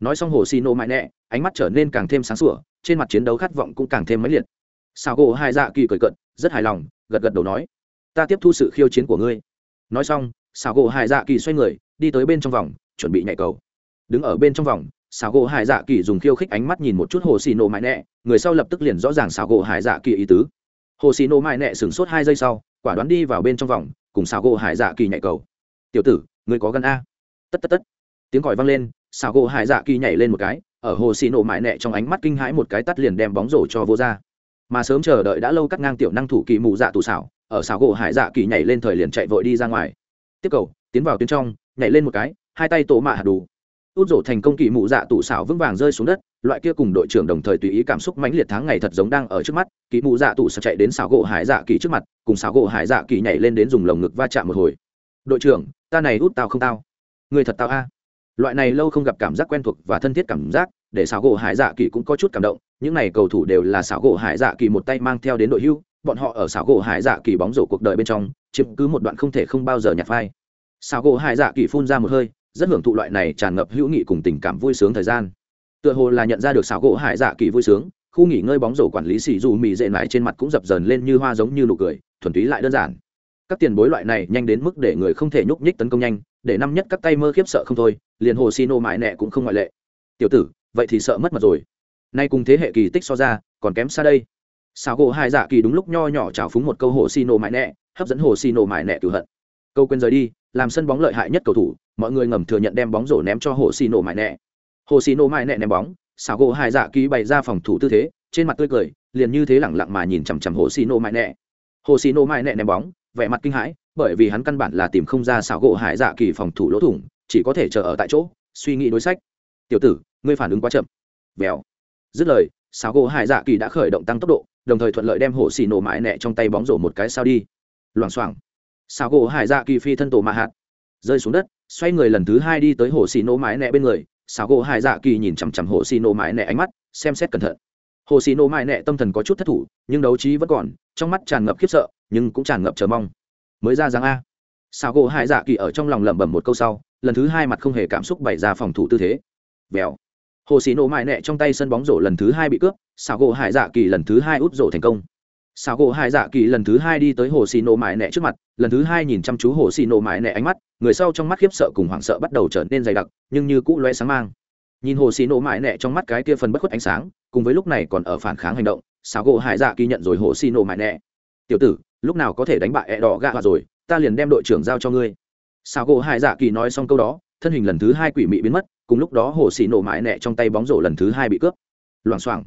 nói xong hồ xì nổ mãi nẹ ánh mắt trở nên càng thêm sáng sủa, trên mặt chiến đấu khát vọng cũng càng thêm mãnh liệt. Sao gỗ hai dạ kỳ cười cận rất hài lòng, gật gật đầu nói, ta tiếp thu sự khiêu chiến của ngươi. Nói xong sao gỗ hai dạ kỳ xoay người, đi tới bên trong vòng, chuẩn bị nhảy cầu. Đứng ở bên trong vòng sao gỗ hải dạ kỳ dùng khiêu khích ánh mắt nhìn một chút hồ xì nổ mãi nẹ người sau lập tức liền rõ ràng sao gỗ hải dạ kỳ ý tứ. Hồ xì nổ mãi nẹ sửng sốt hai giây sau, quả đoán đi vào bên trong vòng, cùng sao gỗ hải dạ kỳ nhảy cầu. Tiểu tử người có gân a? Tất tất tất. Tiếng còi vang lên xào gỗ hải dạ kỳ nhảy lên một cái, ở hồ xì nổ mãi nẹ trong ánh mắt kinh hãi một cái tắt liền đem bóng rổ cho vô ra. Mà sớm chờ đợi đã lâu cắt ngang tiểu năng thủ kỳ mù dạ tù xảo, ở xào gỗ hải dạ kỳ nhảy lên thời liền chạy vội đi ra ngoài. Tiếp cầu, tiến vào tuyến trong, nhảy lên một cái, hai tay tổ mạ hạt đủ. Út rổ thành công kỳ mụ dạ tụ xảo vững vàng rơi xuống đất, loại kia cùng đội trưởng đồng thời tùy ý cảm xúc mãnh liệt tháng ngày thật giống đang ở trước mắt, kỳ mụ dạ tụ xảo chạy đến xảo gỗ hải dạ kỳ trước mặt, cùng xảo gỗ hải dạ kỳ nhảy lên đến dùng lồng ngực va chạm một hồi. Đội trưởng, ta này út tao không tao. Người thật tao a loại này lâu không gặp cảm giác quen thuộc và thân thiết cảm giác, để xảo gỗ hải dạ kỳ cũng có chút cảm động. Những này cầu thủ đều là xảo gỗ hải dạ kỳ một tay mang theo đến đội hưu, bọn họ ở xảo gỗ hải dạ kỳ bóng rổ cuộc đời bên trong, chiếm cứ một đoạn không thể không bao giờ nhặt phai. Xảo gỗ hải dạ kỳ phun ra một hơi, rất hưởng thụ loại này tràn ngập hữu nghị cùng tình cảm vui sướng thời gian. Tựa hồ là nhận ra được xảo gỗ hải dạ kỳ vui sướng, khu nghỉ ngơi bóng rổ quản lý xì dù mì dệ mãi trên mặt cũng dập dờn lên như hoa giống như nụ cười, thuần túy lại đơn giản. Các tiền bối loại này nhanh đến mức để người không thể nhúc nhích tấn công nhanh để năm nhất các tay mơ khiếp sợ không thôi, liền hồ xin ô mãi nẹ cũng không ngoại lệ. Tiểu tử, vậy thì sợ mất mặt rồi. Nay cùng thế hệ kỳ tích so ra, còn kém xa đây. Xảo gỗ hai dạ kỳ đúng lúc nho nhỏ trào phúng một câu hồ xin ô mãi nẹ hấp dẫn hồ xin ô mãi nẹ cửu hận. Câu quên rời đi, làm sân bóng lợi hại nhất cầu thủ, mọi người ngầm thừa nhận đem bóng rổ ném cho hồ xin ô mại nẹ hồ xin ô mại nẹ ném bóng, xảo gỗ hai dạ kỳ bày ra phòng thủ tư thế, trên mặt tươi cười, liền như thế lẳng lặng mà nhìn chằm chằm hồ xin ô mại nẹ hồ xin ô mại nẹ ném bóng, vẻ mặt kinh hãi bởi vì hắn căn bản là tìm không ra xảo gỗ hải dạ kỳ phòng thủ lỗ thủng, chỉ có thể chờ ở tại chỗ, suy nghĩ đối sách. Tiểu tử, ngươi phản ứng quá chậm. Vèo. Dứt lời, xảo gỗ hải dạ kỳ đã khởi động tăng tốc độ, đồng thời thuận lợi đem Hổ xì nổ Mãi nẹ trong tay bóng rổ một cái sao đi. Loảng xoảng. Xảo gỗ hải dạ kỳ phi thân tổ mạ hạt. Rơi xuống đất, xoay người lần thứ hai đi tới hồ xì nổ mãi nẹ bên người. Xảo gỗ hải dạ kỳ nhìn chằm chằm hồ xì nổ mãi nẹ ánh mắt, xem xét cẩn thận. Hồ xì nổ mãi nẹ tâm thần có chút thất thủ, nhưng đấu trí vẫn còn, trong mắt tràn ngập khiếp sợ, nhưng cũng tràn ngập chờ mong mới ra dáng a. Xảo gỗ hải dạ kỳ ở trong lòng lẩm bẩm một câu sau, lần thứ hai mặt không hề cảm xúc bày ra phòng thủ tư thế. Vèo. Hồ xì nổ mại nẹ trong tay sân bóng rổ lần thứ hai bị cướp xảo gỗ hải dạ kỳ lần thứ hai út rổ thành công. Xảo gỗ hải dạ kỳ lần thứ hai đi tới hồ xì nổ mại nẹ trước mặt, lần thứ hai nhìn chăm chú hồ xì nổ mại nẹ ánh mắt, người sau trong mắt khiếp sợ cùng hoảng sợ bắt đầu trở nên dày đặc, nhưng như cũ loe sáng mang. Nhìn hồ xì nổ mại nẹ trong mắt cái kia phần bất khuất ánh sáng, cùng với lúc này còn ở phản kháng hành động xảo gỗ hải dạ kỳ nhận rồi hồ xì nổ mại nẹ tiểu tử lúc nào có thể đánh bại ẹ đỏ gạ hòa rồi, ta liền đem đội trưởng giao cho ngươi. Sao gỗ hải dạ kỳ nói xong câu đó, thân hình lần thứ hai quỷ mị biến mất, cùng lúc đó hồ xì nổ mãi nẹ trong tay bóng rổ lần thứ hai bị cướp. Loảng xoảng.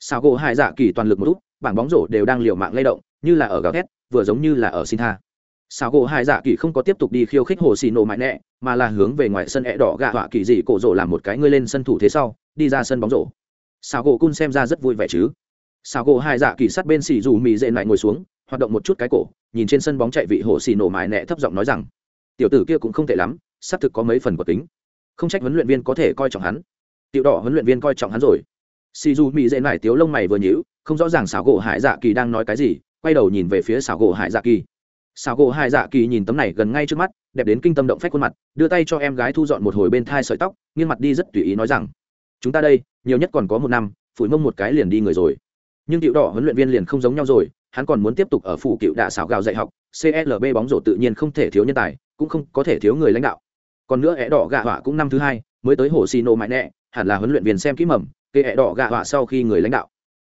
Sao gỗ hải dạ kỳ toàn lực một lúc bảng bóng rổ đều đang liều mạng lay động, như là ở gà ghét vừa giống như là ở xin tha. Sao gỗ hai dạ kỳ không có tiếp tục đi khiêu khích hồ xì nổ mãi nẹ, mà là hướng về ngoài sân ẹ đỏ gạ họa kỳ dị cổ rổ làm một cái ngươi lên sân thủ thế sau, đi ra sân bóng rổ. Sao gỗ cun xem ra rất vui vẻ chứ. Sao gỗ hai dạ kỳ sát bên xì dù mì dệ lại ngồi xuống hoạt động một chút cái cổ, nhìn trên sân bóng chạy vị hồ xì nổ mãi nẹ thấp giọng nói rằng, tiểu tử kia cũng không tệ lắm, xác thực có mấy phần của tính. Không trách huấn luyện viên có thể coi trọng hắn. Tiểu đỏ huấn luyện viên coi trọng hắn rồi. Xì dù mì dễ nải tiếu lông mày vừa nhíu, không rõ ràng xảo gỗ hải dạ kỳ đang nói cái gì, quay đầu nhìn về phía xảo gỗ hải dạ kỳ. Xảo gỗ hải dạ kỳ nhìn tấm này gần ngay trước mắt, đẹp đến kinh tâm động phách khuôn mặt, đưa tay cho em gái thu dọn một hồi bên thai sợi tóc, nghiêng mặt đi rất tùy ý nói rằng, chúng ta đây, nhiều nhất còn có một năm, phủi mông một cái liền đi người rồi. Nhưng tiểu đỏ huấn luyện viên liền không giống nhau rồi hắn còn muốn tiếp tục ở phủ cựu đạ xảo gạo dạy học clb bóng rổ tự nhiên không thể thiếu nhân tài, cũng không có thể thiếu người lãnh đạo. Còn nữa é đỏ gạ họa cũng năm thứ hai, mới tới hồ xì nổ mãi nẹ, hẳn là huấn luyện viên xem kỹ mầm, kê é đỏ gạ họa sau khi người lãnh đạo.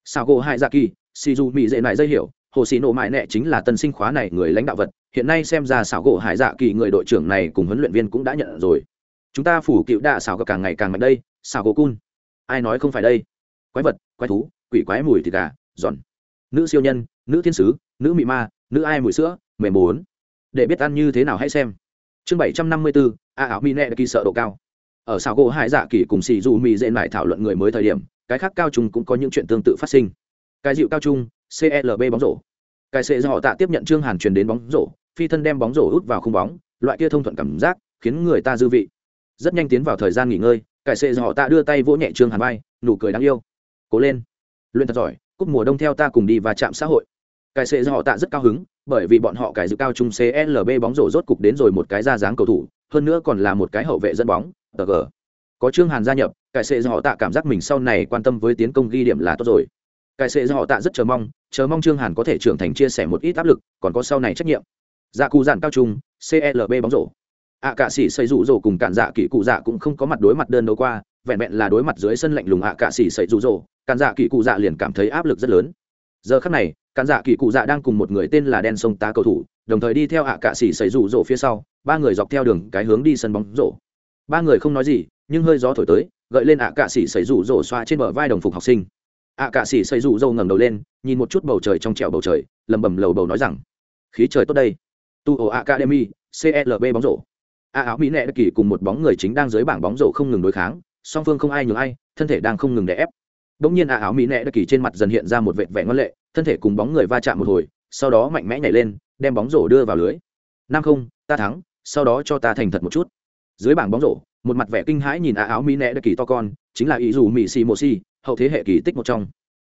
Sao gỗ hai dạ kỳ si du mỹ dễ lại dây hiểu hồ xì nổ mãi nẹ chính là tân sinh khóa này người lãnh đạo vật, hiện nay xem ra xảo gỗ hải dạ kỳ người đội trưởng này cùng huấn luyện viên cũng đã nhận rồi. Chúng ta phủ cựu đạ xảo càng ngày càng mạnh đây xảo gỗ cun ai nói không phải đây? Quái vật, quái thú, quỷ quái mùi thịt gà, giòn. Nữ siêu nhân nữ thiên sứ, nữ mị ma, nữ ai mùi sữa, mềm bốn. Để biết ăn như thế nào hãy xem. Chương bảy trăm năm mươi bốn a ảo mi nẹ kỳ sợ độ cao. Ở sao gỗ hải dạ kỳ cùng xì dù mì dễ lại thảo luận người mới thời điểm, cái khác cao trung cũng có những chuyện tương tự phát sinh. Cái dịu cao trung clb bóng rổ. Cái sệ do họ tạ tiếp nhận trương hàn truyền đến bóng rổ, phi thân đem bóng rổ út vào khung bóng, loại kia thông thuận cảm giác khiến người ta dư vị. Rất nhanh tiến vào thời gian nghỉ ngơi, cái sệ do họ ta đưa tay vỗ nhẹ trương hàn bay nụ cười đáng yêu. Cố lên. Luyện thật giỏi, cúp mùa đông theo ta cùng đi và chạm xã hội cái sẽ do họ tạ rất cao hứng, bởi vì bọn họ cái dự cao trung clb bóng rổ rốt cục đến rồi một cái ra dáng cầu thủ, hơn nữa còn là một cái hậu vệ dẫn bóng TG. có trương hàn gia nhập cải sệ do họ tạ cảm giác mình sau này quan tâm với tiến công ghi điểm là tốt rồi. Cải sệ do họ tạ rất chờ mong chờ mong trương hàn có thể trưởng thành chia sẻ một ít áp lực, còn có sau này trách nhiệm. Dạ cụ giản cao trung clb bóng rổ. Ạ cạ sĩ xây rủ rổ cùng cản dạ kỹ cụ dạ cũng không có mặt đối mặt đơn đấu qua, vẹn vẹn là đối mặt dưới sân lạnh lùng ạ cạ sĩ xây rủ rổ cản dạ kỹ cụ dạ liền cảm thấy áp lực rất lớn. Giờ khắc này cản dạ kỳ cụ dạ đang cùng một người tên là đen sông tá cầu thủ, đồng thời đi theo ạ cạ sĩ xảy rủ rổ phía sau, ba người dọc theo đường cái hướng đi sân bóng rổ. Ba người không nói gì, nhưng hơi gió thổi tới, gợi lên ạ cạ sĩ xảy rủ rổ xoa trên bờ vai đồng phục học sinh. ạ cạ sĩ xảy rủ rổ ngẩng đầu lên, nhìn một chút bầu trời trong trẻo bầu trời lầm bầm lầu bầu nói rằng, khí trời tốt đây. Tu ổ academy clb bóng rổ. A áo mỹ nệ đất kỳ cùng một bóng người chính đang dưới bảng bóng rổ không ngừng đối kháng, song phương không ai nhường ai, thân thể đang không ngừng đè ép. Bỗng nhiên a áo mỹ nệ đất kỳ trên mặt dần hiện ra một vệt vẻ ngoan lệ thân thể cùng bóng người va chạm một hồi, sau đó mạnh mẽ nhảy lên, đem bóng rổ đưa vào lưới. Năm không, ta thắng, sau đó cho ta thành thật một chút. Dưới bảng bóng rổ, một mặt vẻ kinh hãi nhìn a áo mỹ nẹ đất kỳ to con, chính là ý dù mỹ xì Mộ xì hậu thế hệ kỳ tích một trong.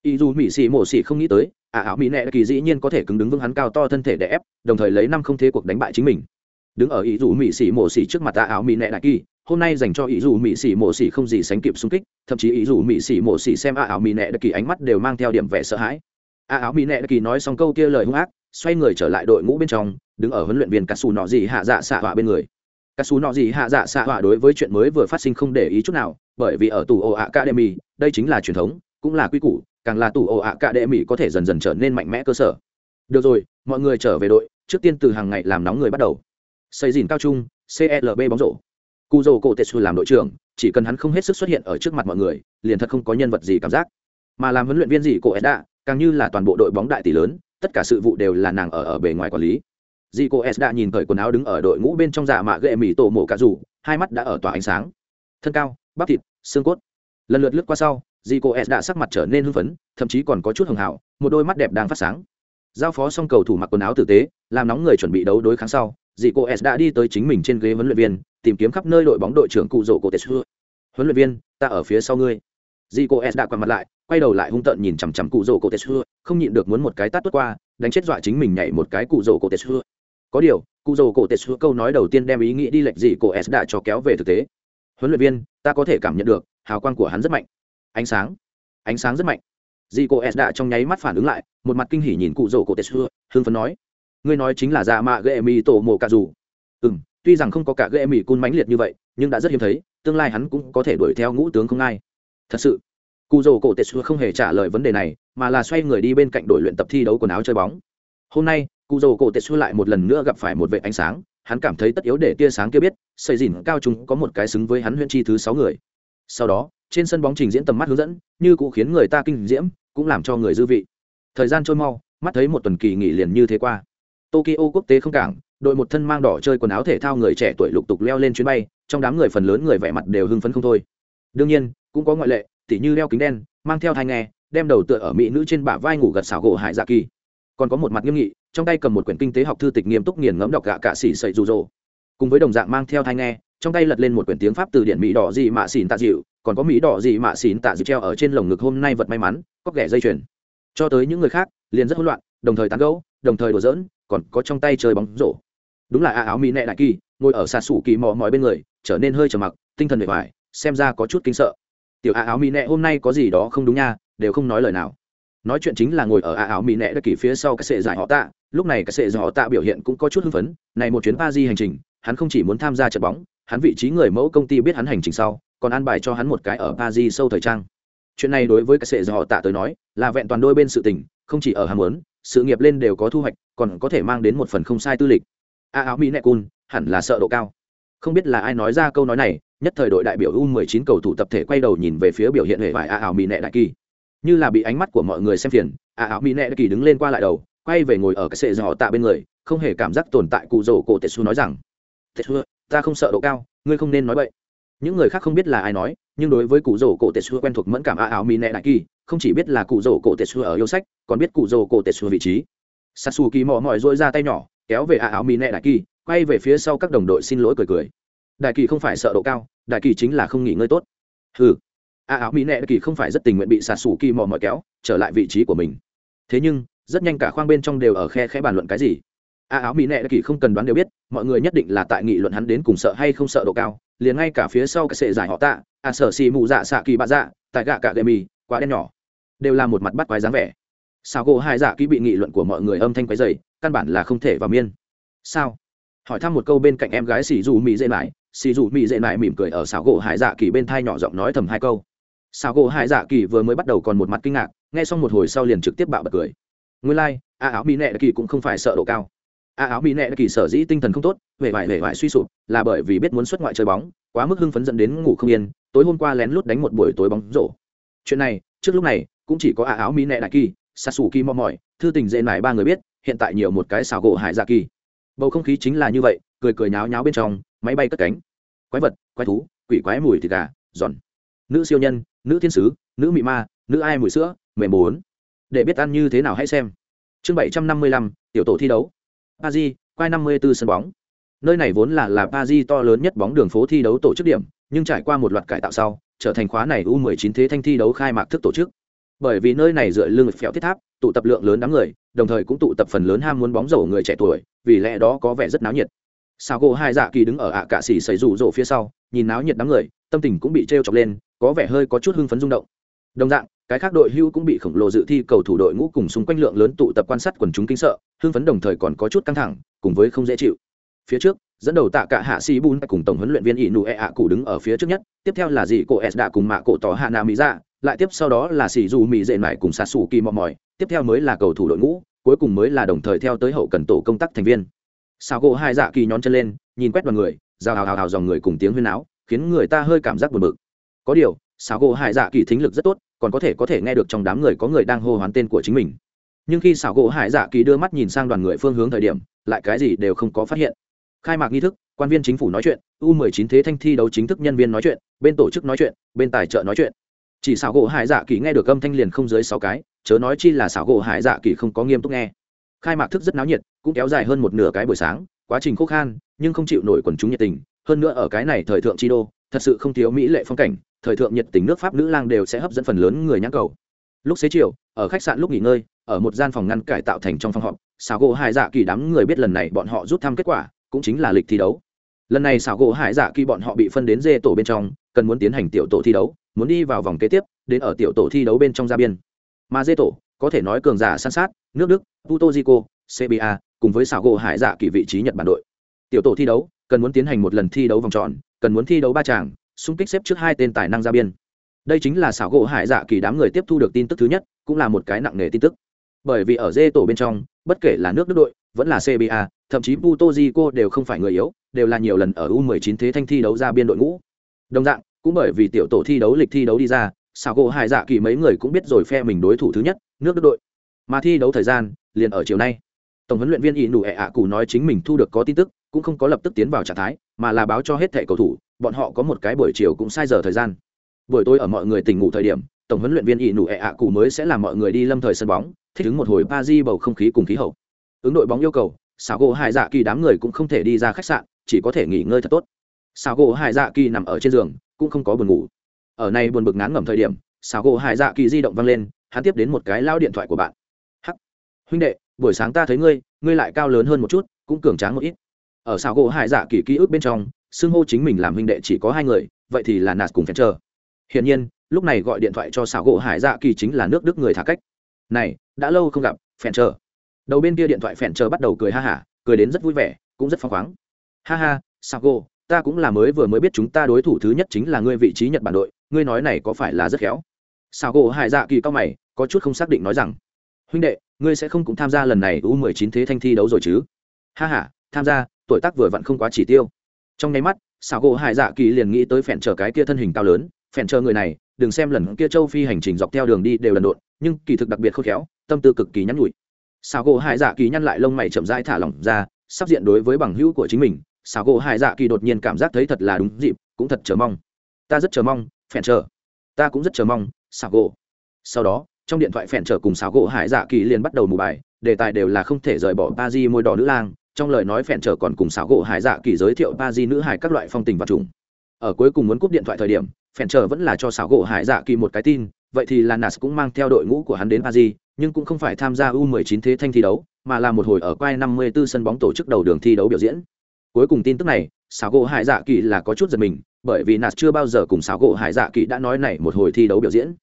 Ý dù mỹ xì Mộ xì không nghĩ tới a áo mỹ nẹ đất kỳ dĩ nhiên có thể cứng đứng vững hắn cao to thân thể để ép, đồng thời lấy năm không thế cuộc đánh bại chính mình. Đứng ở ý dù mỹ xì mộ xì trước mặt a áo mỹ nẹ đại kỳ, hôm nay dành cho ý dù mỹ xì mộ xì không gì sánh kịp xung kích, thậm chí ý dù mỹ xì mộ xì xem a áo mỹ nẹ đại kỳ ánh mắt đều mang theo điểm vẻ sợ hãi a áo mỹ nệ kỳ nói xong câu kia lời hung ác, xoay người trở lại đội ngũ bên trong, đứng ở huấn luyện viên cà xù nọ gì hạ dạ xạ họa bên người. Cà xù nọ gì hạ dạ xạ họa đối với chuyện mới vừa phát sinh không để ý chút nào, bởi vì ở tù ồ academy, đây chính là truyền thống, cũng là quy củ, càng là tù ồ academy có thể dần dần trở nên mạnh mẽ cơ sở. Được rồi, mọi người trở về đội, trước tiên từ hàng ngày làm nóng người bắt đầu. Xây dìn cao trung clb bóng rổ. Cu dô cổ tetsu làm đội trưởng, chỉ cần hắn không hết sức xuất hiện ở trước mặt mọi người, liền thật không có nhân vật gì cảm giác. Mà làm huấn luyện viên gì cổ edda càng như là toàn bộ đội bóng đại tỷ lớn, tất cả sự vụ đều là nàng ở ở bề ngoài quản lý. Dì cô đã nhìn cởi quần áo đứng ở đội ngũ bên trong giả mạ ghệ mỹ tổ mổ cả rủ, hai mắt đã ở tỏa ánh sáng. Thân cao, bắp thịt, xương cốt. Lần lượt lướt qua sau dì cô đã sắc mặt trở nên hưng phấn, thậm chí còn có chút hưng hảo một đôi mắt đẹp đang phát sáng. Giao phó xong cầu thủ mặc quần áo tử tế, làm nóng người chuẩn bị đấu đối kháng sau dì cô s đã đi tới chính mình trên ghế huấn luyện viên, tìm kiếm khắp nơi đội bóng đội trưởng cụ rỗ cổ xưa huấn luyện viên, ta ở phía sau ngươi dì cô s đã quay mặt lại, quay đầu lại hung tợn nhìn chằm chằm cụ rổ cổ tesu không nhịn được muốn một cái tát tuốt qua, đánh chết dọa chính mình nhảy một cái cụ rổ cổ tesu có điều, cụ rổ cổ tesu câu nói đầu tiên đem ý nghĩ đi lệch dì cô s đã cho kéo về thực tế. Huấn luyện viên, ta có thể cảm nhận được, hào quang của hắn rất mạnh. Ánh sáng ánh sáng rất mạnh. Dì cô s đã trong nháy mắt phản ứng lại, một mặt kinh hỉ nhìn cụ rổ cổ tesu hương phấn nói, ngươi nói chính là dạ mạ ghệ mì tổ mồ cà dù. Ừ m tuy rằng không có cả ghệ mì cun mãnh liệt như vậy, nhưng đã rất hiếm thấy, tương lai hắn cũng có thể đuổi theo ngũ tướng không ai thật sự cụ rỗ cổ tetsu không hề trả lời vấn đề này, mà là xoay người đi bên cạnh đội luyện tập thi đấu quần áo chơi bóng. Hôm nay cụ rỗ cổ tetsu lại một lần nữa gặp phải một vệ ánh sáng, hắn cảm thấy tất yếu để tia sáng kia biết xây dìn cao chúng có một cái xứng với hắn huyện chi thứ sáu người. Sau đó, trên sân bóng trình diễn tầm mắt hướng dẫn, như cụ khiến người ta kinh diễm, cũng làm cho người dư vị. Thời gian trôi mau, mắt thấy một tuần kỳ nghỉ liền như thế qua. Tokyo quốc tế không cảng, đội một thân mang đỏ chơi quần áo thể thao người trẻ tuổi lục tục leo lên chuyến bay, trong đám người phần lớn người vẻ mặt đều hưng phấn không thôi. Đương nhiên cũng có ngoại lệ, tỉ như đeo kính đen, mang theo thai nghe, đem đầu tựa ở mỹ nữ trên bả vai ngủ gật xảo gỗ hải dạ kỳ. Còn có một mặt nghiêm nghị, trong tay cầm một quyển kinh tế học thư tịch nghiêm túc nghiền ngẫm đọc gạ cạ xỉ sậy rụ rỗ cùng với đồng dạng mang theo thai nghe, trong tay lật lên một quyển tiếng pháp từ điển mỹ đỏ dị mạ xỉn tạ dịu, còn có mỹ đỏ dị mạ xỉn tạ dịu treo ở trên lồng ngực hôm nay vật may mắn, có ghẻ dây chuyền. Cho tới những người khác, liền rất hỗn loạn, đồng thời tán gẫu, đồng thời đùa giỡn, còn có trong tay chơi bóng rổ. Đúng là a áo mỹ nệ đại kỳ, ngồi ở xa sủ kỳ mò mỏi bên người, trở nên hơi trầm mặc, tinh thần bề ngoài xem ra có chút kinh sợ tiểu a áo mỹ nệ hôm nay có gì đó không đúng nha, đều không nói lời nào. Nói chuyện chính là ngồi ở a áo mỹ nệ đại kỳ phía sau cái sệ giải họ tạ, lúc này cái sệ giải họ tạ biểu hiện cũng có chút hưng phấn, này một chuyến pa di hành trình, hắn không chỉ muốn tham gia trận bóng, hắn vị trí người mẫu công ty biết hắn hành trình sau, còn an bài cho hắn một cái ở pa di sâu thời trang. Chuyện này đối với cái sệ giải họ tạ tới nói, là vẹn toàn đôi bên sự tình, không chỉ ở ham muốn, sự nghiệp lên đều có thu hoạch, còn có thể mang đến một phần không sai tư lịch. A áo mỹ nệ cun, hẳn là sợ độ cao. Không biết là ai nói ra câu nói này nhất thời đội đại biểu u 19 cầu thủ tập thể quay đầu nhìn về phía biểu hiện hề vải a áo mỹ nẹ đại kỳ. Như là bị ánh mắt của mọi người xem phiền a áo mỹ nẹ đại kỳ đứng lên qua lại đầu quay về ngồi ở cái sệ dò tạ bên người không hề cảm giác tồn tại cụ rồ cổ tetsu nói rằng tetsu ta không sợ độ cao ngươi không nên nói vậy những người khác không biết là ai nói nhưng đối với cụ rồ cổ tetsu quen thuộc mẫn cảm a áo mỹ nẹ đại kỳ không chỉ biết là cụ rồ cổ tetsu ở yêu sách còn biết cụ rồ cổ tetsu vị trí. Sasuke mò mỏi rũa ra tay nhỏ, kéo về a áo mì nẹ đại kỳ, quay về phía sau các đồng đội xin lỗi cười cười. Đại kỳ không phải sợ độ cao, đại kỳ chính là không nghỉ ngơi tốt. Ừ, A áo mỹ nệ đại kỳ không phải rất tình nguyện bị Sasuke mò mọi kéo, trở lại vị trí của mình. Thế nhưng, rất nhanh cả khoang bên trong đều ở khe khẽ bàn luận cái gì. A áo mỹ nệ đại kỳ không cần đoán đều biết, mọi người nhất định là tại nghị luận hắn đến cùng sợ hay không sợ độ cao, liền ngay cả phía sau cái sệ giải họ tạ a sở xì mù dạ xạ kỳ bạ dạ tại gạ cả gậy mì quá đen nhỏ đều là một mặt bắt quái dáng vẻ sao gỗ hai dạ kỹ bị nghị luận của mọi người âm thanh quái dày căn bản là không thể vào miên sao hỏi thăm một câu bên cạnh em gái xỉ dù mỹ dễ mãi xì dù mỹ dễ lại mỉm cười ở xảo gỗ hải dạ kỳ bên thai nhỏ giọng nói thầm hai câu. Xảo gỗ hải dạ kỳ vừa mới bắt đầu còn một mặt kinh ngạc nghe xong một hồi sau liền trực tiếp bạo bật cười. Nguyên lai、like, a áo mỹ nệ kỳ cũng không phải sợ độ cao. A áo mỹ nệ kỳ sở dĩ tinh thần không tốt vẻ vải vẻ vải suy sụp là bởi vì biết muốn xuất ngoại chơi bóng quá mức hưng phấn dẫn đến ngủ không yên tối hôm qua lén lút đánh một buổi tối bóng rổ. Chuyện này trước lúc này cũng chỉ có a áo mỹ nệ đại kỳ sa sù kỳ mò mỏi thư tình dễ mải ba người biết hiện tại nhiều một cái xảo gỗ hải dạ kỳ. Bầu không khí chính là như vậy cười cười nháo nháo bên trong, máy bay cất cánh. Quái vật, quái thú, quỷ quái mùi thịt gà, giòn. Nữ siêu nhân, nữ thiên sứ, nữ mị ma, nữ ai mùi sữa, mềm bốn. Để biết ăn như thế nào hãy xem. Chương bảy trăm năm mươi lăm, tiểu tổ thi đấu. Pa di quai năm mươi b ố sân bóng. Nơi này vốn là là pa di to lớn nhất bóng đường phố thi đấu tổ chức điểm, nhưng trải qua một loạt cải tạo sau, trở thành khóa này u 19 thế thanh thi đấu khai mạc thức tổ chức. Bởi vì nơi này dựa lưng phèo thiết tháp, tụ tập lượng lớn đám người, đồng thời cũng tụ tập phần lớn ham muốn bóng rổ người trẻ tuổi, vì lẽ đó có vẻ rất náo nhiệt sao gỗ hai dạ kỳ đứng ở ạ cạ xỉ xảy rủ rỗ phía sau, nhìn náo nhiệt đám người, tâm tình cũng bị t r e o chọc lên, có vẻ hơi có chút hưng phấn rung động. Đồng dạng, cái khác đội hưu cũng bị khổng lồ dự thi cầu thủ đội ngũ cùng xung quanh lượng lớn tụ tập quan sát quần chúng kinh sợ, hưng phấn đồng thời còn có chút căng thẳng, cùng với không dễ chịu. Phía trước, dẫn đầu tạ cả hạ sĩ bun cùng tổng huấn luyện viên ỷ nụ e ạ cụ đứng ở phía trước nhất, tiếp theo là dì cổ s đã cùng mạ cổ tỏ hạ nà mỹ ra dạ, lại tiếp sau đó là xì dù mỹ dệ mải cùng xà xù kỳ mò mỏi, tiếp theo mới là cầu thủ đội ngũ, cuối cùng mới là đồng thời theo tới hậu cần tổ công tác thành viên sao gỗ hai dạ kỳ nhón chân lên, nhìn quét vào người, rào hào hào hào dòng người cùng tiếng huyên áo khiến người ta hơi cảm giác buồn bực. Có điều sao gỗ hai dạ kỳ thính lực rất tốt, còn có thể có thể nghe được trong đám người có người đang hô hoán tên của chính mình. Nhưng khi xảo gỗ hải dạ kỳ đưa mắt nhìn sang đoàn người phương hướng thời điểm, lại cái gì đều không có phát hiện. Khai mạc nghi thức, quan viên chính phủ nói chuyện, u 19 thế thanh thi đấu chính thức nhân viên nói chuyện, bên tổ chức nói chuyện, bên tài trợ nói chuyện. Chỉ xảo gỗ hải dạ kỳ nghe được âm thanh liền không dưới sáu cái, chớ nói chi là xảo gỗ hải dạ kỳ không có nghiêm túc nghe. Khai mạc thức rất náo nhiệt cũng kéo dài hơn một nửa cái buổi sáng, quá trình khô khan, nhưng không chịu nổi quần chúng nhiệt tình. Hơn nữa ở cái này thời thượng chi đô, thật sự không thiếu mỹ lệ phong cảnh, thời thượng nhiệt tình nước pháp nữ lang đều sẽ hấp dẫn phần lớn người nhãn cầu. Lúc xế chiều, ở khách sạn lúc nghỉ ngơi, ở một gian phòng ngăn cải tạo thành trong phòng họp xào gỗ hải dạ kỳ đám người biết lần này bọn họ rút thăm kết quả, cũng chính là lịch thi đấu. Lần này xào gỗ hải dạ kỳ bọn họ bị phân đến dê tổ bên trong, cần muốn tiến hành tiểu tổ thi đấu, muốn đi vào vòng kế tiếp, đến ở tiểu tổ thi đấu bên trong gia biên. Mà dê tổ, có thể nói cường giả san sát, nước đức puto zico cba cùng với xảo gỗ hải dạ kỳ vị trí nhật bản đội. Tiểu tổ thi đấu, cần muốn tiến hành một lần thi đấu vòng tròn, cần muốn thi đấu ba tràng, xung kích xếp trước hai tên tài năng ra biên. Đây chính là xảo gỗ hải dạ kỳ đám người tiếp thu được tin tức thứ nhất, cũng là một cái nặng nề tin tức. Bởi vì ở dê tổ bên trong, bất kể là nước đức đội, vẫn là cba thậm chí puto zico đều không phải người yếu, đều là nhiều lần ở u 19 thế thanh thi đấu ra biên đội ngũ. Đồng dạng, cũng bởi vì tiểu tổ thi đấu lịch thi đấu đi ra, xảo gỗ hải dạ kỳ mấy người cũng biết rồi phe mình đối thủ thứ nhất, nước đức đội. Mà thi đấu thời gian, liền ở chiều nay tổng huấn luyện viên ỷ nụ ẹ ạ cụ nói chính mình thu được có tin tức, cũng không có lập tức tiến vào trạng thái, mà là báo cho hết thẻ cầu thủ, bọn họ có một cái buổi chiều cũng sai giờ thời gian. Buổi tối ở mọi người tỉnh ngủ thời điểm, tổng huấn luyện viên ỷ nụ ẹ ạ cụ mới sẽ làm mọi người đi lâm thời sân bóng, thích ứng một hồi ba di bầu không khí cùng khí hậu. Ứng đội bóng yêu cầu xảo gỗ hải dạ kỳ đám người cũng không thể đi ra khách sạn, chỉ có thể nghỉ ngơi thật tốt. Xảo gỗ hải dạ kỳ nằm ở trên giường, cũng không có buồn ngủ. Ở này buồn bực ngán ngẩm thời điểm xảo gỗ hải dạ kỳ di động văng lên, hắn tiếp đến một cái lao điện thoại của bạn. Hắc. Huynh đệ buổi sáng ta thấy ngươi ngươi lại cao lớn hơn một chút, cũng cường tráng một ít. Ở xảo gỗ hải dạ kỳ ký ức bên trong, xưng hô chính mình làm huynh đệ chỉ có hai người, vậy thì là nạt cùng phen chờ hiển nhiên, lúc này gọi điện thoại cho xảo gỗ hải dạ kỳ chính là nước đức người thả cách. Này, đã lâu không gặp phen chờ đầu bên kia điện thoại phen chờ bắt đầu cười ha hả, cười đến rất vui vẻ, cũng rất phăng khoáng. Ha ha sao gỗ, ta cũng là mới vừa mới biết chúng ta đối thủ thứ nhất chính là ngươi vị trí nhật bản đội, ngươi nói này có phải là rất khéo? Sao gỗ hải dạ kỳ cao mày, có chút không xác định nói rằng huynh đệ, ngươi sẽ không cũng tham gia lần này u 19 thế thanh thi đấu rồi chứ? Ha ha, tham gia, tuổi tác vừa vặn không quá chỉ tiêu. Trong nháy mắt, xảo gỗ hải dạ kỳ liền nghĩ tới phèn chờ cái kia thân hình cao lớn, phèn chờ người này, đừng xem lần kia châu phi hành trình dọc theo đường đi đều lần độn nhưng kỳ thực đặc biệt khôn khéo, tâm tư cực kỳ nhắn nhủi. Xảo gỗ hải dạ kỳ nhăn lại lông mày chậm rãi thả lỏng ra, sắp diện đối với bằng hữu của chính mình. Xảo gỗ hải dạ kỳ đột nhiên cảm giác thấy thật là đúng dịp, cũng thật chờ mong. Ta rất chờ mong, phèn chờ. Ta cũng rất chờ mong, xảo gỗ. Sau đó trong điện thoại phèn trở cùng xáo gỗ hải dạ kỳ liền bắt đầu mù bài, đề tài đều là không thể rời bỏ ba di môi đỏ nữ lang, trong lời nói phèn trở còn cùng xáo gỗ hải dạ kỳ giới thiệu ba di nữ hải các loại phong tình và trùng ở cuối cùng muốn cúp điện thoại thời điểm, phèn trở vẫn là cho xáo gỗ hải dạ kỳ một cái tin, vậy thì là nas cũng mang theo đội ngũ của hắn đến ba di nhưng cũng không phải tham gia u 19 thế thanh thi đấu, mà là một hồi ở quai 54 sân bóng tổ chức đầu đường thi đấu biểu diễn. Cuối cùng tin tức này, xáo gỗ hải dạ kỳ là có chút giật mình, bởi vì nas chưa bao giờ cùng xáo gỗ hải dạ kỳ đã nói này một hồi thi đấu biểu diễn.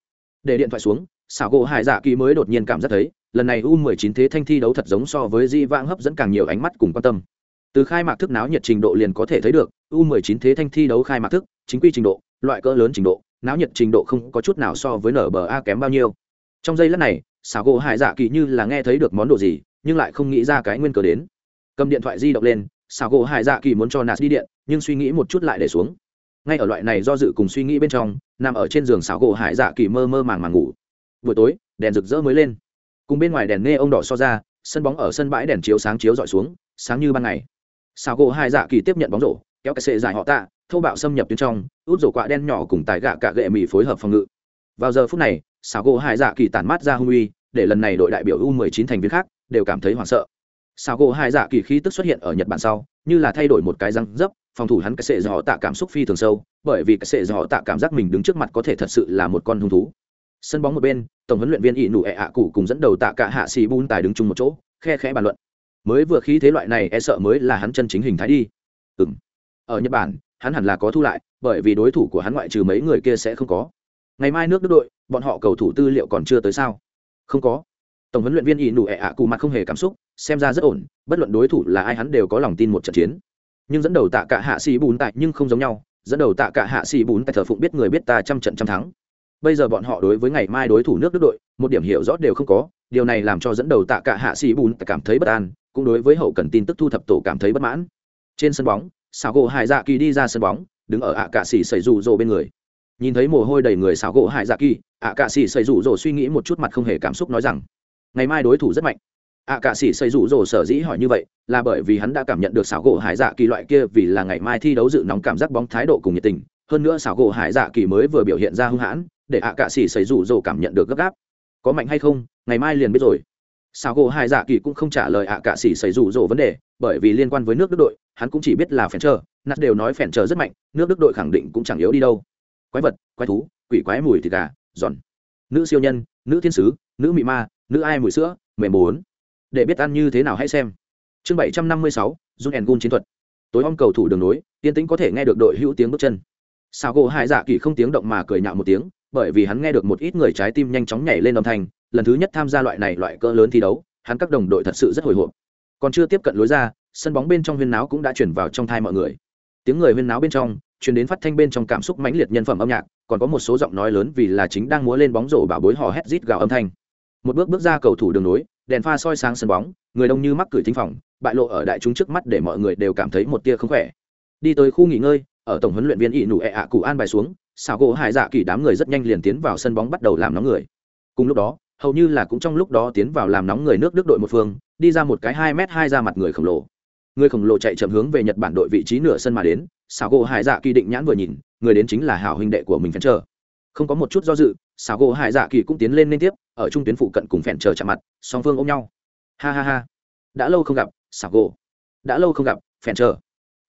Để điện thoại xuống xảo gỗ hải dạ kỳ mới đột nhiên cảm giác thấy, lần này u 19 thế thanh thi đấu thật giống so với di vãng hấp dẫn càng nhiều ánh mắt cùng quan tâm. Từ khai mạc thức náo nhiệt trình độ liền có thể thấy được, u 19 thế thanh thi đấu khai mạc thức, chính quy trình độ, loại cỡ lớn trình độ, náo nhiệt trình độ không có chút nào so với nở bờ a kém bao nhiêu. Trong giây lát này, xảo gỗ hải dạ kỳ như là nghe thấy được món đồ gì, nhưng lại không nghĩ ra cái nguyên cớ đến. Cầm điện thoại di động lên, xảo gỗ hải dạ kỳ muốn cho nạt đi điện, nhưng suy nghĩ một chút lại để xuống. Ngay ở loại này do dự cùng suy nghĩ bên trong, nằm ở trên giường xảo gỗ hải dạ kỳ mơ mơ màng màng ngủ buổi tối, đèn rực rỡ mới lên. Cùng bên ngoài đèn nghe ông đỏ so ra, sân bóng ở sân bãi đèn chiếu sáng chiếu dọi xuống, sáng như ban ngày. Sao gỗ hai dạ kỳ tiếp nhận bóng rổ, kéo cái sệ dài họ tạ, thô bạo xâm nhập tuyến trong, út rổ quạ đen nhỏ cùng tài gạ cạ gệ mì phối hợp phòng ngự. Vào giờ phút này sao gỗ hai dạ kỳ tản mát ra hung uy, để lần này đội đại biểu u 19 thành viên khác đều cảm thấy hoảng sợ. Sao gỗ hai dạ kỳ khí tức xuất hiện ở nhật bản sau, như là thay đổi một cái răng dấp, phòng thủ hắn cái sệ dò tạ cảm xúc phi thường sâu, bởi vì cái sệ dò tạ cảm giác mình đứng trước mặt có thể thật sự là một con hung thú sân bóng một bên, tổng huấn luyện viên ỷ nụ ẹ ạ cụ cùng dẫn đầu tạ cả hạ xì bun tài đứng chung một chỗ, khe khẽ bàn luận. Mới vừa khí thế loại này e sợ mới là hắn chân chính hình thái đi. Ừng ở nhật bản, hắn hẳn là có thu lại, bởi vì đối thủ của hắn ngoại trừ mấy người kia sẽ không có. Ngày mai nước đức đội, bọn họ cầu thủ tư liệu còn chưa tới sao? Không có. Tổng huấn luyện viên ỷ nụ ẹ ạ cụ mặt không hề cảm xúc, xem ra rất ổn, bất luận đối thủ là ai hắn đều có lòng tin một trận chiến. Nhưng dẫn đầu tạ cả hạ xì bùn tại nhưng không giống nhau, dẫn đầu tạ cả hạ xì bùn tại thờ phụng biết người biết ta trăm trận trăm thắng bây giờ bọn họ đối với ngày mai đối thủ nước đức đội, một điểm hiểu rõ đều không có, điều này làm cho dẫn đầu tạ cả hạ sĩ bùn cảm thấy bất an, cũng đối với hậu cần tin tức thu thập tổ cảm thấy bất mãn. Trên sân bóng xảo gỗ hải dạ kỳ đi ra sân bóng, đứng ở ạ cạ xỉ xảy rủ rồ bên người. Nhìn thấy mồ hôi đầy người xảo gỗ hải dạ kỳ ạ cạ xỉ xảy rủ rồ suy nghĩ một chút mặt không hề cảm xúc nói rằng, ngày mai đối thủ rất mạnh. Ạ cạ xỉ xảy rủ rồ sở dĩ hỏi như vậy là bởi vì hắn đã cảm nhận được xảo gỗ hải dạ kỳ loại kia vì là ngày mai thi đấu dự nóng cảm giác bóng thái độ cùng nhiệt tình. Hơn nữa xảo gỗ hải dạ kỳ mới vừa biểu hiện ra hung hãn để ạ cạ xỉ xảy rủ rồ cảm nhận được gấp gáp. Có mạnh hay không, ngày mai liền biết rồi. Sao gỗ hai dạ kỳ cũng không trả lời ạ cạ xỉ xảy rủ rồ vấn đề, bởi vì liên quan với nước đức đội, hắn cũng chỉ biết là phèn chờ nát đều nói phèn chờ rất mạnh, nước đức đội khẳng định cũng chẳng yếu đi đâu. Quái vật, quái thú, quỷ quái mùi thịt gà, giòn. Nữ siêu nhân, nữ thiên sứ, nữ mị ma, nữ ai mùi sữa, mềm bốn để biết ăn như thế nào hãy xem. Chương bảy trăm năm mươi sáu dung ẻn gun chiến thuật. Tối om cầu thủ đường nối tiên tĩnh có thể nghe được đội hữu tiếng bước chân. Sao gỗ hai dạ kỳ không tiếng động mà cười nhạo một tiếng bởi vì hắn nghe được một ít người trái tim nhanh chóng nhảy lên âm thanh, lần thứ nhất tham gia loại này loại cỡ lớn thi đấu, hắn các đồng đội thật sự rất hồi hộp. Còn chưa tiếp cận lối ra, sân bóng bên trong huyên náo cũng đã chuyển vào trong thai mọi người. Tiếng người huyên náo bên trong chuyển đến phát thanh bên trong cảm xúc mãnh liệt nhân phẩm âm nhạc, còn có một số giọng nói lớn vì là chính đang múa lên bóng rổ bảo bối hò hét rít gào âm thanh. Một bước bước ra cầu thủ đường nối đèn pha soi sáng sân bóng, người đông như mắc cười thính phòng, bại lộ ở đại chúng trước mắt để mọi người đều cảm thấy một tia không khỏe. Đi tới khu nghỉ ngơi, ở tổng huấn luyện viên ỷ nụ ẹ ạ cụ an bài xuống xảo gỗ hải dạ kỳ đám người rất nhanh liền tiến vào sân bóng bắt đầu làm nóng người. Cùng lúc đó, hầu như là cũng trong lúc đó tiến vào làm nóng người nước đức đội một phương, đi ra một cái hai m hai ra mặt người khổng lồ. Người khổng lồ chạy chậm hướng về nhật bản đội vị trí nửa sân mà đến, xảo gỗ hải dạ kỳ định nhãn vừa nhìn, người đến chính là hảo huynh đệ của mình phèn chờ không có một chút do dự, xảo gỗ hải dạ kỳ cũng tiến lên liên tiếp, ở trung tuyến phụ cận cùng phèn chờ chạm mặt, song phương ôm nhau. Ha ha ha. Đã lâu không gặp, xảo gỗ. Đã lâu không gặp, phèn chờ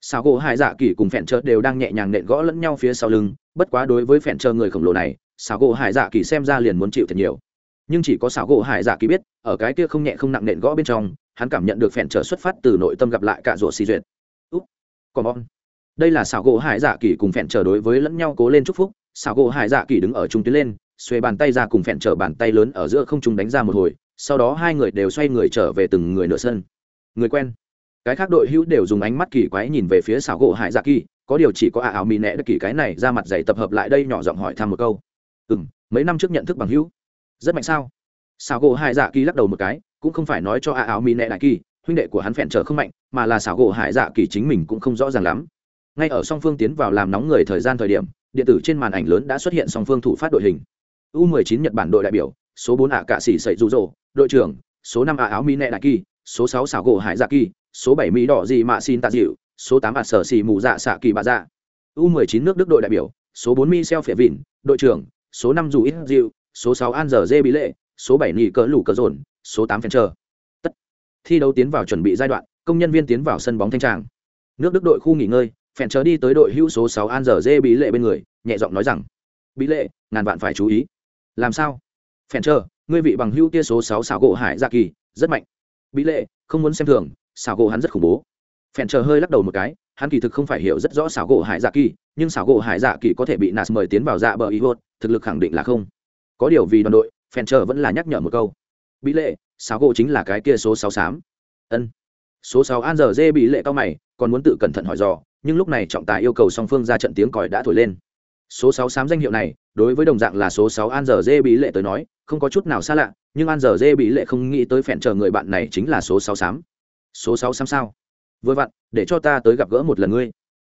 xảo gỗ hải dạ kỳ cùng phèn chờ đều đang nhẹ nhàng nện gõ lẫn nhau phía sau lưng, bất quá đối với phèn chờ người khổng lồ này, xảo gỗ hải dạ kỳ xem ra liền muốn chịu thật nhiều. Nhưng chỉ có xảo gỗ hải dạ kỳ biết, ở cái kia không nhẹ không nặng nện gõ bên trong, hắn cảm nhận được phèn trở xuất phát từ nội tâm gặp lại cả rủa xì duyệt. Úp, còn on đây là xảo gỗ hải dạ kỳ cùng phèn trở đối với lẫn nhau cố lên chúc phúc, xảo gỗ hải dạ kỳ đứng ở trung tuyến lên, xuê bàn tay ra cùng phèn trở bàn tay lớn ở giữa không trung đánh ra một hồi, sau đó hai người đều xoay người trở về từng người nửa sân. Người quen cái khác đội hữu đều dùng ánh mắt kỳ quái nhìn về phía xảo gỗ hải dạ kỳ, có điều chỉ có ả ảo mì nẹ đất kỳ cái này ra mặt dạy tập hợp lại đây nhỏ giọng hỏi thăm một câu. Ừ m mấy năm trước nhận thức bằng hữu. Rất mạnh sao? Xảo gỗ hải dạ kỳ lắc đầu một cái, cũng không phải nói cho À áo mỹ nẹ đại kỳ, huynh đệ của hắn phèn trở không mạnh, mà là xảo gỗ hải dạ kỳ chính mình cũng không rõ ràng lắm. Ngay ở song phương tiến vào làm nóng người thời gian thời điểm, điện tử trên màn ảnh lớn đã xuất hiện song phương thủ phát đội hình. U 19 nhật bản đội đại biểu, số 4 ạ cạ sĩ sậy rụ rỗ đội trưởng, số 5 ạ áo mỹ nẹ đại kỳ, số 6 xảo gỗ hải dạ kỳ số 7 mỹ đỏ gì mạ xin tạ dịu, số 8 ạt sở xì mù dạ xạ kỳ bà dạ. U 19 nước đức đội đại biểu, số 4 michel phệ vịn, đội trưởng, số 5 dù ít dịu, số 6 an giờ dê bí lệ, số 7 nỉ cỡ lủ cỡ rồn số tám phen chờ tất. Thi đấu tiến vào chuẩn bị giai đoạn, công nhân viên tiến vào sân bóng thanh tràng. Nước đức đội khu nghỉ ngơi, phèn chờ đi tới đội hữu số sáu an giờ dê bí lệ bên người, nhẹ giọng nói rằng, bí lệ, ngàn vạn phải chú ý. Làm sao? Phèn chờ ngươi vị bằng hữu kia số sáu xảo gỗ hải dạ kỳ, rất mạnh. Bí lệ, không muốn xem thường xảo gỗ hắn rất khủng bố. Phèn chờ hơi lắc đầu một cái, hắn kỳ thực không phải hiểu rất rõ xảo gỗ hải dạ kỳ, nhưng xảo gỗ hải dạ kỳ có thể bị nạt mời tiến vào dạ bờ ý hốt thực lực khẳng định là không. Có điều vì đoàn đội, phèn chờ vẫn là nhắc nhở một câu. Bị lệ, xảo gỗ chính là cái kia số sáu xám ân. Số sáu an giờ dê bị lệ cao mày, còn muốn tự cẩn thận hỏi dò, nhưng lúc này trọng tài yêu cầu song phương ra trận tiếng còi đã thổi lên. Số sáu xám danh hiệu này, đối với đồng dạng là số sáu an giờ dê bị lệ tới nói, không có chút nào xa lạ, nhưng an giờ dê bị lệ không nghĩ tới phèn chờ người bạn này chính là số sáu xám số sáu xăm sao. Vừa vặn để cho ta tới gặp gỡ một lần ngươi.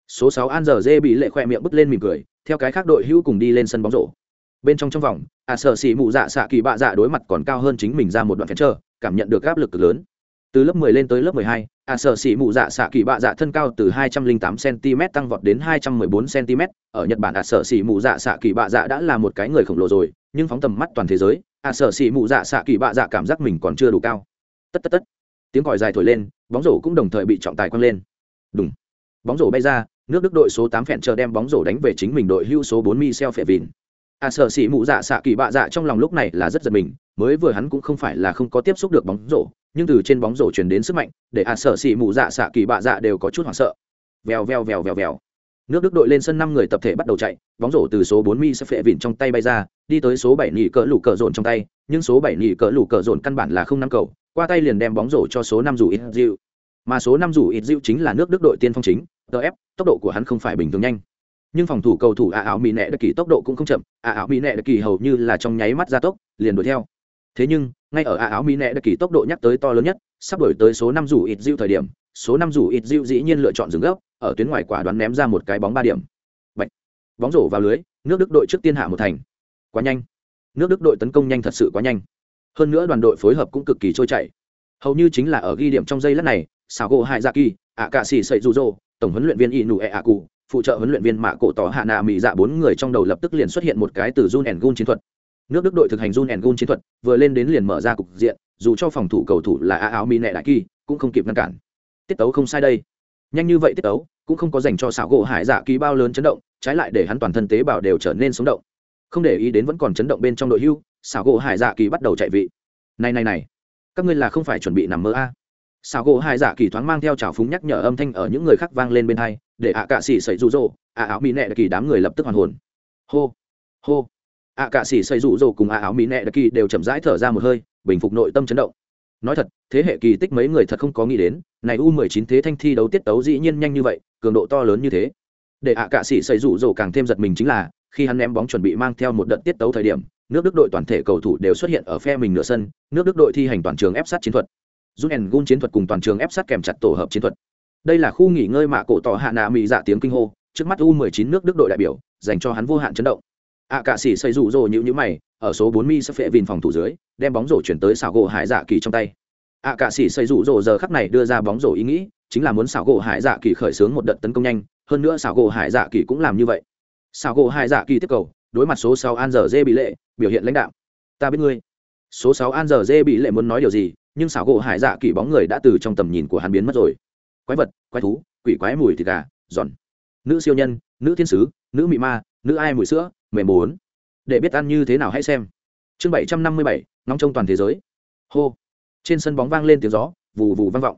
Số sáu an giờ dê bị lệ khoe miệng bứt lên mỉm cười theo cái khác đội hữu cùng đi lên sân bóng rổ. Bên trong trong vòng à sợ xỉ mụ dạ xạ kỳ bạ dạ đối mặt còn cao hơn chính mình ra một đoạn phèn chờ cảm nhận được áp lực cực lớn. Từ lớp 10 lên tới lớp 12, à sở sĩ mụ dạ xạ kỳ bạ dạ thân cao từ 208 cm tăng vọt đến 214 cm ở nhật bản à sở sĩ mụ dạ xạ kỳ bạ dạ đã là một cái người khổng lồ rồi nhưng phóng tầm mắt toàn thế giới à sở sĩ mụ dạ xạ kỳ bạ dạ cảm giác mình còn chưa đủ cao. Tất tất tất tiếng còi dài thổi lên bóng rổ cũng đồng thời bị trọng tài quăng lên. Đúng bóng rổ bay ra nước đức đội số tám phẹn chờ đem bóng rổ đánh về chính mình đội hưu số bốn mi xeo Phệ vìn À sở sĩ mụ dạ xạ kỳ bạ dạ trong lòng lúc này là rất giật mình, mới vừa hắn cũng không phải là không có tiếp xúc được bóng rổ, nhưng từ trên bóng rổ truyền đến sức mạnh để a à sợ xỉ mụ dạ xạ kỳ bạ dạ đều có chút hoảng sợ. Vèo vèo vèo vèo vèo. Nước đức đội lên sân năm người tập thể bắt đầu chạy bóng rổ từ số bốn mi sẽ phệ vịn trong tay bay ra đi tới số bảy nỉ cỡ lủ cỡ rồn trong tay nhưng số bảy nỉ cỡ lủ cỡ rồn căn bản là không năm cầu qua tay liền đem bóng rổ cho số năm rủ ít dịu. Mà số năm rủ ít dịu chính là nước đức đội tiên phong chính tf tốc độ của hắn không phải bình thường nhanh. Nhưng phòng thủ cầu thủ a áo mỹ nẹ đặc kỳ tốc độ cũng không chậm, a áo mỹ nẹ đặc kỳ hầu như là trong nháy mắt gia tốc, liền đuổi theo. Thế nhưng, ngay ở a áo mỹ nẹ đặc kỳ tốc độ nhắc tới to lớn nhất, sắp đổi tới số năm rủ ít dịu thời điểm, số năm rủ ít dịu dĩ nhiên lựa chọn dừng gốc ở tuyến ngoài quả đoán ném ra một cái bóng ba điểm. Bạch. bóng rổ vào lưới, nước đức đội trước tiên hạ một thành. Quá nhanh. Nước đức đội tấn công nhanh thật sự quá nhanh hơn nữa đoàn đội phối hợp cũng cực kỳ trôi chảy. Hầu như chính là ở ghi điểm trong giây lát này xào gỗ hai dạ kỳ ạ cạ xỉ sậy rụ rỗ tổng huấn luyện viên y nụ ẹ ạ cụ phụ trợ huấn luyện viên mạ cổ tỏ hạ nạ mỹ dạ bốn người trong đầu lập tức liền xuất hiện một cái từ jun and gun chiến thuật. Nước đức đội thực hành run and gun chiến thuật, vừa lên đến liền mở ra cục diện, dù cho phòng thủ cầu thủ là a áo mi nẹ đại kỳ, cũng không kịp ngăn cản. Tiết tấu không sai đây. Nhanh như vậy tiết tấu, cũng không có dành cho xảo gỗ hải dạ kỳ bao lớn chấn động, trái lại để hắn toàn thân tế bào đều trở nên sống động. Không để ý đến vẫn còn chấn động bên trong đội hưu xảo gỗ hải dạ kỳ bắt đầu chạy vị. Này này này, các ngươi là không phải chuẩn bị nằm mơ a à. xảo gỗ hải dạ kỳ thoáng mang theo trào phúng nhắc nhở âm thanh ở những người khác vang lên bên hai, để ạ cạ xỉ xảy rụ rỗ, ạ áo mỹ nẹ kỳ đám người lập tức hoàn hồn. Hô hô, ạ cạ xỉ xảy rụ rỗ cùng ạ áo mỹ nẹ kỳ đều chậm rãi thở ra một hơi, bình phục nội tâm chấn động. Nói thật, thế hệ kỳ tích mấy người thật không có nghĩ đến, này u 19 thế thanh thi đấu tiết tấu dĩ nhiên nhanh như vậy, cường độ to lớn như thế. Để ạ cạ sĩ xây rủ rồ càng thêm giật mình chính là, khi hắn ném bóng chuẩn bị mang theo một đợt tiết tấu thời điểm nước đức đội toàn thể cầu thủ đều xuất hiện ở phe mình nửa sân, nước đức đội thi hành toàn trường ép sát chiến thuật. Rút gun chiến thuật cùng toàn trường ép sát kèm chặt tổ hợp chiến thuật. Đây là khu nghỉ ngơi mạ cổ tỏ hạ nạ mỹ dạ tiếng kinh hô, trước mắt u 19 nước đức đội đại biểu, dành cho hắn vô hạn chấn động. Ạ cạ sĩ xây rủ rồ nhữ nhữ mày, ở số bốn mi sắp phệ vìn phòng thủ dưới, đem bóng rổ chuyển tới xảo gỗ hải dạ kỳ trong tay. Ạ cạ sĩ xây rủ rồ giờ khắc này đưa ra bóng rổ ý nghĩ, chính là muốn xảo gỗ hải dạ kỳ khởi xướng một đợt tấn công nhanh, hơn nữa xảo gỗ hải dạ kỳ cũng làm như vậy. Xảo gỗ hải dạ kỳ tiếp cầu đối mặt số sáu an giờ dê bị lệ, biểu hiện lãnh đạo ta biết ngươi. Số sáu an giờ dê bị lệ muốn nói điều gì, nhưng xảo gỗ hải dạ kỳ bóng người đã từ trong tầm nhìn của hắn biến mất rồi. Quái vật, quái thú, quỷ quái mùi thịt gà, giòn. Nữ siêu nhân, nữ thiên sứ, nữ mị ma, nữ ai mùi sữa, mềm bốn. Để biết ăn như thế nào hãy xem. Chương bảy trăm năm mươi bảy nóng trong toàn thế giới. Hô. Trên sân bóng vang lên tiếng gió, vù vù vang vọng.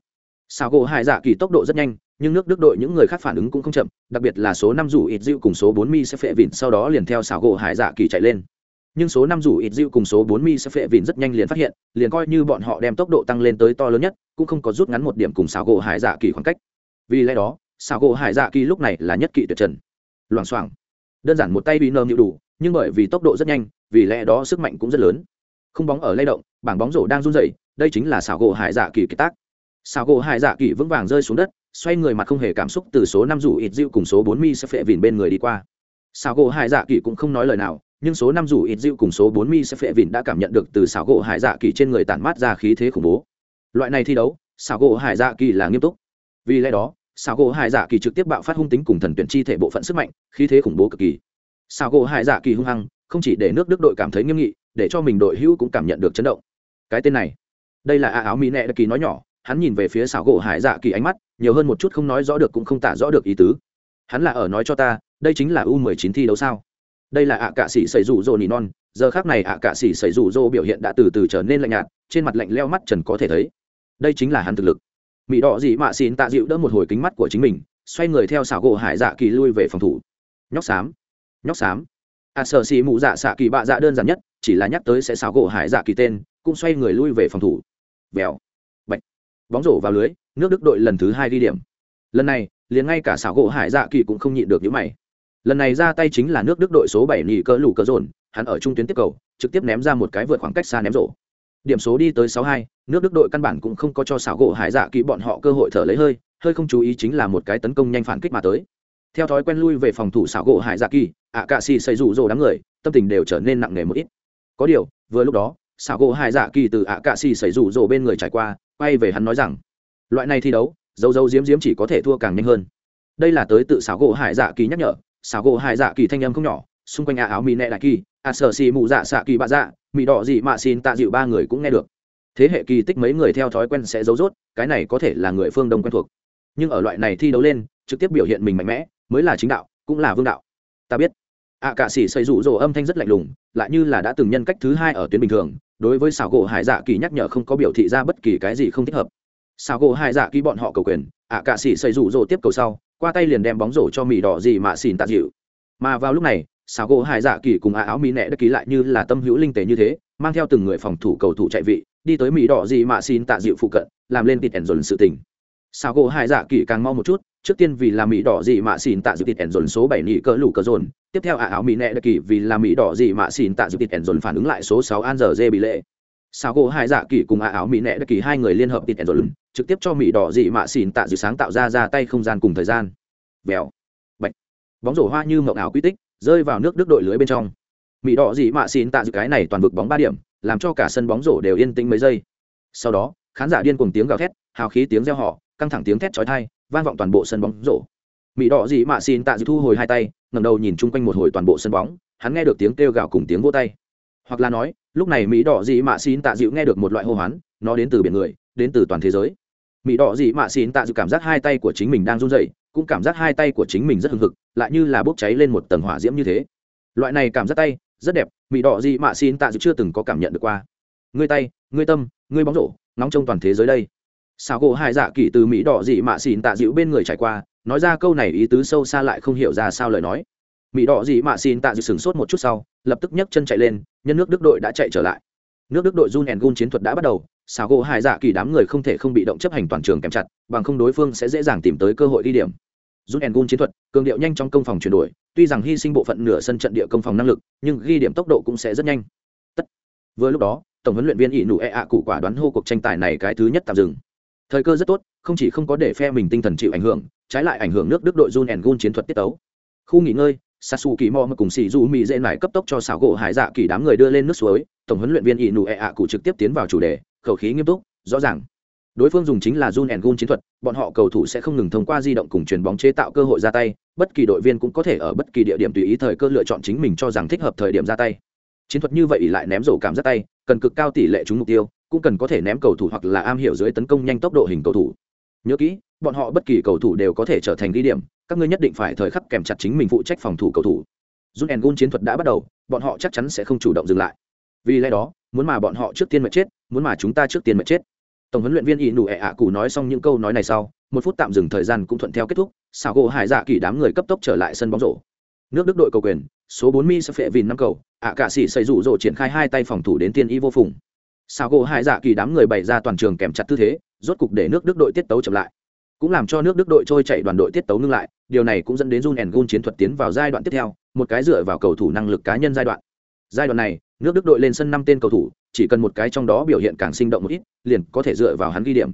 Sao gỗ hải dạ kỳ tốc độ rất nhanh nhưng nước đức đội những người khác phản ứng cũng không chậm, đặc biệt là số năm rủ ít dịu cùng số bốn mi sẽ phệ vịn, sau đó liền theo xảo gỗ hải dạ kỳ chạy lên. Nhưng số năm rủ ít dịu cùng số bốn mi sẽ phệ vịn rất nhanh liền phát hiện, liền coi như bọn họ đem tốc độ tăng lên tới to lớn nhất, cũng không có rút ngắn một điểm cùng xảo gỗ hải dạ kỳ khoảng cách. Vì lẽ đó, xảo gỗ hải dạ kỳ lúc này là nhất kỵ tuyệt trần. Loảng xoảng. Đơn giản một tay bị nơm nhịu đủ, nhưng bởi vì tốc độ rất nhanh, vì lẽ đó sức mạnh cũng rất lớn. Không bóng ở lay động, bảng bóng rổ đang run rẩy, đây chính là xảo gỗ hải dạ kỳ kỳ tác. Xảo gỗ hải dạ kỳ vững vàng rơi xuống đất xoay người mặt không hề cảm xúc từ số năm rủ ít dịu cùng số bốn mi sẽ phệ vìn bên người đi qua. Xảo gỗ hải dạ kỳ cũng không nói lời nào, nhưng số năm rủ ít dịu cùng số bốn mi sẽ phệ vìn đã cảm nhận được từ xảo gỗ hải dạ kỳ trên người tản mát ra khí thế khủng bố. Loại này thi đấu, xảo gỗ hải dạ kỳ là nghiêm túc. Vì lẽ đó, xảo gỗ hải dạ kỳ trực tiếp bạo phát hung tính cùng thần tuyển chi thể bộ phận sức mạnh, khí thế khủng bố cực kỳ. Xảo gỗ hải dạ kỳ hung hăng, không chỉ để nước đức đội cảm thấy nghiêm nghị, để cho mình đội hữu cũng cảm nhận được chấn động. Cái tên này, đây là a áo mỹ nẹ đặc kỳ nói nhỏ hắn nhìn về phía xảo gỗ hải dạ kỳ ánh mắt nhiều hơn một chút không nói rõ được cũng không tả rõ được ý tứ. Hắn là ở nói cho ta đây chính là u mười chín thi đấu sao? Đây là ạ cạ sĩ xảy rủ rô nỉ non giờ khác này ạ cạ sĩ xảy rủ rô biểu hiện đã từ từ trở nên lạnh nhạt trên mặt lạnh leo mắt trần có thể thấy. Đây chính là hắn thực lực. Mỹ đỏ dị mạ xin tạ dịu đỡ một hồi kính mắt của chính mình xoay người theo xảo gỗ hải dạ kỳ lui về phòng thủ. Nhóc xám nhóc xám. A à, sợ xì mụ dạ xạ kỳ bạ dạ đơn giản nhất chỉ là nhắc tới sẽ xảo gỗ hải dạ kỳ tên cũng xoay người lui về phòng thủ. Vèo bóng rổ vào lưới, nước đức đội lần thứ hai ghi điểm. Lần này, liền ngay cả xảo gỗ hải dạ kỳ cũng không nhịn được những mày. Lần này ra tay chính là nước đức đội số bảy nỉ cỡ lủ cỡ rồn hắn ở trung tuyến tiếp cầu, trực tiếp ném ra một cái vượt khoảng cách xa ném rổ. Điểm số đi tới sáu hai, nước đức đội căn bản cũng không có cho xảo gỗ hải dạ kỳ bọn họ cơ hội thở lấy hơi hơi không chú ý chính là một cái tấn công nhanh phản kích mà tới. Theo thói quen lui về phòng thủ xảo gỗ hải dạ kỳ ạ cạ xì xây rủ rồ đám người, tâm tình đều trở nên nặng nề một ít. Có điều, vừa lúc đó xảo gỗ hải dạ kỳ từ ạ cạ xì xảy rủ rồ bên người trải qua, quay về hắn nói rằng, loại này thi đấu dâu dâu diếm diếm chỉ có thể thua càng nhanh hơn. Đây là tới tự xảo gỗ hải dạ kỳ nhắc nhở. Xảo gỗ hải dạ kỳ thanh âm không nhỏ, xung quanh ạ áo mì nẹ đại kỳ, ạ sở xì mù dạ xạ kỳ bạ dạ mì đỏ dị mạ xin tạ dịu ba người cũng nghe được. Thế hệ kỳ tích mấy người theo thói quen sẽ giấu rốt, cái này có thể là người phương đông quen thuộc. Nhưng ở loại này thi đấu lên, trực tiếp biểu hiện mình mạnh mẽ, mới là chính đạo, cũng là vương đạo. Ta biết. ạ cạ sĩ xây rủ rồ âm thanh rất lạnh lùng, lại như là đã từng nhân cách thứ hai ở tuyến bình thường đối với xảo gỗ hải dạ kỳ nhắc nhở không có biểu thị ra bất kỳ cái gì không thích hợp. Xảo gỗ hải dạ kỳ bọn họ cầu quyền, ạ cạ sĩ xây rủ rỗ tiếp cầu sau, qua tay liền đem bóng rổ cho mì đỏ gì mà xỉn tạ dịu. Mà vào lúc này, xảo gỗ hải dạ kỳ cùng ạ áo mỹ nẹ đã ký lại như là tâm hữu linh tế như thế, mang theo từng người phòng thủ cầu thủ chạy vị, đi tới mỹ đỏ gì mà xin tạ dịu phụ cận, làm lên tịt ẩn dồn sự tình. Sao gỗ hai dạ kỳ càng mau một chút, trước tiên vì là mỹ đỏ dị mà xin tạ dự tịt ẻn dồn số bảy nị cỡ lủ cỡ dồn, tiếp theo ạ áo mỹ nẹ đã kỳ vì là mỹ đỏ dị mà xin tạ dự tịt ẻn dồn phản ứng lại số sáu an giờ dê bị lệ. Sao gỗ hai dạ kỳ cùng ạ áo mỹ nẹ đã kỳ hai người liên hợp tịt ẻn dồn, trực tiếp cho mỹ đỏ dị mà xin tạ dự sáng tạo ra ra tay không gian cùng thời gian. Vèo. Bạch. Bóng rổ hoa như mộng ảo quy tích, rơi vào nước đức đội lưới bên trong. Mỹ đỏ dị mà xin tạ dự cái này toàn vực bóng ba điểm, làm cho cả sân bóng rổ đều yên tĩnh mấy giây. Sau đó, khán giả điên cùng tiếng gào thét, hào khí tiếng reo họ căng thẳng tiếng thét chói tai, vang vọng toàn bộ sân bóng rổ. Mỹ đỏ gì mà xin tạ dị thu hồi hai tay, ngẩng đầu nhìn chung quanh một hồi toàn bộ sân bóng, hắn nghe được tiếng kêu gào cùng tiếng vỗ tay. Hoặc là nói, lúc này mỹ đỏ gì mà xin tạ dịu nghe được một loại hô hoán, nó đến từ biển người, đến từ toàn thế giới. Mỹ đỏ gì mà xin tạ dịu cảm giác hai tay của chính mình đang run rẩy, cũng cảm giác hai tay của chính mình rất hưng hực, lại như là bốc cháy lên một tầng hỏa diễm như thế. Loại này cảm giác tay, rất đẹp mỹ đỏ gì mà xin tạ dịu chưa từng có cảm nhận được qua. Ngươi tay, ngươi tâm, ngươi bóng rổ nóng trong toàn thế giới đây sao gỗ hai dạ kỳ từ mỹ đỏ dị mạ xin tạ dịu bên người trải qua, nói ra câu này ý tứ sâu xa lại không hiểu ra sao lời nói. Mỹ đỏ dị mạ xin tạ dịu sửng sốt một chút sau, lập tức nhấc chân chạy lên, nhân nước đức đội đã chạy trở lại. Nước đức đội jun and gun chiến thuật đã bắt đầu sao gỗ hai dạ kỳ đám người không thể không bị động chấp hành toàn trường kèm chặt, bằng không đối phương sẽ dễ dàng tìm tới cơ hội đi điểm. Jun en gun chiến thuật, cường điệu nhanh trong công phòng chuyển đổi, tuy rằng hy sinh bộ phận nửa sân trận địa công phòng năng lực, nhưng ghi điểm tốc độ cũng sẽ rất nhanh. Tất. Vừa lúc đó, tổng huấn luyện viên ỷ nụ e ạ cụ quả đoán hô cuộc tranh tài này cái thứ nhất tạm dừng thời cơ rất tốt không chỉ không có để phe mình tinh thần chịu ảnh hưởng trái lại ảnh hưởng nước đức đội jun and gun chiến thuật tiết tấu khu nghỉ ngơi sasu kỳ mò mà cùng xì du mỹ dễ mải cấp tốc cho xảo gỗ hải dạ kỳ đám người đưa lên nước suối tổng huấn luyện viên ỷ nụ ẹ ạ cụ trực tiếp tiến vào chủ đề khẩu khí nghiêm túc rõ ràng đối phương dùng chính là Jun and Gun chiến thuật, bọn họ cầu thủ sẽ không ngừng thông qua di động cùng chuyền bóng chế tạo cơ hội ra tay, bất kỳ đội viên cũng có thể ở bất kỳ địa điểm tùy ý thời cơ lựa chọn chính mình cho rằng thích hợp thời điểm ra tay. Chiến thuật như vậy lại ném rổ cảm giác tay, cần cực cao tỷ lệ trúng mục tiêu, cũng cần có thể ném cầu thủ hoặc là am hiểu dưới tấn công nhanh tốc độ hình cầu thủ. Nhớ kỹ, bọn họ bất kỳ cầu thủ đều có thể trở thành ghi điểm, các ngươi nhất định phải thời khắc kèm chặt chính mình phụ trách phòng thủ cầu thủ. rút and Gun chiến thuật đã bắt đầu, bọn họ chắc chắn sẽ không chủ động dừng lại. Vì lẽ đó, muốn mà bọn họ trước tiên mà chết, muốn mà chúng ta trước tiên mà chết tổng huấn luyện viên ỷ nụ ẹ ạ cụ nói xong những câu nói này sau một phút tạm dừng thời gian cũng thuận theo kết thúc xào gỗ hải dạ kỳ đám người cấp tốc trở lại sân bóng rổ nước đức đội cầu quyền số bốn mi sẽ phệ vìn năm cầu ạ cạ sĩ xây rủ rộ triển khai hai tay phòng thủ đến tiên y vô phùng Sao gỗ hai dạ kỳ đám người bày ra toàn trường kèm chặt tư thế, rốt cục để nước đức đội tiết tấu chậm lại. Cũng làm cho nước đức đội trôi chạy đoàn đội tiết tấu ngưng lại, điều này cũng dẫn đến run and gun chiến thuật tiến vào giai đoạn tiếp theo, một cái dựa vào cầu thủ năng lực cá nhân giai đoạn. Giai đoạn này, nước đức đội lên sân năm tên cầu thủ, chỉ cần một cái trong đó biểu hiện càng sinh động một ít, liền có thể dựa vào hắn ghi điểm.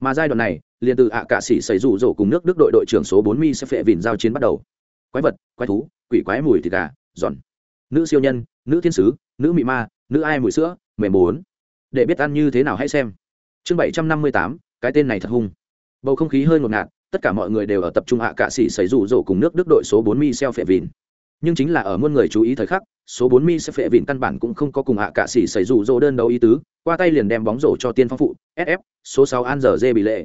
Mà giai đoạn này, liền từ ạ à cạ sĩ xảy rủ rổ cùng nước đức đội đội trưởng số bốn mi sẽ phệ vìn giao chiến bắt đầu. Quái vật, quái thú, quỷ quái mùi thịt gà, giòn. Nữ siêu nhân, nữ thiên sứ, nữ mị ma, nữ ai mùi sữa, mềm bốn để biết ăn như thế nào hãy xem. Chương bảy trăm năm mươi tám, cái tên này thật hung. Bầu không khí hơi ngột ngạt, tất cả mọi người đều ở tập trung hạ à cạ sĩ xảy rủ rổ cùng nước đức đội số bốn mi xeo phệ vìn nhưng chính là ở muôn người chú ý thời khắc, số bốn mi sẽ phệ vịn căn bản cũng không có cùng hạ à cạ sĩ xảy rủ rỗ đơn đấu ý tứ, qua tay liền đem bóng rổ cho tiên phong phụ sf số sáu an giờ dê bị lệ.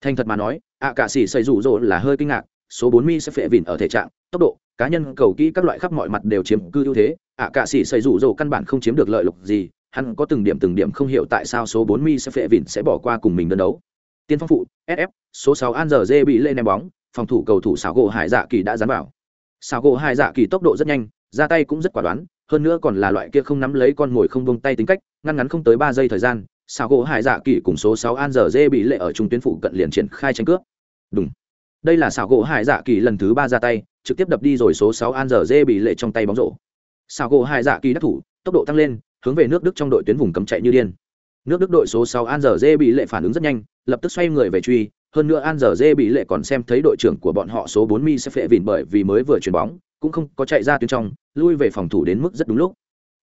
Thành thật mà nói hạ à cạ sĩ xảy rủ rỗ là hơi kinh ngạc, số bốn mi sẽ phệ vịn ở thể trạng, tốc độ, cá nhân, cầu kỹ các loại khắp mọi mặt đều chiếm cư ưu thế hạ à cạ sĩ xảy rủ rỗ căn bản không chiếm được lợi lộc gì hắn có từng điểm từng điểm không hiểu tại sao số bốn mi sẽ phệ vịn sẽ bỏ qua cùng mình đơn đấu. Tiên phong phụ sf số sáu an giờ dê bị lên ném bóng, phòng thủ cầu thủ xảo gỗ hải dạ kỳ đã dán vào. Xảo gỗ hải dạ kỳ tốc độ rất nhanh, ra tay cũng rất quả đoán, hơn nữa còn là loại kia không nắm lấy con mồi không bông tay tính cách, ngăn ngắn không tới ba giây thời gian xảo gỗ hải dạ kỳ cùng số sáu an giờ dê bị lệ ở trung tuyến phụ cận liền triển khai tranh cướp. Đúng đây là xảo gỗ hải dạ kỳ lần thứ ba ra tay, trực tiếp đập đi rồi số sáu an giờ dê bị lệ trong tay bóng rổ. Xảo gỗ hải dạ kỳ đắc thủ, tốc độ tăng lên hướng về nước đức trong đội tuyến vùng cấm chạy như điên. Nước đức đội số sáu an giờ dê bị lệ phản ứng rất nhanh, lập tức xoay người về truy. Hơn nữa an giờ dê bị lệ còn xem thấy đội trưởng của bọn họ số bốn mi sẽ phệ vịn bởi vì mới vừa chuyền bóng, cũng không có chạy ra tuyến trong, lui về phòng thủ đến mức rất đúng lúc.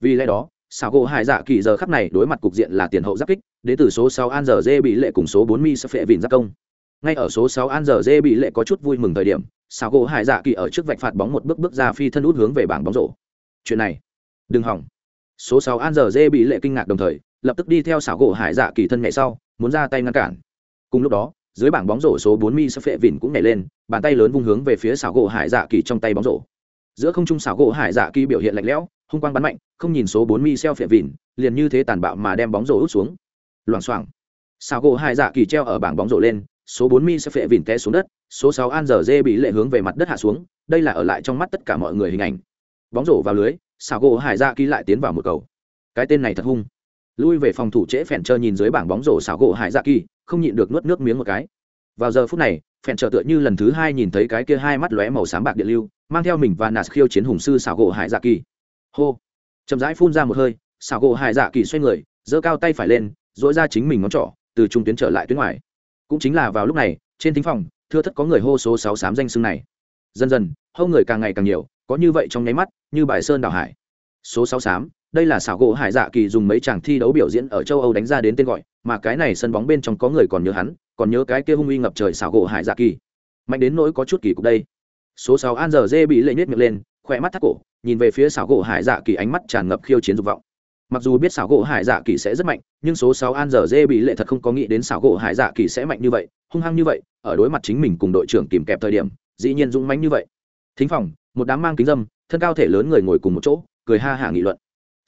Vì lẽ đó sao gỗ hải dạ kỳ giờ khắp này đối mặt cục diện là tiền hậu giáp kích, đến từ số sáu an giờ dê bị lệ cùng số bốn mi sẽ phệ vịn giáp công. Ngay ở số sáu an giờ dê bị lệ có chút vui mừng thời điểm sao gỗ hải dạ kỳ ở trước vạch phạt bóng một bước bước ra phi thân út hướng về bảng bóng rổ. Chuyện này, đừng hỏng số sáu an giờ dê bị lệ kinh ngạc đồng thời, lập tức đi theo xảo gỗ hải dạ kỳ thân nhảy sau, muốn ra tay ngăn cản. Cùng lúc đó, dưới bảng bóng rổ số bốn mi sẽ phệ vìn cũng nhảy lên, bàn tay lớn vung hướng về phía xảo gỗ hải dạ kỳ trong tay bóng rổ. Giữa không trung xảo gỗ hải dạ kỳ biểu hiện lạnh lẽo, hung quang bắn mạnh, không nhìn số bốn mi xeo phệ vìn liền như thế tàn bạo mà đem bóng rổ út xuống. Loảng xoảng. Xảo gỗ hải dạ kỳ treo ở bảng bóng rổ lên, số bốn mi sẽ phệ vìn té xuống đất, số sáu an giờ dê bị lệ hướng về mặt đất hạ xuống, đây là ở lại trong mắt tất cả mọi người hình ảnh. Bóng rổ vào lưới xảo gỗ hải dạ kỳ lại tiến vào một cầu. Cái tên này thật hung. Lui về phòng thủ trễ phèn chờ nhìn dưới bảng bóng rổ xảo gỗ hải dạ kỳ không nhịn được nuốt nước miếng một cái. Vào giờ phút này, phèn chờ tựa như lần thứ hai nhìn thấy cái kia hai mắt lóe màu xám bạc điện lưu, mang theo mình và nạt khiêu chiến hùng sư xảo gỗ hải dạ kỳ hô. Chậm rãi phun ra một hơi, xảo gỗ hải dạ kỳ xoay người, giơ cao tay phải lên dỗi ra chính mình ngón trỏ, từ trung tuyến trở lại tuyến ngoài. Cũng chính là vào lúc này, trên thính phòng, thưa thất có người hô số sáu xám danh xưng này. Dần dần, hâu người càng ngày càng nhiều có như vậy trong nháy mắt, như bài sơn đảo hải. Số sáu xám, đây là xảo gỗ hải dạ kỳ dùng mấy chàng thi đấu biểu diễn ở châu âu đánh ra đến tên gọi, mà cái này sân bóng bên trong có người còn nhớ hắn, còn nhớ cái kia hung uy ngập trời xảo gỗ hải dạ kỳ. Mạnh đến nỗi có chút kỳ cục đây. Số sáu an giờ dê bị lệ nhét miệng lên, khỏe mắt thắt cổ, nhìn về phía xảo gỗ hải dạ kỳ ánh mắt tràn ngập khiêu chiến dục vọng. Mặc dù biết xảo gỗ hải dạ kỳ sẽ rất mạnh, nhưng số sáu an giờ dê bị lệ thật không có nghĩ đến xảo gỗ hải dạ kỳ sẽ mạnh như vậy, hung hăng như vậy, ở đối mặt chính mình cùng đội trưởng kìm kẹp thời điểm, dĩ nhiên dũng mãnh như vậy. Thính phòng một đám mang kính dâm thân cao thể lớn người ngồi cùng một chỗ cười ha hả nghị luận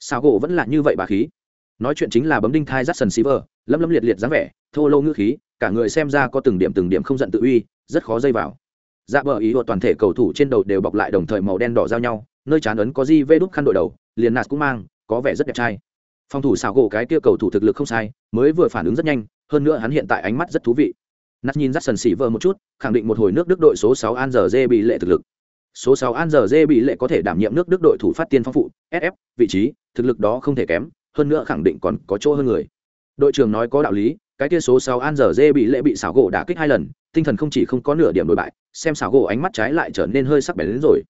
sao gỗ vẫn là như vậy bà khí nói chuyện chính là bấm đinh thai sì vờ, lâm lâm liệt liệt dáng vẻ, thô lô ngữ khí, cả người xem ra có từng điểm từng điểm không giận tự uy, rất khó dây vào. Dạ bờ ý của toàn thể cầu thủ trên đầu đều bọc lại đồng thời màu đen đỏ giao nhau, nơi chán ấn có di vê đúc khăn đội đầu, liền nạt cũng mang, có vẻ rất đẹp trai. Phòng thủ xảo gỗ cái kia cầu thủ thực lực không sai, mới vừa phản ứng rất nhanh, hơn nữa hắn hiện tại ánh mắt rất thú vị. Nạt nhìn rắt sần Jackson vờ một chút, khẳng định một hồi nước Đức đội số sáu An giờ bị lệ thực lực. Số 6 An giờ bị lệ có thể đảm nhiệm nước Đức đội thủ phát tiên phong phụ, SF, vị trí, thực lực đó không thể kém, hơn nữa khẳng định còn có chỗ hơn người. Đội trưởng nói có đạo lý cái kia số sáu an giờ dê bị lệ bị xảo gỗ đả kích hai lần tinh thần không chỉ không có nửa điểm đổi bại xem xảo gỗ ánh mắt trái lại trở nên hơi sắc bén đến rồi.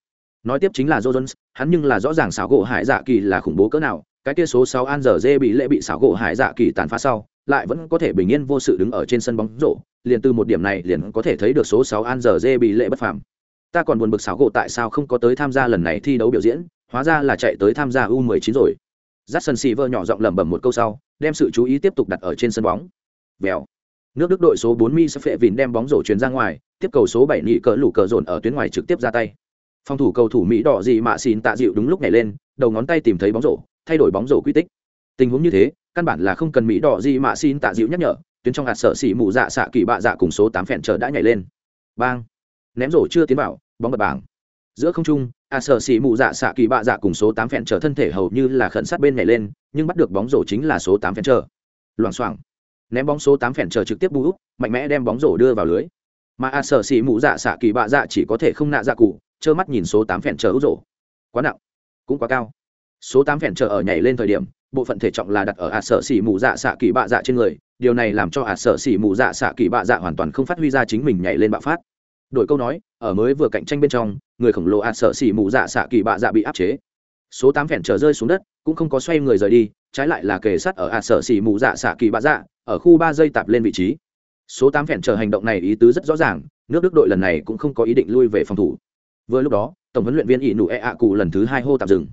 Nói tiếp chính là jones hắn nhưng là rõ ràng xảo gỗ hải dạ kỳ là khủng bố cỡ nào cái kia số sáu an giờ dê bị lệ bị xảo gỗ hải dạ kỳ tàn phá sau lại vẫn có thể bình yên vô sự đứng ở trên sân bóng rổ liền từ một điểm này liền có thể thấy được số sáu an giờ dê bị lệ bất phàm ta còn buồn bực xảo gỗ tại sao không có tới tham gia lần này thi đấu biểu diễn hóa ra là chạy tới tham gia u 19 rồi dắt sân xì vơ nhỏ giọng lẩm bẩm một câu sau, đem sự chú ý tiếp tục đặt ở trên sân bóng. Vèo. Nước Đức đội số 4 Mi sẽ phệ vìn đem bóng rổ chuyền ra ngoài, tiếp cầu số 7 nhị cỡ lủ cờ dồn ở tuyến ngoài trực tiếp ra tay. Phòng thủ cầu thủ Mỹ đỏ gì mà xin tạ dịu đúng lúc này lên, đầu ngón tay tìm thấy bóng rổ, thay đổi bóng rổ quy tích. Tình huống như thế, căn bản là không cần Mỹ đỏ gì mà xin tạ dịu nhắc nhở, tuyến trong hạt sở xỉ mù dạ xạ kỳ bạ dạ cùng số 8 phèn chờ đã nhảy lên. Bang. Ném rổ chưa tiến vào, bóng bật bảng. Giữa không trung a sợ xỉ mụ dạ xạ kỳ bạ dạ cùng số tám phèn trở thân thể hầu như là khẩn sát bên nhảy lên nhưng bắt được bóng rổ chính là số tám phèn trở loảng xoảng. Ném bóng số tám phèn trở trực tiếp bú úp mạnh mẽ đem bóng rổ đưa vào lưới. Mà a sợ xỉ mụ dạ xạ kỳ bạ dạ chỉ có thể không nạ dạ cụ trơ mắt nhìn số tám phèn trở úp rổ. Quá nặng. Cũng quá cao. Số tám phèn trở ở nhảy lên thời điểm bộ phận thể trọng là đặt ở a sợ xỉ mụ dạ xạ kỳ bạ dạ trên người điều này làm cho a sợ xỉ mụ dạ xạ kỳ bạ dạ hoàn toàn không phát huy ra chính mình nhảy lên bạo phát đổi câu nói, ở mới vừa cạnh tranh bên trong, người khổng lồ ạt sợ xỉ mù dạ xạ kỳ bạ dạ bị áp chế. Số tám phèn trở rơi xuống đất, cũng không có xoay người rời đi, trái lại là kề sắt ở ạt sợ xỉ mù dạ xạ kỳ bạ dạ ở khu ba giây tạp lên vị trí. Số tám phèn trở hành động này ý tứ rất rõ ràng, nước đức đội lần này cũng không có ý định lui về phòng thủ. Vừa lúc đó, tổng huấn luyện viên ỷ nụ e ạ cụ lần thứ hai hô tạm dừng.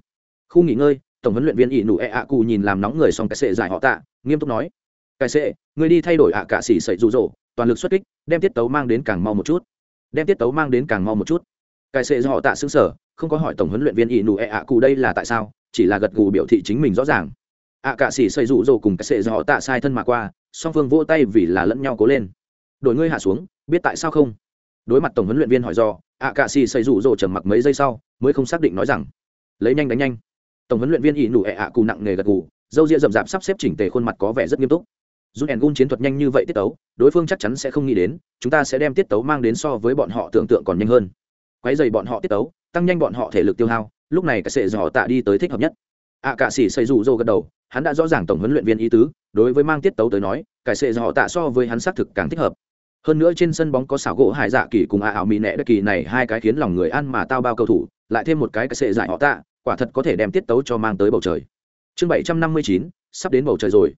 Khu nghỉ ngơi, tổng huấn luyện viên ỷ nụ e ạ cụ nhìn làm nóng người xong cái sệ dài họ tạ, nghiêm túc nói, cái sệ người đi thay đổi ạ cả xỉ sậy rụ rỗ, toàn lực xuất kích, đem tiết tấu mang đến càng mau một chút đem tiết tấu mang đến càng mau một chút. Cái sệ do họ tạ xứng sở không có hỏi tổng huấn luyện viên ỷ nụ ẹ ạ cụ đây là tại sao chỉ là gật gù biểu thị chính mình rõ ràng. Ạ cạ xỉ xây rụ rồ cùng cái sệ do họ tạ sai thân mà qua song phương vỗ tay vì là lẫn nhau cố lên. Đổi ngươi hạ xuống biết tại sao không? Đối mặt tổng huấn luyện viên hỏi do ạ cạ xì xây rụ rỗ trầm mặc mấy giây sau mới không xác định nói rằng lấy nhanh đánh nhanh. Tổng huấn luyện viên ỷ nụ ẹ ạ cụ nặng nề gật gù, dâu ria rậm rạp sắp xếp chỉnh tề khuôn mặt có vẻ rất nghiêm túc rút ẻn gun chiến thuật nhanh như vậy tiết tấu, đối phương chắc chắn sẽ không nghĩ đến, chúng ta sẽ đem tiết tấu mang đến so với bọn họ tưởng tượng còn nhanh hơn. Quấy dày bọn họ tiết tấu, tăng nhanh bọn họ thể lực tiêu hao, lúc này cái sệ dò tạ đi tới thích hợp nhất. À, ạ cạ sĩ xây rủ rô gật đầu, hắn đã rõ ràng tổng huấn luyện viên ý tứ, đối với mang tiết tấu tới nói cải sệ dò tạ so với hắn xác thực càng thích hợp. Hơn nữa trên sân bóng có xảo gỗ hải dạ kỳ cùng ạ ảo mỹ nẹ đất kỳ này hai cái khiến lòng người ăn mà tao bao cầu thủ, lại thêm một cái cái sệ giải họ tạ, quả thật có thể đem tiết tấu cho mang tới bầu trời. Chương bảy trăm năm mươi chín, sắp đến bầu trời rồi.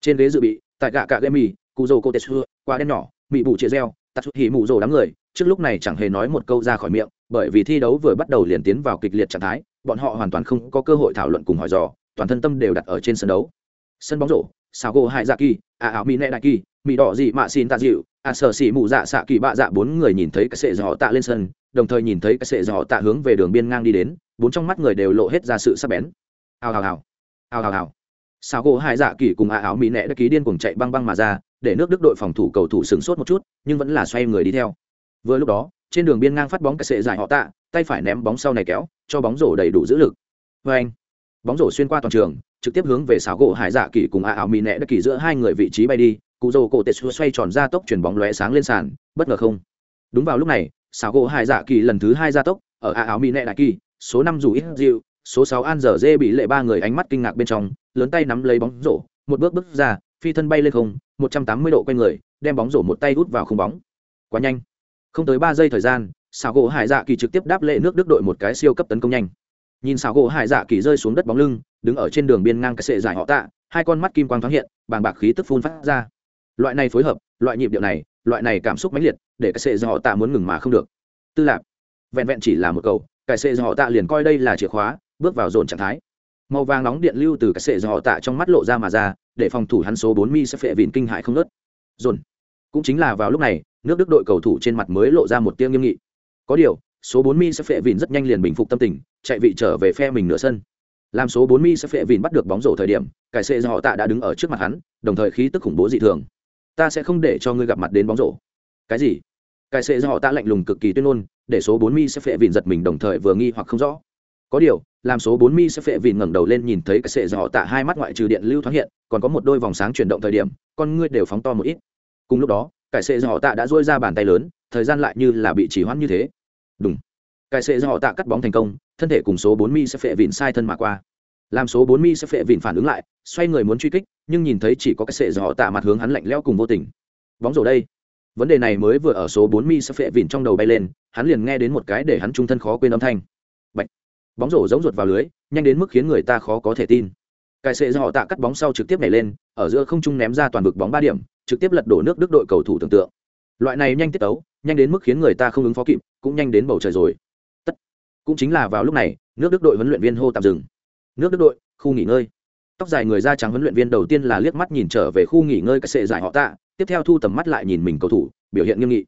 Trên ghế dự bị tại gạ cạ gây mì, cụ rồ cô tê xưa quá đen nhỏ mị bụ chia reo, tạt hỉ mụ rồ đám người, trước lúc này chẳng hề nói một câu ra khỏi miệng, bởi vì thi đấu vừa bắt đầu liền tiến vào kịch liệt trạng thái, bọn họ hoàn toàn không có cơ hội thảo luận cùng hỏi dò, toàn thân tâm đều đặt ở trên sân đấu. Sân bóng rổ sao gỗ hai dạ kỳ à áo mỹ nệ đại kỳ mỹ đỏ dị mạ xin tạ dịu à sở xỉ mụ dạ xạ kỳ bạ dạ bốn người nhìn thấy cái sệ dò tạ lên sân, đồng thời nhìn thấy cái sệ dò tạ hướng về đường biên ngang đi đến, bốn trong mắt người đều lộ hết ra sự sắc bén. Hào hào hào. Hào hào hào sao gỗ hai dạ kỳ cùng à áo mỹ nẹ đã ký điên cuồng chạy băng băng mà ra, để nước đức đội phòng thủ cầu thủ sửng sốt một chút, nhưng vẫn là xoay người đi theo. Vừa lúc đó, trên đường biên ngang phát bóng cái sệ dài họ tạ, tay phải ném bóng sau này kéo, cho bóng rổ đầy đủ giữ lực. Vê anh, bóng rổ xuyên qua toàn trường, trực tiếp hướng về xảo gỗ hải dạ kỳ cùng a áo mỹ nẹ đã kỳ giữa hai người vị trí bay đi, cụ rổ cổ tết xoay tròn ra tốc chuyển bóng lóe sáng lên sàn, bất ngờ không. Đúng vào lúc này xảo gỗ hải dạ kỳ lần thứ hai ra tốc, ở a áo mỹ nẹ đại kỳ, số năm dù ít dịu số sáu an dở dê bị lệ ba người ánh mắt kinh ngạc bên trong, lớn tay nắm lấy bóng rổ, một bước bước ra, phi thân bay lên không, một trăm tám mươi độ quay người, đem bóng rổ một tay hút vào không bóng. Quá nhanh. Không tới ba giây thời gian, xảo gỗ hải dạ kỳ trực tiếp đáp lệ nước đức đội một cái siêu cấp tấn công nhanh. Nhìn xảo gỗ hải dạ kỳ rơi xuống đất bóng lưng, đứng ở trên đường biên ngang cái sệ giải họ tạ, hai con mắt kim quang thoáng hiện, bàng bạc khí tức phun phát ra. Loại này phối hợp, loại nhịp điệu này, loại này cảm xúc mãnh liệt, để cái sệ giải họ tạ muốn ngừng mà không được. Tư lạc vẹn vẹn chỉ là một cầu, cái sệ giải họ tạ liền coi đây là chìa khóa bước vào dồn trạng thái. Màu vàng nóng điện lưu từ cái sệ do họ tạ trong mắt lộ ra mà ra, để phòng thủ hắn số bốn mi sẽ phệ vịn kinh hại không nớt dồn. Cũng chính là vào lúc này, nước đức đội cầu thủ trên mặt mới lộ ra một tiếng nghiêm nghị. Có điều, số bốn mi sẽ phệ vịn rất nhanh liền bình phục tâm tình, chạy vị trở về phe mình nửa sân. Làm số bốn mi sẽ phệ vịn bắt được bóng rổ thời điểm, cái sệ do họ tạ đã đứng ở trước mặt hắn, đồng thời khí tức khủng bố dị thường. Ta sẽ không để cho ngươi gặp mặt đến bóng rổ. Cái gì? Cái sệ do họ tạ lạnh lùng cực kỳ tuyên ngôn, để số bốn mi sẽ phệ vịn giật mình đồng thời vừa nghi hoặc không rõ có điều, làm số bốn mi sẽ phệ vịn ngẩng đầu lên nhìn thấy cái sệ do tạ hai mắt ngoại trừ điện lưu thoáng hiện, còn có một đôi vòng sáng chuyển động thời điểm, con ngươi đều phóng to một ít. Cùng lúc đó cải sệ do tạ đã dôi ra bàn tay lớn, thời gian lại như là bị chỉ hoãn như thế. Đúng cải sệ do tạ cắt bóng thành công, thân thể cùng số bốn mi sẽ phệ vịn sai thân mà qua. Làm số bốn mi sẽ phệ vịn phản ứng lại, xoay người muốn truy kích, nhưng nhìn thấy chỉ có cái sệ do tạ mặt hướng hắn lạnh lẽo cùng vô tình. Bóng rổ đây. Vấn đề này mới vừa ở số bốn mi sẽ phệ vịn trong đầu bay lên, hắn liền nghe đến một cái để hắn trung thân khó quên âm thanh bóng rổ giống ruột vào lưới, nhanh đến mức khiến người ta khó có thể tin. Cải sệ do họ tạ cắt bóng sau trực tiếp nhảy lên, ở giữa không trung ném ra toàn vực bóng ba điểm, trực tiếp lật đổ nước đức đội cầu thủ tưởng tượng. Loại này nhanh tiết tấu, nhanh đến mức khiến người ta không ứng phó kịp, cũng nhanh đến bầu trời rồi. Tất, cũng chính là vào lúc này, nước đức đội huấn luyện viên hô tạm dừng. Nước đức đội, khu nghỉ ngơi. Tóc dài người da trắng huấn luyện viên đầu tiên là liếc mắt nhìn trở về khu nghỉ ngơi cải sệ giải họ tạ, tiếp theo thu tầm mắt lại nhìn mình cầu thủ, biểu hiện nghiêm nghị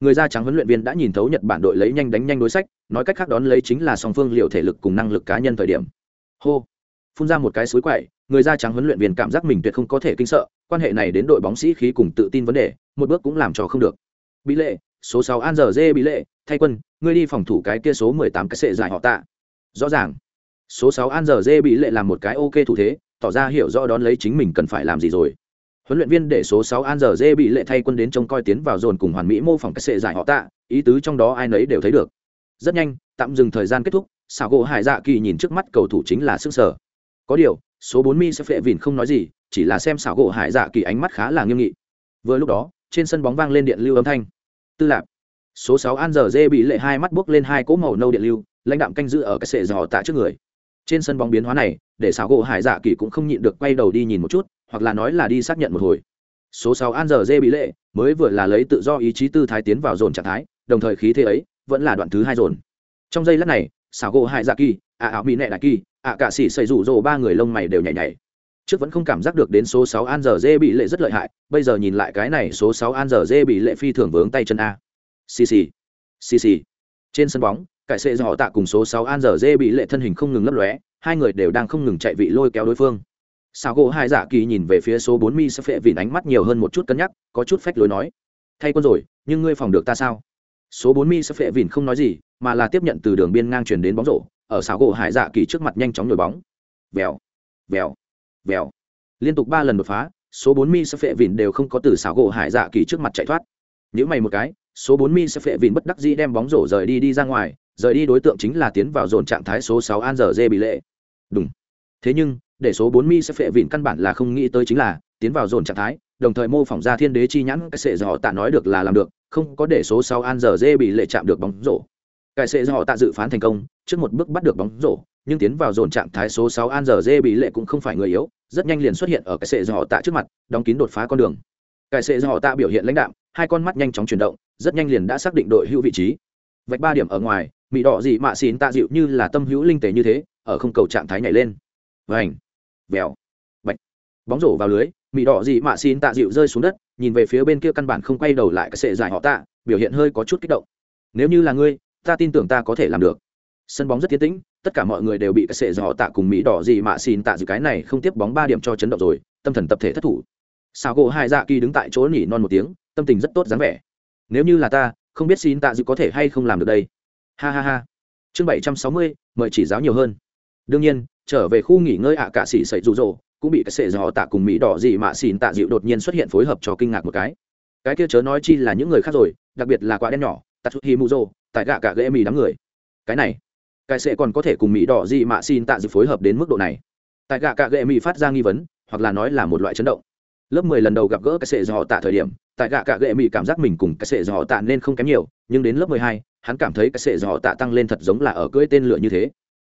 người da trắng huấn luyện viên đã nhìn thấu nhật bản đội lấy nhanh đánh nhanh đối sách, nói cách khác đón lấy chính là song phương liệu thể lực cùng năng lực cá nhân thời điểm. Hô. Phun ra một cái suối quậy, người da trắng huấn luyện viên cảm giác mình tuyệt không có thể kinh sợ, quan hệ này đến đội bóng sĩ khí cùng tự tin vấn đề, một bước cũng làm cho không được. Bí lệ, số sáu an giờ dê bí lệ, thay quân, ngươi đi phòng thủ cái kia số mười tám cái sệ giải họ tạ. Rõ ràng. Số sáu an giờ dê bí lệ làm một cái ok thủ thế, tỏ ra hiểu rõ đón lấy chính mình cần phải làm gì rồi huấn luyện viên để số sáu an giờ dê bị lệ thay quân đến trông coi tiến vào dồn cùng hoàn mỹ mô phỏng cái sệ giải họ tạ, ý tứ trong đó ai nấy đều thấy được. Rất nhanh, tạm dừng thời gian kết thúc, xảo gỗ hải dạ kỳ nhìn trước mắt cầu thủ chính là sức sở. Có điều, số bốn mi sẽ phệ vìn không nói gì, chỉ là xem xảo gỗ hải dạ kỳ ánh mắt khá là nghiêm nghị. Vừa lúc đó, trên sân bóng vang lên điện lưu âm thanh. Tư lạc số sáu an giờ dê bị lệ hai mắt buốc lên hai cỗ màu nâu điện lưu, lãnh đạm canh giữ ở cái sệ dò tạ trước người. Trên sân bóng biến hóa này, để xảo gỗ hải dạ kỳ cũng không nhịn được quay đầu đi nhìn một chút hoặc là nói là đi xác nhận một hồi. Số sáu an giờ dê bị lệ mới vừa là lấy tự do ý chí tư thái tiến vào dồn trạng thái, đồng thời khí thế ấy vẫn là đoạn thứ hai dồn. Trong giây lát này xảo gỗ hải dạ kỳ ạ ảo mỹ nệ đại kỳ ạ cả xỉ xây rủ rồ ba người lông mày đều nhảy nhảy. Trước vẫn không cảm giác được đến số sáu an giờ dê bị lệ rất lợi hại, bây giờ nhìn lại cái này số sáu an giờ dê bị lệ phi thường vướng tay chân a. Xì xì xì xì. Trên sân bóng, cải sệ do họ tạ cùng số sáu an giờ dê bị lệ thân hình không ngừng lấp lóe, hai người đều đang không ngừng chạy vị lôi kéo đối phương sao gỗ hai dạ kỳ nhìn về phía số bốn mi sơ phệ vịn ánh mắt nhiều hơn một chút cân nhắc, có chút phách lối nói. Thay quân rồi, nhưng ngươi phòng được ta sao? Số bốn mi sơ phệ vịn không nói gì, mà là tiếp nhận từ đường biên ngang chuyển đến bóng rổ, ở Sao gỗ hải dạ kỳ trước mặt nhanh chóng nhồi bóng. Vèo vèo vèo. Liên tục ba lần đột phá, số bốn mi sơ phệ vịn đều không có từ Sao gỗ hải dạ kỳ trước mặt chạy thoát. Nếu mày một cái, số bốn mi sơ phệ vịn bất đắc dĩ đem bóng rổ rời đi đi ra ngoài, rời đi đối tượng chính là tiến vào dồn trạng thái số sáu an giờ dê bị lệ đúng thế nhưng, để số bốn mi sẽ phệ vịn căn bản là không nghĩ tới chính là, tiến vào dồn trạng thái, đồng thời mô phỏng ra thiên đế chi nhãn, cái sệ do họ tạ nói được là làm được, không có để số sáu an giờ dê bị lệ chạm được bóng rổ. Cái sệ do họ tạ dự phán thành công, trước một bước bắt được bóng rổ, nhưng tiến vào dồn trạng thái số sáu an giờ dê bị lệ cũng không phải người yếu, rất nhanh liền xuất hiện ở cái sệ do họ tạ trước mặt, đóng kín đột phá con đường. Cái sệ do họ tạ biểu hiện lãnh đạm, hai con mắt nhanh chóng chuyển động, rất nhanh liền đã xác định đội hữu vị trí. Vạch ba điểm ở ngoài mỹ đỏ dị mạ xín tạ dịu như là tâm hữu linh tế như thế, ở không cầu trạng thái nhảy lên vành. Vèo. Bạch. Bóng rổ vào lưới mỹ đỏ dị mạ xin tạ dịu rơi xuống đất, nhìn về phía bên kia căn bản không quay đầu lại cái sệ giải họ tạ, biểu hiện hơi có chút kích động. Nếu như là ngươi, ta tin tưởng ta có thể làm được. Sân bóng rất tiến tĩnh, tất cả mọi người đều bị cái sệ giải họ tạ cùng mỹ đỏ dị mạ xin tạ dịu cái này không tiếp bóng ba điểm cho chấn động rồi, tâm thần tập thể thất thủ. Sao gỗ hai dạ kỳ đứng tại chỗ nhỉ non một tiếng, tâm tình rất tốt dáng vẻ. Nếu như là ta, không biết xin tạ dịu có thể hay không làm được đây. Ha ha ha. Chương bảy trăm sáu mươi, mời chỉ giáo nhiều hơn. Đương nhiên trở về khu nghỉ ngơi ạ à cả xỉ sậy rụ rỗ, cũng bị cái sệ dò tạ cùng mỹ đỏ gì mà xỉn tạ dịu đột nhiên xuất hiện phối hợp cho kinh ngạc một cái. Cái kia chớ nói chi là những người khác rồi, đặc biệt là quả đen nhỏ tatsuhi muzo, tại gạ cả ghệ mì đám người. Cái này, cái sệ còn có thể cùng mỹ đỏ gì mà xin tạ dịu phối hợp đến mức độ này. Tại gạ cả ghệ mì phát ra nghi vấn, hoặc là nói là một loại chấn động. Lớp mười lần đầu gặp gỡ cái sệ dò tạ thời điểm, tại gạ cả ghệ mì cảm giác mình cùng cái sệ dò tạ nên không kém nhiều, nhưng đến lớp mười hai, hắn cảm thấy cái sệ dò tạ tăng lên thật giống là ở cưỡi tên lửa như thế.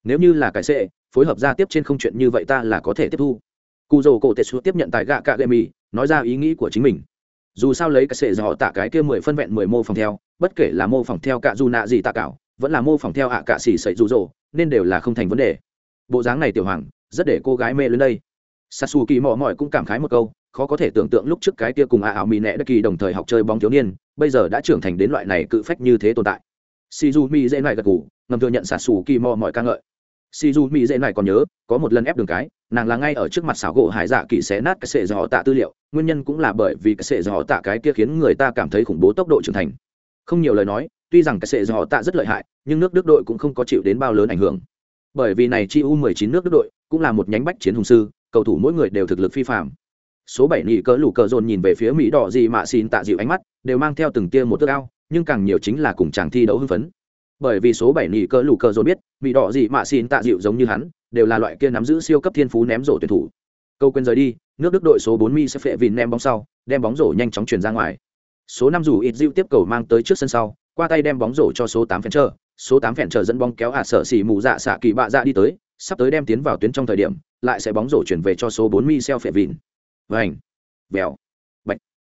Nếu như là cái sệ phối hợp ra tiếp trên không chuyện như vậy ta là có thể tiếp thu. Cụ dầu cổ tệ xuống tiếp nhận tại gạ cạ gậy mì, nói ra ý nghĩ của chính mình. Dù sao lấy cái sệ dò tạ cái kia mười phân vẹn mười mô phòng theo, bất kể là mô phỏng theo cạ dù nạ gì tạ cảo vẫn là mô phỏng theo ạ cạ xỉ sậy rụ rỗ nên đều là không thành vấn đề. Bộ dáng này tiểu hoàng, rất để cô gái mê lên đây. Sasu kỳ mò mỏi cũng cảm khái một câu, khó có thể tưởng tượng lúc trước cái kia cùng ạ ảo mì nẹ đất kỳ đồng thời học chơi bóng thiếu niên, bây giờ đã trưởng thành đến loại này cự phách như thế tồn tại. Si du mi dễ ngại gật ngủ ngầm thừa nhận xả su kỳ mò mọi ca ngợi si du Mỹ dễ này còn nhớ, có một lần ép đường cái, nàng là ngay ở trước mặt xảo gỗ hải dạ kỳ xé nát cái sệ do tạ tư liệu, nguyên nhân cũng là bởi vì cái sệ do tạ cái kia khiến người ta cảm thấy khủng bố tốc độ trưởng thành. Không nhiều lời nói, tuy rằng cái sệ do tạ rất lợi hại, nhưng nước đức đội cũng không có chịu đến bao lớn ảnh hưởng. Bởi vì này chi u 19 nước đức đội cũng là một nhánh bách chiến hùng sư, cầu thủ mỗi người đều thực lực phi phạm số bảy nỉ cỡ lủ cờ dồn nhìn về phía mỹ đỏ gì mà xin tạ dịu ánh mắt, đều mang theo từng tia một tước ao, nhưng càng nhiều chính là cùng chàng thi đấu hưng phấn bởi vì số bảy nỉ cỡ lù cờ dồn biết, bị đỏ gì mà xin tạ dịu giống như hắn, đều là loại kia nắm giữ siêu cấp thiên phú ném rổ tuyển thủ. Câu quên rời đi, nước đức đội số bốn mi sẽ phệ vìn ném bóng sau, đem bóng rổ nhanh chóng chuyển ra ngoài. Số năm rủ ít dịu tiếp cầu mang tới trước sân sau, qua tay đem bóng rổ cho số tám phèn chờ, số tám phèn chờ dẫn bóng kéo ả sở xỉ mù dạ xạ kỳ bạ dạ đi tới, sắp tới đem tiến vào tuyến trong thời điểm, lại sẽ bóng rổ chuyển về cho số bốn mi xeo phệ vìn vành vèo bạch.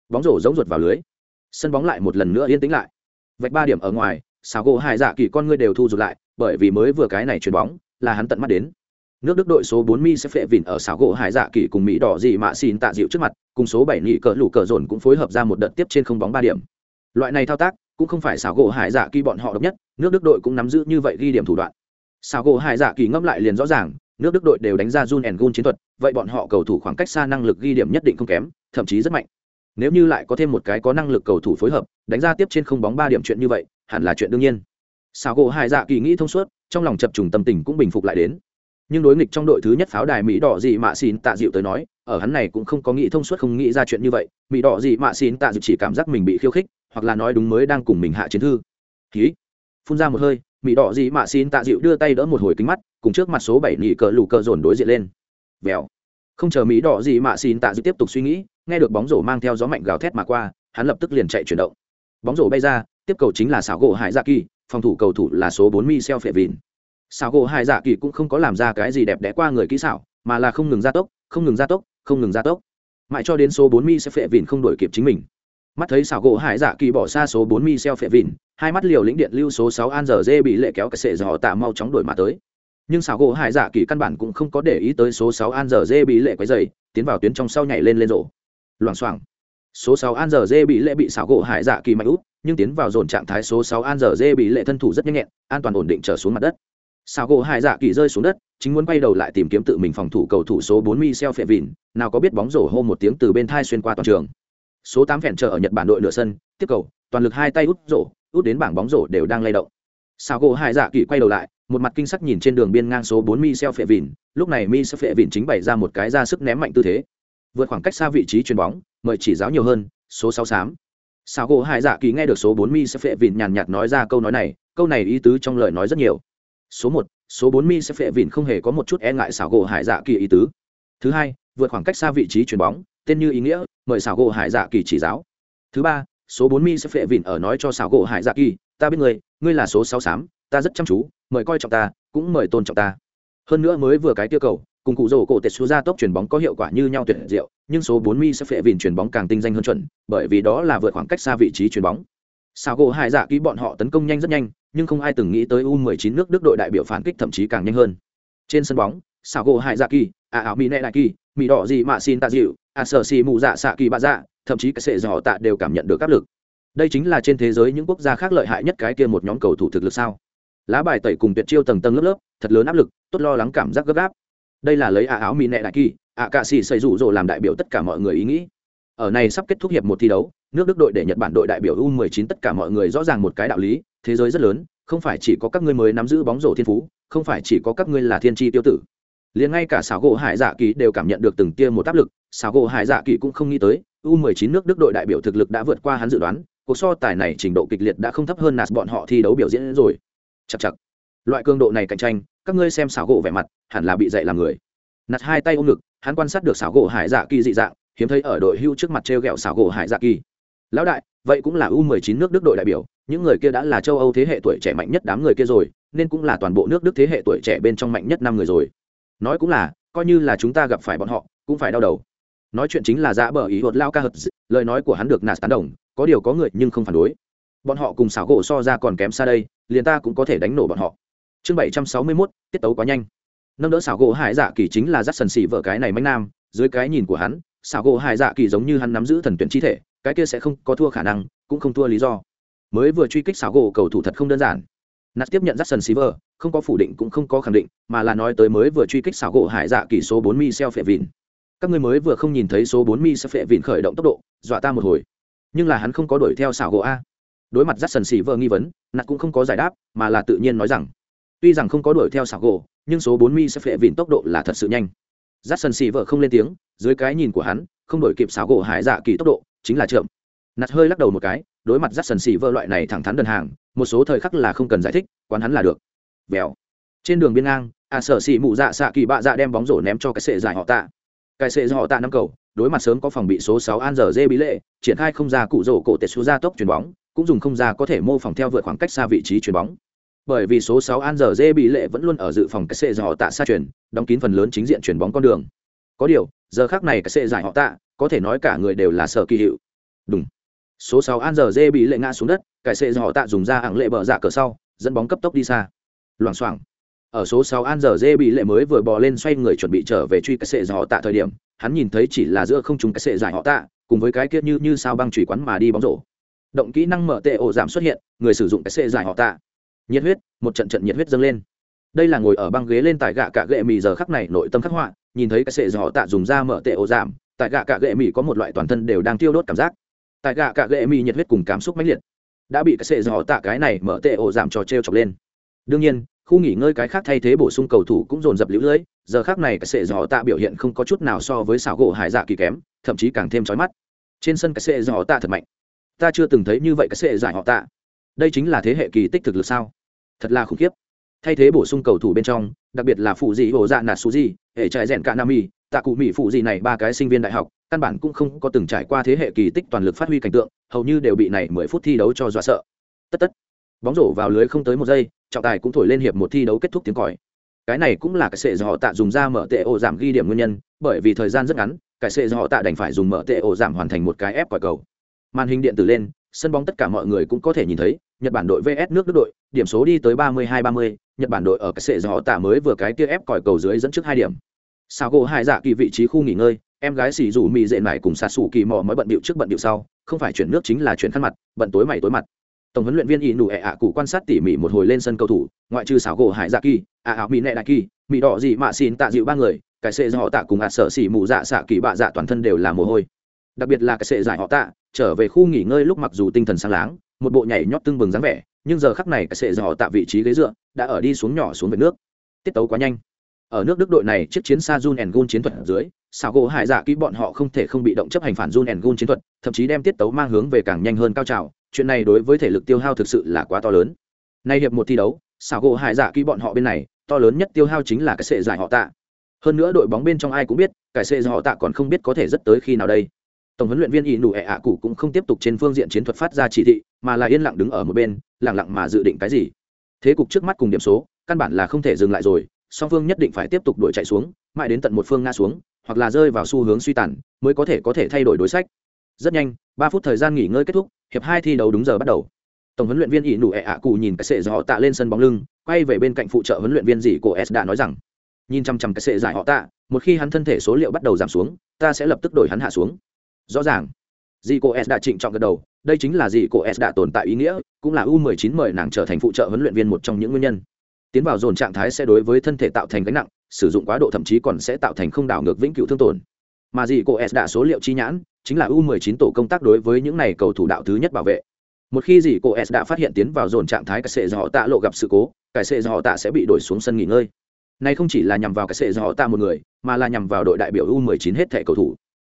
Bóng rổ giống ruột vào lưới. Sân bóng lại một lần nữa yên tĩnh lại. Vạch ba điểm ở ngoài xào gỗ hải dạ kỳ con ngươi đều thu rụt lại, bởi vì mới vừa cái này chuyền bóng, là hắn tận mắt đến. Nước đức đội số bốn mi sẽ phệ vìn ở xảo gỗ hải dạ kỳ cùng mỹ đỏ dị mạ xin tạ dịu trước mặt, cùng số bảy nghị cỡ lũ cỡ dồn cũng phối hợp ra một đợt tiếp trên không bóng ba điểm. Loại này thao tác, cũng không phải xảo gỗ hải dạ kỳ bọn họ độc nhất, nước đức đội cũng nắm giữ như vậy ghi điểm thủ đoạn. Xảo gỗ hải dạ kỳ ngẫm lại liền rõ ràng, nước đức đội đều đánh ra run and gun chiến thuật, vậy bọn họ cầu thủ khoảng cách xa năng lực ghi điểm nhất định không kém, thậm chí rất mạnh. Nếu như lại có thêm một cái có năng lực cầu thủ phối hợp, đánh ra tiếp trên không bóng ba điểm chuyện như vậy hẳn là chuyện đương nhiên. Sao gỗ hai dạ kỳ nghĩ thông suốt, trong lòng chập trùng tâm tình cũng bình phục lại đến. Nhưng đối nghịch trong đội thứ nhất pháo đài mỹ đỏ dị mạ xin tạ dịu tới nói, ở hắn này cũng không có nghĩ thông suốt, không nghĩ ra chuyện như vậy. Mỹ đỏ dị mạ xin tạ dịu chỉ cảm giác mình bị khiêu khích, hoặc là nói đúng mới đang cùng mình hạ chiến thư. Ký phun ra một hơi, mỹ đỏ dị mạ xin tạ dịu đưa tay đỡ một hồi kính mắt, cùng trước mặt số bảy nỉ cờ lù cờ dồn đối diện lên. Vèo! Không chờ mỹ đỏ dị mạ xin tạ dịu tiếp tục suy nghĩ, nghe được bóng rổ mang theo gió mạnh gào thét mà qua, hắn lập tức liền chạy chuyển động. Bóng rổ bay ra tiếp cầu chính là xảo gỗ hải dạ kỳ, phòng thủ cầu thủ là số bốn mi xeo phệ vìn xảo gỗ hải dạ kỳ cũng không có làm ra cái gì đẹp đẽ qua người kỹ xảo, mà là không ngừng gia tốc, không ngừng gia tốc, không ngừng gia tốc. Mãi cho đến số bốn mi xeo phệ vìn không đổi kịp chính mình. Mắt thấy xảo gỗ hải dạ kỳ bỏ xa số bốn mi xeo phệ vìn hai mắt liều lĩnh điện lưu số sáu an giờ dê bị lệ kéo cái sệ dò tạ mau chóng đổi mà tới. Nhưng xảo gỗ hải dạ kỳ căn bản cũng không có để ý tới số sáu an giờ dê bị lệ quấy dày tiến vào tuyến trong sau nhảy lên lên rổ. Loảng xoảng số sáu an giờ dê bị lệ bị xảo gỗ hải dạ kỳ mạnh út, nhưng tiến vào dồn trạng thái số sáu an giờ dê bị lệ thân thủ rất nhanh nhẹn, an toàn ổn định trở xuống mặt đất. Xảo gỗ hải dạ kỳ rơi xuống đất, chính muốn quay đầu lại tìm kiếm tự mình phòng thủ cầu thủ số bốn mi xeo phệ vìn nào có biết bóng rổ hô một tiếng từ bên thai xuyên qua toàn trường. Số tám phèn trở ở nhật bản đội nửa sân, tiếp cầu, toàn lực hai tay út rổ, út đến bảng bóng rổ đều đang lay động. Xảo gỗ hải dạ kỳ quay đầu lại, một mặt kinh sắc nhìn trên đường biên ngang số bốn mi xeo phệ vìn lúc này mi xeo phệ vìn chính bày ra một cái ra sức ném mạnh tư thế vượt khoảng cách xa vị trí chuyền bóng, mời chỉ giáo nhiều hơn, số sáu xám. Sao gỗ hải dạ kỳ nghe được số bốn mi sẽ phệ vịn nhàn nhạt nói ra câu nói này, câu này ý tứ trong lời nói rất nhiều. Số một, số bốn mi sẽ phệ vịn không hề có một chút e ngại sào gỗ hải dạ kỳ ý tứ. Thứ hai, vượt khoảng cách xa vị trí chuyền bóng, tên như ý nghĩa, mời sào gỗ hải dạ kỳ chỉ giáo. Thứ ba, số bốn mi sẽ phệ vịn ở nói cho sào gỗ hải dạ kỳ, ta biết ngươi ngươi là số sáu xám, ta rất chăm chú, mời coi trọng ta, cũng mời tôn trọng ta. Hơn nữa mới vừa cái tiêu cầu cùng cụ rổ cổ tệ số ra tốc chuyển bóng có hiệu quả như nhau tuyệt diệu, nhưng số bốn mi sẽ phệ vìn chuyển bóng càng tinh danh hơn chuẩn, bởi vì đó là vượt khoảng cách xa vị trí chuyển bóng. Sao gỗ hải dạ kỳ bọn họ tấn công nhanh rất nhanh, nhưng không ai từng nghĩ tới u 19 nước đức đội đại biểu phản kích thậm chí càng nhanh hơn. Trên sân bóng, sao gỗ hải dạ kỳ à ảo mỹ nệ đại kỳ mỹ đỏ gì mà xin tạ dịu à sở xì mù dạ xạ kỳ bạ dạ thậm chí cái sệ dò tạ đều cảm nhận được áp lực. Đây chính là trên thế giới những quốc gia khác lợi hại nhất cái kia một nhóm cầu thủ thực lực sao? Lá bài tẩy cùng tuyệt chiêu tầng tầng lớp lớp, thật lớn áp lực, tốt lo lắng cảm giác gấp gáp đây là lấy ả áo mì nẹ đại kỳ, ạ cạ xì xây rủ rồ làm đại biểu tất cả mọi người ý nghĩ. Ở này sắp kết thúc hiệp một thi đấu, nước đức đội để nhật bản đội đại biểu u 19 tất cả mọi người rõ ràng một cái đạo lý, thế giới rất lớn, không phải chỉ có các ngươi mới nắm giữ bóng rổ thiên phú, không phải chỉ có các ngươi là thiên tri tiêu tử. Liền ngay cả xảo gỗ hải dạ kỳ đều cảm nhận được từng tia một áp lực xảo gỗ hải dạ kỳ cũng không nghĩ tới, u 19 nước đức đội đại biểu thực lực đã vượt qua hắn dự đoán, cuộc so tài này trình độ kịch liệt đã không thấp hơn nạt bọn họ thi đấu biểu diễn rồi. Chặt chặt loại cường độ này cạnh tranh các ngươi xem xảo gỗ vẻ mặt, hẳn là bị dạy làm người. Nặt hai tay ôm ngực, hắn quan sát được xảo gỗ hải dạ kỳ dị dạng, hiếm thấy ở đội hưu trước mặt t r e o g ẹ o xảo gỗ hải dạ kỳ. Lão đại, vậy cũng là u 19 nước đức đội đại biểu, những người kia đã là châu âu thế hệ tuổi trẻ mạnh nhất đám người kia rồi, nên cũng là toàn bộ nước đức thế hệ tuổi trẻ bên trong mạnh nhất năm người rồi. Nói cũng là, coi như là chúng ta gặp phải bọn họ, cũng phải đau đầu. Nói chuyện chính là dã bờ ý hột lao ca hật lời nói của hắn được nạt tán đồng, có điều có người nhưng không phản đối. Bọn họ cùng xảo gỗ so ra còn kém xa đây, liền ta cũng có thể đánh nổ bọn họ chương bảy trăm sáu mươi mốt, tiết tấu quá nhanh. Nâng đỡ xảo gỗ hải dạ kỳ chính là dắt sần xỉ vợ cái này mánh nam, dưới cái nhìn của hắn, xảo gỗ hải dạ kỳ giống như hắn nắm giữ thần tuyển chi thể, cái kia sẽ không có thua khả năng, cũng không thua lý do. Mới vừa truy kích xảo gỗ cầu thủ thật không đơn giản. Nạt tiếp nhận dắt sần xỉ vợ, không có phủ định cũng không có khẳng định, mà là nói tới mới vừa truy kích xảo gỗ hải dạ kỳ số bốn mi xeo phệ vịn. Các ngươi mới vừa không nhìn thấy số bốn mi sẽ phệ vịn khởi động tốc độ, dọa ta một hồi. Nhưng là hắn không có đuổi theo xảo gỗ a. Đối mặt rắt sần xỉ vợ nghi vấn nạt cũng không có giải đáp, mà là tự nhiên nói rằng tuy rằng không có đuổi theo sạc gỗ nhưng số bốn mi sẽ phệ vịn tốc độ là thật sự nhanh. Rắt sần xỉ vợ không lên tiếng, dưới cái nhìn của hắn, không đổi kịp sáo gỗ hải dạ kỳ tốc độ, chính là chậm. Nạt hơi lắc đầu một cái, đối mặt rắt sần xỉ vợ loại này thẳng thắn đơn hàng, một số thời khắc là không cần giải thích, quán hắn là được. Vèo. Trên đường biên ngang à sở xỉ mụ dạ xạ kỳ bạ dạ đem bóng rổ ném cho cái sệ dài họ tạ. Cái sệ dài họ tạ năm cầu, đối mặt sớm có phòng bị số sáu an giờ dê bí lệ, triển khai không ra cụ rổ cổ tệ số ra tốc chuyền bóng, cũng dùng không ra có thể mô phỏng theo vượt khoảng cách xa vị trí chuyền bóng bởi vì số sáu an giờ dê bị lệ vẫn luôn ở dự phòng cái sệ do họ tạ xa chuyển, đóng kín phần lớn chính diện chuyển bóng con đường. Có điều giờ khác này cái sệ giải họ tạ có thể nói cả người đều là sở kỳ hiệu. Đúng. Số sáu an giờ dê bị lệ ngã xuống đất cái sệ do họ tạ dùng ra hạng lệ bờ dạ cờ sau dẫn bóng cấp tốc đi xa. Loảng xoảng. Ở số 6 an giờ dê bị lệ mới vừa bò lên xoay người chuẩn bị trở về truy cái sệ họ tạ thời điểm hắn nhìn thấy chỉ là giữa không trùng cái sệ giải họ tạ cùng với cái kia như như sao băng chủy quán mà đi bóng rổ. Động kỹ năng mở tệ ổ giảm xuất hiện người sử dụng cái sệ giải họ tạ nhiệt huyết, một trận trận nhiệt huyết dâng lên. Đây là ngồi ở băng ghế lên tại gạ cạ gệ mì giờ khắc này nội tâm khắc họa, nhìn thấy cái sệ giải họ tạ dùng ra mở tệ ổ giảm, tại gạ cạ gệ mì có một loại toàn thân đều đang tiêu đốt cảm giác. Tại gạ cạ gệ mì nhiệt huyết cùng cảm xúc mãnh liệt, đã bị cái sệ giải họ tạ cái này mở tệ ổ giảm trò treo chọc lên. Đương nhiên, khu nghỉ ngơi cái khác thay thế bổ sung cầu thủ cũng dồn dập lũ lưỡi giờ khác này cái sệ dò tạ biểu hiện không có chút nào so với xảo gỗ hải dạ kỳ kém, thậm chí càng thêm trói mắt. Trên sân cái sệ dò tạ thật mạnh. Ta chưa từng thấy như vậy cái sệ giải họ tạ đây chính là thế hệ kỳ tích thực lực sao? Thật là khủng khiếp. Thay thế bổ sung cầu thủ bên trong, đặc biệt là phụ dị hồ dạ nạt su di, hệ trại rèn cả nam y tạ cụ mỹ phụ dị này ba cái sinh viên đại học, căn bản cũng không có từng trải qua thế hệ kỳ tích toàn lực phát huy cảnh tượng, hầu như đều bị này mười phút thi đấu cho dọa sợ. Tất tất. Bóng rổ vào lưới không tới một giây, trọng tài cũng thổi lên hiệp một thi đấu kết thúc tiếng còi. Cái này cũng là cái sệ do họ tạ dùng ra mở tệ ổ giảm ghi điểm nguyên nhân, bởi vì thời gian rất ngắn, cái sệ do họ tạ đành phải dùng mở tệ ổ giảm hoàn thành một cái ép quả cầu. Màn hình điện tử lên sân bóng tất cả mọi người cũng có thể nhìn thấy, nhật bản đội vs nước đức đội, điểm số đi tới ba mươi hai ba mươi, nhật bản đội ở cái sệ gió họ tạ mới vừa cái kia ép còi cầu dưới dẫn trước hai điểm. Sao gỗ hai dạ kỳ vị trí khu nghỉ ngơi, em gái xì rủ mì dệ mải cùng xà xù kỳ mò mới bận điệu trước bận điệu sau, không phải chuyển nước chính là chuyển khăn mặt, bận tối mày tối mặt. Tổng huấn luyện viên y nụ ẹ ạ cụ quan sát tỉ mỉ một hồi lên sân cầu thủ, ngoại trừ Sáo gỗ hải dạ kỳ ạ ảo mỹ nệ đại kỳ mỹ đỏ gì mạ xin tạ dịu ba người, cái sệ do họ tạ cùng ạt sợ xỉ mù dạ xạ kỳ bạ dạ toàn thân đều là mồ hôi. Đặc biệt là cái sệ giải họ tạ trở về khu nghỉ ngơi lúc mặc dù tinh thần sáng láng, một bộ nhảy nhót tưng bừng dáng vẻ, nhưng giờ khắc này cái sệ dò tạ vị trí ghế dựa đã ở đi xuống nhỏ xuống về nước. Tiết tấu quá nhanh. Ở nước đức đội này, chiếc chiến xa jun and gun chiến thuật ở dưới, xảo gỗ hải dạ kỹ bọn họ không thể không bị động chấp hành phản jun and gun chiến thuật, thậm chí đem tiết tấu mang hướng về càng nhanh hơn cao trào. Chuyện này đối với thể lực tiêu hao thực sự là quá to lớn. Nay hiệp một thi đấu, xảo gỗ hải dạ kỹ bọn họ bên này, to lớn nhất tiêu hao chính là cái sệ giải họ tạ. Hơn nữa đội bóng bên trong ai cũng biết, cái sệ giải họ tạ còn không biết có thể rất tới khi nào đây tổng huấn luyện viên ỷ nụ ẹ ạ cụ cũng không tiếp tục trên phương diện chiến thuật phát ra chỉ thị, mà là yên lặng đứng ở một bên lẳng lặng mà dự định cái gì. Thế cục trước mắt cùng điểm số, căn bản là không thể dừng lại rồi, song phương nhất định phải tiếp tục đuổi chạy xuống, mãi đến tận một phương nga xuống, hoặc là rơi vào xu hướng suy tàn, mới có thể có thể thay đổi đối sách. Rất nhanh, ba phút thời gian nghỉ ngơi kết thúc, hiệp hai thi đấu đúng giờ bắt đầu. Tổng huấn luyện viên ỷ nụ ẹ ạ cụ nhìn cái sệ do họ tạ lên sân bóng lưng, quay về bên cạnh phụ trợ huấn luyện viên dì của s đã nói rằng, nhìn chăm chăm cái sệ giải họ tạ, một khi hắn thân thể số liệu bắt đầu giảm xuống, ta sẽ lập tức đổi hắn hạ xuống rõ ràng. Dì cô s đã trịnh trọng gật đầu, đây chính là dì cô s đã tồn tại ý nghĩa, cũng là u 19 mời nàng trở thành phụ trợ huấn luyện viên một trong những nguyên nhân. Tiến vào dồn trạng thái sẽ đối với thân thể tạo thành gánh nặng, sử dụng quá độ thậm chí còn sẽ tạo thành không đảo ngược vĩnh cửu thương tổn. Mà dì cô s đã số liệu chi nhãn, chính là u 19 tổ công tác đối với những này cầu thủ đạo thứ nhất bảo vệ. Một khi dì cô s đã phát hiện tiến vào dồn trạng thái cái sệ do họ tạ lộ gặp sự cố, cái sệ do họ tạ sẽ bị đổi xuống sân nghỉ ngơi. Này không chỉ là nhằm vào cái sệ do họ tạ một người, mà là nhằm vào đội đại biểu u 19 hết thẻ cầu thủ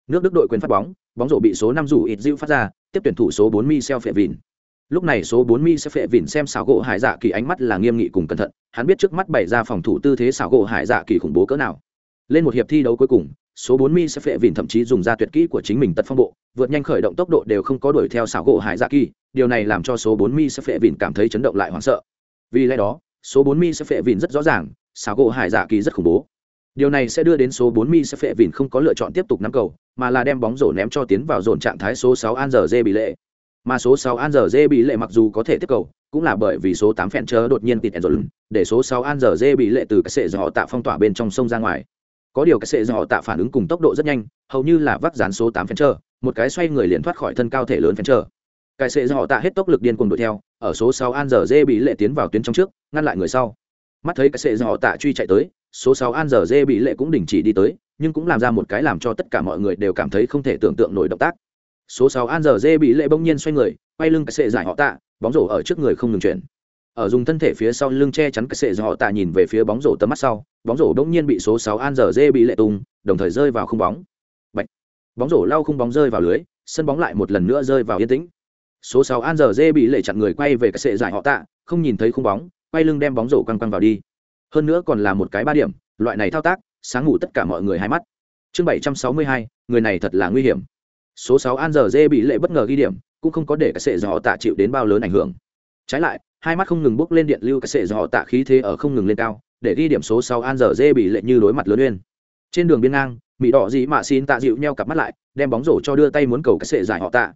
nước đức đội quyền phát bóng bóng rổ bị số năm rủ ít dịu phát ra tiếp tuyển thủ số bốn Michel Phệ Vịn. Lúc này số bốn Michel Phệ Vịn xem xảo gỗ Hải Dạ Kỳ ánh mắt là nghiêm nghị cùng cẩn thận, hắn biết trước mắt bày ra phòng thủ tư thế xảo gỗ Hải Dạ Kỳ khủng bố cỡ nào. Lên một hiệp thi đấu cuối cùng, số bốn Michel Phệ Vịn thậm chí dùng ra tuyệt kỹ của chính mình tật phong bộ, vượt nhanh khởi động tốc độ đều không có đuổi theo xảo gỗ Hải Dạ Kỳ, điều này làm cho số bốn Michel Phệ Vịn cảm thấy chấn động lại hoảng sợ. Vì lẽ đó, số bốn Michel Phệ Vịn rất rõ ràng, xảo gỗ Hải Dạ Kỳ rất khủng bố. Điều này sẽ đưa đến số 4 Mi sẽ phệ vịn không có lựa chọn tiếp tục nắm cầu, mà là đem bóng rổ ném cho tiến vào dồn trạng thái số 6 An giờ bị lệ. Mà số 6 An giờ bị lệ mặc dù có thể tiếp cầu, cũng là bởi vì số 8 Fencher đột nhiên tịt rồi, để số 6 An giờ bị lệ từ cái sệ giò tạ phong tỏa bên trong sông ra ngoài. Có điều cái sệ giò tạ phản ứng cùng tốc độ rất nhanh, hầu như là vắt dán số 8 Fencher, một cái xoay người liền thoát khỏi thân cao thể lớn Fencher. Cái sệ giò tạ hết tốc lực điên cuồng đuổi theo, ở số 6 An giờ bị lệ tiến vào tuyến trong trước, ngăn lại người sau. Mắt thấy cái sệ giò tạ truy chạy tới, số sáu an giờ dê bị lệ cũng đình chỉ đi tới, nhưng cũng làm ra một cái làm cho tất cả mọi người đều cảm thấy không thể tưởng tượng nổi động tác. Số sáu an giờ dê bị lệ bỗng nhiên xoay người, quay lưng cái sệ giải họ tạ, bóng rổ ở trước người không ngừng chuyển. Ở dùng thân thể phía sau lưng che chắn cái sệ giải họ tạ nhìn về phía bóng rổ tầm mắt sau, bóng rổ bỗng nhiên bị số sáu an giờ dê bị lệ tung, đồng thời rơi vào không bóng. Bạch. bóng rổ lau không bóng rơi vào lưới, sân bóng lại một lần nữa rơi vào yên tĩnh. Số sáu an giờ dê bị lệ chặn người quay về cái sệ giải họ tạ, không nhìn thấy không bóng, quay lưng đem bóng rổ quăng quăng vào đi hơn nữa còn là một cái ba điểm, loại này thao tác, sáng ngủ tất cả mọi người hai mắt. Chương bảy trăm sáu mươi hai, người này thật là nguy hiểm. Số sáu an giờ dê bị lệ bất ngờ ghi điểm, cũng không có để cái sệ dò tạ chịu đến bao lớn ảnh hưởng. Trái lại, hai mắt không ngừng bốc lên điện lưu cái sệ dò tạ khí thế ở không ngừng lên cao, để ghi điểm số sáu an giờ dê bị lệ như đối mặt lớn uyên trên đường biên ngang, mỹ đỏ dị mạ xin tạ dịu nheo cặp mắt lại, đem bóng rổ cho đưa tay muốn cầu cái sệ giải họ tạ.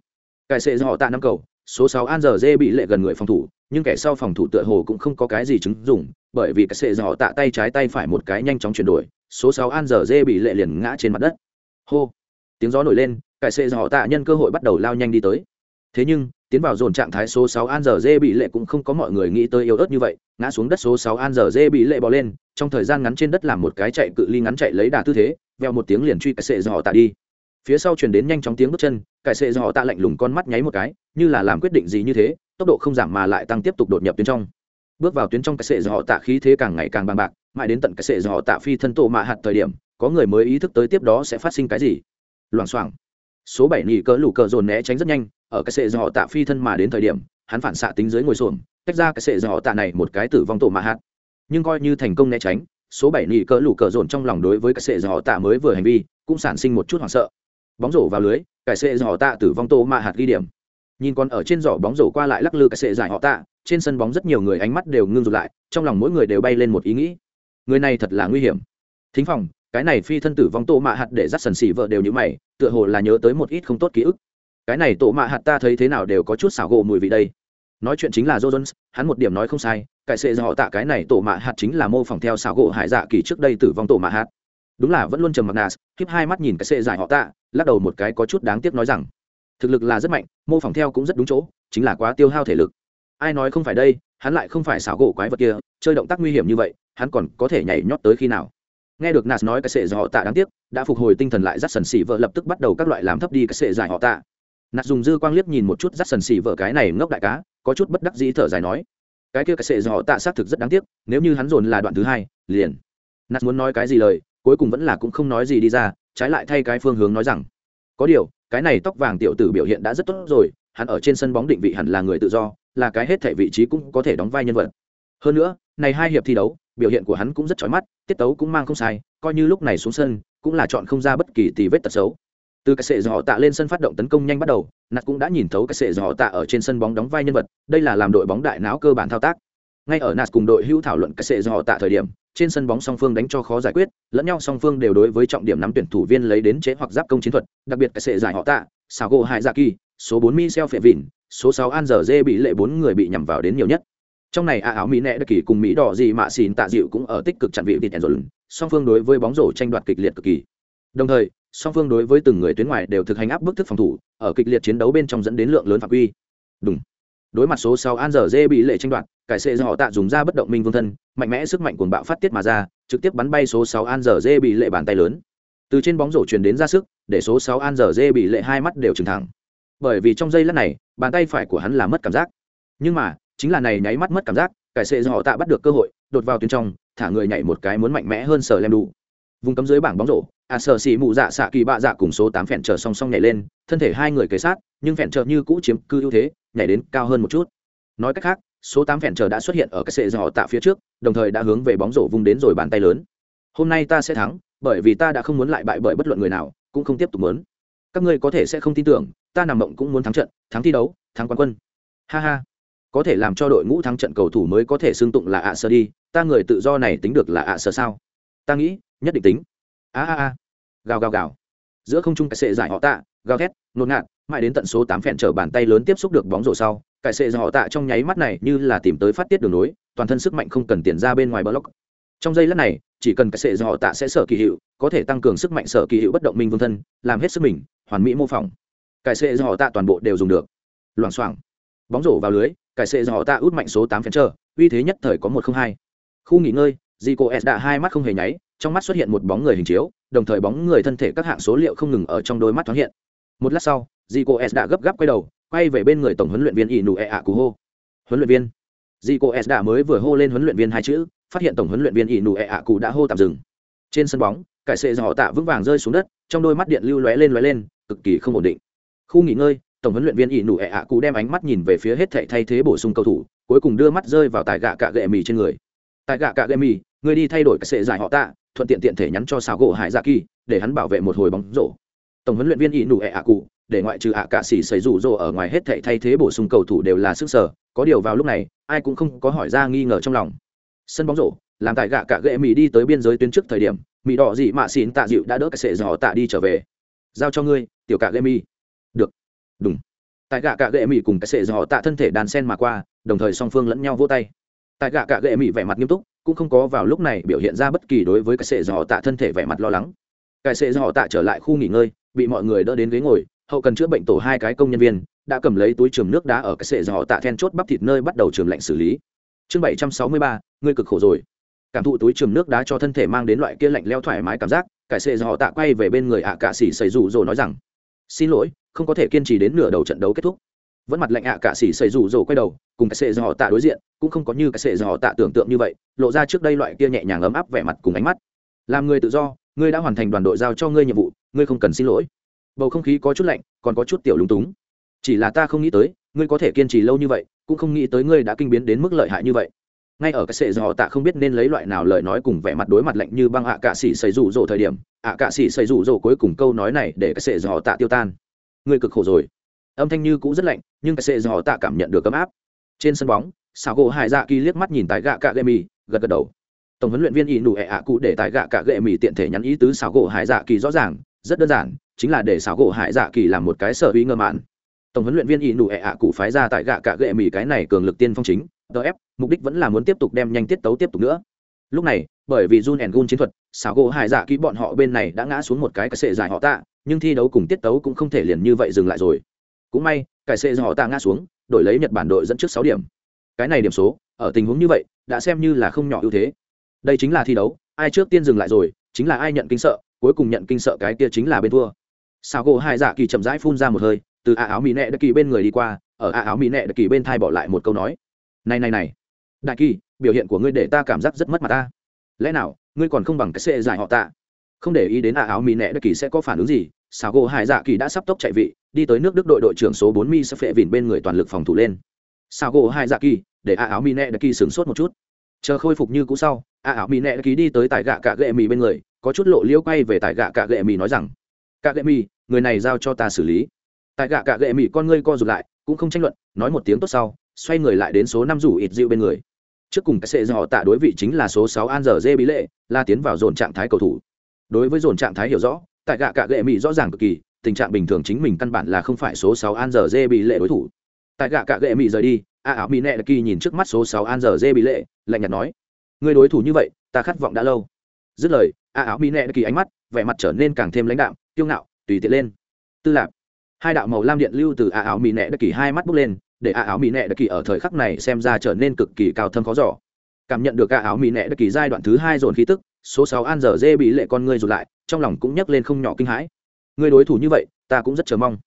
Cái sệ giải họ tạ năm cầu, số sáu an giờ dê bị lệ gần người phòng thủ nhưng kẻ sau phòng thủ tựa hồ cũng không có cái gì chứng dùng bởi vì cái sệ dò tạ tay trái tay phải một cái nhanh chóng chuyển đổi, số sáu an giờ dê bị lệ liền ngã trên mặt đất. Hô! Tiếng gió nổi lên, cái sệ dò tạ nhân cơ hội bắt đầu lao nhanh đi tới. Thế nhưng, tiến vào dồn trạng thái số sáu an giờ dê bị lệ cũng không có mọi người nghĩ tới yếu ớt như vậy, ngã xuống đất số sáu an giờ dê bị lệ bỏ lên, trong thời gian ngắn trên đất làm một cái chạy cự ly ngắn chạy lấy đà tư thế, veo một tiếng liền truy cái sệ dò tạ đi. Phía sau chuyển đến nhanh chóng tiếng bước chân cải sệ dò tạ lạnh lùng con mắt nháy một cái, như là làm quyết định gì như thế tốc độ không giảm mà lại tăng tiếp tục đột nhập tuyến trong. Bước vào tuyến trong cái sệ dò tạ khí thế càng ngày càng bằng bạc, mãi đến tận cái sệ dò tạ phi thân tổ mạ hạt thời điểm, có người mới ý thức tới tiếp đó sẽ phát sinh cái gì. Loảng xoảng. Số bảy nhị cỡ lủ cờ dồn né tránh rất nhanh, ở cái sệ dò tạ phi thân mà đến thời điểm, hắn phản xạ tính dưới ngồi xuồng tách ra cái sệ dò tạ này một cái tử vong tổ mạ hạt. Nhưng coi như thành công né tránh, số bảy nhị cỡ lủ cờ dồn trong lòng đối với cái sệ dò tạ mới vừa hành vi, cũng sản sinh một chút hoảng sợ. Bóng rổ vào lưới, Cái sệ dò tạ tử vong tổ mạ hạt ghi điểm nhìn còn ở trên giỏ bóng rổ qua lại lắc lư cái sệ giải họ tạ, trên sân bóng rất nhiều người ánh mắt đều ngưng rụt lại, trong lòng mỗi người đều bay lên một ý nghĩ. Người này thật là nguy hiểm. Thính phòng, cái này phi thân tử vong tổ mạ hạt để dắt sần xỉ vợ đều như mày, tựa hồ là nhớ tới một ít không tốt ký ức. Cái này tổ mạ hạt ta thấy thế nào đều có chút xảo gỗ mùi vị đây. Nói chuyện chính là joe jones, hắn một điểm nói không sai, cái sệ họ tạ cái này tổ mạ hạt chính là mô phỏng theo xảo gỗ hải dạ kỳ trước đây tử vong tổ mạ hạt. Đúng là vẫn luôn trầm mặc nas khiếp hai mắt nhìn cái sệ giải họ tạ, lắc đầu một cái có chút đáng tiếc nói rằng thực lực là rất mạnh, mô phỏng theo cũng rất đúng chỗ, chính là quá tiêu hao thể lực. Ai nói không phải đây, hắn lại không phải xảo gỗ quái vật kia, chơi động tác nguy hiểm như vậy, hắn còn có thể nhảy nhót tới khi nào? Nghe được nas nói cái sệ do họ tạ đáng tiếc, đã phục hồi tinh thần lại rắt sần xỉ vợ lập tức bắt đầu các loại làm thấp đi cái sệ giải họ tạ. Nạt dùng dư quang liếc nhìn một chút rắt sần xỉ vợ cái này ngốc đại cá, có chút bất đắc dĩ thở dài nói, cái kia cái sệ dò tạ xác thực rất đáng tiếc, nếu như hắn dồn là đoạn thứ hai, liền. Nạt muốn nói cái gì lời, cuối cùng vẫn là cũng không nói gì đi ra, trái lại thay cái phương hướng nói rằng, có điều cái này tóc vàng tiểu tử biểu hiện đã rất tốt rồi, hắn ở trên sân bóng định vị hẳn là người tự do, là cái hết thể vị trí cũng có thể đóng vai nhân vật. Hơn nữa, này hai hiệp thi đấu, biểu hiện của hắn cũng rất chói mắt, tiết tấu cũng mang không sai, coi như lúc này xuống sân, cũng là chọn không ra bất kỳ tì vết tật xấu. Từ cái sệ dò tạ lên sân phát động tấn công nhanh bắt đầu nạt cũng đã nhìn thấu cái sệ dò tạ ở trên sân bóng đóng vai nhân vật, đây là làm đội bóng đại não cơ bản thao tác. Ngay ở nạt cùng đội hữu thảo luận cái sệ dò tạ thời điểm trên sân bóng song phương đánh cho khó giải quyết, lẫn nhau song phương đều đối với trọng điểm nắm tuyển thủ viên lấy đến chế hoặc giáp công chiến thuật, đặc biệt cái sệ giải họ tạ xào gỗ hai dạ kỳ số bốn michel phệ vịn, số sáu an giờ dê bị lệ bốn người bị nhằm vào đến nhiều nhất. Trong này a áo mỹ nẹ đặc kỳ cùng mỹ đỏ gì mạ xìn tạ dịu cũng ở tích cực chặn vị vịt rồi song phương đối với bóng rổ tranh đoạt kịch liệt cực kỳ. Đồng thời, song phương đối với từng người tuyến ngoài đều thực hành áp bức thức phòng thủ, ở kịch liệt chiến đấu bên trong dẫn đến lượng lớn phạm quy. Đúng. Đối mặt số sáu an giờ dê bị lệ tranh đoạt cải sệ do họ tạ dùng ra bất động minh vương thân, mạnh mẽ sức mạnh cuồng bạo phát tiết mà ra, trực tiếp bắn bay số sáu an giờ dê bị lệ bàn tay lớn. Từ trên bóng rổ truyền đến ra sức, để số sáu an giờ dê bị lệ hai mắt đều trừng thẳng. Bởi vì trong giây lát này, bàn tay phải của hắn là mất cảm giác. Nhưng mà, chính là này nháy mắt mất cảm giác, cải sệ do họ tạ bắt được cơ hội, đột vào tuyến trong, thả người nhảy một cái muốn mạnh mẽ hơn sở lem đủ vùng cấm dưới bảng bóng rổ à sở xì mụ dạ xạ kỳ bạ dạ cùng số tám phèn trở song song nhảy lên, thân thể hai người kế sát, nhưng phèn trở như cũ chiếm cư ưu thế, nhảy đến cao hơn một chút. Nói cách khác số tám phèn chờ đã xuất hiện ở cái sệ do tạ phía trước, đồng thời đã hướng về bóng rổ vung đến rồi bàn tay lớn. Hôm nay ta sẽ thắng, bởi vì ta đã không muốn lại bại bởi bất luận người nào, cũng không tiếp tục muốn. Các ngươi có thể sẽ không tin tưởng, ta nằm mộng cũng muốn thắng trận, thắng thi đấu, thắng quán quân. Ha ha. Có thể làm cho đội ngũ thắng trận cầu thủ mới có thể xưng tụng là ạ sơ đi, ta người tự do này tính được là ạ sơ sao? Ta nghĩ, nhất định tính. A a a. Gào gào gào. Giữa không trung cái sệ giải họ tạ, gào thét nôn ngạt, mãi đến tận số tám phèn trở bàn tay lớn tiếp xúc được bóng rổ sau cái sệ giải họ tạ trong nháy mắt này như là tìm tới phát tiết đường nối toàn thân sức mạnh không cần tiền ra bên ngoài block. Trong giây lát này chỉ cần cái sệ giải họ tạ sẽ sở kỳ hiệu có thể tăng cường sức mạnh sở kỳ hiệu bất động minh vương thân làm hết sức mình hoàn mỹ mô phỏng. Cái sệ giải họ tạ toàn bộ đều dùng được. Loảng xoảng. Bóng rổ vào lưới cái sệ giải họ tạ út mạnh số tám phen trở uy thế nhất thời có một không hai. Khu nghỉ ngơi Zico S đã hai mắt không hề nháy, trong mắt xuất hiện một bóng người hình chiếu, đồng thời bóng người thân thể các hạng số liệu không ngừng ở trong đôi mắt thoáng hiện. Một lát sau, Zico S đã gấp gáp quay đầu, quay về bên người tổng huấn luyện viên Inu Ea hô. Huấn luyện viên. Zico S đã mới vừa hô lên huấn luyện viên hai chữ, phát hiện tổng huấn luyện viên Inu Ea đã hô tạm dừng. Trên sân bóng, cải sệ họ tạ vững vàng rơi xuống đất, trong đôi mắt điện lưu lóe lên lóe lên, cực kỳ không ổn định. Khu nghỉ ngơi, tổng huấn luyện viên Inu Ea đem ánh mắt nhìn về phía hết thảy thay thế bổ sung cầu thủ, cuối cùng đưa mắt rơi vào tài gạ cạ gệ mì trên người. Tại gạ cạ gệ mì, người đi thay đổi cái sệ giải họ tạ thuận tiện tiện thể nhắn cho xào gỗ hải dạ kỳ để hắn bảo vệ một hồi bóng rổ tổng huấn luyện viên ỷ nụ ẹ ạ cụ để ngoại trừ ạ cả xỉ xảy rủ rồ ở ngoài hết thảy thay thế bổ sung cầu thủ đều là sức sở, có điều vào lúc này, ai cũng không có hỏi ra nghi ngờ trong lòng. Sân bóng rổ, làm tại gạ cả ghệ mì đi tới biên giới tuyến trước thời điểm mì đỏ dị mạ xỉn tạ dịu đã đỡ cái sệ giò tạ đi trở về. Giao cho ngươi, tiểu cả ghệ mì. được. Đúng tại gạ cả ghệ mì cùng cái sệ giò tạ thân thể đàn sen mà qua, đồng thời song phương lẫn nhau vỗ tay. Tại gạ cả ghệ mì vẻ mặt nghiêm túc, cũng không có vào lúc này biểu hiện ra bất kỳ đối với cái sệ giò tạ thân thể vẻ mặt lo lắng. Cái sệ giò tạ trở lại khu nghỉ ngơi, bị mọi người đỡ đến ghế ngồi hậu cần chữa bệnh tổ hai cái công nhân viên, đã cầm lấy túi trường nước đá ở cái sệ dò tạ then chốt bắp thịt nơi bắt đầu trường lạnh xử lý. Chương bảy trăm sáu mươi ba, ngươi cực khổ rồi. Cảm thụ túi trường nước đá cho thân thể mang đến loại kia lạnh leo thoải mái cảm giác, cái sệ dò tạ quay về bên người ạ cạ xỉ xảy rủ rồi nói rằng, xin lỗi, không có thể kiên trì đến nửa đầu trận đấu kết thúc. Vẫn mặt lạnh ạ cạ xỉ xảy rủ rồi quay đầu, cùng cái sệ dò tạ đối diện, cũng không có như cái sệ dò tạ tưởng tượng như vậy, lộ ra trước đây loại kia nhẹ nhàng ấm áp vẻ mặt cùng ánh mắt. Làm người tự do, ngươi đã hoàn thành đoàn đội giao cho ngươi nhiệm vụ, ngươi không cần xin lỗi bầu không khí có chút lạnh, còn có chút tiểu lúng túng. Chỉ là ta không nghĩ tới, ngươi có thể kiên trì lâu như vậy, cũng không nghĩ tới ngươi đã kinh biến đến mức lợi hại như vậy. Ngay ở cái sệ dò tạ không biết nên lấy loại nào lời nói cùng vẻ mặt đối mặt lạnh như băng ạ cạ sĩ xây rủ rỗ thời điểm, ạ cạ sĩ xây rủ rỗ cuối cùng câu nói này để cái sệ dò tạ tiêu tan. Ngươi cực khổ rồi. Âm thanh như cũng rất lạnh, nhưng cái sệ dò tạ cảm nhận được ấm áp. Trên sân bóng xảo gỗ hải dạ kỳ liếc mắt nhìn tại gạ cạ gậy mì, gật gật đầu. Tổng huấn luyện viên ỷ nụ ẹ ạ cụ để tại gạ cạ gậy mì tiện thể nhắn ý tứ xảo gỗ hải dạ kỳ rõ ràng, rất đơn giản chính là để xảo gỗ hải dạ kỳ làm một cái sở uy ngơ mạn. Tổng huấn luyện viên ỷ nụ ệ ạ cụ phái ra tại gạ cả gệ mỹ cái này cường lực tiên phong chính df mục đích vẫn là muốn tiếp tục đem nhanh tiết tấu tiếp tục nữa. Lúc này, bởi vì jun and gun chiến thuật, xảo gỗ hải dạ kỳ bọn họ bên này đã ngã xuống một cái cái sệ dài họ tạ, nhưng thi đấu cùng tiết tấu cũng không thể liền như vậy dừng lại rồi. Cũng may, cái sệ họ tạ ngã xuống, đổi lấy nhật bản đội dẫn trước sáu điểm. Cái này điểm số, ở tình huống như vậy, đã xem như là không nhỏ ưu thế. Đây chính là thi đấu, ai trước tiên dừng lại rồi, chính là ai nhận kinh sợ, cuối cùng nhận kinh sợ cái kia chính là bên thua sao gỗ hai dạ kỳ chậm rãi phun ra một hơi, từ a áo mỹ nẹ đặc kỳ bên người đi qua, ở a áo mỹ nẹ đặc kỳ bên thai bỏ lại một câu nói. Này này này. Đại kỳ, biểu hiện của ngươi để ta cảm giác rất mất mặt ta. Lẽ nào, ngươi còn không bằng cái xệ giải họ tạ? Không để ý đến a áo mỹ nẹ đặc kỳ sẽ có phản ứng gì xào gỗ hải dạ kỳ đã sắp tốc chạy vị, đi tới nước đức đội đội trưởng số bốn mi sẽ phệ vìn bên người toàn lực phòng thủ lên. Xào gỗ hải dạ kỳ, để a áo mỹ nẹ đặc kỳ sửng sốt một chút. Chờ khôi phục như cũ sau a áo mỹ nẹ đặc kỳ đi tới tại gạ cạ gệ mì bên người, có chút lộ liễu quay về tại gạ cạ gệ mì nói rằng cạ gệ mì, người này giao cho ta xử lý. Tại gạ cạ gệ mì con ngươi co rụt lại, cũng không tranh luận, nói một tiếng tốt sau, xoay người lại đến số năm rủ ít dịu bên người. Trước cùng cái sệ dò tạ đối vị chính là số sáu an giờ dê bí lệ, la tiến vào dồn trạng thái cầu thủ. Đối với dồn trạng thái hiểu rõ, tại gạ cạ gệ mì rõ ràng cực kỳ, tình trạng bình thường chính mình căn bản là không phải số sáu an giờ dê bị lệ đối thủ. Tại gạ cạ gệ mì rời đi, a ảo mỹ nẹ kỳ nhìn trước mắt số sáu an giờ dê bị lệ, lạnh nhạt nói người đối thủ như vậy, ta khát vọng đã lâu. Dứt lời, a ảo mỹ nẹ kỳ ánh mắt, vẻ mặt trở nên càng thêm lãnh đạo kiêu ngạo, tùy tiện lên. Tư lạc hai đạo màu lam điện lưu từ a áo mỹ nẹ kỳ hai mắt bốc lên, để a áo mỹ nẹ kỳ ở thời khắc này xem ra trở nên cực kỳ cao thâm khó giỏ cảm nhận được a áo mỹ nẹ kỳ giai đoạn thứ hai dồn khí tức, số sáu an giờ dê bị lệ con ngươi rụt lại, trong lòng cũng nhắc lên không nhỏ kinh hãi. Người đối thủ như vậy, ta cũng rất chờ mong.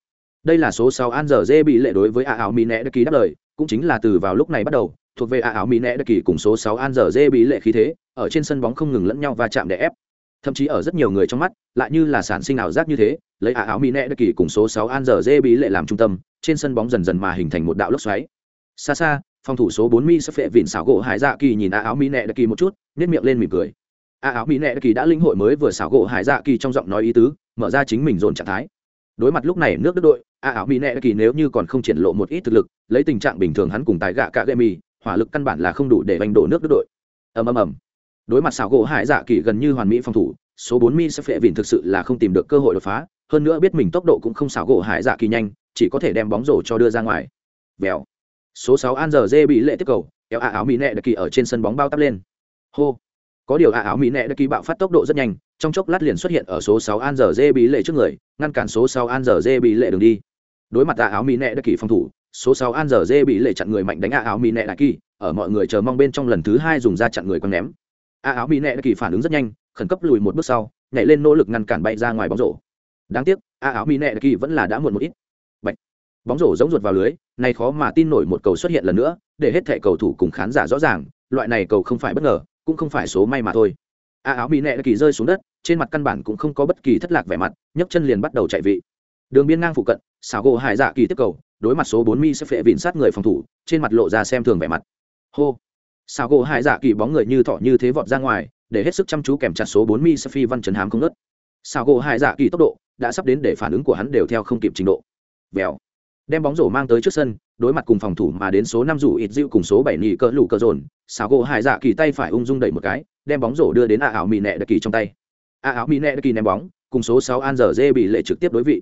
Đây là số sáu an giờ dê bị lệ đối với a áo mỹ nẹ đất kỳ đáp lời, cũng chính là từ vào lúc này bắt đầu, thuộc về a áo mỹ nẹ đất kỳ cùng số sáu an giờ dê bị lệ khí thế, ở trên sân bóng không ngừng lẫn nhau và chạm để ép thậm chí ở rất nhiều người trong mắt, lại như là sản sinh ảo giác như thế, lấy a áo mỹ nẹ đất kỳ cùng số sáu an giờ dê bí lệ làm trung tâm, trên sân bóng dần dần mà hình thành một đạo lốc xoáy. Xa xa, phòng thủ số bốn mi sắp phệ vịn xảo gỗ hải dạ kỳ nhìn a áo mỹ nẹ đất kỳ một chút nếp miệng lên mỉm cười. A áo mỹ nệ kỳ đã linh hội mới vừa xảo gỗ hải dạ kỳ trong giọng nói ý tứ, mở ra chính mình dồn trạng thái. Đối mặt lúc này nước đức đội, ả áo mỹ nệ kỳ nếu như còn không triển lộ một ít thực lực, lấy tình trạng bình thường hắn cùng tài gạ cả gậy mì hỏa lực căn bản là không đủ để bành đổ nước đức đội. Ầm ầm ầm đối mặt xảo gỗ hải dạ kỳ gần như hoàn mỹ phòng thủ, số bốn mi sẽ phệ vìn thực sự là không tìm được cơ hội đột phá, hơn nữa biết mình tốc độ cũng không xảo gỗ hải dạ kỳ nhanh, chỉ có thể đem bóng rổ cho đưa ra ngoài. Vèo. Số sáu an giờ dê bị lệ tiếp cầu, kéo à áo mỹ nệ kỳ ở trên sân bóng bao tắp lên. Hô. Có điều à áo mỹ nệ đã kỳ bạo phát tốc độ rất nhanh, trong chốc lát liền xuất hiện ở số sáu an giờ dê bị lệ trước người, ngăn cản số sáu an giờ dê bị lệ đường đi. Đối mặt a áo mỹ nệ đã kỳ phòng thủ, số sáu an giờ dê bị lệ chặn người mạnh đánh ạ áo mỹ nệ đại kỳ, ở mọi người chờ mong bên trong lần thứ hai dùng ra chặn người quăng ném a áo mỹ nệ kỳ phản ứng rất nhanh, khẩn cấp lùi một bước sau, nhảy lên nỗ lực ngăn cản bay ra ngoài bóng rổ. Đáng tiếc, a áo mỹ nệ kỳ vẫn là đã muộn một ít. Bạch. bóng rổ giống ruột vào lưới, này khó mà tin nổi một cầu xuất hiện lần nữa, để hết thẻ cầu thủ cùng khán giả rõ ràng, loại này cầu không phải bất ngờ, cũng không phải số may mà thôi. A áo mỹ nệ kỳ rơi xuống đất, trên mặt căn bản cũng không có bất kỳ thất lạc vẻ mặt, nhấc chân liền bắt đầu chạy vị. Đường biên ngang phụ cận, xảo gỗ hải dạ kỳ tiếp cầu, đối mặt số bốn mi sẽ phệ vịn sát người phòng thủ, trên mặt lộ ra xem thường vẻ mặt. Hô. Sao gỗ hải dạ kỳ bóng người như thọ như thế vọt ra ngoài, để hết sức chăm chú kèm chặt số bốn mi sẽ phi văn trấn hám không ngớt. Sao gỗ hải dạ kỳ tốc độ, đã sắp đến để phản ứng của hắn đều theo không kịp trình độ. Vèo. Đem bóng rổ mang tới trước sân, đối mặt cùng phòng thủ mà đến số năm rủ ít dịu cùng số bảy nhị cỡ lủ cỡ rồn xào gỗ hải dạ kỳ tay phải ung dung đẩy một cái, đem bóng rổ đưa đến a ảo mỹ nẹ đặc kỳ trong tay. A áo mỹ nẹ đặc kỳ ném bóng, cùng số sáu an giờ dê bị lệ trực tiếp đối vị.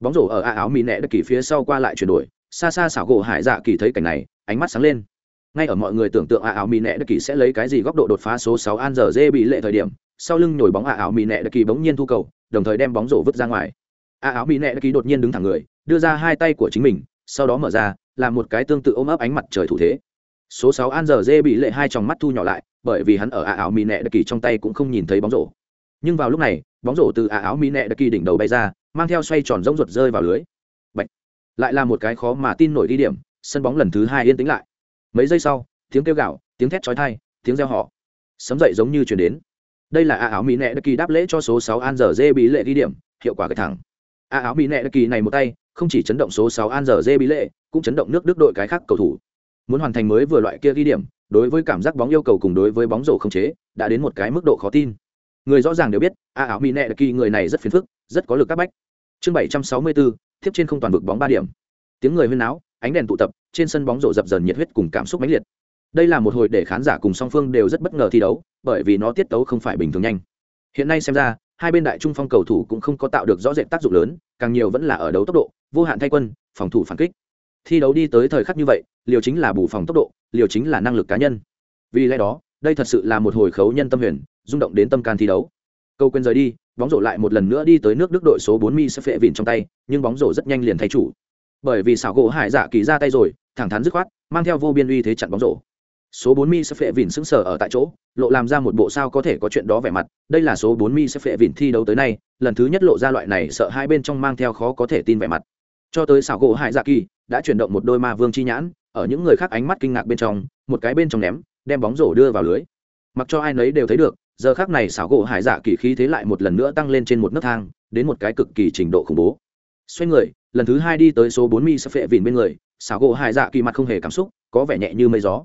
Bóng rổ ở a áo mỹ nẹ đặc kỳ phía sau qua lại chuyển đổi, xa xa xảo gỗ hải dạ kỳ thấy cảnh này, ánh mắt sáng lên ngay ở mọi người tưởng tượng a áo mỹ nệ đặc kỳ sẽ lấy cái gì góc độ đột phá số sáu an giờ dê bị lệ thời điểm, sau lưng nhồi bóng a áo mỹ nệ đặc kỳ bỗng nhiên thu cầu, đồng thời đem bóng rổ vứt ra ngoài. A áo mỹ nệ đặc kỳ đột nhiên đứng thẳng người, đưa ra hai tay của chính mình, sau đó mở ra, làm một cái tương tự ôm ấp ánh mặt trời thủ thế. Số sáu an giờ dê bị lệ hai tròng mắt thu nhỏ lại, bởi vì hắn ở ả áo mỹ nệ đặc kỳ trong tay cũng không nhìn thấy bóng rổ. Nhưng vào lúc này, bóng rổ từ ả áo mỹ nệ đặc kỳ đỉnh đầu bay ra, mang theo xoay tròn rỗng ruột rơi vào lưới. Bạch. lại là một cái khó mà tin nổi đi điểm, sân bóng lần thứ hai yên tĩnh lại mấy giây sau, tiếng kêu gạo tiếng thét chói thai tiếng reo họ sấm dậy giống như chuyển đến. Đây là a áo mỹ nẹ đặc kỳ đáp lễ cho số sáu an giờ dê bí lệ ghi điểm, hiệu quả cái thẳng. A áo mỹ nẹ đặc kỳ này một tay, không chỉ chấn động số sáu an giờ dê bí lệ, cũng chấn động nước đức đội cái khác cầu thủ. Muốn hoàn thành mới vừa loại kia ghi điểm, đối với cảm giác bóng yêu cầu cùng đối với bóng rổ không chế, đã đến một cái mức độ khó tin. Người rõ ràng đều biết, a áo mỹ nẹ kỳ người này rất phiền phức, rất có lực các bách. Chương bảy trăm sáu mươi bốn, tiếp trên không toàn vực bóng ba điểm. Tiếng người huyên náo ánh đèn tụ tập, trên sân bóng rổ dập dần nhiệt huyết cùng cảm xúc mãnh liệt. Đây là một hồi để khán giả cùng song phương đều rất bất ngờ thi đấu, bởi vì nó tiết tấu không phải bình thường nhanh. Hiện nay xem ra, hai bên đại trung phong cầu thủ cũng không có tạo được rõ rệt tác dụng lớn, càng nhiều vẫn là ở đấu tốc độ, vô hạn thay quân, phòng thủ phản kích. Thi đấu đi tới thời khắc như vậy, liều chính là bù phòng tốc độ, liều chính là năng lực cá nhân. Vì lẽ đó, đây thật sự là một hồi khấu nhân tâm huyền, rung động đến tâm can thi đấu. Câu quên rời đi, bóng rổ lại một lần nữa đi tới nước đức đội số bốn mi sẽ phệ vịn trong tay, nhưng bóng rổ rất nhanh liền thay chủ bởi vì xảo gỗ hải dạ kỳ ra tay rồi, thẳng thắn dứt khoát, mang theo vô biên uy thế chặn bóng rổ. Số bốn mi sẽ phệ vỉn sững sờ ở tại chỗ, lộ làm ra một bộ sao có thể có chuyện đó vẻ mặt, đây là số bốn mi sẽ phệ vỉn thi đấu tới nay, lần thứ nhất lộ ra loại này sợ hai bên trong mang theo khó có thể tin vẻ mặt. Cho tới xảo gỗ hải dạ kỳ, đã chuyển động một đôi ma vương chi nhãn, ở những người khác ánh mắt kinh ngạc bên trong, một cái bên trong ném, đem bóng rổ đưa vào lưới. Mặc cho ai nấy đều thấy được, giờ khác này xảo gỗ hải dạ kỳ khí thế lại một lần nữa tăng lên trên một nấc thang, đến một cái cực kỳ trình độ khủng bố xoay người, lần thứ hai đi tới số bốn mi sập phệ vìn bên người, xảo gỗ hải dạ kỳ mặt không hề cảm xúc, có vẻ nhẹ như mây gió.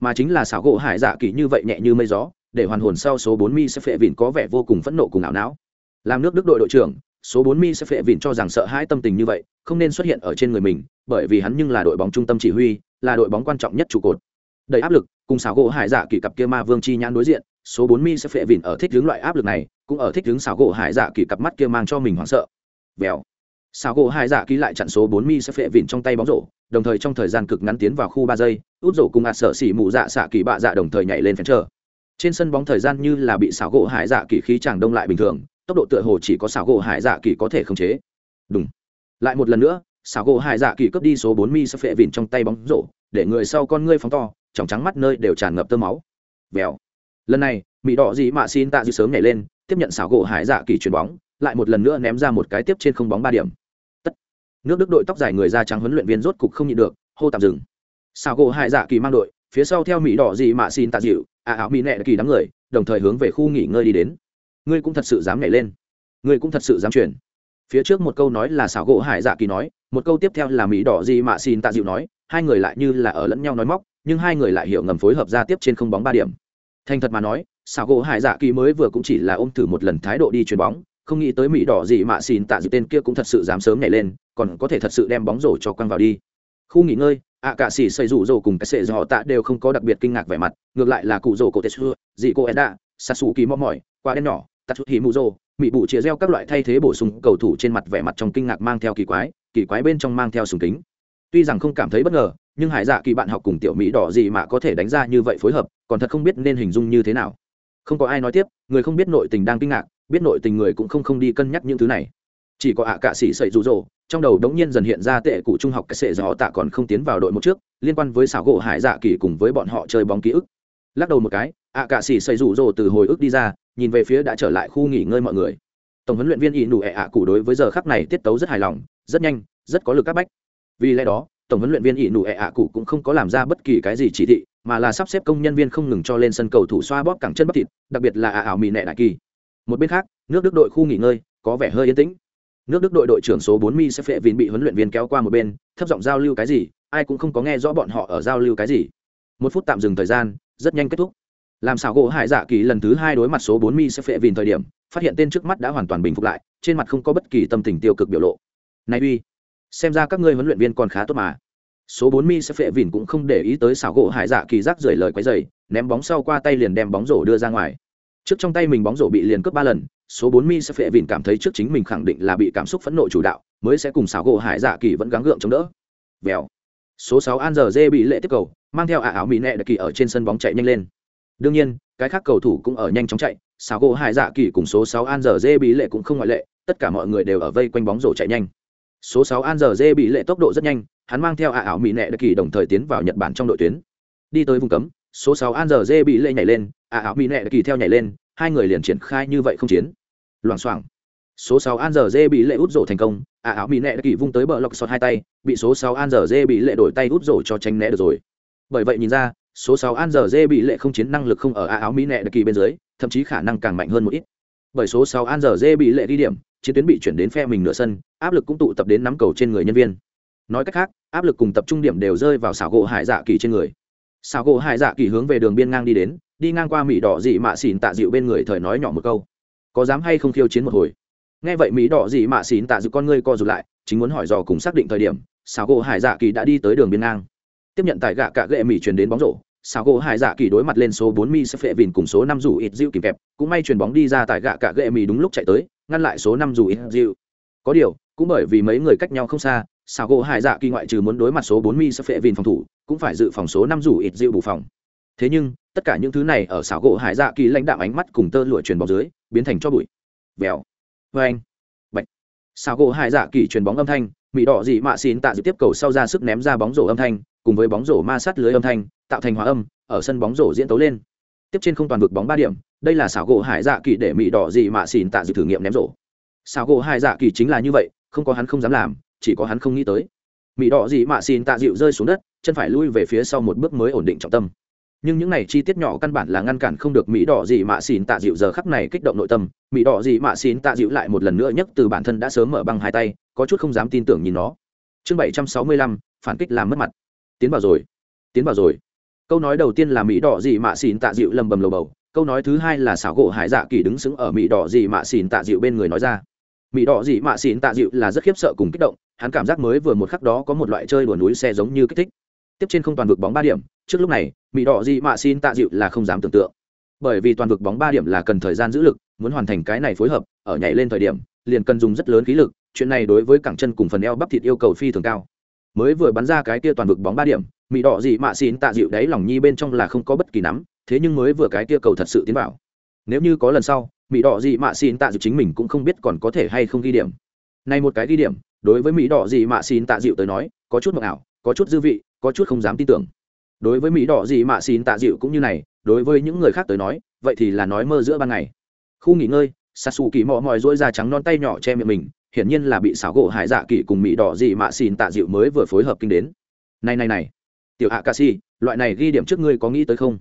Mà chính là xảo gỗ hải dạ kỳ như vậy nhẹ như mây gió, để hoàn hồn sau số bốn mi sập phệ vìn có vẻ vô cùng phẫn nộ cùng ảo não. Làm nước đức đội đội trưởng, số bốn mi sập phệ vìn cho rằng sợ hãi tâm tình như vậy, không nên xuất hiện ở trên người mình, bởi vì hắn nhưng là đội bóng trung tâm chỉ huy, là đội bóng quan trọng nhất trụ cột. Đầy áp lực, cùng xảo gỗ hải dạ kỳ cặp kia ma vương chi nhãn đối diện, số bốn mi sẽ phệ vìn ở thích hướng loại áp lực này, cũng ở thích hướng xảo gỗ hải dạ kỳ cặp mắt kia mang cho mình hoảng sợ. Vèo. Sào gỗ hải dạ ký lại chặn số bốn mi sẽ phệ vịn trong tay bóng rổ, đồng thời trong thời gian cực ngắn tiến vào khu ba giây, út rổ cùng ạt sợ xỉ mụ dạ xạ kỳ bạ dạ đồng thời nhảy lên phèn trở trên sân bóng thời gian như là bị Sào gỗ hải dạ kỳ khí chàng đông lại bình thường, tốc độ tựa hồ chỉ có Sào gỗ hải dạ kỳ có thể khống chế. Đúng lại một lần nữa Sào gỗ hải dạ kỳ cướp đi số bốn mi sẽ phệ vịn trong tay bóng rổ, để người sau con ngươi phóng to, trong trắng mắt nơi đều tràn ngập tơ máu. Bèo. lần này, mỹ đỏ gì mạ xin tạ dư sớm nhảy lên, tiếp nhận Sào gỗ hải dạ kỳ chuyền bóng, lại một lần nữa ném ra một cái tiếp trên không bóng ba điểm nước đức đội tóc dài người da trắng huấn luyện viên rốt cục không nhịn được, hô tạm dừng. Xảo gỗ hải dạ kỳ mang đội, phía sau theo mỹ đỏ dị mạ xin tạ dịu à áo mỹ nẹ kỳ đám người, đồng thời hướng về khu nghỉ ngơi đi đến. Ngươi cũng thật sự dám nhảy lên. Ngươi cũng thật sự dám chuyển. Phía trước một câu nói là xảo gỗ hải dạ kỳ nói, một câu tiếp theo là mỹ đỏ dị mạ xin tạ dịu nói, hai người lại như là ở lẫn nhau nói móc, nhưng hai người lại hiểu ngầm phối hợp ra tiếp trên không bóng ba điểm. Thành thật mà nói xảo gỗ hải dạ kỳ mới vừa cũng chỉ là ôm thử một lần thái độ đi chuyền bóng không nghĩ tới mỹ đỏ gì mạ xin tạ dự tên kia cũng thật sự dám sớm nhảy lên, còn có thể thật sự đem bóng rổ cho quăng vào đi. Khu nghỉ ngơi, ạ cả xỉ xây rủ rổ cùng cái sệ do họ tạ đều không có đặc biệt kinh ngạc vẻ mặt, ngược lại là cụ rổ cổ tết xưa, dị cô edda xa sủ kỳ mò mỏi qua đen nhỏ, tạt chút hì mù rổ mỹ bụ chia reo các loại thay thế bổ sung cầu thủ trên mặt vẻ mặt trong kinh ngạc mang theo kỳ quái kỳ quái bên trong mang theo sùng kính. Tuy rằng không cảm thấy bất ngờ, nhưng hải dạ kỳ bạn học cùng tiểu mỹ đỏ gì mà có thể đánh ra như vậy phối hợp, còn thật không biết nên hình dung như thế nào. Không có ai nói tiếp, người không biết nội tình đang kinh ngạc biết nội tình người cũng không không đi cân nhắc những thứ này. Chỉ có ạ à cạ sĩ sậy rụ rỗ trong đầu đống nhiên dần hiện ra tệ cụ trung học cái sệ do họ tạ còn không tiến vào đội một trước, liên quan với xảo gỗ hải dạ kỳ cùng với bọn họ chơi bóng ký ức. Lắc đầu một cái, ạ à cạ sĩ sậy rụ rỗ từ hồi ức đi ra, nhìn về phía đã trở lại khu nghỉ ngơi mọi người. Tổng huấn luyện viên ỷ nụ ẹ ạ cụ đối với giờ khắc này tiết tấu rất hài lòng, rất nhanh, rất có lực các bách. Vì lẽ đó, tổng huấn luyện viên ỷ nụ ẹ ạ cụ cũng không có làm ra bất kỳ cái gì chỉ thị, mà là sắp xếp công nhân viên không ngừng cho lên sân cầu thủ xoa bóp cẳng chân bắp thịt, đặc biệt là ả ảo mì nẹ đại kỳ một bên khác, nước đức đội khu nghỉ ngơi, có vẻ hơi yên tĩnh. Nước đức đội đội trưởng số bốn mi sẽ phệ vịn bị huấn luyện viên kéo qua một bên, thấp giọng giao lưu cái gì, ai cũng không có nghe rõ bọn họ ở giao lưu cái gì. Một phút tạm dừng thời gian, rất nhanh kết thúc. Làm xảo gỗ hải dạ kỳ lần thứ hai đối mặt số bốn mi sẽ phệ vìn thời điểm, phát hiện tên trước mắt đã hoàn toàn bình phục lại, trên mặt không có bất kỳ tâm tình tiêu cực biểu lộ. Này uy, xem ra các ngươi huấn luyện viên còn khá tốt mà. Số bốn mi sẽ phệ vìn cũng không để ý tới xảo gỗ hải dạ kỳ rác rời lời quấy dày ném bóng sau qua tay liền đem bóng rổ đưa ra ngoài trước trong tay mình bóng rổ bị liền cướp ba lần, số bốn mi sẽ phệ vìn cảm thấy trước chính mình khẳng định là bị cảm xúc phẫn nộ chủ đạo, mới sẽ cùng xảo gỗ hải dạ kỳ vẫn gắng gượng chống đỡ. Vèo. Số sáu an giờ dê bị lệ tiếp cầu, mang theo ả áo mỹ nẹ đặc kỳ ở trên sân bóng chạy nhanh lên. Đương nhiên, cái khác cầu thủ cũng ở nhanh chóng chạy, xảo gỗ hải dạ kỳ cùng số sáu an giờ dê bị lệ cũng không ngoại lệ, tất cả mọi người đều ở vây quanh bóng rổ chạy nhanh. Số sáu an giờ dê bị lệ tốc độ rất nhanh, hắn mang theo ả áo mỹ nẹ đặc kỳ đồng thời tiến vào nhật bản trong đội tuyến. Đi tới vùng cấm, số sáu an giờ dê bị lệ nhảy lên, ả áo mỹ nẹ đặc kỳ theo nhảy lên hai người liền triển khai như vậy không chiến. Loảng xoảng. Số sáu an giờ dê bị lệ út rổ thành công ả áo mỹ nẹ đã kỳ vung tới bờ lọc sọt hai tay, bị số sáu an giờ dê bị lệ đổi tay út rổ cho tranh né được rồi. Bởi vậy nhìn ra, số sáu an giờ dê bị lệ không chiến năng lực không ở ả áo mỹ nẹ đã kỳ bên dưới, thậm chí khả năng càng mạnh hơn một ít. Bởi số sáu an giờ dê bị lệ đi điểm, chiến tuyến bị chuyển đến phe mình nửa sân, áp lực cũng tụ tập đến nắm cầu trên người nhân viên. Nói cách khác, áp lực cùng tập trung điểm đều rơi vào xảo gỗ hải dạ kỳ trên người xảo gỗ hải dạ kỳ hướng về đường biên ngang đi đến, đi ngang qua mỹ đỏ dị mạ xỉn tạ dịu bên người thời nói nhỏ một câu. Có dám hay không khiêu chiến một hồi? Nghe vậy mỹ đỏ dị mạ xỉn tạ dịu con ngươi co rụt lại, chính muốn hỏi dò cùng xác định thời điểm, xảo gỗ hải dạ kỳ đã đi tới đường biên ngang. Tiếp nhận tại gạ cạ gệ mỹ truyền đến bóng rổ, xảo gỗ hải dạ kỳ đối mặt lên số bốn mi sẽ phệ vìn cùng số năm rủ ít dịu kìm kẹp, cũng may chuyền bóng đi ra tại gạ cạ gệ mỹ đúng lúc chạy tới, ngăn lại số năm rủ ít dịu. Có điều, cũng bởi vì mấy người cách nhau không xa xảo gỗ hải dạ kỳ ngoại trừ muốn đối mặt số bốn mi sơ phệ vìn phòng thủ, cũng phải dự phòng số năm rủ ít dịu bù phòng. Thế nhưng, tất cả những thứ này ở xảo gỗ hải dạ kỳ lãnh đạo ánh mắt cùng tơ lụa truyền bóng dưới, biến thành cho bụi. Vèo. Vê anh bạch. Xảo gỗ hải dạ kỳ truyền bóng âm thanh, mỹ đỏ dị mạ xin tạ dự tiếp cầu sau ra sức ném ra bóng rổ âm thanh, cùng với bóng rổ ma sát lưới âm thanh, tạo thành hòa âm, ở sân bóng rổ diễn tấu lên. Tiếp trên không toàn vực bóng ba điểm, đây là xảo gỗ hải dạ kỳ để mỹ đỏ dị mạ xin tạ dự thử nghiệm ném rổ. Xảo gỗ hải dạ kỳ chính là như vậy, không có hắn không dám làm chỉ có hắn không nghĩ tới. Mỹ đỏ gì mạ xin tạ dịu rơi xuống đất, chân phải lui về phía sau một bước mới ổn định trọng tâm. Nhưng những này chi tiết nhỏ căn bản là ngăn cản không được mỹ đỏ gì mạ xin tạ dịu giờ khắc này kích động nội tâm. Mỹ đỏ gì mạ xin tạ dịu lại một lần nữa nhấc từ bản thân đã sớm mở băng hai tay, có chút không dám tin tưởng nhìn nó. Chương bảy trăm sáu mươi lăm, phản kích làm mất mặt. Tiến vào rồi. Tiến vào rồi. Câu nói đầu tiên là mỹ đỏ gì mạ xin tạ dịu lầm bầm lầu bầu. Câu nói thứ hai là xảo gỗ hải dạ kỳ đứng xứng ở mỹ đỏ gì mạ xin tạ dịu bên người nói ra. Mỹ đỏ gì mạ xin tạ dịu là rất khiếp sợ cùng kích động hắn cảm giác mới vừa một khắc đó có một loại chơi đùa núi xe giống như kích thích. Tiếp trên không toàn vực bóng ba điểm, trước lúc này mỹ đỏ gì mạ xin tạ dịu là không dám tưởng tượng. Bởi vì toàn vực bóng ba điểm là cần thời gian giữ lực, muốn hoàn thành cái này phối hợp, ở nhảy lên thời điểm, liền cần dùng rất lớn khí lực, chuyện này đối với cẳng chân cùng phần eo bắp thịt yêu cầu phi thường cao. Mới vừa bắn ra cái kia toàn vực bóng ba điểm mỹ đỏ gì mạ xin tạ dịu đấy lòng nhi bên trong là không có bất kỳ nắm, thế nhưng mới vừa cái kia cầu thật sự tiến vào. Nếu như có lần sau mỹ đỏ gì mạ xin tạ dịu chính mình cũng không biết còn có thể hay không ghi điểm. Này một cái ghi điểm đối với mỹ đỏ gì mạ xin tạ dịu tới nói, có chút mộng ảo, có chút dư vị, có chút không dám tin tưởng. Đối với mỹ đỏ gì mạ xin tạ dịu cũng như này, đối với những người khác tới nói, vậy thì là nói mơ giữa ban ngày. Khu nghỉ ngơi s a kỳ mò mòi dỗi da trắng non tay nhỏ che miệng mình, hiển nhiên là bị xảo gỗ hải dạ kỳ cùng mỹ đỏ gì mạ xin tạ dịu mới vừa phối hợp kinh đến. Này này này, tiểu ạ cà xì loại này ghi điểm trước ngươi có nghĩ tới không?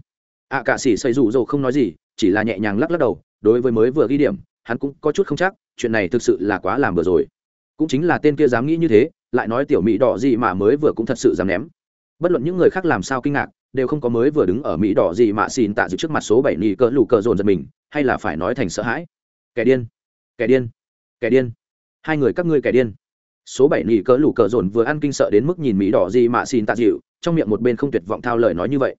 Ạ cà xì xây rủ rồ không nói gì, chỉ là nhẹ nhàng lắc lắc đầu, đối với mới vừa ghi điểm, hắn cũng có chút không chắc, chuyện này thực sự là quá làm vừa rồi cũng chính là tên kia dám nghĩ như thế, lại nói tiểu mỹ đỏ gì mà mới vừa cũng thật sự dám ném. Bất luận những người khác làm sao kinh ngạc, đều không có mới vừa đứng ở mỹ đỏ gì mà xin tạ dự trước mặt số bảy nỉ cỡ lù cỡ dồn giật mình, hay là phải nói thành sợ hãi. Kẻ điên kẻ điên kẻ điên. Hai người các ngươi kẻ điên. Số bảy nỉ cỡ lù cỡ dồn vừa ăn kinh sợ đến mức nhìn mỹ đỏ gì mà xin tạ dịu trong miệng một bên không tuyệt vọng thao lời nói như vậy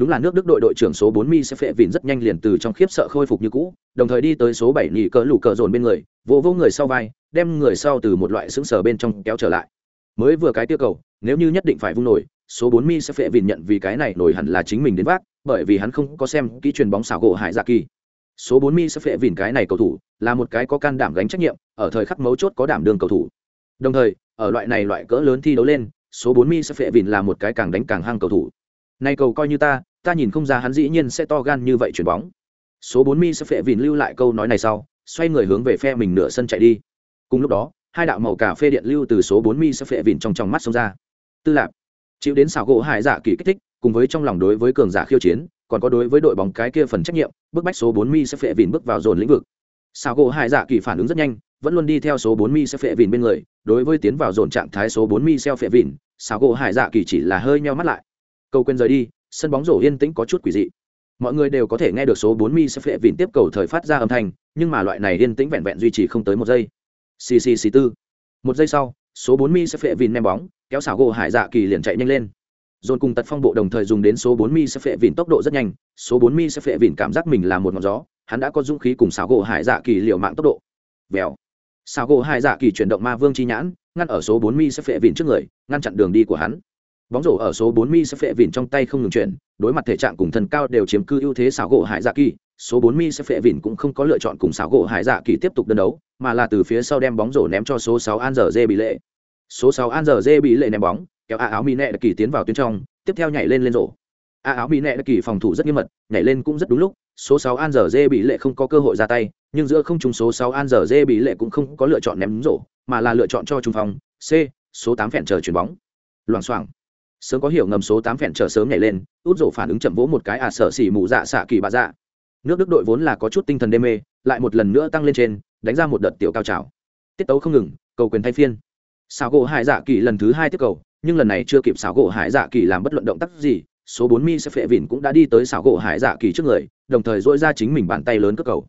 đúng là nước đức đội đội trưởng số bốn mi sẽ phệ vịn rất nhanh liền từ trong khiếp sợ khôi phục như cũ, đồng thời đi tới số bảy nỉ cỡ lù cờ dồn bên người vỗ vỗ người sau vai, đem người sau từ một loại xứng sờ bên trong kéo trở lại. Mới vừa cái tiêu cầu, nếu như nhất định phải vung nổi, số bốn mi sẽ phệ vịn nhận vì cái này nổi hẳn là chính mình đến vác, bởi vì hắn không có xem kỹ truyền bóng xảo gỗ hải dạ kỳ. Số bốn mi sẽ phệ vịn cái này cầu thủ, là một cái có can đảm gánh trách nhiệm, ở thời khắc mấu chốt có đảm đương cầu thủ. Đồng thời, ở loại này loại cỡ lớn thi đấu lên, số bốn mi sẽ phệ vịn là một cái càng đánh càng hăng cầu thủ. Nay cầu coi như ta ta nhìn không ra hắn dĩ nhiên sẽ to gan như vậy chuyển bóng. Số bốn mi sẽ phệ vịn lưu lại câu nói này sau, xoay người hướng về phe mình nửa sân chạy đi. Cùng lúc đó, hai đạo màu cà phê điện lưu từ số bốn mi sẽ phệ vịn trong trong mắt xông ra. Tư lạc chịu đến xảo gỗ hải dạ kỳ kích thích, cùng với trong lòng đối với cường giả khiêu chiến, còn có đối với đội bóng cái kia phần trách nhiệm, bức bách số bốn mi sẽ phệ vịn bước vào dồn lĩnh vực. Xảo gỗ hải dạ kỳ phản ứng rất nhanh, vẫn luôn đi theo số bốn mi sẽ phệ vịn bên người, đối với tiến vào dồn trạng thái số bốn mi sẽ phệ vịn, xảo gỗ hải dạ kỳ chỉ là hơi nheo mắt lại. Câu quên rời đi sân bóng rổ yên tĩnh có chút quỷ dị. Mọi người đều có thể nghe được số bốn mi sẽ phệ vịn tiếp cầu thời phát ra âm thanh, nhưng mà loại này yên tĩnh vẹn vẹn duy trì không tới một giây. Ccc tư. Một giây sau, số bốn mi sẽ phệ vịn ném bóng, kéo xảo gỗ hải dạ kỳ liền chạy nhanh lên. Dồn cùng tật phong bộ đồng thời dùng đến số bốn mi sẽ phệ vịn tốc độ rất nhanh, số bốn mi sẽ phệ vịn cảm giác mình là một ngọn gió, hắn đã có dũng khí cùng xảo gỗ hải dạ kỳ liệu mạng tốc độ. Vèo. Xảo gỗ hải dạ kỳ chuyển động ma vương chi nhãn, ngăn ở số bốn mi sẽ phệ vịn trước người, ngăn chặn đường đi của hắn bóng rổ ở số bốn mi sẽ phệ vịn trong tay không ngừng chuyển, đối mặt thể trạng cùng thân cao đều chiếm cư ưu thế xảo gỗ hải dạ kỳ. Số bốn mi sẽ phệ vịn cũng không có lựa chọn cùng xảo gỗ hải dạ kỳ tiếp tục đơn đấu, mà là từ phía sau đem bóng rổ ném cho số sáu an giờ dê bị lệ. Số sáu an giờ dê bị lệ ném bóng, kéo a áo mi nẹ đặc kỳ tiến vào tuyến trong, tiếp theo nhảy lên lên rổ. A áo mi nẹ đặc kỳ phòng thủ rất nghiêm mật, nhảy lên cũng rất đúng lúc, số sáu an giờ dê bị lệ không có cơ hội ra tay, nhưng giữa không trúng số sáu an giờ dê bị lệ cũng không có lựa chọn ném rổ, mà là lựa chọn cho trung phòng, c, số tám phèn chờ chuyển bóng. Loảng xoảng sớm có hiểu ngầm số tám phèn chờ sớm nhảy lên, út rổ phản ứng chậm vỗ một cái à sợ xỉ mù dạ xạ kỳ bà dạ. Nước đức đội vốn là có chút tinh thần đê mê, lại một lần nữa tăng lên trên, đánh ra một đợt tiểu cao trào. Tiết tấu không ngừng, cầu quyền thay phiên. Xào gỗ hải dạ kỳ lần thứ hai tiếp cầu, nhưng lần này chưa kịp xào gỗ hải dạ kỳ làm bất luận động tác gì, số bốn mi sẽ phệ vịn cũng đã đi tới xào gỗ hải dạ kỳ trước người, đồng thời dỗi ra chính mình bàn tay lớn cất cầu.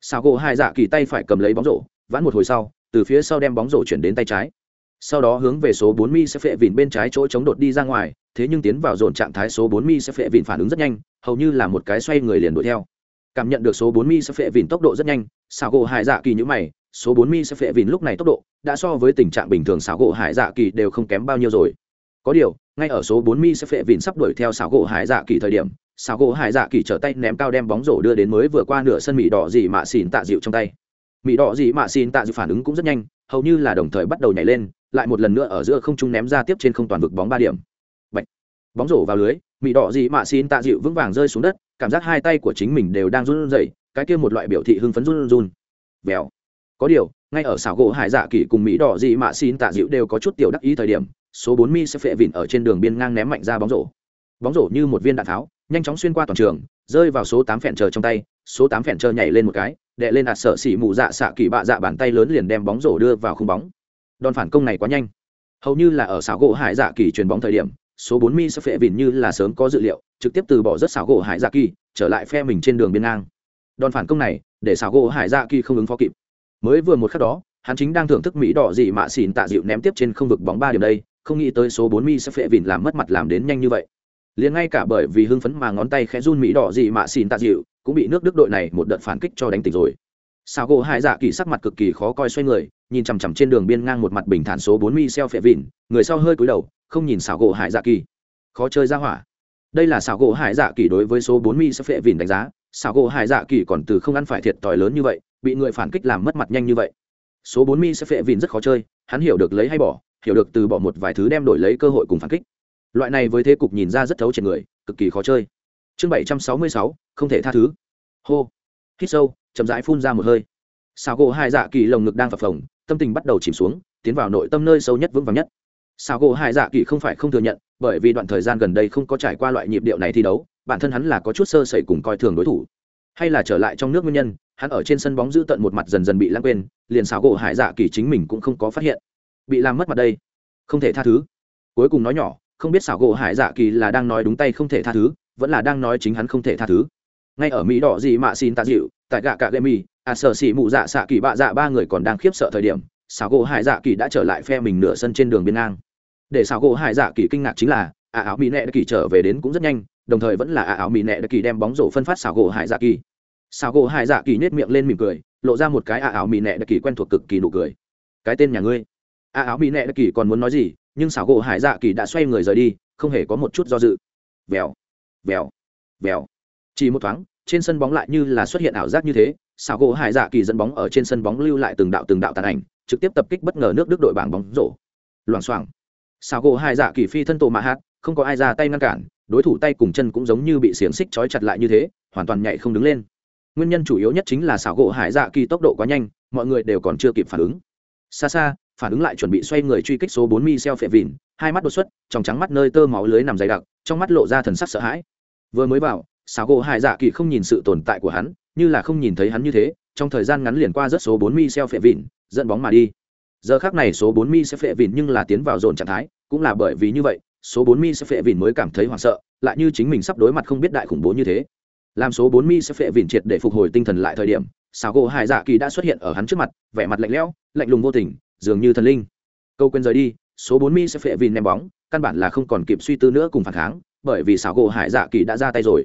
Xào gỗ hải dạ kỳ tay phải cầm lấy bóng rổ, vãn một hồi sau, từ phía sau đem bóng rổ chuyển đến tay trái sau đó hướng về số 4 mi sẽ phệ vịn bên trái chỗ chống đột đi ra ngoài, thế nhưng tiến vào dồn trạng thái số 4 mi sẽ phệ vịn phản ứng rất nhanh, hầu như là một cái xoay người liền đuổi theo. Cảm nhận được số 4 mi sẽ phệ vịn tốc độ rất nhanh, xảo gỗ hải dạ kỳ như mày, số 4 mi sẽ phệ vịn lúc này tốc độ đã so với tình trạng bình thường xảo gỗ hải dạ kỳ đều không kém bao nhiêu rồi. Có điều, ngay ở số 4 mi sẽ phệ vịn sắp đuổi theo xảo gỗ hải dạ kỳ thời điểm, xảo gỗ hải dạ kỳ trở tay ném cao đem bóng rổ đưa đến mới vừa qua nửa sân mỹ đỏ gì mạ xỉn tạ dịu trong tay. Mỹ đỏ gì mạ xỉn tạ dịu phản ứng cũng rất nhanh, hầu như là đồng thời bắt đầu nhảy lên lại một lần nữa ở giữa không trung ném ra tiếp trên không toàn vực bóng ba điểm. Bạch. bóng rổ vào lưới mỹ đỏ dị mạ xin tạ dịu vững vàng rơi xuống đất, cảm giác hai tay của chính mình đều đang run rẩy, cái kia một loại biểu thị hưng phấn run run. Vèo. Có điều, ngay ở xảo gỗ hải dạ kỳ cùng mỹ đỏ dị mạ xin tạ dịu đều có chút tiểu đắc ý thời điểm, số bốn mi sẽ phệ vịn ở trên đường biên ngang ném mạnh ra bóng rổ. Bóng rổ như một viên đạn tháo, nhanh chóng xuyên qua toàn trường, rơi vào số tám phèn chờ trong tay, số tám phèn chờ nhảy lên một cái đệ lên ạt sợ xỉ mù dạ xạ kỳ bạ dạ bàn tay lớn liền đem bóng rổ đưa vào khung bóng đòn phản công này quá nhanh. Hầu như là ở xảo gỗ hải dạ kỳ chuyền bóng thời điểm, số bốn mi sẽ phệ vịn như là sớm có dự liệu, trực tiếp từ bỏ rất xảo gỗ hải dạ kỳ, trở lại phe mình trên đường biên ngang. Đòn phản công này, để xảo gỗ hải dạ kỳ không ứng phó kịp. Mới vừa một khắc đó, hắn chính đang thưởng thức mỹ đỏ dị mạ xỉn tạ dịu ném tiếp trên không vực bóng ba điểm đây, không nghĩ tới số bốn mi sẽ phệ vịn làm mất mặt làm đến nhanh như vậy. Liền ngay cả bởi vì hưng phấn mà ngón tay khẽ run mỹ đỏ dị mạ xỉn tạ dịu, cũng bị nước đức đội này một đợt phản kích cho đánh tỉnh rồi sao gỗ hải dạ kỳ sắc mặt cực kỳ khó coi xoay người, nhìn chằm chằm trên đường biên ngang một mặt bình thản số bốn mi xeo phệ vịn, người sau hơi cúi đầu, không nhìn xảo gỗ hải dạ kỳ. Khó chơi ra hỏa. Đây là xảo gỗ hải dạ kỳ đối với số bốn mi xeo phệ vịn đánh giá xảo gỗ hải dạ kỳ còn từ không ăn phải thiệt tỏi lớn như vậy, bị người phản kích làm mất mặt nhanh như vậy. Số bốn mi xeo phệ vịn rất khó chơi, hắn hiểu được lấy hay bỏ, hiểu được từ bỏ một vài thứ đem đổi lấy cơ hội cùng phản kích. Loại này với thế cục nhìn ra rất thấu trên người, cực kỳ khó chơi. Chương bảy trăm sáu mươi sáu, không thể tha thứ. Hô. Hít sâu chậm rãi phun ra một hơi. Xào gỗ hai dạ kỳ lồng ngực đang phập phồng, tâm tình bắt đầu chìm xuống, tiến vào nội tâm nơi sâu nhất vững vàng nhất. Xào gỗ hai dạ kỳ không phải không thừa nhận, bởi vì đoạn thời gian gần đây không có trải qua loại nhịp điệu này thi đấu, bản thân hắn là có chút sơ sẩy cùng coi thường đối thủ. Hay là trở lại trong nước nguyên nhân, hắn ở trên sân bóng giữ tận một mặt dần dần bị lãng quên, liền xào gỗ hải dạ kỳ chính mình cũng không có phát hiện. Bị làm mất mặt đây. Không thể tha thứ. Cuối cùng nói nhỏ, không biết xảo gỗ hải dạ kỳ là đang nói đúng tay không thể tha thứ, vẫn là đang nói chính hắn không thể tha thứ. Ngay ở mỹ đỏ gì mạ xin tạ dịu tại gạ cả gemi mì à sở xỉ mụ dạ xạ kỳ bạ dạ ba người còn đang khiếp sợ thời điểm, xảo gỗ hải dạ kỳ đã trở lại phe mình nửa sân trên đường biên ngang. Để xảo gỗ hải dạ kỳ kinh ngạc chính là ả áo mỹ nẹ đã kỳ trở về đến cũng rất nhanh, đồng thời vẫn là ả áo mỹ nẹ đã kỳ đem bóng rổ phân phát xảo gỗ hải dạ kỳ. Xảo gỗ hải dạ kỳ nhét miệng lên mỉm cười, lộ ra một cái ả áo mỹ nẹ đã kỳ quen thuộc cực kỳ nụ cười. Cái tên nhà ngươi. Ả áo mỹ nẹ đã kỳ còn muốn nói gì, nhưng xảo gỗ hải dạ kỳ đã xoay người rời đi, không hề có một chút do dự. Vèo vèo vèo. Chỉ một thoáng trên sân bóng lại như là xuất hiện ảo giác như thế, xảo gỗ hải dạ kỳ dẫn bóng ở trên sân bóng lưu lại từng đạo từng đạo tàn ảnh, trực tiếp tập kích bất ngờ nước đức đội bảng bóng rổ. Loảng xoảng. Xảo gỗ hải dạ kỳ phi thân tổ mạ hát không có ai ra tay ngăn cản, đối thủ tay cùng chân cũng giống như bị xiềng xích trói chặt lại như thế, hoàn toàn nhảy không đứng lên. Nguyên nhân chủ yếu nhất chính là xảo gỗ hải dạ kỳ tốc độ quá nhanh, mọi người đều còn chưa kịp phản ứng. Xa xa, phản ứng lại chuẩn bị xoay người truy kích số bốn mi xeo phệ vìn hai mắt đột xuất, trong trắng mắt nơi tơ máu lưới nằm dày đặc, trong mắt lộ ra thần sắc sợ hãi. Vừa mới vào xảo gỗ hải dạ kỳ không nhìn sự tồn tại của hắn, như là không nhìn thấy hắn như thế, trong thời gian ngắn liền qua rất số bốn mi xeo phệ vịn, dẫn bóng mà đi. Giờ khác này số bốn mi sẽ phệ vịn nhưng là tiến vào dồn trạng thái, cũng là bởi vì như vậy, số bốn mi sẽ phệ vịn mới cảm thấy hoảng sợ, lại như chính mình sắp đối mặt không biết đại khủng bố như thế. Làm số bốn mi sẽ phệ vịn triệt để phục hồi tinh thần lại thời điểm, xảo gỗ hải dạ kỳ đã xuất hiện ở hắn trước mặt, vẻ mặt lạnh lẽo, lạnh lùng vô tình, dường như thần linh. Câu quên rời đi, số bốn mi sẽ phệ vịn ném bóng, căn bản là không còn kịp suy tư nữa cùng phản kháng, bởi vì xảo gỗ hải dạ kỳ đã ra tay rồi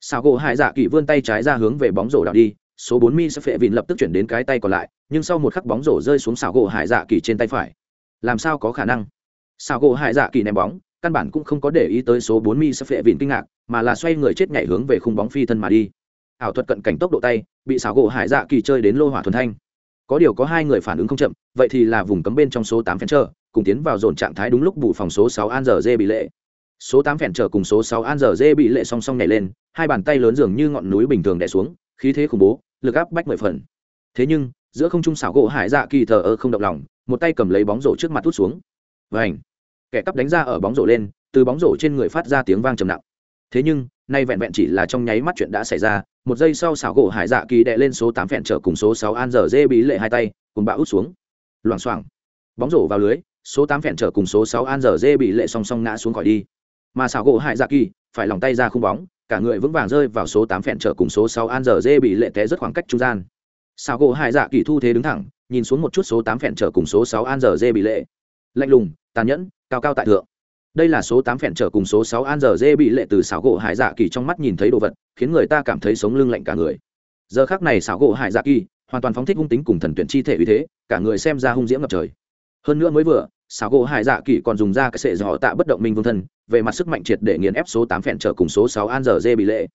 xảo gỗ hải dạ kỳ vươn tay trái ra hướng về bóng rổ đảo đi, số bốn mi sẽ phệ vịn lập tức chuyển đến cái tay còn lại, nhưng sau một khắc bóng rổ rơi xuống xảo gỗ hải dạ kỳ trên tay phải. Làm sao có khả năng? Xảo gỗ hải dạ kỳ ném bóng, căn bản cũng không có để ý tới số bốn mi sẽ phệ vịn kinh ngạc, mà là xoay người chết nhảy hướng về khung bóng phi thân mà đi. Ảo thuật cận cảnh tốc độ tay, bị xảo gỗ hải dạ kỳ chơi đến lô hỏa thuần thanh. Có điều có hai người phản ứng không chậm, vậy thì là vùng cấm bên trong số tám phen chờ, cùng tiến vào dồn trạng thái đúng lúc bù phòng số sáu an giờ dê bị lệ số tám phèn trở cùng số sáu an giờ dê bị lệ song song nhảy lên, hai bàn tay lớn dường như ngọn núi bình thường đè xuống, khí thế khủng bố, lực áp bách mười phần. Thế nhưng, giữa không trung xảo gỗ hải dạ kỳ thờ ơ không động lòng, một tay cầm lấy bóng rổ trước mặt tút xuống. Vảnh kẻ cắp đánh ra ở bóng rổ lên, từ bóng rổ trên người phát ra tiếng vang trầm nặng. Thế nhưng, nay vẹn vẹn chỉ là trong nháy mắt chuyện đã xảy ra, một giây sau xảo gỗ hải dạ kỳ đệ lên số tám phèn trở cùng số sáu an giờ dê bị lệ hai tay, cùng bạo út xuống. Loảng xoảng! Bóng rổ vào lưới, số tám phèn trở cùng số sáu an giờ dê bị lệ song song ngã xuống khỏi đi mà xảo gỗ hải dạ kỳ, phải lòng tay ra khung bóng, cả người vững vàng rơi vào số tám phèn trở cùng số sáu an giờ dê bị lệ té rất khoảng cách trung gian. Xảo gỗ hải dạ kỳ thu thế đứng thẳng, nhìn xuống một chút số tám phèn trở cùng số sáu an giờ dê bị lệ. Lạnh lùng, tàn nhẫn, cao cao tại thượng. Đây là số tám phèn trở cùng số sáu an giờ dê bị lệ từ xảo gỗ hải dạ kỳ trong mắt nhìn thấy đồ vật, khiến người ta cảm thấy sống lưng lạnh cả người. Giờ khác này xảo gỗ hải dạ kỳ hoàn toàn phóng thích hung tính cùng thần tuyển chi thể uy thế, cả người xem ra hung diễm ngập trời. Hơn nữa mới vừa xảo gỗ hải dạ kỳ còn dùng ra cái sệ dò tạ bất động minh vương thân, về mặt sức mạnh triệt để nghiền ép số tám phèn trở cùng số sáu an giờ dê bị lệ.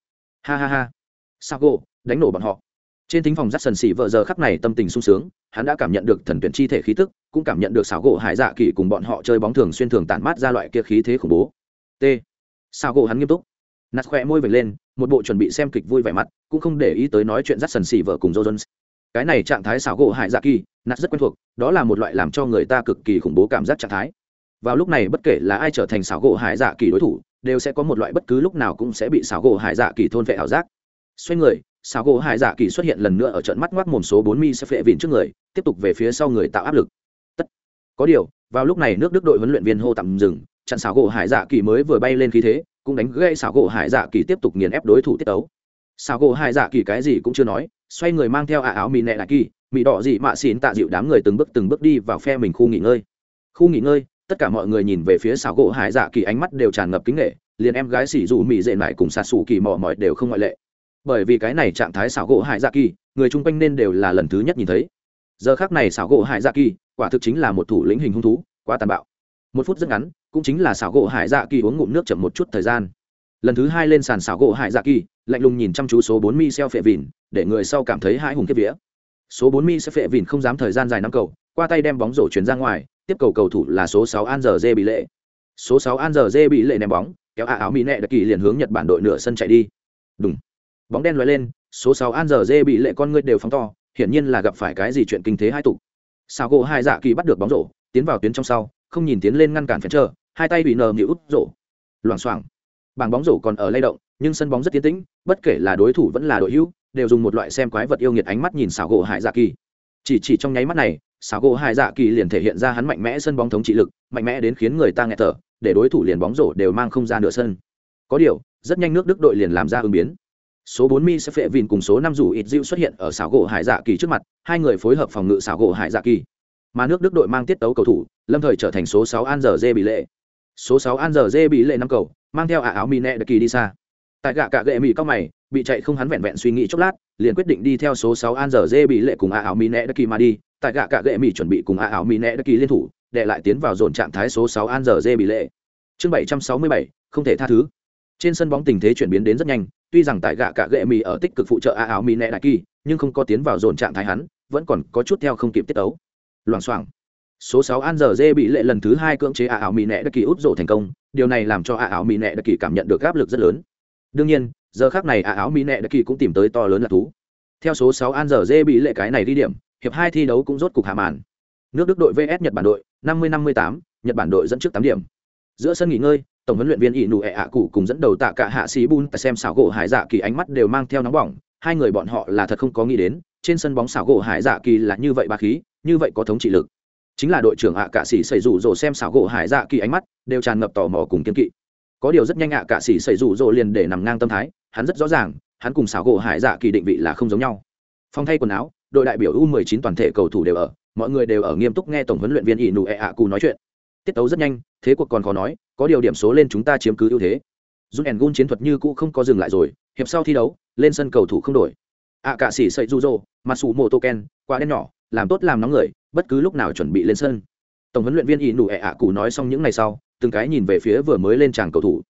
Ha ha ha. Xảo gỗ, đánh nổ bọn họ. Trên thính phòng rắt sần xỉ vợ giờ khắc này tâm tình sung sướng, hắn đã cảm nhận được thần tuyển chi thể khí tức, cũng cảm nhận được xảo gỗ hải dạ kỳ cùng bọn họ chơi bóng thường xuyên thường tản mát ra loại kia khí thế khủng bố. T. Xảo gỗ hắn nghiêm túc. Nạt khỏe môi vệt lên, một bộ chuẩn bị xem kịch vui vẻ mặt, cũng không để ý tới nói chuyện rắt sần xỉ vợ cùng jones. Cái này trạng thái xảo gỗ hải dạ kỳ nạt rất quen thuộc, đó là một loại làm cho người ta cực kỳ khủng bố cảm giác trạng thái. Vào lúc này bất kể là ai trở thành xảo gỗ hải dạ kỳ đối thủ, đều sẽ có một loại bất cứ lúc nào cũng sẽ bị xảo gỗ hải dạ kỳ thôn vệ ảo giác. Xoay người, xảo gỗ hải dạ kỳ xuất hiện lần nữa ở trận mắt ngoác mồm số bốn mi sẽ phệ vịn trước người, tiếp tục về phía sau người tạo áp lực. Tất. Có điều, vào lúc này nước đức đội huấn luyện viên hô tạm dừng chặn xảo gỗ hải dạ kỳ mới vừa bay lên khí thế, cũng đánh gây xảo gỗ hải dạ kỳ tiếp tục nghiền ép đối thủ tiết tấu. Xảo gỗ hải dạ kỳ cái gì cũng chưa nói, xoay người mang theo ả áo mì nẹ đại kỳ mỹ đỏ dị mạ xỉn tạ dịu đám người từng bước từng bước đi vào phe mình khu nghỉ ngơi. Khu nghỉ ngơi, tất cả mọi người nhìn về phía xảo gỗ hải dạ kỳ ánh mắt đều tràn ngập kính nghệ, liền em gái xỉ dù mỹ dệ lại cùng xà sủ kỳ mò mọi đều không ngoại lệ. Bởi vì cái này trạng thái xảo gỗ hải dạ kỳ, người chung quanh nên đều là lần thứ nhất nhìn thấy. Giờ khác này xảo gỗ hải dạ kỳ, quả thực chính là một thủ lĩnh hình hung thú, quá tàn bạo. Một phút rất ngắn, cũng chính là xảo gỗ hải dạ kỳ uống ngụm nước chậm một chút thời gian. Lần thứ hai lên sàn xảo gỗ hải dạ kỳ, lạnh lùng nhìn chăm chú số bốn mi xeo phệ vìn để người sau cảm thấy hãi hùng kiếp vía số 4 mi sẽ phệ vỉn không dám thời gian dài năm cầu qua tay đem bóng rổ chuyển ra ngoài tiếp cầu cầu thủ là số 6 an giờ dê bị lệ số 6 an giờ dê bị lệ ném bóng kéo ả áo mỹ nệ đặc kỳ liền hướng nhật bản đội nửa sân chạy đi. Đúng bóng đen lóe lên số 6 an giờ dê bị lệ con ngươi đều phóng to hiển nhiên là gặp phải cái gì chuyện kinh thế hai tục. Sao gỗ hai dạ kỳ bắt được bóng rổ tiến vào tuyến trong sau không nhìn tiến lên ngăn cản phèn chờ, hai tay bị nờ nhịu út rổ. Loảng xoảng. Bảng bóng rổ còn ở lay động nhưng sân bóng rất tiến tĩnh bất kể là đối thủ vẫn là đội hữu đều dùng một loại xem quái vật yêu nghiệt ánh mắt nhìn xảo gỗ hải dạ kỳ. Chỉ chỉ trong nháy mắt này, xảo gỗ hải dạ kỳ liền thể hiện ra hắn mạnh mẽ sân bóng thống trị lực, mạnh mẽ đến khiến người ta nghe thở, để đối thủ liền bóng rổ đều mang không ra nửa sân. Có điều, rất nhanh nước đức đội liền làm ra ứng biến. Số bốn mi sẽ phệ vìn cùng số năm rủ ít dịu xuất hiện ở xảo gỗ hải dạ kỳ trước mặt, hai người phối hợp phòng ngự xảo gỗ hải dạ kỳ. Mà nước đức đội mang tiết tấu cầu thủ, lâm thời trở thành số sáu an giờ dê bị lệ. Số sáu an giờ dê bị lệ năm cầu, mang theo ả áo mi nẹ đặc kỳ đi xa. Tại gạ cạ gệ mỹ cao mày bị chạy không hắn vẹn vẹn suy nghĩ chốc lát, liền quyết định đi theo số sáu an giờ dê bị lệ cùng a ảo mỹ nẹ đất kỳ mà đi. Tại gạ cạ gệ mỹ chuẩn bị cùng a ảo mỹ nẹ đất kỳ liên thủ, để lại tiến vào dồn trạng thái số sáu an giờ dê bị lệ. Chương bảy trăm sáu mươi bảy, không thể tha thứ. Trên sân bóng tình thế chuyển biến đến rất nhanh, tuy rằng tại gạ cạ gệ mỹ ở tích cực phụ trợ a ảo mỹ nẹ đại kỳ nhưng không có tiến vào dồn trạng thái hắn, vẫn còn có chút theo không kịp tiết ấu loảng xoảng, số sáu an giờ dê bị lệ lần thứ hai cưỡng chế a ảo mỹ nẹ đất kỳ út rổ thành công, điều này làm cho a ảo mỹ nẹ đất kỳ cảm nhận được áp lực rất lớn. Đương nhiên giờ khác này ả áo mỹ nệ đã kỳ cũng tìm tới to lớn là thú. Theo số sáu an giờ dê bị lệ cái này đi điểm, hiệp hai thi đấu cũng rốt cục hạ màn. Nước đức đội vs nhật bản đội, năm mươi năm mươi tám, nhật bản đội dẫn trước tám điểm. Giữa sân nghỉ ngơi, tổng huấn luyện viên ỷ nụ ẹ ạ cụ cùng dẫn đầu tạ cả hạ sĩ bun xem xảo gỗ hải dạ kỳ ánh mắt đều mang theo nóng bỏng, hai người bọn họ là thật không có nghĩ đến, trên sân bóng xảo gỗ hải dạ kỳ là như vậy ba khí, như vậy có thống trị lực. Chính là đội trưởng ạ cả sĩ xảy rủ rồ xem xảo gỗ hải dạ kỳ ánh mắt đều tràn ngập tò mò cùng kiên kỵ. Có điều rất nhanh ạ cả sĩ xảy rủ rồ liền để nằm ngang tâm thái hắn rất rõ ràng hắn cùng xảo gỗ hải dạ kỳ định vị là không giống nhau phong thay quần áo đội đại biểu u 19 toàn thể cầu thủ đều ở mọi người đều ở nghiêm túc nghe tổng huấn luyện viên ỷ nụ ẹ ạ cù nói chuyện tiết tấu rất nhanh thế cuộc còn khó nói có điều điểm số lên chúng ta chiếm cứ ưu thế rút and Gun chiến thuật như cũ không có dừng lại rồi, hiệp sau thi đấu, lên sân cầu thủ không đổi. ạ cả sĩ sợi mô Masu Motoken, quá đen nhỏ, làm tốt làm nóng người, bất cứ lúc nào chuẩn bị lên sân. Tổng huấn luyện viên Inu ẹ ạ cụ nói xong những ngày sau, từng cái nhìn về phía vừa mới lên tràng cầu thủ.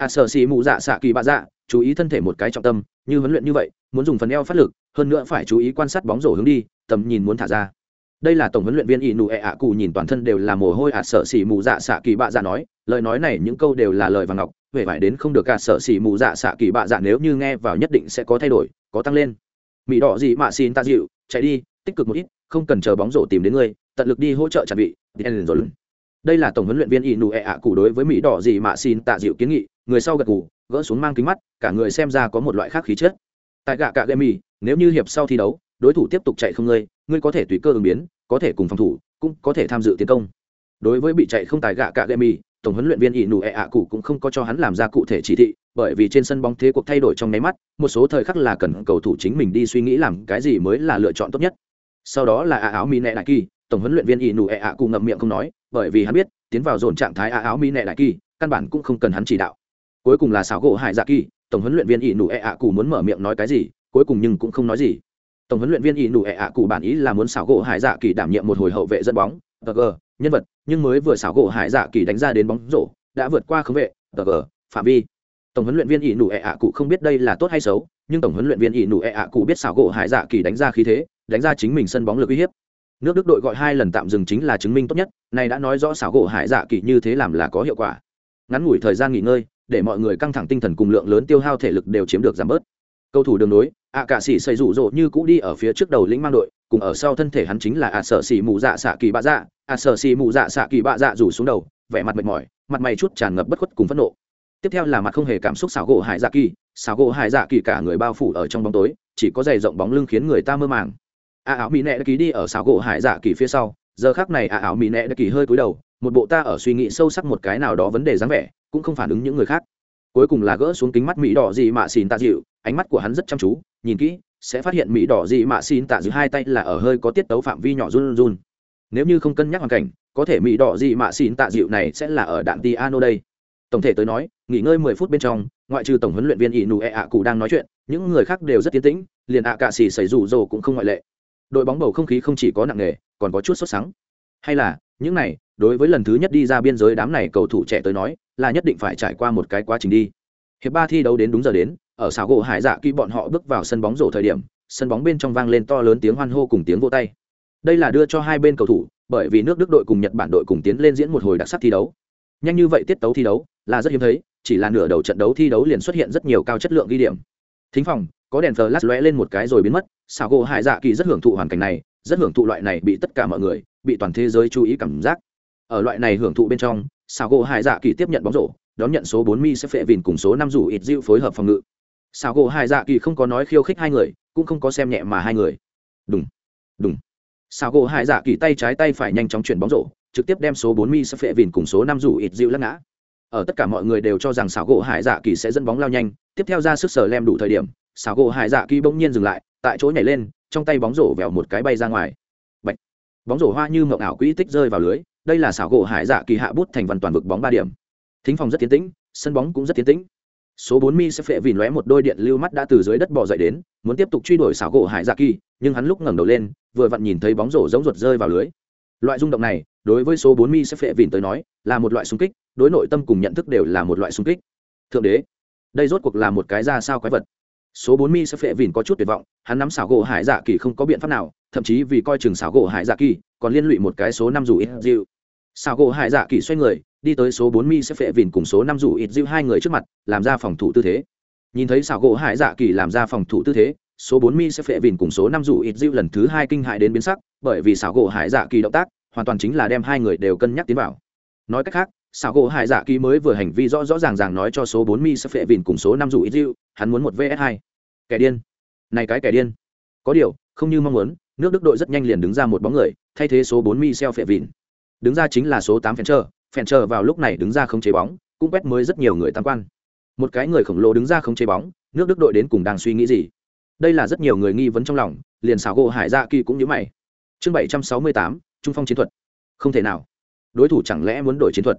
A sở sĩ mụ dạ xạ kỳ bạ dạ, chú ý thân thể một cái trọng tâm như huấn luyện như vậy muốn dùng phần eo phát lực hơn nữa phải chú ý quan sát bóng rổ hướng đi tầm nhìn muốn thả ra. Đây là tổng huấn luyện viên ỷ nụ ẹ ạ cụ nhìn toàn thân đều là mồ hôi à, ạt sợ xỉ mù dạ xạ kỳ bạ dạ nói lời nói này những câu đều là lời vàng ngọc về vải đến không được à, ạt sợ xỉ mù dạ xạ kỳ bạ dạ nếu như nghe vào nhất định sẽ có thay đổi có tăng lên. Mỹ đỏ gì mà xin ta dịu chạy đi tích cực một ít không cần chờ bóng rổ tìm đến ngươi tận lực đi hỗ trợ chặt vị rồi. Đây là tổng huấn luyện viên ỷ nụ ẹ ạ cụ đối với mỹ đỏ gì mà xin tạ dịu kiến nghị người sau gật gù, gỡ xuống mang kính mắt, cả người xem ra có một loại khác khí chất. Tại gạ cạ gậy mì nếu như hiệp sau thi đấu, đối thủ tiếp tục chạy không ngươi ngươi có thể tùy cơ ứng biến, có thể cùng phòng thủ, cũng có thể tham dự tiến công. Đối với bị chạy không tài gạ cạ gậy mì tổng huấn luyện viên ỷ nụ ẹ ạ cụ cũng không có cho hắn làm ra cụ thể chỉ thị, bởi vì trên sân bóng thế cuộc thay đổi trong nháy mắt, một số thời khắc là cần cầu thủ chính mình đi suy nghĩ làm cái gì mới là lựa chọn tốt nhất. Sau đó là ạ áo mi nẹ đại kỳ, tổng huấn luyện viên ỷ nụ ẹ ạ cụ ngậm miệng không nói, bởi vì hắn biết, tiến vào dồn trạng thái ạ áo mi nẹ đại kỳ, căn bản cũng không cần hắn chỉ đạo cuối cùng là xảo gỗ hải dạ kỳ, tổng huấn luyện viên ỷ nụ ẹ ạ cụ muốn mở miệng nói cái gì, cuối cùng nhưng cũng không nói gì. Tổng huấn luyện viên ỷ nụ ẹ ạ cụ bản ý là muốn xảo gỗ hải dạ kỳ đảm nhiệm một hồi hậu vệ dẫn bóng tg nhân vật, nhưng mới vừa xảo gỗ hải dạ kỳ đánh ra đến bóng rổ, đã vượt qua khống vệ tg phạm vi. Tổng huấn luyện viên ỷ nụ ẹ ạ cụ không biết đây là tốt hay xấu, nhưng tổng huấn luyện viên ỷ nụ ẹ ạ cụ biết xảo gỗ hải dạ kỳ đánh ra khí thế, đánh ra chính mình sân bóng lực uy hiếp. Nước đức đội gọi hai lần tạm dừng chính là chứng minh tốt nhất, này đã nói rõ xảo gỗ hải dạ kỳ như thế làm là có hiệu quả. Ngắn ngủi thời gian nghỉ ngơi để mọi người căng thẳng tinh thần cùng lượng lớn tiêu hao thể lực đều chiếm được giảm bớt. Cầu thủ đường nối ạ cả sĩ xây rủ rộ như cũ đi ở phía trước đầu lĩnh mang đội, cùng ở sau thân thể hắn chính là ạ sợ xỉ mù dạ xạ kỳ bạ dạ. Ạ sợ xỉ mù dạ xạ kỳ bạ dạ rủ xuống đầu, vẻ mặt mệt mỏi, mặt mày chút tràn ngập bất khuất cùng phẫn nộ. Tiếp theo là mặt không hề cảm xúc xảo gỗ hải dạ kỳ, xảo gỗ hải dạ kỳ cả người bao phủ ở trong bóng tối, chỉ có giày rộng bóng lưng khiến người ta mơ màng. À áo mỹ nẹ đã ký đi ở xảo gỗ hải dạ kỳ phía sau, giờ khác này à áo mỹ nẹ đã kỳ hơi cúi đầu một bộ ta ở suy nghĩ sâu sắc một cái nào đó vấn đề dáng vẻ, cũng không phản ứng những người khác. Cuối cùng là gỡ xuống kính mắt mỹ đỏ gì mạ xin tạ dịu, ánh mắt của hắn rất chăm chú, nhìn kỹ, sẽ phát hiện mỹ đỏ gì mạ xin tạ dịu hai tay là ở hơi có tiết tấu phạm vi nhỏ run run. Nếu như không cân nhắc hoàn cảnh, có thể mỹ đỏ gì mạ xin tạ dịu này sẽ là ở đạn ti ano đây. Tổng thể tới nói, nghỉ ngơi mười phút bên trong, ngoại trừ tổng huấn luyện viên ỷ nụ e ạ cụ đang nói chuyện, những người khác đều rất tiến tĩnh, liền ạ cạ xì xảy rủ rồ cũng không ngoại lệ. Đội bóng bầu không khí không chỉ có nặng nề, còn có chút sốt sắng. Hay là, những này đối với lần thứ nhất đi ra biên giới đám này cầu thủ trẻ tới nói, là nhất định phải trải qua một cái quá trình đi. Hiệp ba thi đấu đến đúng giờ đến, ở xảo gỗ hải dạ khi bọn họ bước vào sân bóng rổ thời điểm, sân bóng bên trong vang lên to lớn tiếng hoan hô cùng tiếng vô tay. Đây là đưa cho hai bên cầu thủ, bởi vì nước đức đội cùng nhật bản đội cùng tiến lên diễn một hồi đặc sắc thi đấu. Nhanh như vậy tiết tấu thi đấu, là rất hiếm thấy, chỉ là nửa đầu trận đấu thi đấu liền xuất hiện rất nhiều cao chất lượng ghi điểm. Thính phòng, có đèn flash lóe lên một cái rồi biến mất, xảo gỗ hải dạ kỳ rất hưởng thụ hoàn cảnh này, rất hưởng thụ loại này bị tất cả mọi người, bị toàn thế giới chú ý cảm giác ở loại này hưởng thụ bên trong xảo gỗ hải dạ kỳ tiếp nhận bóng rổ, đón nhận số bốn mi sẽ phệ vìn cùng số năm rủ ít dịu phối hợp phòng ngự. Xảo gỗ hải dạ kỳ không có nói khiêu khích hai người, cũng không có xem nhẹ mà hai người. Đúng đúng xảo gỗ hải dạ kỳ tay trái tay phải nhanh chóng chuyển bóng rổ, trực tiếp đem số bốn mi sẽ phệ vìn cùng số năm rủ ít dịu lắc ngã. Ở tất cả mọi người đều cho rằng xảo gỗ hải dạ kỳ sẽ dẫn bóng lao nhanh, tiếp theo ra sức sở lem đủ thời điểm xảo gỗ hải dạ kỳ bỗng nhiên dừng lại, tại chỗ nhảy lên, trong tay bóng rổ vẹo một cái bay ra ngoài. Bạch. bóng rổ hoa như mộng ảo quỹ tích rơi vào lưới đây là xảo gỗ hải dạ kỳ hạ bút thành văn toàn vực bóng ba điểm. Thính phòng rất tiến tĩnh, sân bóng cũng rất tiến tĩnh. Số bốn mi sẽ phệ vì lóe một đôi điện lưu mắt đã từ dưới đất bò dậy đến, muốn tiếp tục truy đuổi xảo gỗ hải dạ kỳ, nhưng hắn lúc ngẩng đầu lên, vừa vặn nhìn thấy bóng rổ giống ruột rơi vào lưới. Loại rung động này, đối với số bốn mi sẽ phệ vìn tới nói, là một loại xung kích, đối nội tâm cùng nhận thức đều là một loại xung kích. Thượng đế, đây rốt cuộc là một cái ra sao quái vật. Số bốn mi sẽ phệ vìn có chút tuyệt vọng, hắn nắm xảo gỗ hải dạ kỳ không có biện pháp nào, thậm chí vì coi chừng xảo gỗ hải dạ kỳ, còn liên lụy một cái số năm dù ít dịu xảo gỗ hải dạ kỳ xoay người, đi tới số bốn mi sẽ phệ vìn cùng số năm rủ ít dịu hai người trước mặt, làm ra phòng thủ tư thế. Nhìn thấy xảo gỗ hải dạ kỳ làm ra phòng thủ tư thế, số bốn mi sẽ phệ vìn cùng số năm rủ ít dịu lần thứ hai kinh hại đến biến sắc, bởi vì xảo gỗ hải dạ kỳ động tác, hoàn toàn chính là đem hai người đều cân nhắc tiến vào. Nói cách khác xảo gỗ hải dạ kỳ mới vừa hành vi rõ rõ ràng ràng nói cho số bốn mi sẽ phệ vìn cùng số năm rủ ít dịu hắn muốn một vs hai. Kẻ điên. Này cái kẻ điên. Có điều, không như mong muốn, nước đức đội rất nhanh liền đứng ra một bóng người, thay thế số bốn mi xeo phệ vìn đứng ra chính là số tám phèn trơ phèn trơ vào lúc này đứng ra không chế bóng, cũng quét mới rất nhiều người tam quan. Một cái người khổng lồ đứng ra không chế bóng, nước đức đội đến cùng đang suy nghĩ gì? Đây là rất nhiều người nghi vấn trong lòng, liền xảo gỗ hải dạ kỳ cũng như mày. Chương bảy trăm sáu mươi tám, trung phong chiến thuật. Không thể nào. Đối thủ chẳng lẽ muốn đổi chiến thuật?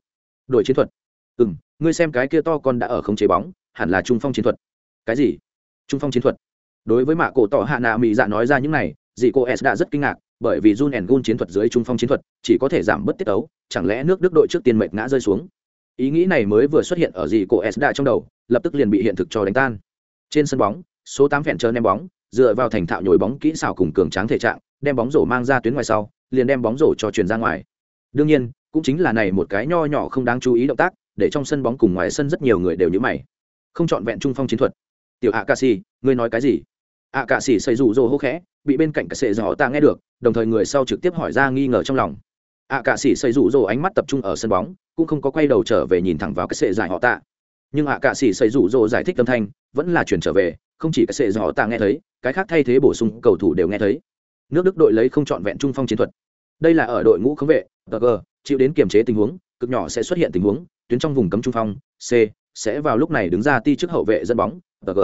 Đổi chiến thuật? Ừ m ngươi xem cái kia to con đã ở không chế bóng, hẳn là trung phong chiến thuật. Cái gì? Trung phong chiến thuật? Đối với mạ cổ tỏ hạ nạ mỹ dạ nói ra những này dị cô s đã rất kinh ngạc bởi vì jun and gun chiến thuật dưới trung phong chiến thuật, chỉ có thể giảm bớt tiết tấu chẳng lẽ nước đức đội trước tiên mệt ngã rơi xuống? Ý nghĩ này mới vừa xuất hiện ở gì cổ s trong đầu, lập tức liền bị hiện thực cho đánh tan. Trên sân bóng, số tám phèn chờ ném bóng, dựa vào thành thạo nhồi bóng kỹ xảo cùng cường tráng thể trạng, đem bóng rổ mang ra tuyến ngoài sau, liền đem bóng rổ cho truyền ra ngoài. Đương nhiên, cũng chính là này một cái nho nhỏ không đáng chú ý động tác, để trong sân bóng cùng ngoài sân rất nhiều người đều như mày. Không chọn vẹn trung phong chiến thuật. Tiểu hạ ca si ngươi nói cái gì? Ạ cạ sĩ xây rủ rồ hô khẽ, bị bên cạnh cái sệ dò ta nghe được, đồng thời người sau trực tiếp hỏi ra nghi ngờ trong lòng. ạ cạ sĩ xây rủ rồ ánh mắt tập trung ở sân bóng, cũng không có quay đầu trở về nhìn thẳng vào cái sệ giải họ tạ. Nhưng ạ cạ sĩ xây rủ rồ giải thích âm thanh, vẫn là chuyển trở về, không chỉ cái sệ dò ta nghe thấy, cái khác thay thế bổ sung cầu thủ đều nghe thấy. Nước đức đội lấy không chọn vẹn trung phong chiến thuật. Đây là ở đội ngũ khống vệ g chịu đến kiềm chế tình huống, cực nhỏ sẽ xuất hiện tình huống, tuyến trong vùng cấm trung phong, c, sẽ vào lúc này đứng ra ti trước hậu vệ dẫn bóng g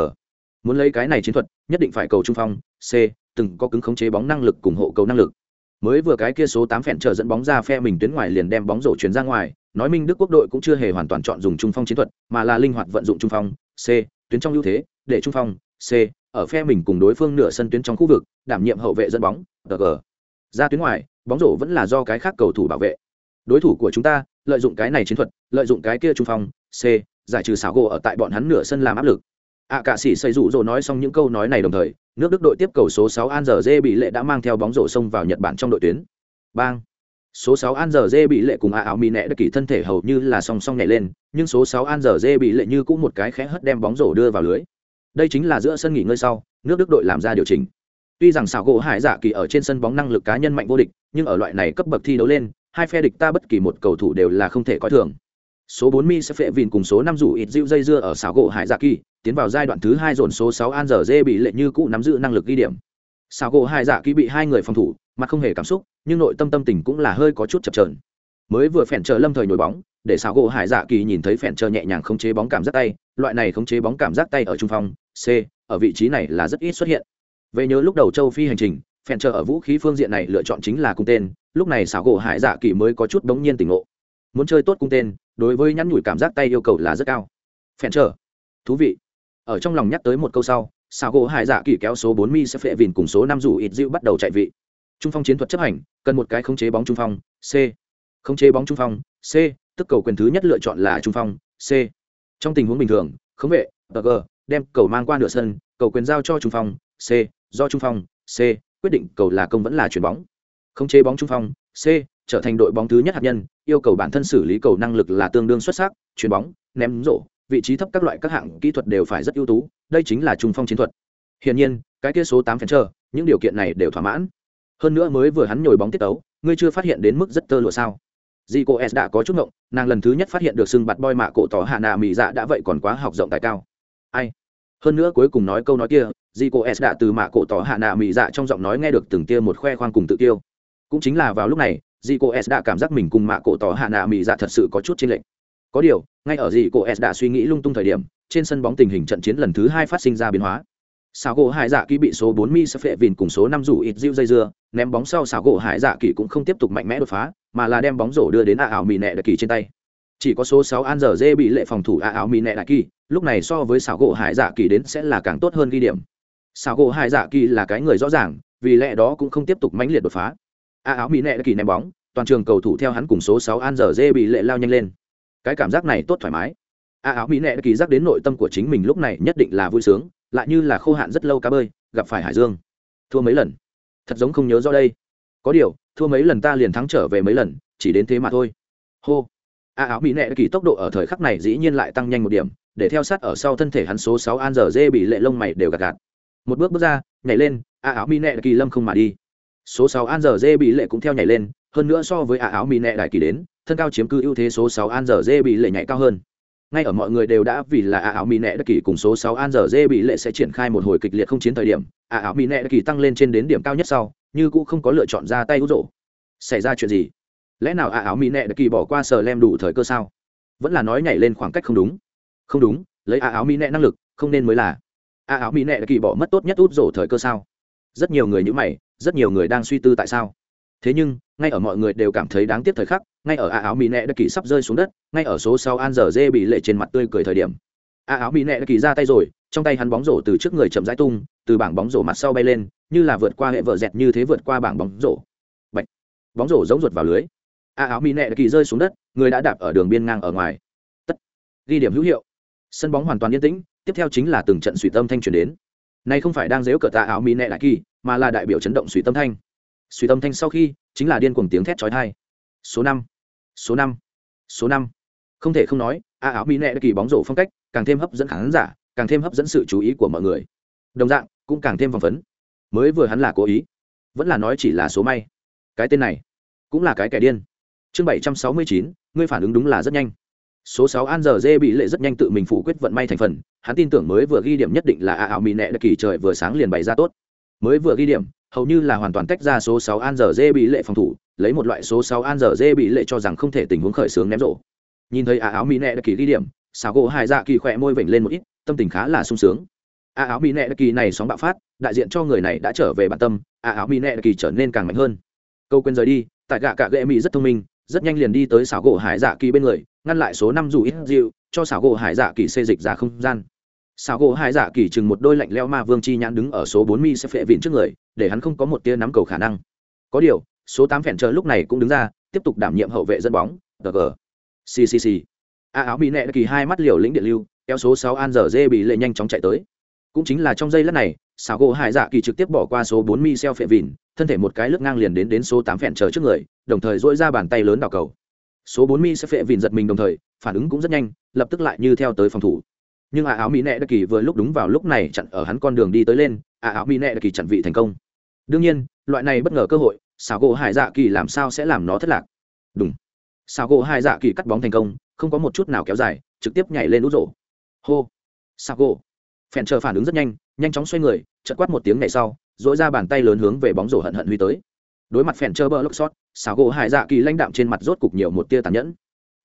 muốn lấy cái này chiến thuật, nhất định phải cầu trung phong, c, từng có cứng khống chế bóng năng lực cùng hộ cầu năng lực. Mới vừa cái kia số tám phèn chờ dẫn bóng ra phe mình tuyến ngoài liền đem bóng rổ chuyển ra ngoài, nói minh đức quốc đội cũng chưa hề hoàn toàn chọn dùng trung phong chiến thuật, mà là linh hoạt vận dụng trung phong, c, tuyến trong ưu thế, để trung phong, c, ở phe mình cùng đối phương nửa sân tuyến trong khu vực, đảm nhiệm hậu vệ dẫn bóng, g. Ra tuyến ngoài, bóng rổ vẫn là do cái khác cầu thủ bảo vệ. Đối thủ của chúng ta, lợi dụng cái này chiến thuật, lợi dụng cái kia trung phong, c, giải trừ xảo gỗ ở tại bọn hắn nửa sân làm áp lực ạ cả sĩ xây rủ rồ nói xong những câu nói này đồng thời, nước đức đội tiếp cầu số 6 an giờ dê bị lệ đã mang theo bóng rổ xông vào nhật bản trong đội tuyến. Bang. Số 6 an giờ dê bị lệ cùng a áo mỹ nẹ đất kỳ thân thể hầu như là song song nhảy lên, nhưng số 6 an giờ dê bị lệ như cũng một cái khẽ hất đem bóng rổ đưa vào lưới. Đây chính là giữa sân nghỉ ngơi sau, nước đức đội làm ra điều chỉnh. Tuy rằng xảo gỗ hải giả kỳ ở trên sân bóng năng lực cá nhân mạnh vô địch, nhưng ở loại này cấp bậc thi đấu lên, hai phe địch ta bất kỳ một cầu thủ đều là không thể coi thường. Số 4 mi sẽ phệ vìn cùng số 5 rủ ít dịu dây dưa ở xảo gỗ hải giả kỳ tiến vào giai đoạn thứ hai dồn số 6 an giờ dê bị lệ như cũ nắm giữ năng lực ghi điểm. Sao gỗ hải dạ kỳ bị hai người phòng thủ, mặt không hề cảm xúc, nhưng nội tâm tâm tình cũng là hơi có chút chập chờn. Mới vừa phèn chờ lâm thời nhồi bóng, để xảo gỗ hải dạ kỳ nhìn thấy phèn chờ nhẹ nhàng khống chế bóng cảm giác tay, loại này khống chế bóng cảm giác tay ở trung phong, c, ở vị trí này là rất ít xuất hiện. Về nhớ lúc đầu châu phi hành trình, phèn chờ ở vũ khí phương diện này lựa chọn chính là cung tên, lúc này xảo gỗ hải dạ kỳ mới có chút bỗng nhiên tỉnh ngộ. Muốn chơi tốt cung tên, đối với nhắn nhủi cảm giác tay yêu cầu là rất cao. Phèn chờ, thú vị ở trong lòng nhắc tới một câu sau sao gỗ hải dạ kỳ kéo số bốn mi sẽ phệ vìn cùng số năm rủ ít dịu bắt đầu chạy vị. Trung phong chiến thuật chấp hành, cần một cái khống chế bóng trung phong, c. Khống chế bóng trung phong, c, tức cầu quyền thứ nhất lựa chọn là trung phong, c. Trong tình huống bình thường, khống vệ g đem cầu mang qua nửa sân, cầu quyền giao cho trung phong, c. Do trung phong, c. Quyết định cầu là công vẫn là chuyền bóng. Khống chế bóng trung phong, c. Trở thành đội bóng thứ nhất hạt nhân, yêu cầu bản thân xử lý cầu năng lực là tương đương xuất sắc chuyền bóng, ném rổ vị trí thấp các loại các hạng kỹ thuật đều phải rất ưu tú, đây chính là trung phong chiến thuật. Hiển nhiên, cái kia số tám phèn chờ, những điều kiện này đều thỏa mãn. Hơn nữa mới vừa hắn nhồi bóng tiết tấu, ngươi chưa phát hiện đến mức rất tơ lụa sao? Dì cô s đã có chút ngộng, nàng lần thứ nhất phát hiện được sưng bạt boy mạ cổ tỏ hạ nạ mỹ dạ đã vậy còn quá học rộng tài cao. Ai? Hơn nữa cuối cùng nói câu nói kia dì cô s đã từ mạ cổ tỏ hạ nạ mỹ dạ trong giọng nói nghe được từng tia một khoe khoang cùng tự tiêu cũng chính là vào lúc này dì cô s đã cảm giác mình cùng mạ cổ tỏ hạ nạ mỹ dạ thật sự có chút chênh lệch có điều, ngay ở gì cô s đã suy nghĩ lung tung thời điểm, trên sân bóng tình hình trận chiến lần thứ hai phát sinh ra biến hóa. Xào gỗ hải dạ kỳ bị số bốn mi sẽ phệ vìn cùng số năm rủ ít dịu dây dưa, ném bóng sau xào gỗ hải dạ kỳ cũng không tiếp tục mạnh mẽ đột phá, mà là đem bóng rổ đưa đến a ảo mì nẹ đại kỳ trên tay. Chỉ có số sáu an giờ dê bị lệ phòng thủ a ảo mì nẹ đại kỳ lúc này so với xào gỗ hải dạ kỳ đến sẽ là càng tốt hơn ghi điểm. Xào gỗ hải dạ kỳ là cái người rõ ràng, vì lẽ đó cũng không tiếp tục mãnh liệt đột phá. A áo mì nẹ đại kỳ ném bóng, toàn trường cầu thủ theo hắn cùng số sáu an giờ dê bị lệ lao nhanh lên cái cảm giác này tốt thoải mái. A áo mỹ nệ kỳ giác đến nội tâm của chính mình lúc này nhất định là vui sướng, lại như là khô hạn rất lâu cá bơi, gặp phải hải dương. Thua mấy lần? Thật giống không nhớ rõ đây. Có điều, thua mấy lần ta liền thắng trở về mấy lần, chỉ đến thế mà thôi. Hô. A áo mỹ nệ kỳ tốc độ ở thời khắc này dĩ nhiên lại tăng nhanh một điểm, để theo sát ở sau thân thể hắn số sáu an giờ dê bị lệ lông mày đều gạt gạt. Một bước bước ra, nhảy lên, a áo mỹ nệ kỳ lâm không mà đi. Số sáu an giờ dê bị lệ cũng theo nhảy lên hơn nữa so với a áo mì nẹ đại kỳ đến, thân cao chiếm cư ưu thế số sáu an giờ dê bị lệ nhảy cao hơn. Ngay ở mọi người đều đã vì là a áo mì nẹ đất kỳ cùng số sáu an giờ dê bị lệ sẽ triển khai một hồi kịch liệt không chiến thời điểm a áo mì nẹ đất kỳ tăng lên trên đến điểm cao nhất sau, như cũng không có lựa chọn ra tay hút rộ xảy ra chuyện gì? Lẽ nào ả áo mì nẹ đất kỳ bỏ qua sờ lem đủ thời cơ sao? Vẫn là nói nhảy lên khoảng cách không đúng. Không đúng, lấy ả áo mì nẹ năng lực, không nên mới là. Ả áo mì nẹ đất kỳ bỏ mất tốt nhất út rộ thời cơ sao? Rất nhiều người như mày, rất nhiều người đang suy tư tại sao thế nhưng, ngay ở mọi người đều cảm thấy đáng tiếc thời khắc, ngay ở a áo mỹ nẹ đã kỳ sắp rơi xuống đất, ngay ở số sau an giờ dê bị lệ trên mặt tươi cười thời điểm. A áo mỹ nẹ đã kỳ ra tay rồi, trong tay hắn bóng rổ từ trước người chậm rãi tung, từ bảng bóng rổ mặt sau bay lên, như là vượt qua hệ vợ dẹt như thế vượt qua bảng bóng rổ. Bạch. bóng rổ giống ruột vào lưới. A áo mỹ nẹ đã kỳ rơi xuống đất, người đã đạp ở đường biên ngang ở ngoài. Tất! Ghi điểm hữu hiệu. Sân bóng hoàn toàn yên tĩnh, tiếp theo chính là từng trận suy tâm thanh chuyển đến. Nay không phải đang dếu cờ tạ áo mỹ nẹ đại kỳ, mà là đại biểu chấn động suy tâm thanh suy tâm thanh sau khi, chính là điên cuồng tiếng thét chói tai. Số năm số năm số năm. Không thể không nói, a áo mỹ nệ kỳ bóng rổ phong cách, càng thêm hấp dẫn khán giả, càng thêm hấp dẫn sự chú ý của mọi người. Đồng dạng, cũng càng thêm vòng phấn. Mới vừa hắn là cố ý, vẫn là nói chỉ là số may. Cái tên này, cũng là cái kẻ điên. Chương bảy trăm sáu mươi chín, ngươi phản ứng đúng là rất nhanh. Số sáu an giờ dê bị lệ rất nhanh tự mình phủ quyết vận may thành phần, hắn tin tưởng mới vừa ghi điểm nhất định là a áo mỹ nệ kỳ trời vừa sáng liền bày ra tốt. Mới vừa ghi điểm hầu như là hoàn toàn tách ra số 6 an giờ dê bị lệ phòng thủ, lấy một loại số 6 an giờ dê bị lệ cho rằng không thể tình huống khởi sướng ném rổ. Nhìn thấy áo mỹ nệ đặc kỳ ghi điểm, Sào gỗ hải dạ kỳ khỏe môi vểnh lên một ít, tâm tình khá là sung sướng. A áo mỹ nệ đặc kỳ này sóng bạo phát, đại diện cho người này đã trở về bản tâm, a áo mỹ nệ đặc kỳ trở nên càng mạnh hơn. Câu quên rời đi, tại gạ cạ gệ mỹ rất thông minh, rất nhanh liền đi tới Sào gỗ hải dạ kỳ bên người, ngăn lại số năm dù ít dịu, cho Sào gỗ hải dạ kỳ xê dịch ra không gian xảo gỗ hải dạ kỳ chừng một đôi lạnh leo ma vương chi nhãn đứng ở số bốn mi sẽ phệ vịn trước người, để hắn không có một tia nắm cầu khả năng. Có điều, số tám phèn chờ lúc này cũng đứng ra, tiếp tục đảm nhiệm hậu vệ dẫn bóng gg ccc a áo bị nẹ kỳ hai mắt liều lĩnh điện lưu, kéo số sáu an giờ dê bị lệ nhanh chóng chạy tới. Cũng chính là trong giây lát này, xảo gỗ hải dạ kỳ trực tiếp bỏ qua số bốn mi xeo phệ vịn, thân thể một cái lướt ngang liền đến đến số tám phèn chờ trước người, đồng thời dỗi ra bàn tay lớn đảo cầu. Số bốn mi sẽ phệ vịn giật mình đồng thời, phản ứng cũng rất nhanh, lập tức lại như theo tới phòng thủ nhưng ả áo mỹ nệ đặc kỳ vừa lúc đúng vào lúc này chặn ở hắn con đường đi tới lên ả áo mỹ nệ đặc kỳ chặn vị thành công. Đương nhiên, loại này bất ngờ cơ hội xào gỗ hải dạ kỳ làm sao sẽ làm nó thất lạc? Đúng. Xào gỗ hải dạ kỳ cắt bóng thành công, không có một chút nào kéo dài, trực tiếp nhảy lên út rổ. Hô. Xào gỗ. Phèn chờ phản ứng rất nhanh nhanh chóng xoay người chật quát một tiếng này sau dỗi ra bàn tay lớn hướng về bóng rổ hận hận huy tới. Đối mặt phèn chờ bờ lốc xót xào gỗ hải dạ kỳ lãnh đạm trên mặt rốt cục nhiều một tia tàn nhẫn.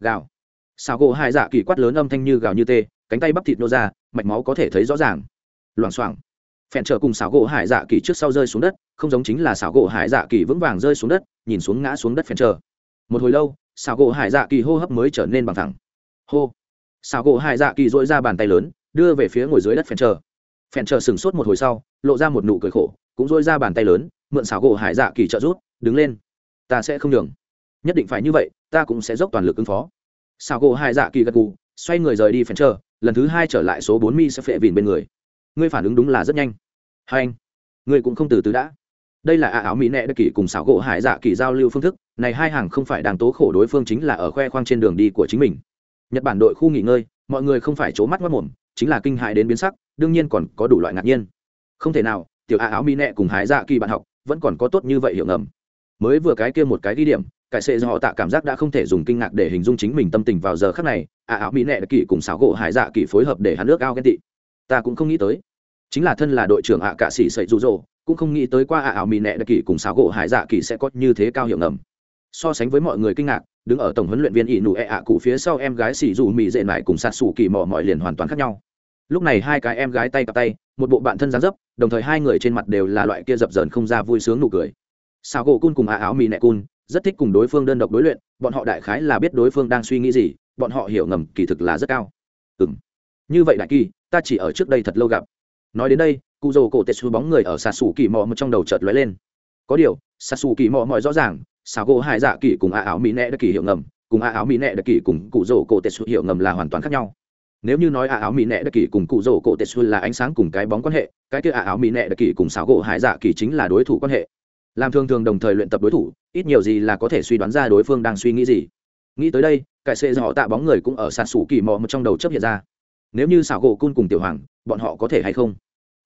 Gào. Xào gỗ hải dạ kỳ quát lớn âm thanh như gào như tê cánh tay bắp thịt nô ra, mạch máu có thể thấy rõ ràng. Loảng xoảng. Phèn trở cùng xảo gỗ hải dạ kỳ trước sau rơi xuống đất, không giống chính là xảo gỗ hải dạ kỳ vững vàng rơi xuống đất, nhìn xuống ngã xuống đất phèn trở. Một hồi lâu, xảo gỗ hải dạ kỳ hô hấp mới trở nên bằng thẳng. Hô. Xảo gỗ hải dạ kỳ dội ra bàn tay lớn, đưa về phía ngồi dưới đất phèn trở. Phèn trở sừng sốt một hồi sau, lộ ra một nụ cười khổ, cũng dội ra bàn tay lớn, mượn xảo gỗ hải dạ kỳ trợ rút đứng lên. Ta sẽ không đường nhất định phải như vậy, ta cũng sẽ dốc toàn lực ứng phó. Xảo gỗ hải dạ kỳ gật gù, xoay người rời đi phèn trở lần thứ hai trở lại số bốn mi sẽ phệ vìn bên người. Ngươi phản ứng đúng là rất nhanh. Hai anh, ngươi cũng không từ từ đã. Đây là à áo mỹ nẹ đất kỷ cùng xảo gỗ hải dạ kỳ giao lưu phương thức. Này hai hàng không phải đang tố khổ đối phương chính là ở khoe khoang trên đường đi của chính mình. Nhật bản đội khu nghỉ ngơi, mọi người không phải c mắt mất mồm, chính là kinh hại đến biến sắc, đương nhiên còn có đủ loại ngạc nhiên. Không thể nào, tiểu à áo mỹ nẹ cùng hải dạ kỳ bạn học, vẫn còn có tốt như vậy hiểu ngầm mới vừa cái kia một cái ghi điểm, cải sệ do họ tạ cảm giác đã không thể dùng kinh ngạc để hình dung chính mình tâm tình vào giờ khắc này. Ả áo mỹ nệ đã kỳ cùng xảo gỗ hải dạ kỳ phối hợp để hắn nước ao ghen tị. Ta cũng không nghĩ tới. Chính là thân là đội trưởng ạ cạ sĩ sậy rụ rỗ cũng không nghĩ tới qua ạ ảo mỹ nệ đặc kỳ cùng xáo gỗ hải dạ kỳ sẽ có như thế cao hiệu ngầm. So sánh với mọi người kinh ngạc, đứng ở tổng huấn luyện viên ỷ nụ ẹ ạ cụ phía sau em gái xỉ dù mỹ dệ mải cùng sạt sủ kỳ mò mọi liền hoàn toàn khác nhau. Lúc này hai cái em gái tay cặp tay, một bộ bạn thân dáng dấp, đồng thời hai người trên mặt đều là loại kia dập dờn không ra vui sướng nụ cười. Sao gỗ cun cùng á áo mì nẹ cun, rất thích cùng đối phương đơn độc đối luyện, bọn họ đại khái là biết đối phương đang suy nghĩ gì, bọn họ hiểu ngầm kỳ thực là rất cao. Ừ m như vậy đại kỳ, ta chỉ ở trước đây thật lâu gặp. Nói đến đây cụ dồ cổ tệ xu bóng người ở xà xù kỳ mò một trong đầu chợt lóe lên. Có điều xà xù kỳ mò mọi rõ ràng xà gỗ hải dạ kỳ cùng a áo mỹ nẹ đặc kỳ hiểu ngầm, cùng a áo mỹ nẹ đặc kỳ cùng cụ dồ cổ tệ xu hiểu ngầm là hoàn toàn khác nhau. Nếu như nói a áo mỹ nẹ đặc kỳ cùng cụ dồ cổ tệ xu là ánh sáng cùng cái bóng quan hệ, cái kia a áo mỹ nẹ đặc kỳ cùng xà gỗ hải dạ kỳ chính là đối thủ quan hệ làm thường thường đồng thời luyện tập đối thủ, ít nhiều gì là có thể suy đoán ra đối phương đang suy nghĩ gì. Nghĩ tới đây, cải xệ họ tạ bóng người cũng ở sạt sủ kỳ mò một trong đầu chấp hiện ra. Nếu như xảo gỗ cun cùng tiểu hoàng, bọn họ có thể hay không?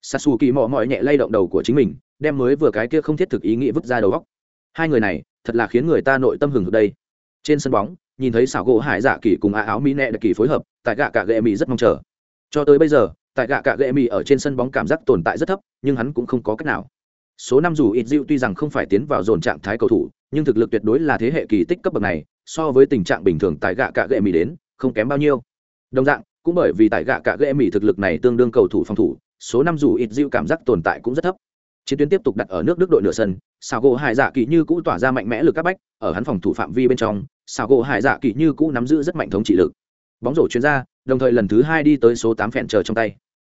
Sạt sủ kỳ mò mỏi nhẹ lay động đầu của chính mình, đem mới vừa cái kia không thiết thực ý nghĩ vứt ra đầu góc hai người này, thật là khiến người ta nội tâm hừng hực đây. Trên sân bóng, nhìn thấy xảo gỗ hải dạ kỳ cùng á áo mỹ nẹ đặc kỳ phối hợp, tại gạ cả gệ mỹ rất mong chờ. Cho tới bây giờ, tại gạ cả gệ mỹ ở trên sân bóng cảm giác tồn tại rất thấp, nhưng hắn cũng không có cách nào số năm dù ít dịu tuy rằng không phải tiến vào dồn trạng thái cầu thủ, nhưng thực lực tuyệt đối là thế hệ kỳ tích cấp bậc này, so với tình trạng bình thường tại gạ cạ gệ mỹ đến, không kém bao nhiêu. Đồng dạng, cũng bởi vì tại gạ cạ gệ mỹ thực lực này tương đương cầu thủ phòng thủ, số năm dù ít dịu cảm giác tồn tại cũng rất thấp. Chiến tuyến tiếp tục đặt ở nước đức đội nửa sân sao gỗ hải dạ kỳ như cũ tỏa ra mạnh mẽ lực các bách, ở hắn phòng thủ phạm vi bên trong sao gỗ hải dạ kỳ như cũ nắm giữ rất mạnh thống trị lực. Bóng rổ chuyên gia, đồng thời lần thứ hai đi tới số tám phèn chờ trong tay.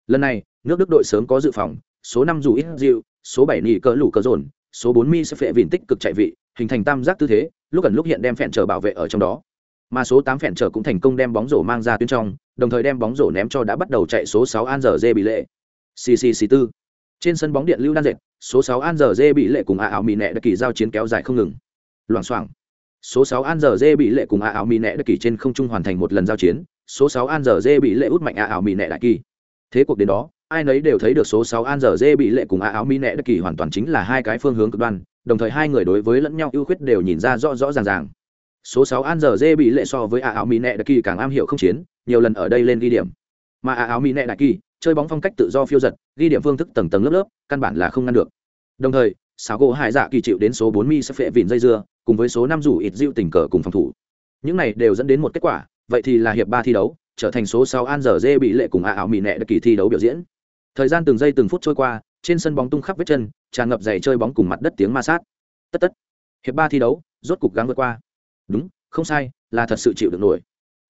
Lần này, nước đức đội sớm có dự phòng, số năm dù ít dịu số bảy nỉ cỡ lủ cỡ dồn, số bốn mi sẽ phệ vìn tích cực chạy vị, hình thành tam giác tư thế, lúc gần lúc hiện đem phẹn trở bảo vệ ở trong đó. Mà số tám phẹn trở cũng thành công đem bóng rổ mang ra tuyến trong, đồng thời đem bóng rổ ném cho đã bắt đầu chạy số sáu an giờ dê bị lệ. Ccc tư. trên sân bóng điện lưu đan dệt, số sáu an giờ dê bị lệ cùng a áo mì nẹ đã kỳ giao chiến kéo dài không ngừng. Loảng xoảng. Số sáu an giờ dê bị lệ cùng a áo mì nẹ đã kỳ trên không trung hoàn thành một lần giao chiến, số sáu an giờ dê bị lệ út mạnh a áo mì nẹ đại kỳ. Thế cuộc đến đó ai nấy đều thấy được số sáu an giờ dê bị lệ cùng a áo mì nẹ đã kỳ hoàn toàn chính là hai cái phương hướng cực đoan, đồng thời hai người đối với lẫn nhau ưu khuyết đều nhìn ra rõ rõ ràng ràng. Số sáu an giờ dê bị lệ so với a áo mì nẹ đại kỳ càng am hiểu không chiến, nhiều lần ở đây lên ghi điểm. Mà a áo mì nẹ đại kỳ, chơi bóng phong cách tự do phiêu giật, ghi điểm phương thức tầng tầng lớp lớp, căn bản là không ngăn được. Đồng thời, sáo gỗ hải dạ kỳ chịu đến số bốn mi sẽ phệ vịn dây dưa, cùng với số năm rủ ít dịu tình cờ cùng phòng thủ. Những này đều dẫn đến một kết quả, vậy thì là hiệp ba thi đấu, trở thành số sáu an giờ dê bị lệ cùng a áo mì nẹ đặc kỳ thi đấu biểu diễn thời gian từng giây từng phút trôi qua, trên sân bóng tung khắp vết chân, tràn ngập giày chơi bóng cùng mặt đất tiếng ma sát. Tất tất. Hiệp ba thi đấu, rốt cục gắng vượt qua. Đúng, không sai, là thật sự chịu được nổi.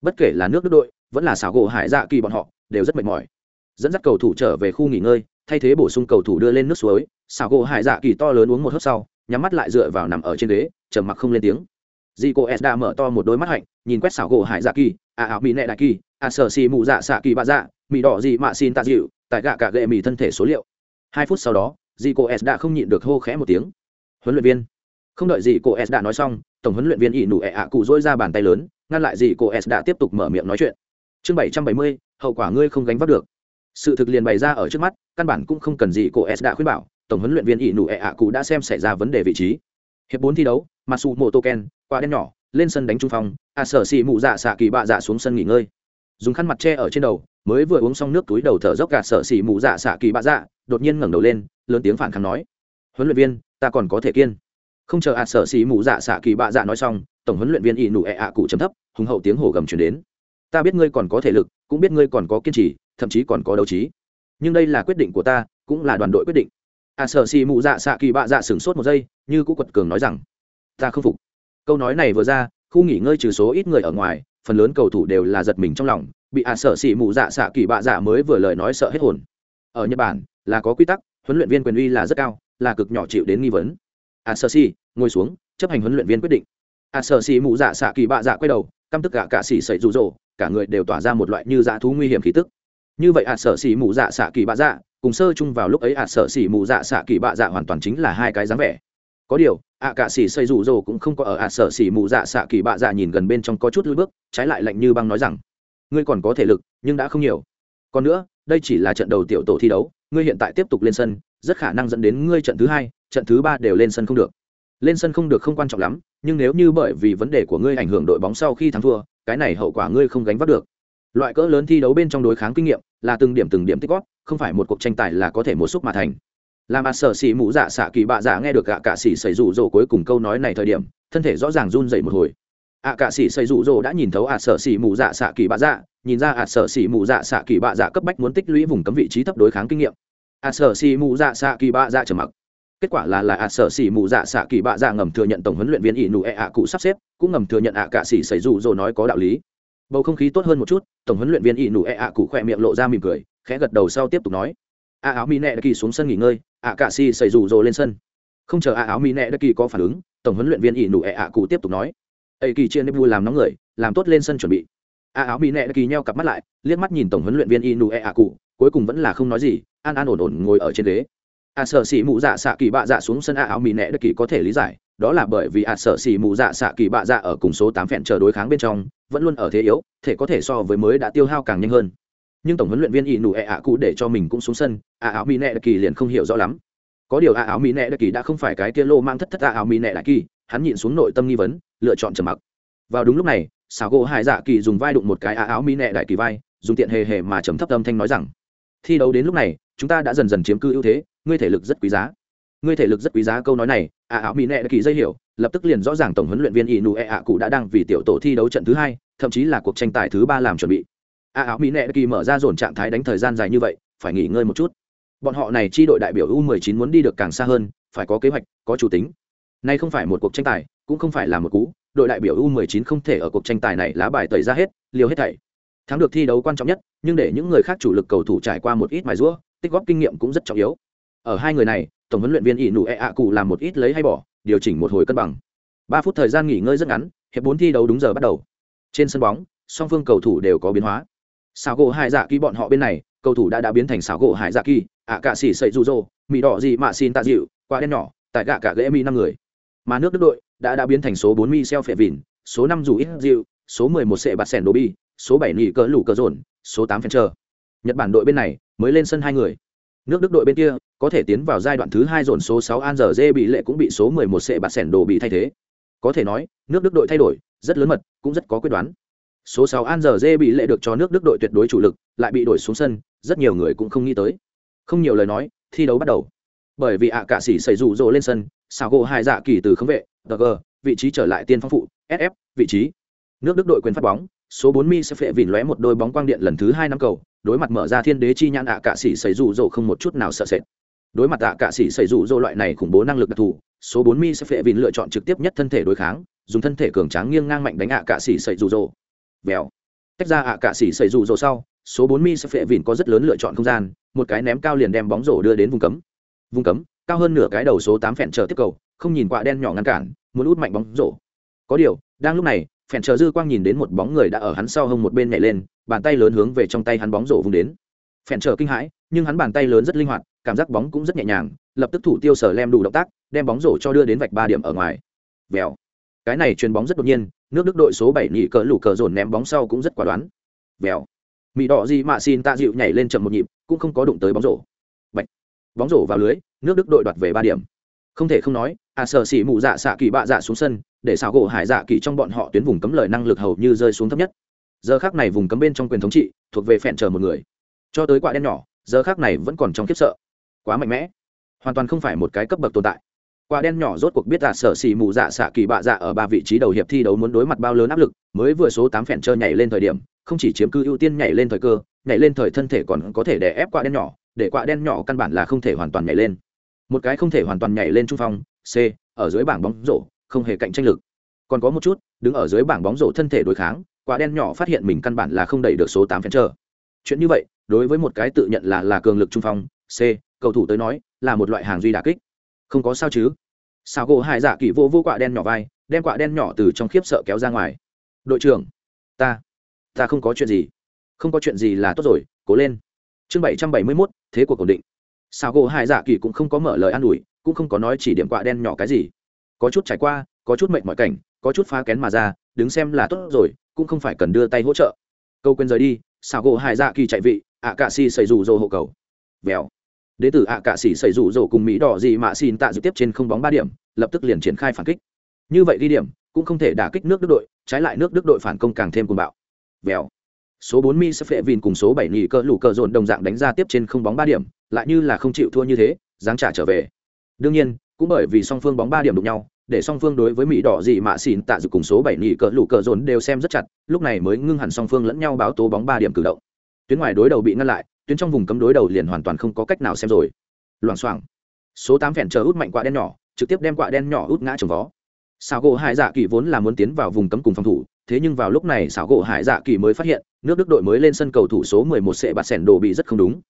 Bất kể là nước đức đội, vẫn là xảo gỗ hải dạ kỳ bọn họ, đều rất mệt mỏi. Dẫn dắt cầu thủ trở về khu nghỉ ngơi, thay thế bổ sung cầu thủ đưa lên nước suối, xảo gỗ hải dạ kỳ to lớn uống một hớp sau, nhắm mắt lại dựa vào nằm ở trên ghế, trầm mặc không lên tiếng. Di cô s đã mở to một đôi mắt hạnh, nhìn quét xảo gỗ hải dạ kỳ à ảo mỹ nệ đại kỳ à sở xì mù dạ xạ kỳ bạ dạ mỹ đỏ gì mạ xin tạ dịu tại gạ cả gệ mì thân thể số liệu. Hai phút sau đó, dì cô s đã không nhịn được hô khẽ một tiếng. Huấn luyện viên. Không đợi dì cô s đã nói xong, tổng huấn luyện viên ỷ nụ ẹ ạ cụ dỗi ra bàn tay lớn, ngăn lại dì cô s đã tiếp tục mở miệng nói chuyện. Chương bảy trăm bảy mươi, hậu quả ngươi không gánh vác được. Sự thực liền bày ra ở trước mắt, căn bản cũng không cần gì cô s đã khuyên bảo, tổng huấn luyện viên ỷ nụ ẹ ạ cụ đã xem xảy ra vấn đề vị trí. Hiệp bốn thi đấu masu motoken, quả qua đen nhỏ, lên sân đánh trung phong a sở xì mụ dạ xạ kỳ bạ dạ xuống sân nghỉ ngơi dùng khăn mặt che ở trên đầu, mới vừa uống xong nước túi đầu thở dốc gạt sợ xì mụ dạ xạ kỳ bạ dạ đột nhiên ngẩng đầu lên, lớn tiếng phản kháng nói, huấn luyện viên, ta còn có thể kiên. Không chờ a sợ xì mụ dạ xạ kỳ bạ dạ nói xong, tổng huấn luyện viên ỷ nụ ẹ ạ cụ chấm thấp, hùng hậu tiếng hổ gầm chuyển đến. Ta biết ngươi còn có thể lực, cũng biết ngươi còn có kiên trì, thậm chí còn có đấu trí. Nhưng đây là quyết định của ta, cũng là đoàn đội quyết định. A sợ xì mụ dạ xạ kỳ bạ dạ sửng sốt một giây, như cũ quật cường nói rằng, ta không phục. Câu nói này vừa ra, khu nghỉ ngơi trừ số ít người ở ngoài phần lớn cầu thủ đều là giật mình trong lòng, bị a sở xỉ mụ dạ xạ kỳ bạ dạ mới vừa lời nói sợ hết hồn. Ở nhật bản, là có quy tắc, huấn luyện viên quyền uy là rất cao, là cực nhỏ chịu đến nghi vấn. a sở xỉ, ngồi xuống, chấp hành huấn luyện viên quyết định. a sở xỉ mụ dạ xạ kỳ bạ dạ quay đầu, căm tức cả cả xỉ sẩy rụ rỗ, cả người đều tỏa ra một loại như dạ thú nguy hiểm khí tức. Như vậy ạ sở xỉ mụ dạ xạ kỳ bạ dạ cùng sơ chung vào lúc ấy ạ sở xỉ mụ dạ xạ kỳ bạ dạ hoàn toàn chính là hai cái dáng vẻ có điều, ạ cả xỉ xây rủ rồ cũng không có ở ạ sở xỉ mụ dạ xạ kỳ bạ dạ nhìn gần bên trong có chút lưỡi bước, trái lại lạnh như băng nói rằng, ngươi còn có thể lực, nhưng đã không nhiều. Còn nữa, đây chỉ là trận đầu tiểu tổ thi đấu, ngươi hiện tại tiếp tục lên sân, rất khả năng dẫn đến ngươi trận thứ hai, trận thứ ba đều lên sân không được. Lên sân không được không quan trọng lắm, nhưng nếu như bởi vì vấn đề của ngươi ảnh hưởng đội bóng sau khi thắng thua, cái này hậu quả ngươi không gánh vác được. Loại cỡ lớn thi đấu bên trong đối kháng kinh nghiệm là từng điểm từng điểm tích góp, không phải một cuộc tranh tài là có thể một xúc mà thành làm ạt sở xỉ mũ dạ xạ kỳ bạ dạ nghe được ạ cạ xỉ xảy rủ rồ cuối cùng câu nói này thời điểm, thân thể rõ ràng run dậy một hồi. Ạ cạ xỉ xảy rủ rồ đã nhìn thấu ạt sở xỉ mũ dạ xạ kỳ bạ dạ nhìn ra ạt sở xỉ mũ dạ xạ kỳ bạ dạ cấp bách muốn tích lũy vùng cấm vị trí thấp đối kháng kinh nghiệm. Ạt sở xỉ mũ dạ xạ kỳ bạ dạ trầm mặc. Kết quả là là ạt sở xỉ mũ dạ xạ kỳ bạ dạ ngầm thừa nhận tổng huấn luyện viên ỷ nụ ẹ ạ cụ sắp xếp, cũng ngầm thừa nhận ạ cạ xỉ xảy rủ rỗ nói có đạo lý. Bầu không khí tốt hơn một chút, tổng huấn luyện viên ỷ nụ ẹ ạ cụ khỏe miệng lộ ra mỉm cười, khẽ gật đầu sau tiếp tục nói. A áo mỹ nẹ đã kỳ xuống sân nghỉ ngơi ạ cạ xì xảy rủ rồ lên sân. Không chờ a áo mỹ nẹ đã kỳ có phản ứng, tổng huấn luyện viên ỷ nụ ẹ ạ cụ tiếp tục nói. Ây kỳ chia nếp vui làm nóng người, làm tốt lên sân chuẩn bị. A áo mỹ nẹ đã kỳ nheo cặp mắt lại, liếc mắt nhìn tổng huấn luyện viên ỷ nụ ẹ ạ cụ, cuối cùng vẫn là không nói gì, an an ổn ổn ngồi ở trên ghế. A sợ xỉ mụ dạ xạ kỳ bạ dạ xuống sân a áo mỹ nẹ đã kỳ có thể lý giải, đó là bởi vì a sợ xỉ mụ dạ xạ kỳ bạ dạ ở cùng số tám phẹn chờ đối kháng bên trong, vẫn luôn ở thế yếu, thể có thể so với mới đã tiêu hao càng nhanh hơn nhưng tổng huấn luyện viên ỷ nụ ẹ ạ cụ để cho mình cũng xuống sân a áo mỹ nẹ đặc kỳ liền không hiểu rõ lắm. Có điều a áo mỹ nẹ đặc kỳ đã không phải cái kia lô mang thất thất ạ áo mỹ nẹ đại kỳ, hắn nhịn xuống nội tâm nghi vấn, lựa chọn trầm mặc. Vào đúng lúc này xào gỗ hải dạ kỳ dùng vai đụng một cái ạ áo mỹ nẹ đại kỳ vai, dùng tiện hề hề mà trầm thấp âm thanh nói rằng, thi đấu đến lúc này, chúng ta đã dần dần chiếm cư ưu thế, ngươi thể lực rất quý giá. Ngươi thể lực rất quý giá câu nói này a áo mỹ nẹ đại kỳ dây hiểu, lập tức liền rõ ràng tổng huấn luyện viên ỷ nụ ẹ ạ cụ đã đang vì tiểu tổ thi đấu trận thứ hai, thậm chí là cuộc tranh tài thứ ba làm chuẩn bị a áo mỹ nệ kỳ mở ra dồn trạng thái đánh thời gian dài như vậy, phải nghỉ ngơi một chút. Bọn họ này chi đội đại biểu u 19 muốn đi được càng xa hơn, phải có kế hoạch, có chủ tính. Nay không phải một cuộc tranh tài, cũng không phải là một cú. Đội đại biểu u 19 không thể ở cuộc tranh tài này lá bài tẩy ra hết, liều hết thảy. Thắng được thi đấu quan trọng nhất, nhưng để những người khác chủ lực cầu thủ trải qua một ít mài rũa tích góp kinh nghiệm cũng rất trọng yếu. Ở hai người này, tổng huấn luyện viên ỷ nụ e ạ cụ làm một ít lấy hay bỏ, điều chỉnh một hồi cân bằng. Ba phút thời gian nghỉ ngơi rất ngắn, hiệp bốn thi đấu đúng giờ bắt đầu. Trên sân bóng, song phương cầu thủ đều có biến hóa xảo gỗ hải dạ kỳ bọn họ bên này, cầu thủ đã đã biến thành xảo gỗ hải dạ kỳ, ạ cạ xỉ sậy rụ rỗ mì đỏ gì mà xin tạ dịu quá đen nhỏ, tại gạ cả ghế mi năm người. Mà nước đức đội đã đã biến thành số bốn mi xeo phệ vìn số năm dù ít dịu, số mười một sệ bạt sẻn đồ bi, số bảy nỉ cỡ lủ cỡ rồn số tám phen chờ nhật bản đội bên này mới lên sân hai người. Nước đức đội bên kia có thể tiến vào giai đoạn thứ hai dồn số sáu an giờ dê bị lệ cũng bị số mười một sệ bạt sẻn đồ bị thay thế. Có thể nói, nước đức đội thay đổi rất lớn mật, cũng rất có quyết đoán số sáu an giờ dê bị lệ được cho nước đức đội tuyệt đối chủ lực, lại bị đổi xuống sân, rất nhiều người cũng không nghĩ tới. Không nhiều lời nói, thi đấu bắt đầu. Bởi vì ạ à cả sĩ xảy rủ rồ lên sân sao gỗ hai dạ kỳ từ khống vệ tg vị trí trở lại tiên phong phụ sf vị trí. Nước đức đội quyền phát bóng, số bốn mi sẽ phệ vỉn lóe một đôi bóng quang điện lần thứ hai năm cầu, đối mặt mở ra thiên đế chi nhãn ạ à cả sĩ xảy rủ rồ không một chút nào sợ sệt. Đối mặt ạ à cả sĩ xảy rủ rồ loại này khủng bố năng lực đặc thù, số bốn mi sẽ phệ vỉn lựa chọn trực tiếp nhất thân thể đối kháng, dùng thân thể cường tráng nghiêng ngang mạnh đánh ạ cả sĩ xảy rủ rồ vèo tách ra ạ à cạ xỉ xảy rủ rồ sau, số bốn mi sẽ phệ vịn có rất lớn lựa chọn không gian, một cái ném cao liền đem bóng rổ đưa đến vùng cấm. Vùng cấm, cao hơn nửa cái đầu số tám phèn chờ tiếp cầu, không nhìn quạ đen nhỏ ngăn cản, muốn út mạnh bóng rổ. Có điều, đang lúc này, phèn chờ dư quang nhìn đến một bóng người đã ở hắn sau hông một bên nhảy lên, bàn tay lớn hướng về trong tay hắn bóng rổ vùng đến. Phèn chờ kinh hãi, nhưng hắn bàn tay lớn rất linh hoạt, cảm giác bóng cũng rất nhẹ nhàng, lập tức thủ tiêu sở lem đủ động tác, đem bóng rổ cho đưa đến vạch ba điểm ở ngoài. Vèo cái này chuyền bóng rất đột nhiên nước đức đội số bảy nhị cỡ lủ cờ dồn ném bóng sau cũng rất quả đoán. Vèo. Mỹ đỏ gì mạ xin tạ dịu nhảy lên chậm một nhịp, cũng không có đụng tới bóng rổ. Bạch. bóng rổ vào lưới, nước đức đội đoạt về ba điểm. Không thể không nói à sở xỉ mụ dạ xạ kỳ bạ dạ xuống sân, để xảo gỗ hải dạ kỳ trong bọn họ tuyến vùng cấm lời năng lực hầu như rơi xuống thấp nhất. Giờ khác này vùng cấm bên trong quyền thống trị, thuộc về phẹn chờ một người. Cho tới quả đen nhỏ, giờ khác này vẫn còn trong khiếp sợ. Quá mạnh mẽ. Hoàn toàn không phải một cái cấp bậc tồn tại quả đen nhỏ rốt cuộc biết dạ sở xỉ mù dạ xạ kỳ bạ dạ ở ba vị trí đầu hiệp thi đấu muốn đối mặt bao lớn áp lực, mới vừa số tám phèn chơi nhảy lên thời điểm, không chỉ chiếm cư ưu tiên nhảy lên thời cơ, nhảy lên thời thân thể còn có thể đè ép quả đen nhỏ, để quả đen nhỏ căn bản là không thể hoàn toàn nhảy lên. Một cái không thể hoàn toàn nhảy lên trung phong, c, ở dưới bảng bóng rổ, không hề cạnh tranh lực. Còn có một chút, đứng ở dưới bảng bóng rổ thân thể đối kháng, quả đen nhỏ phát hiện mình căn bản là không đẩy được số tám phèn chờ chuyện như vậy, đối với một cái tự nhận là là cường lực trung phong, c, cầu thủ tới nói, là một loại hàng duy đà kích không có sao chứ? Xào gỗ hải dạ kỳ vô vô quạ đen nhỏ vai, đem quạ đen nhỏ từ trong khiếp sợ kéo ra ngoài. Đội trưởng, ta ta không có chuyện gì. Không có chuyện gì là tốt rồi, cố lên. Chương bảy trăm bảy mươi mốt, thế cuộc ổn định. Xào gỗ hải dạ kỳ cũng không có mở lời an ủi, cũng không có nói chỉ điểm quạ đen nhỏ cái gì. Có chút trải qua, có chút mệnh mọi cảnh, có chút phá kén mà ra, đứng xem là tốt rồi, cũng không phải cần đưa tay hỗ trợ. Câu quên rời đi, xào gỗ hải dạ kỳ chạy vị, ạ cạ xì xảy rủ dô hộ cầu. Vèo đế tử ạ cạ xì xảy rủ rổ cùng mỹ đỏ gì mạ xin tạ dự tiếp trên không bóng ba điểm, lập tức liền triển khai phản kích. Như vậy ghi điểm, cũng không thể đả kích nước đức đội, trái lại nước đức đội phản công càng thêm cuồng bạo. Vèo. Số bốn mi sẽ phệ vìn cùng số bảy nhị cỡ lũ cờ dồn đồng dạng đánh ra tiếp trên không bóng ba điểm, lại như là không chịu thua như thế, giáng trả trở về. Đương nhiên, cũng bởi vì song phương bóng ba điểm đụng nhau, để song phương đối với mỹ đỏ dị mạ xỉn tạ dự cùng số bảy nhị cỡ lũ cờ dồn đều xem rất chặt, lúc này mới ngưng hẳn song phương lẫn nhau báo tố bóng ba điểm cử động. Tuyến ngoài đối đầu bị ngăn lại tuyến trong vùng cấm đối đầu liền hoàn toàn không có cách nào xem rồi. Loảng xoảng. Số tám phèn chờ út mạnh quạ đen nhỏ, trực tiếp đem quạ đen nhỏ út ngã trồng vó. Xảo gỗ hải dạ kỳ vốn là muốn tiến vào vùng cấm cùng phòng thủ, thế nhưng vào lúc này xảo gỗ hải dạ kỳ mới phát hiện, nước đức đội mới lên sân cầu thủ số 11 sệ bạt sẻn đồ bị rất không đúng.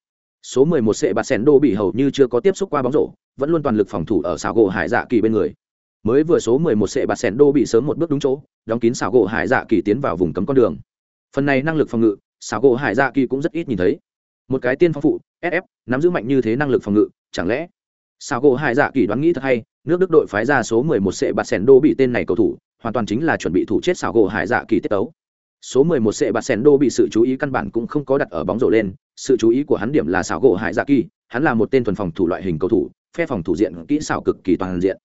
Số 11 sệ bạt sẻn đồ bị hầu như chưa có tiếp xúc qua bóng rổ, vẫn luôn toàn lực phòng thủ ở xảo gỗ hải dạ kỳ bên người. Mới vừa số 11 sệ bạt sẻn đô bị sớm một bước đúng chỗ, đóng kín xảo gỗ hải dạ kỳ tiến vào vùng cấm con đường. Phần này năng lực phòng ngự, xảo gỗ hải dạ kỳ cũng rất ít nhìn thấy một cái tiên phong phụ sf nắm giữ mạnh như thế năng lực phòng ngự, chẳng lẽ? Xảo gỗ hải dạ kỳ đoán nghĩ thật hay, nước đức đội phái ra số 11 sệ bạt sẻn đô bị tên này cầu thủ, hoàn toàn chính là chuẩn bị thủ chết xảo gỗ hải dạ kỳ tiết tấu. Số 11 sệ bạt sèn đô bị sự chú ý căn bản cũng không có đặt ở bóng rổ lên, sự chú ý của hắn điểm là xảo gỗ hải dạ kỳ hắn là một tên thuần phòng thủ loại hình cầu thủ, phe phòng thủ diện kỹ xảo cực kỳ toàn diện.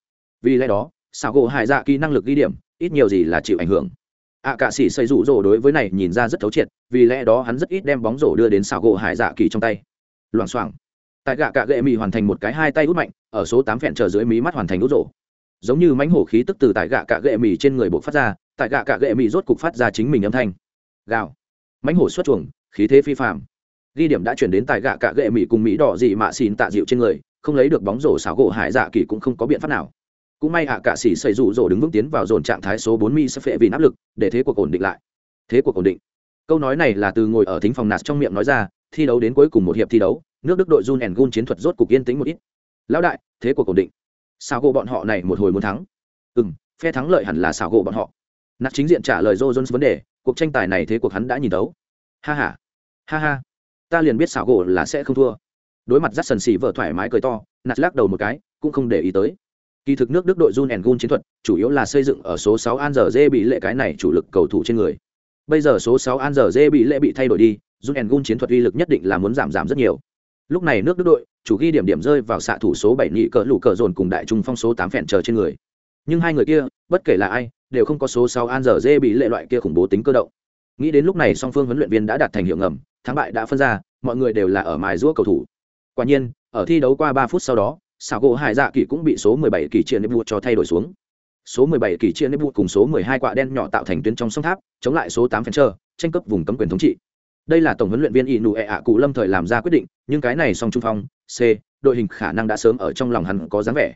Vì lẽ đó, xảo gỗ hải dạ kỳ năng lực ghi điểm, ít nhiều gì là chịu ảnh hưởng ạ à, cả sĩ xây rủ rỗ đối với này nhìn ra rất thấu triệt vì lẽ đó hắn rất ít đem bóng rổ đưa đến xảo gỗ hải dạ kỳ trong tay. Loảng xoảng. Tại gạ cạ gệ mì hoàn thành một cái hai tay út mạnh ở số tám phẹn chờ dưới mí mắt hoàn thành út rổ. Giống như mánh hổ khí tức từ tại gạ cạ gệ mì trên người buộc phát ra tại gạ cạ gệ mì rốt cục phát ra chính mình âm thanh. Gào. Mánh hổ xuất chuồng khí thế phi phạm ghi điểm đã chuyển đến tại gạ cạ gệ mì cùng mỹ đỏ dị mạ xìn tạ dịu trên người không lấy được bóng rổ xảo gỗ hải dạ kỳ cũng không có biện pháp nào cũng may ạ cả sĩ xây rủ rỗ đứng vững tiến vào dồn trạng thái số bốn mi sẽ phệ vì áp lực, để thế cuộc ổn định lại. Thế cuộc ổn định. Câu nói này là từ ngồi ở thính phòng nạt trong miệng nói ra, thi đấu đến cuối cùng một hiệp thi đấu, nước đức đội jun and gun chiến thuật rốt cục yên tĩnh một ít. Lão đại, thế cuộc ổn định. Sao gỗ bọn họ này một hồi muốn thắng. Ừ m phe thắng lợi hẳn là sao gỗ bọn họ. Nạt chính diện trả lời joe jones vấn đề, cuộc tranh tài này thế cuộc hắn đã nhìn đấu ha ha. Ha ha. Ta liền biết xảo gỗ là sẽ không thua. Đối mặt rắt sần xì vợ thoải mái cười to nạt lắc đầu một cái, cũng không để ý tới. Kỳ thực nước Đức đội Jun and Gun chiến thuật, chủ yếu là xây dựng ở số 6 An Dê bị lệ cái này chủ lực cầu thủ trên người. Bây giờ số 6 An Dê bị lệ bị thay đổi đi, Jun and Gun chiến thuật uy lực nhất định là muốn giảm giảm rất nhiều. Lúc này nước Đức đội, chủ ghi điểm điểm rơi vào xạ thủ số 7 nhị cỡ lũ cỡ dồn cùng đại trung phong số 8 phèn chờ trên người. Nhưng hai người kia, bất kể là ai, đều không có số 6 An Dê bị lệ loại kia khủng bố tính cơ động. Nghĩ đến lúc này song phương huấn luyện viên đã đạt thành hiệu ngầm, thắng bại đã phân ra, mọi người đều là ở mài giũa cầu thủ. Quả nhiên, ở thi đấu qua 3 phút sau đó, xảo gỗ hải dạ kỳ cũng bị số 17 kỳ chia nếp bụt cho thay đổi xuống. Số 17 kỳ chia nếp bụt cùng số 12 quạ đen nhỏ tạo thành tuyến trong sông tháp chống lại số 8 Fencher, tranh cấp vùng cấm quyền thống trị. Đây là tổng huấn luyện viên inu e ạ cụ lâm thời làm ra quyết định nhưng cái này song trung phong c đội hình khả năng đã sớm ở trong lòng hắn có dáng vẻ.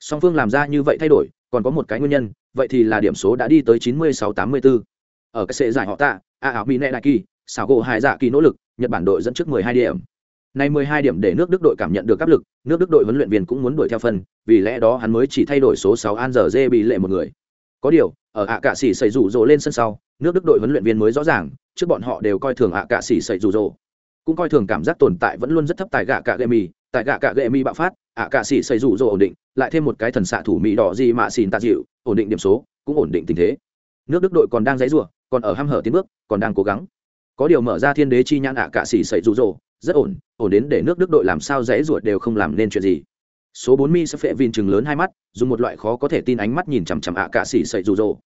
Song phương làm ra như vậy thay đổi còn có một cái nguyên nhân vậy thì là điểm số đã đi tới 96-84. ở cái sệ giải họ tạ a ảo mỹ nệ đại kỳ xảo gỗ hải dạ kỳ nỗ lực nhật bản đội dẫn trước 12 điểm. Nay 12 điểm để nước Đức đội cảm nhận được áp lực, nước Đức đội huấn luyện viên cũng muốn đuổi theo phần, vì lẽ đó hắn mới chỉ thay đổi số 6 An giờ Dê bị lệ một người. Có điều, ở ạ cạ sĩ xảy rủ rồ lên sân sau, nước Đức đội huấn luyện viên mới rõ ràng, trước bọn họ đều coi thường ạ cạ sĩ xảy rủ rồ, cũng coi thường cảm giác tồn tại vẫn luôn rất thấp tại gạ cạ gệ mì, tại gạ cạ gệ mì bạo phát, ạ cạ sĩ xảy rủ rồ ổn định, lại thêm một cái thần xạ thủ mỹ đỏ gì mà xỉn tạ dịu, ổn định điểm số, cũng ổn định tình thế. Nước Đức đội còn đang giãy giụa, còn ở ham hở tiến bước, còn đang cố gắng có điều mở ra thiên đế chi nhãn ạ cạ xỉ sậy rụ rỗ rất ổn ổn đến để nước đức đội làm sao dễ ruột đều không làm nên chuyện gì. Số bốn mi sẽ phệ vin chừng lớn hai mắt, dùng một loại khó có thể tin ánh mắt nhìn chằm chằm ạ cạ xỉ sậy rụ rỗ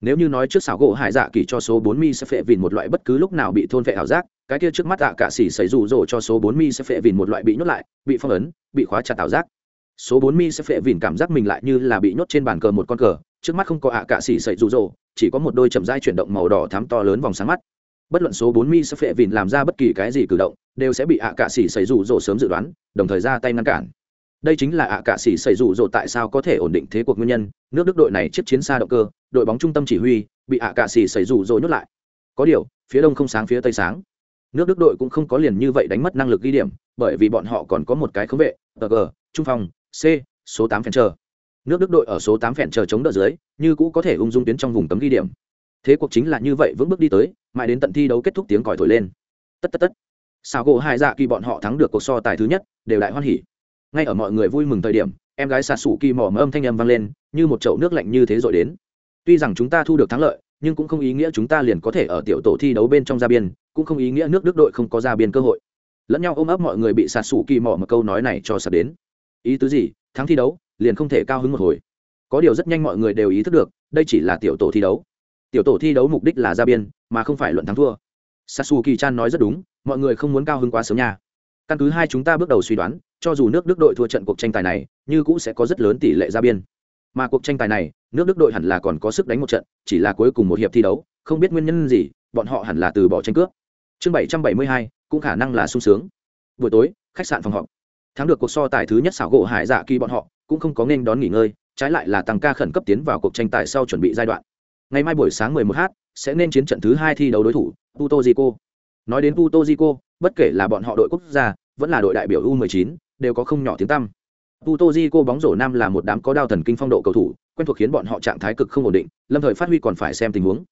nếu như nói trước xảo gỗ hải dạ kỳ cho số bốn mi sẽ phệ vin một loại bất cứ lúc nào bị thôn vệ ảo giác, cái kia trước mắt ạ cạ xỉ sậy rụ rỗ cho số bốn mi sẽ phệ vin một loại bị nhốt lại, bị phong ấn, bị khóa chặt ảo giác. Số bốn mi sẽ phệ vin cảm giác mình lại như là bị nhốt trên bàn cờ một con cờ, trước mắt không có ạ cạ xỉ sậy rụ rỗ chỉ có một đôi chậm dai chuyển động màu đỏ thắm to lớn vòng sáng mắt bất luận số bốn mi sẽ phệ vìn làm ra bất kỳ cái gì cử động, đều sẽ bị ạ cạ xỉ xảy rủ rỗ sớm dự đoán, đồng thời ra tay ngăn cản. Đây chính là ạ cạ xỉ xảy rủ rỗ tại sao có thể ổn định thế cuộc nguyên nhân, nước đức đội này chiếc chiến xa động cơ, đội bóng trung tâm chỉ huy, bị ạ cạ xỉ xảy rủ rỗ nhốt lại. Có điều, phía đông không sáng phía tây sáng. Nước đức đội cũng không có liền như vậy đánh mất năng lực ghi điểm, bởi vì bọn họ còn có một cái khống vệ tg trung phòng c, số tám phèn chờ. Nước đức đội ở số tám phèn chờ chống đỡ dưới, như cũ có thể ung dung tiến trong vùng cấm ghi điểm. Thế cuộc chính là như vậy vững bước đi tới mãi đến tận thi đấu kết thúc tiếng còi thổi lên. Tất tất tất. Sao gỗ hai dạ kỳ bọn họ thắng được cuộc so tài thứ nhất, đều đại hoan hỉ. Ngay ở mọi người vui mừng thời điểm, em gái xà sủ kỳ mỏ âm thanh âm vang lên, như một chậu nước lạnh như thế rồi đến. Tuy rằng chúng ta thu được thắng lợi, nhưng cũng không ý nghĩa chúng ta liền có thể ở tiểu tổ thi đấu bên trong gia biên, cũng không ý nghĩa nước đức đội không có gia biên cơ hội. Lẫn nhau ôm ấp mọi người bị xà sủ kỳ mỏ một câu nói này cho sạt đến. Ý tứ gì? Thắng thi đấu, liền không thể cao hứng một hồi. Có điều rất nhanh mọi người đều ý thức được, đây chỉ là tiểu tổ thi đấu tiểu tổ thi đấu mục đích là ra biên, mà không phải luận thắng thua. Sasu kỳ chan nói rất đúng, mọi người không muốn cao hứng quá sớm nha. Căn cứ hai chúng ta bước đầu suy đoán, cho dù nước đức đội thua trận cuộc tranh tài này, như cũ sẽ có rất lớn tỷ lệ ra biên. Mà cuộc tranh tài này, nước đức đội hẳn là còn có sức đánh một trận, chỉ là cuối cùng một hiệp thi đấu, không biết nguyên nhân gì, bọn họ hẳn là từ bỏ tranh cướp. Chương bảy trăm bảy mươi hai, cũng khả năng là sung sướng. Buổi tối, khách sạn phòng họp. Thắng được cuộc so tài thứ nhất xảo gỗ hải dạ kỳ bọn họ, cũng không có nên đón nghỉ ngơi, trái lại là tăng ca khẩn cấp tiến vào cuộc tranh tài sau chuẩn bị giai đoạn ngày mai buổi sáng 11 h, sẽ nên chiến trận thứ hai thi đấu đối thủ puto zico nói đến puto zico bất kể là bọn họ đội quốc gia, vẫn là đội đại biểu u 19 đều có không nhỏ tiếng tăm. Puto zico bóng rổ nam là một đám có đao thần kinh phong độ cầu thủ, quen thuộc khiến bọn họ trạng thái cực không ổn định, lâm thời phát huy còn phải xem tình huống.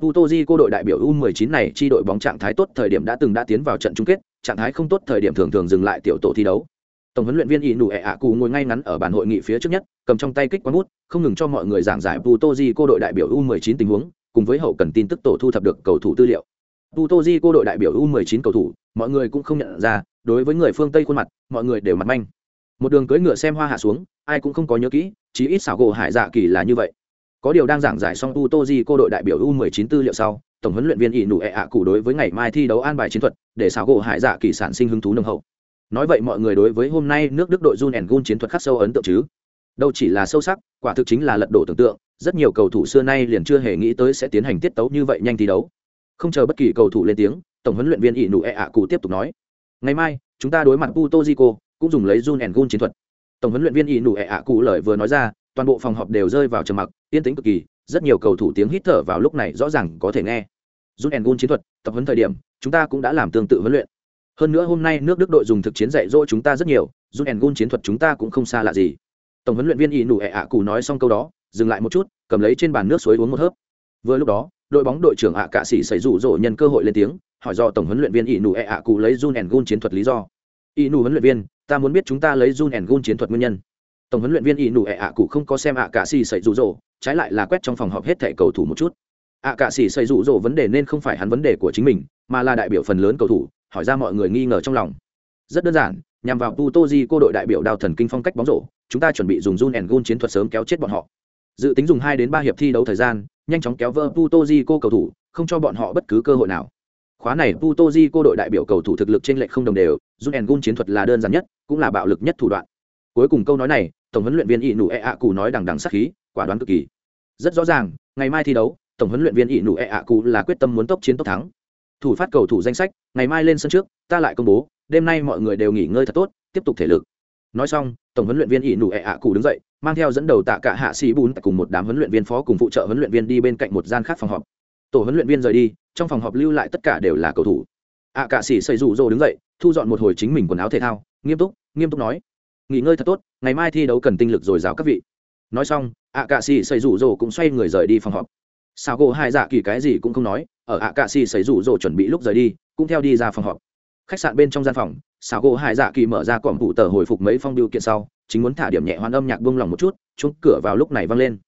Puto zico đội đại biểu u 19 này chi đội bóng trạng thái tốt thời điểm đã từng đã tiến vào trận chung kết, trạng thái không tốt thời điểm thường thường dừng lại tiểu tổ thi đấu. Tổng huấn luyện viên ỷ nụ ẹ ạ cù ngồi ngay ngắn ở bàn hội nghị phía trước nhất cầm trong tay kích quán bút, không ngừng cho mọi người giảng giải putoji cô đội đại biểu u 19 tình huống, cùng với hậu cần tin tức tổ thu thập được cầu thủ tư liệu. Putoji cô đội đại biểu u 19 cầu thủ, mọi người cũng không nhận ra, đối với người phương tây khuôn mặt, mọi người đều mặt manh. Một đường cưỡi ngựa xem hoa hạ xuống, ai cũng không có nhớ kỹ, chí ít xảo gỗ hải dạ kỳ là như vậy. Có điều đang giảng giải xong putoji cô đội đại biểu u 19 tư liệu sau, tổng huấn luyện viên ỷ nụ ẹ ạ cụ đối với ngày mai thi đấu an bài chiến thuật, để xảo gỗ hải dạ kỳ sản sinh hứng thú nồng hậu. Nói vậy mọi người đối với hôm nay nước đức đội jun and gun chiến thuật khắc sâu ấn tượng chứ? Đâu chỉ là sâu sắc, quả thực chính là lật đổ tưởng tượng, rất nhiều cầu thủ xưa nay liền chưa hề nghĩ tới sẽ tiến hành tiết tấu như vậy nhanh thi đấu. Không chờ bất kỳ cầu thủ lên tiếng, tổng huấn luyện viên ỷ nụ e ạ cụ tiếp tục nói, ngày mai, chúng ta đối mặt puto zico cũng dùng lấy jun and gun chiến thuật. Tổng huấn luyện viên ỷ nụ e ạ cụ lời vừa nói ra, toàn bộ phòng họp đều rơi vào trầm mặc, yên tĩnh cực kỳ, rất nhiều cầu thủ tiếng hít thở vào lúc này rõ ràng có thể nghe. Jun and gun chiến thuật, tập huấn thời điểm, chúng ta cũng đã làm tương tự huấn luyện. Hơn nữa hôm nay nước đức đội dùng thực chiến dạy dỗ chúng ta rất nhiều, jun and gun chiến thuật chúng ta cũng không xa lạ gì tổng huấn luyện viên ỷ nụ ẹ ạ cù nói xong câu đó, dừng lại một chút, cầm lấy trên bàn nước suối uống một hớp. Vừa lúc đó, đội bóng đội trưởng ạ cạ sĩ xảy rủ rỗ nhân cơ hội lên tiếng, hỏi do tổng huấn luyện viên ỷ nụ ẹ ạ cù lấy jun and gun chiến thuật lý do. Ỷ nụ huấn luyện viên, ta muốn biết chúng ta lấy jun and gun chiến thuật nguyên nhân. Tổng huấn luyện viên ỷ nụ ẹ ạ cụ không có xem ạ cạ sĩ xảy rủ rỗ, trái lại là quét trong phòng họp hết thẻ cầu thủ một chút. Ạ cạ sĩ xảy rủ rỗ vấn đề nên không phải hắn vấn đề của chính mình, mà là đại biểu phần lớn cầu thủ, hỏi ra mọi người nghi ngờ trong lòng rất đơn giản nhằm vào Putoji cô đội đại biểu đào thần kinh phong cách bóng rổ, chúng ta chuẩn bị dùng Jun and Gun chiến thuật sớm kéo chết bọn họ. Dự tính dùng hai đến ba hiệp thi đấu thời gian, nhanh chóng kéo vỡ Putoji cô cầu thủ, không cho bọn họ bất cứ cơ hội nào. Khóa này Putoji cô đội đại biểu cầu thủ thực lực trên lệch không đồng đều, Jun and Gun chiến thuật là đơn giản nhất, cũng là bạo lực nhất thủ đoạn. Cuối cùng câu nói này, tổng huấn luyện viên Inu E A cù nói đằng đằng sắc khí, quả đoán cực kỳ. Rất rõ ràng, ngày mai thi đấu, tổng huấn luyện viên Inu E A cù là quyết tâm muốn tốc chiến tốc thắng thủ phát cầu thủ danh sách ngày mai lên sân trước ta lại công bố đêm nay mọi người đều nghỉ ngơi thật tốt, tiếp tục thể lực. Nói xong, tổng huấn luyện viên ỷ nụ ẹ ạ cụ đứng dậy, mang theo dẫn đầu tạ cả hạ sĩ bún cùng một đám huấn luyện viên phó cùng phụ trợ huấn luyện viên đi bên cạnh một gian khác phòng họp. Tổ huấn luyện viên rời đi, trong phòng họp lưu lại tất cả đều là cầu thủ. Ạ cả sĩ xây rủ rồ đứng dậy, thu dọn một hồi chính mình quần áo thể thao, nghiêm túc nghiêm túc nói, nghỉ ngơi thật tốt, ngày mai thi đấu cần tinh lực dồi dào các vị. Nói xong ạ cả sĩ xây rủ rồ cũng xoay người rời đi phòng họp. Sao gỗ hai dạ kỳ cái gì cũng không nói, ở ạ cạ sĩ xây rủ rồ chuẩn bị lúc rời đi, cũng theo đi ra phòng họp khách sạn bên trong gian phòng xào gỗ Hải dạ kỳ mở ra cỏm phụ tờ hồi phục mấy phong điều kiện sau, chính muốn thả điểm nhẹ hoan âm nhạc bông lòng một chút chung cửa vào lúc này văng lên.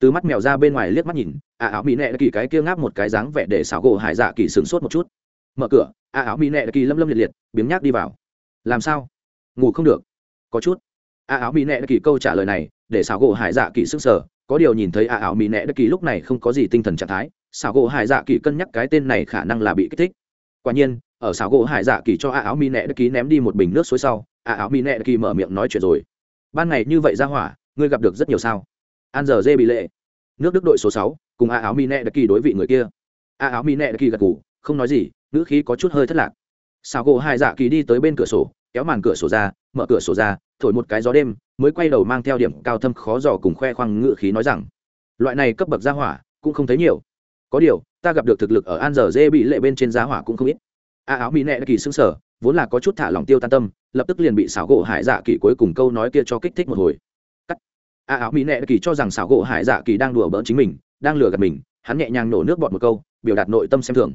Từ mắt mèo ra bên ngoài liếc mắt nhìn ạ áo mỹ nẹ kỳ cái kia ngáp một cái dáng vẻ để xào gỗ hải dạ kỳ sửng sốt một chút. Mở cửa, a áo mỹ nẹ kỳ lâm lâm liệt liệt, biếng nhác đi vào. Làm sao? Ngủ không được. Có chút. A áo mỹ nẹ kỳ câu trả lời này, để xào gỗ hải dạ kỳ sức sở có điều nhìn thấy a áo mỹ nẹ kỳ lúc này không có gì tinh thần trạng thái xào gỗ hải dạ kỳ cân nhắc cái tên này khả năng là bị kích thích. Quả nhiên ở xảo gỗ hải dạ kỳ cho a áo mi nẹ ký ném đi một bình nước suối sau. A áo mi nẹ ký mở miệng nói chuyện rồi. Ban ngày như vậy ra hỏa, ngươi gặp được rất nhiều sao? An giờ dê bị lệ. Nước đức đội số sáu, cùng a áo mi nẹ ký đối vị người kia. A áo mi nẹ ký gật ngủ không nói gì, ngữ khí có chút hơi thất lạc. Xảo gỗ hải dạ kỳ đi tới bên cửa sổ, kéo màn cửa sổ ra, mở cửa sổ ra, thổi một cái gió đêm, mới quay đầu mang theo điểm cao thâm khó dò cùng khoe khoang ngự khí nói rằng, loại này cấp bậc gia hỏa, cũng không thấy nhiều. Có điều, ta gặp được thực lực ở an giờ dê bị lệ bên trên giá hỏa cũng không ít a áo mỹ nệ kỳ xứng sở vốn là có chút thả lòng tiêu tan tâm, lập tức liền bị xảo gỗ hải dạ kỳ cuối cùng câu nói kia cho kích thích một hồi. Cắt. A áo mỹ nệ kỳ cho rằng xảo gỗ hải dạ kỳ đang đùa bỡn chính mình, đang lừa gạt mình, hắn nhẹ nhàng nổ nước bọt một câu, biểu đạt nội tâm xem thường.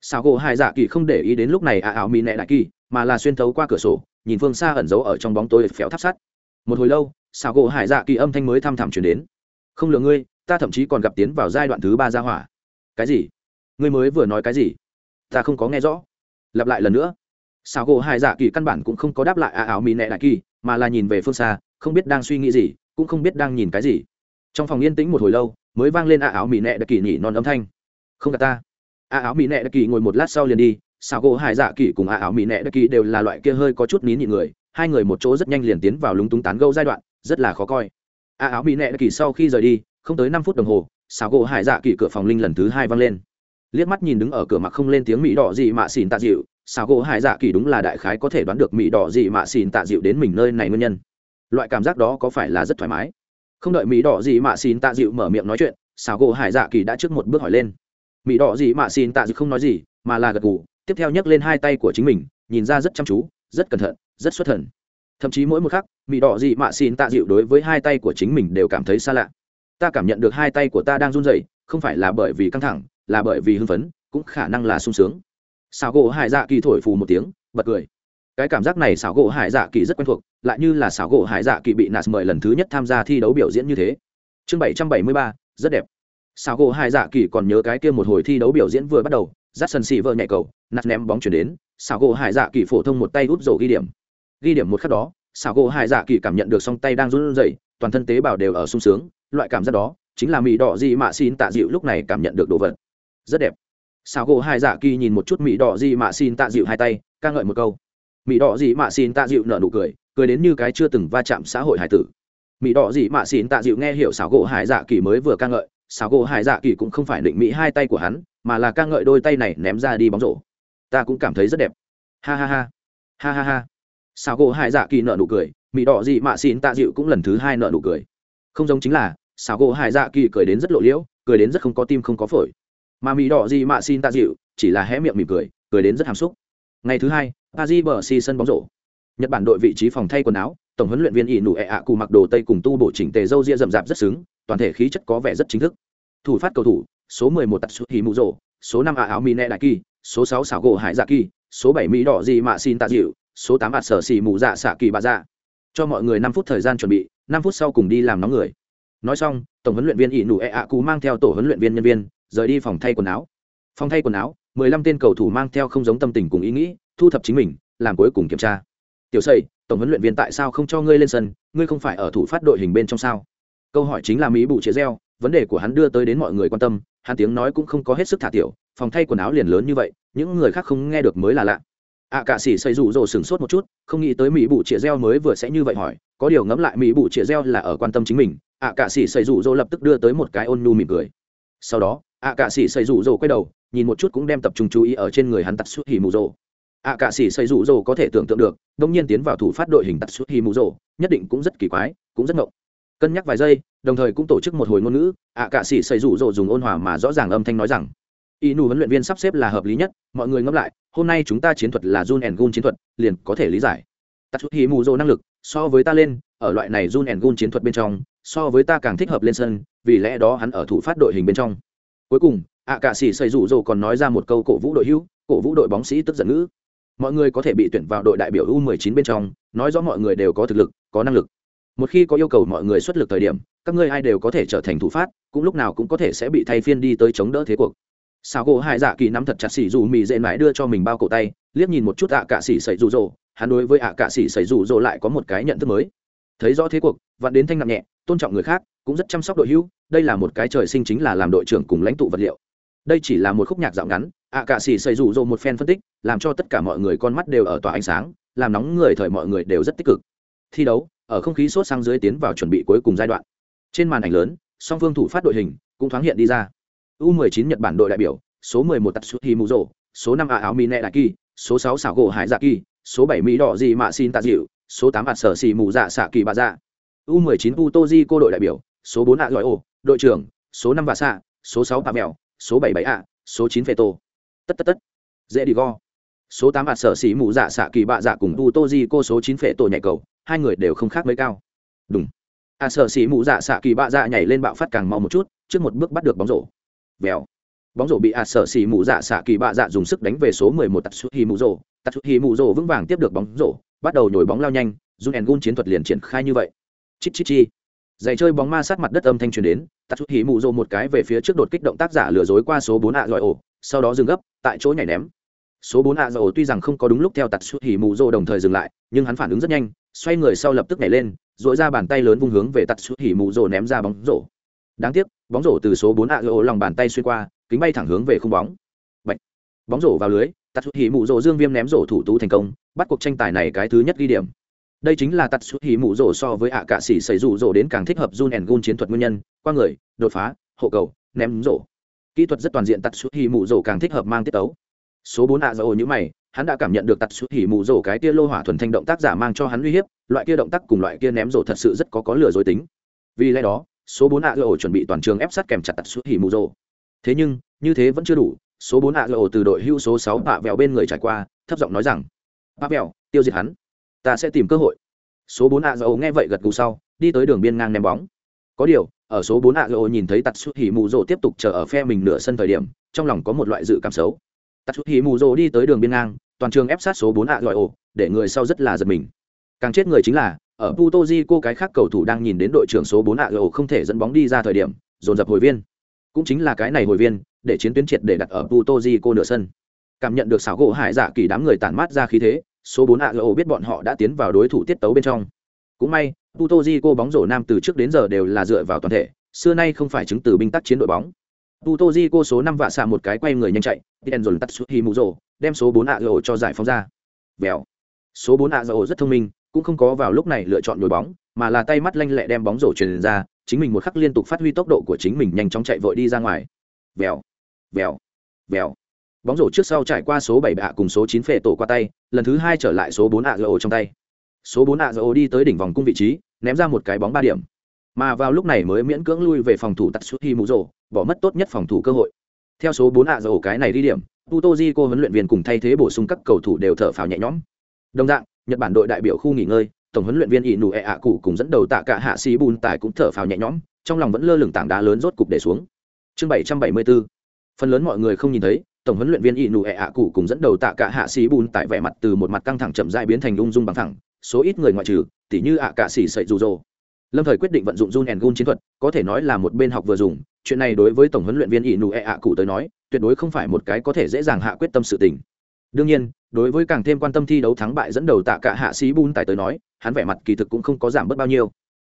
Xảo gỗ hải dạ kỳ không để ý đến lúc này a áo mỹ nệ đại kỳ, mà là xuyên thấu qua cửa sổ, nhìn phương xa ẩn giấu ở trong bóng tối phéo tháp sắt. Một hồi lâu, xảo gỗ hải dạ kỳ âm thanh mới thăm thẳm chuyển đến. Không lừa ngươi, ta thậm chí còn gặp tiến vào giai đoạn thứ ba gia hỏa. Cái gì? Ngươi mới vừa nói cái gì? Ta không có nghe rõ lặp lại lần nữa. Xảo gỗ hải dạ kỳ căn bản cũng không có đáp lại a áo mỹ nẹ đại kỳ, mà là nhìn về phương xa, không biết đang suy nghĩ gì, cũng không biết đang nhìn cái gì. Trong phòng yên tĩnh một hồi lâu, mới vang lên a áo mỹ nẹ đại kỳ nhỉ non âm thanh. Không cả ta. A áo mỹ nẹ đại kỳ ngồi một lát sau liền đi, xảo gỗ hải dạ kỳ cùng a áo mỹ nẹ đại kỳ đều là loại kia hơi có chút nín nhị người, hai người một chỗ rất nhanh liền tiến vào lúng túng tán gâu giai đoạn, rất là khó coi. A áo mỹ nẹ đại kỳ sau khi rời đi, không tới năm phút đồng hồ, xảo gỗ hải dạ kỳ cửa phòng linh lần thứ hai vang lên liếc mắt nhìn đứng ở cửa mặt không lên tiếng mỹ đỏ gì mạ xỉn tạ dịu, xảo gỗ hải dạ kỳ đúng là đại khái có thể đoán được mỹ đỏ gì mạ xỉn tạ dịu đến mình nơi này nguyên nhân. Loại cảm giác đó có phải là rất thoải mái? Không đợi mỹ đỏ gì mạ xỉn tạ dịu mở miệng nói chuyện, xảo gỗ hải dạ kỳ đã trước một bước hỏi lên. Mỹ đỏ gì mạ xỉn tạ dịu không nói gì, mà là gật gù, tiếp theo nhấc lên hai tay của chính mình, nhìn ra rất chăm chú, rất cẩn thận, rất xuất thần. Thậm chí mỗi một khắc, mỹ đỏ gì mạ xỉn tạ dịu đối với hai tay của chính mình đều cảm thấy xa lạ. Ta cảm nhận được hai tay của ta đang run rẩy, không phải là bởi vì căng thẳng là bởi vì hưng phấn, cũng khả năng là sung sướng. Xảo gỗ hải dạ kỳ thổi phù một tiếng, bật cười. Cái cảm giác này xảo gỗ hải dạ kỳ rất quen thuộc, lại như là xảo gỗ hải dạ kỳ bị nạt mời lần thứ nhất tham gia thi đấu biểu diễn như thế. Chương bảy trăm bảy mươi ba, rất đẹp. Xảo gỗ hải dạ kỳ còn nhớ cái kia một hồi thi đấu biểu diễn vừa bắt đầu dắt sân xì vợ nhạy cầu, nạt ném bóng chuyển đến xảo gỗ hải dạ kỳ phổ thông một tay út rổ ghi điểm. Ghi điểm một khắc đó xảo gỗ hải dạ kỳ cảm nhận được song tay đang run rẩy, toàn thân tế bào đều ở sung sướng, loại cảm giác đó chính là mỹ đỏ gì mạ xin tạ dịu lúc này cảm nhận được đồ vật rất đẹp. Xảo gỗ hai dạ kỳ nhìn một chút mỹ đỏ gì mạ xin tạ dịu hai tay, ca ngợi một câu. Mỹ đỏ gì mạ xin tạ dịu nở nụ cười cười đến như cái chưa từng va chạm xã hội hải tử. Mỹ đỏ gì mạ xin tạ dịu nghe hiểu xảo gỗ hải dạ kỳ mới vừa ca ngợi xảo gỗ hải dạ kỳ cũng không phải định mỹ hai tay của hắn, mà là ca ngợi đôi tay này ném ra đi bóng rổ. Ta cũng cảm thấy rất đẹp. Ha ha ha. Ha ha ha. Xảo gỗ hải dạ kỳ nở nụ cười mỹ đỏ gì mạ xin tạ dịu cũng lần thứ hai nở nụ cười. Không giống chính là xảo gỗ hải dạ kỳ cười đến rất lộ liễu, cười đến rất không có tim không có phổi mà mỹ đỏ gì mạ xin tạ dịu chỉ là hé miệng mỉm cười cười đến rất hàm xúc ngày thứ hai paris bờ si sân bóng rổ nhật bản đội vị trí phòng thay quần áo tổng huấn luyện viên ỷ nụ ẹ ạ cù mặc đồ tây cùng tu bổ chỉnh tề dâu ria rậm rạp rất xứng toàn thể khí chất có vẻ rất chính thức thủ phát cầu thủ số 11 Tatsuhi rổ số 5 à áo Mine Đại Kỳ, số 6 xảo gỗ Hải Dạ Kỳ, số 7 Mỹ đỏ gì mạ xin tạ dịu, số 8 ạt sở xì mù dạ xạ kỳ bà dạ. Cho mọi người 5 phút thời gian chuẩn bị, 5 phút sau cùng đi làm nóng người. Nói xong, tổng huấn luyện viên ỷ nụ ẹ ạ cú mang theo tổ huấn luyện viên nhân viên, rời đi phòng thay quần áo. Phòng thay quần áo, 15 tên cầu thủ mang theo không giống tâm tình cùng ý nghĩ, thu thập chính mình, làm cuối cùng kiểm tra. Tiểu Sẩy, tổng huấn luyện viên tại sao không cho ngươi lên sân, ngươi không phải ở thủ phát đội hình bên trong sao? Câu hỏi chính là Mỹ bụ chia reo, vấn đề của hắn đưa tới đến mọi người quan tâm, hắn tiếng nói cũng không có hết sức thả tiểu phòng thay quần áo liền lớn như vậy những người khác không nghe được mới là lạ ạ à, cả sĩ xây rủ rồ sửng sốt một chút không nghĩ tới mỹ bụ chĩa reo mới vừa sẽ như vậy hỏi có điều ngẫm lại mỹ bụ chĩa reo là ở quan tâm chính mình ạ à, cả sĩ xây rủ rồ lập tức đưa tới một cái ôn nhu mỉm cười sau đó ạ à, cả sĩ xây rủ rồ quay đầu nhìn một chút cũng đem tập trung chú ý ở trên người hắn tặc suốt hì mù rồ ạ cả sĩ xây rủ rồ có thể tưởng tượng được đông nhiên tiến vào thủ phát đội hình tặc suốt hì mù rồ nhất định cũng rất kỳ quái cũng rất ngộng. Cân nhắc vài giây đồng thời cũng tổ chức một hồi ngôn ngữ ạ cả sĩ xây rủ rồ dùng ôn hòa mà rõ ràng âm thanh nói rằng y nù huấn luyện viên sắp xếp là hợp lý nhất mọi người ngẫm lại hôm nay chúng ta chiến thuật là jun and gun chiến thuật liền có thể lý giải. Tặc suốt hì mù rồ năng lực so với ta lên ở loại này jun and gun chiến thuật bên trong so với ta càng thích hợp lên sân vì lẽ đó hắn ở thủ phát đội hình bên trong cuối cùng, ạ cả sĩ xây rủ rồ còn nói ra một câu cổ vũ đội hữu, cổ vũ đội bóng sĩ tức giận ngữ. Mọi người có thể bị tuyển vào đội đại biểu u 19 bên trong, nói rõ mọi người đều có thực lực, có năng lực. Một khi có yêu cầu mọi người xuất lực thời điểm, các ngươi ai đều có thể trở thành thủ phát, cũng lúc nào cũng có thể sẽ bị thay phiên đi tới chống đỡ thế cuộc. Sao gỗ hai dạ kỳ nắm thật chặt xỉ dù mì dễ mãi đưa cho mình bao cổ tay, liếc nhìn một chút ạ cạ xỉ sẩy rủ rồ, hắn đối với ạ cạ xỉ sẩy rủ rồ lại có một cái nhận thức mới. Thấy rõ thế cuộc, vặn đến thanh nặng nhẹ, tôn trọng người khác, cũng rất chăm sóc đội hữu đây là một cái trời sinh chính là làm đội trưởng cùng lãnh tụ vật liệu. Đây chỉ là một khúc nhạc dạo ngắn, ạ cạ xỉ xây rủ rộ một phen phân tích, làm cho tất cả mọi người con mắt đều ở tòa ánh sáng, làm nóng người thời mọi người đều rất tích cực. Thi đấu, ở không khí sốt sang dưới tiến vào chuẩn bị cuối cùng giai đoạn. Trên màn ảnh lớn, song phương thủ phát đội hình cũng thoáng hiện đi ra. U 19 nhật bản đội đại biểu, số 11 tatsuhi muzo, số 5 a áo mine đại kỳ số 6 xảo gỗ hải dạ kỳ số 7 mỹ đỏ gì mạ xin tạ dịu, số 8 ạt sở xì mù dạ xạ kỳ bà dạ. U 19 utoji cô đội đại biểu, số 4 ạ gọi ổ đội trưởng số năm và xạ số sáu bà mèo số bảy bảy ạ, số chín phê tô. Tất tất tất. Dễ đi go. Số 8 ạt sở xỉ mù dạ xạ kỳ bạ dạ cùng utoji cô số chín phê tô nhảy cầu hai người đều không khác mấy cao. Đúng a sở xỉ mù dạ xạ kỳ bạ dạ nhảy lên bạo phát càng mau một chút trước một bước bắt được bóng rổ. Vèo. Bóng rổ bị a sở xỉ mù dạ xạ kỳ bạ dạ dùng sức đánh về số mười một tạt xuất hi mù rổ tatsuhi mù rổ vững vàng tiếp được bóng rổ bắt đầu nhồi bóng lao nhanh jun and gun chiến thuật liền triển khai như vậy. Chít chít chi giày chơi bóng ma sát mặt đất âm thanh truyền đến tatsuhi mù rộ một cái về phía trước đột kích động tác giả lừa dối qua số bốn ạ giỏi ổ, sau đó dừng gấp, tại chỗ nhảy ném. Số bốn ạ giỏi ổ tuy rằng không có đúng lúc theo tatsuhi mù rộ đồng thời dừng lại, nhưng hắn phản ứng rất nhanh, xoay người sau lập tức nhảy lên dội ra bàn tay lớn vung hướng về tắt chút hỉ mù rộ ném ra bóng rổ. Đáng tiếc, bóng rổ từ số bốn ạ ổ lòng bàn tay xuyên qua, kính bay thẳng hướng về không bóng. Bạch. bóng rổ vào lưới tắt chút hỉ mù rộ dương viêm ném rổ thủ tú thành công, bắt cuộc tranh tài này cái thứ nhất ghi điểm đây chính là tật xuất hỉ mù rổ so với ạ cạ xỉ xảy rủ rổ đến càng thích hợp run and gun chiến thuật nguyên nhân, qua người, đột phá, hộ cầu, ném rổ. Kỹ thuật rất toàn diện tật xuất hỉ mù rổ càng thích hợp mang tiết tấu. Số bốn ạ rổ như mày, hắn đã cảm nhận được tạt xuất hỉ mù rổ cái kia lô hỏa thuần thanh động tác giả mang cho hắn uy hiếp, loại kia động tác cùng loại kia ném rổ thật sự rất có có lừa dối tính. Vì lẽ đó, số bốn ạ rổ chuẩn bị toàn trường ép sát kèm chặt tạt xuất hỉ mù rổ thế nhưng, như thế vẫn chưa đủ, số bốn ạ rổ từ đội hưu số sáu bạ vẹo bên người trải qua, thấp giọng nói rằng, bạ vẹo, tiêu diệt hắn ta sẽ tìm cơ hội. Số bốn a gỗ nghe vậy gật gù sau, đi tới đường biên ngang ném bóng. Có điều, ở số bốn a gỗ nhìn thấy tạt xuất hỉ mù tiếp tục chờ ở phe mình nửa sân thời điểm, trong lòng có một loại dự cảm xấu. Tạt xuất hỉ mù đi tới đường biên ngang, toàn trường ép sát số bốn ạ gọi để người sau rất là giật mình. Càng chết người chính là, ở putoji cô cái khác cầu thủ đang nhìn đến đội trưởng số bốn ạ gọi không thể dẫn bóng đi ra thời điểm, dồn dập hồi viên. Cũng chính là cái này hồi viên, để chiến tuyến triệt để đặt ở putoji cô nửa sân. Cảm nhận được xảo gỗ hải dạ kỳ đám người tản mát ra khí thế số bốn ạ gọi biết bọn họ đã tiến vào đối thủ tiết tấu bên trong cũng may putoji cô bóng rổ nam từ trước đến giờ đều là dựa vào toàn thể xưa nay không phải chứng từ binh tác chiến đội bóng Tutoji cô số năm vạ xạ một cái quay người nhanh chạy, Tien dồn Tatsuhi rổ, đem số bốn ạ gỗ cho giải phóng ra. Vèo. Số bốn ạ gỗ rất thông minh, cũng không có vào lúc này lựa chọn nhồi bóng, mà là tay mắt lanh lẹ đem bóng rổ truyền ra, chính mình một khắc liên tục phát huy tốc độ của chính mình nhanh chóng chạy vội đi ra ngoài. Vèo. Vèo. Vèo. Bóng rổ trước sau trải qua số bảy bạ cùng số chín phệ tổ qua tay, lần thứ hai trở lại số bốn ạ gỗ trong tay. Số bốn ạ gỗ đi tới đỉnh vòng cung vị trí, ném ra một cái bóng ba điểm. Mà vào lúc này mới miễn cưỡng lui về phòng thủ Tatsuhi Muzo, bỏ mất tốt nhất phòng thủ cơ hội theo số bốn ạ dầu cái này đi điểm Tutoji cô huấn luyện viên cùng thay thế bổ sung các cầu thủ đều thở phào nhẹ nhõm đồng dạng nhật bản đội đại biểu khu nghỉ ngơi tổng huấn luyện viên Inu nụ cụ cùng dẫn đầu tạ cả hạ sĩ bùn tài cũng thở phào nhẹ nhõm trong lòng vẫn lơ lửng tảng đá lớn rốt cục để xuống chương bảy trăm bảy mươi bốn phần lớn mọi người không nhìn thấy tổng huấn luyện viên ỷ nụ ẹ ạ cụ cùng dẫn đầu tạ cả hạ sĩ bùn tại vẻ mặt từ một mặt căng thẳng chậm dại biến thành ung dung bằng thẳng số ít người ngoại trừ, tỉ như ạ cả xỉ sậy dù dồ lâm thời quyết định vận dụng Jun and gun chiến thuật, có thể nói là một bên học vừa dùng, chuyện này đối với tổng huấn luyện viên ỷ nụ ẹ ạ cụ tới nói, tuyệt đối không phải một cái có thể dễ dàng hạ quyết tâm sự tình. Đương nhiên, đối với càng thêm quan tâm thi đấu thắng bại dẫn đầu tạ cả hạ sĩ bùn tại tới nói, hắn vẻ mặt kỳ thực cũng không có giảm bớt bao nhiêu.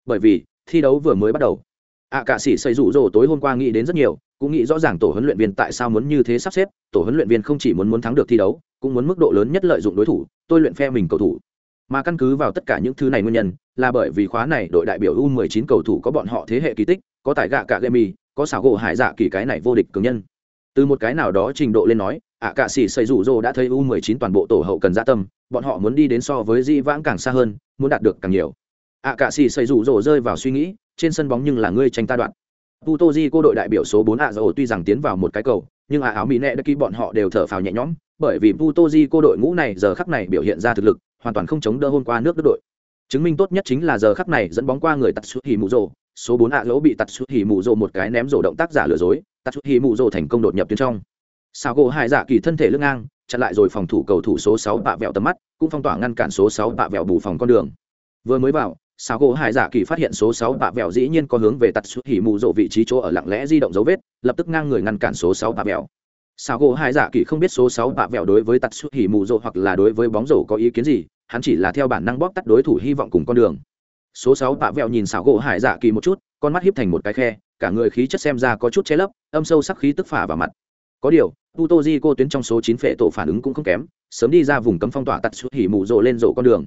Bởi vì, thi đấu vừa mới bắt đầu ạ cả sĩ xây rủ rồ tối hôm qua nghĩ đến rất nhiều, cũng nghĩ rõ ràng tổ huấn luyện viên tại sao muốn như thế sắp xếp, tổ huấn luyện viên không chỉ muốn muốn thắng được thi đấu, cũng muốn mức độ lớn nhất lợi dụng đối thủ, tôi luyện phe mình cầu thủ. Mà căn cứ vào tất cả những thứ này nguyên nhân, là bởi vì khóa này đội đại biểu u 19 cầu thủ có bọn họ thế hệ kỳ tích, có tài gạ cả gemi có xảo gỗ hải dạ kỳ cái này vô địch cường nhân. Từ một cái nào đó trình độ lên nói, ạ cạ sĩ xây rủ rồ đã thấy u 19 toàn bộ tổ hậu cần gia tâm, bọn họ muốn đi đến so với di vãng càng xa hơn, muốn đạt được càng nhiều. Ạ cạ sĩ xây rủ rồ rơi vào suy nghĩ trên sân bóng nhưng là ngươi tranh ta đoạn Putoji cô đội đại biểu số 4 ạ dầu tuy rằng tiến vào một cái cầu, nhưng ạ áo mỹ nẹ đã ký bọn họ đều thở phào nhẹ nhõm, bởi vì Putoji cô đội ngũ này giờ khắc này biểu hiện ra thực lực, hoàn toàn không chống đỡ hôm qua nước Đức đội. Chứng minh tốt nhất chính là giờ khắc này dẫn bóng qua người Tatsuhi Muzo, số 4 ạ lỗ bị Tatsuhi Muzo một cái ném rổ động tác giả lừa dối, Tatsuhi Muzo thành công đột nhập tuyến trong. Sago gỗ Hải Dạ Kỳ thân thể lưng ngang, chặn lại rồi phòng thủ cầu thủ số 6 bạ vẹo tầm mắt, cũng phong tỏa ngăn cản số 6 bạ vẹo bù phòng con đường. Vừa mới vào, Sao gỗ Hải Dạ Kỳ phát hiện số sáu bạ vẹo dĩ nhiên có hướng về Tatsuhi Muzo vị trí chỗ ở lặng lẽ di động dấu vết, lập tức ngang người ngăn cản số sáu bạ vẹo. sao gỗ hải dạ kỳ không biết số sáu bạ vẹo đối với tạt xuất hỉ mù rộ hoặc là đối với bóng rổ có ý kiến gì hắn chỉ là theo bản năng bóp tắt đối thủ hy vọng cùng con đường. Số sáu bạ vẹo nhìn xảo gỗ hải dạ kỳ một chút con mắt hiếp thành một cái khe cả người khí chất xem ra có chút che lấp âm sâu sắc khí tức phả vào mặt. Có điều tu tô di cô tuyến trong số chín phệ tổ phản ứng cũng không kém sớm đi ra vùng cấm phong tỏa tặt xuất hỉ mù rộ lên rổ con đường.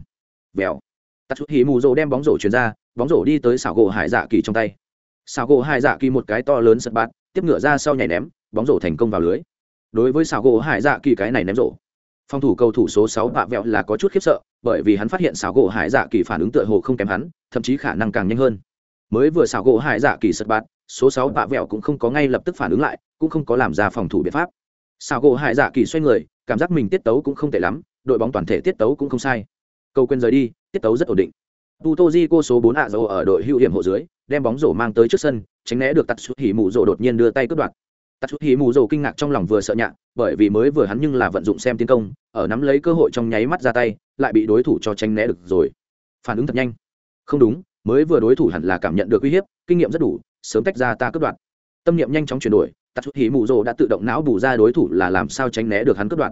Vẹo tạt chút hì mù rồ đem bóng rổ chuyển ra, bóng rổ đi tới xảo gỗ hải dạ kỳ trong tay. Xảo gỗ hải dạ kỳ một cái to lớn sật bạt, tiếp ngựa ra sau nhảy ném, bóng rổ thành công vào lưới. Đối với xảo gỗ hải dạ kỳ cái này ném rổ, phòng thủ cầu thủ số sáu bạ vẹo là có chút khiếp sợ, bởi vì hắn phát hiện xảo gỗ hải dạ kỳ phản ứng tựa hồ không kém hắn, thậm chí khả năng càng nhanh hơn. Mới vừa xảo gỗ hải dạ kỳ sật bạt, số sáu bạ vẹo cũng không có ngay lập tức phản ứng lại, cũng không có làm ra phòng thủ biện pháp. Xảo gỗ hải dạ kỳ xoay người, cảm giác mình tiết tấu cũng không tệ lắm, đội bóng toàn thể tiết tấu cũng không sai câu quên rời đi, tiết tấu rất ổn định. Tu cô số bốn ạ dầu ở đội hữu hiểm hộ dưới, đem bóng rổ mang tới trước sân, tránh né được tạt xuất hỉ mù rổ đột nhiên đưa tay cướp đoạt. Tạt xuất hỉ mù rổ kinh ngạc trong lòng vừa sợ nhạ, bởi vì mới vừa hắn nhưng là vận dụng xem tiến công, ở nắm lấy cơ hội trong nháy mắt ra tay, lại bị đối thủ cho tránh né được rồi. Phản ứng thật nhanh. Không đúng, mới vừa đối thủ hẳn là cảm nhận được uy hiếp, kinh nghiệm rất đủ, sớm tách ra ta cướp đoạt. Tâm niệm nhanh chóng chuyển đổi tạt xuất hỉ mù rổ đã tự động não bù ra đối thủ là làm sao tránh né được hắn cướp đoạt.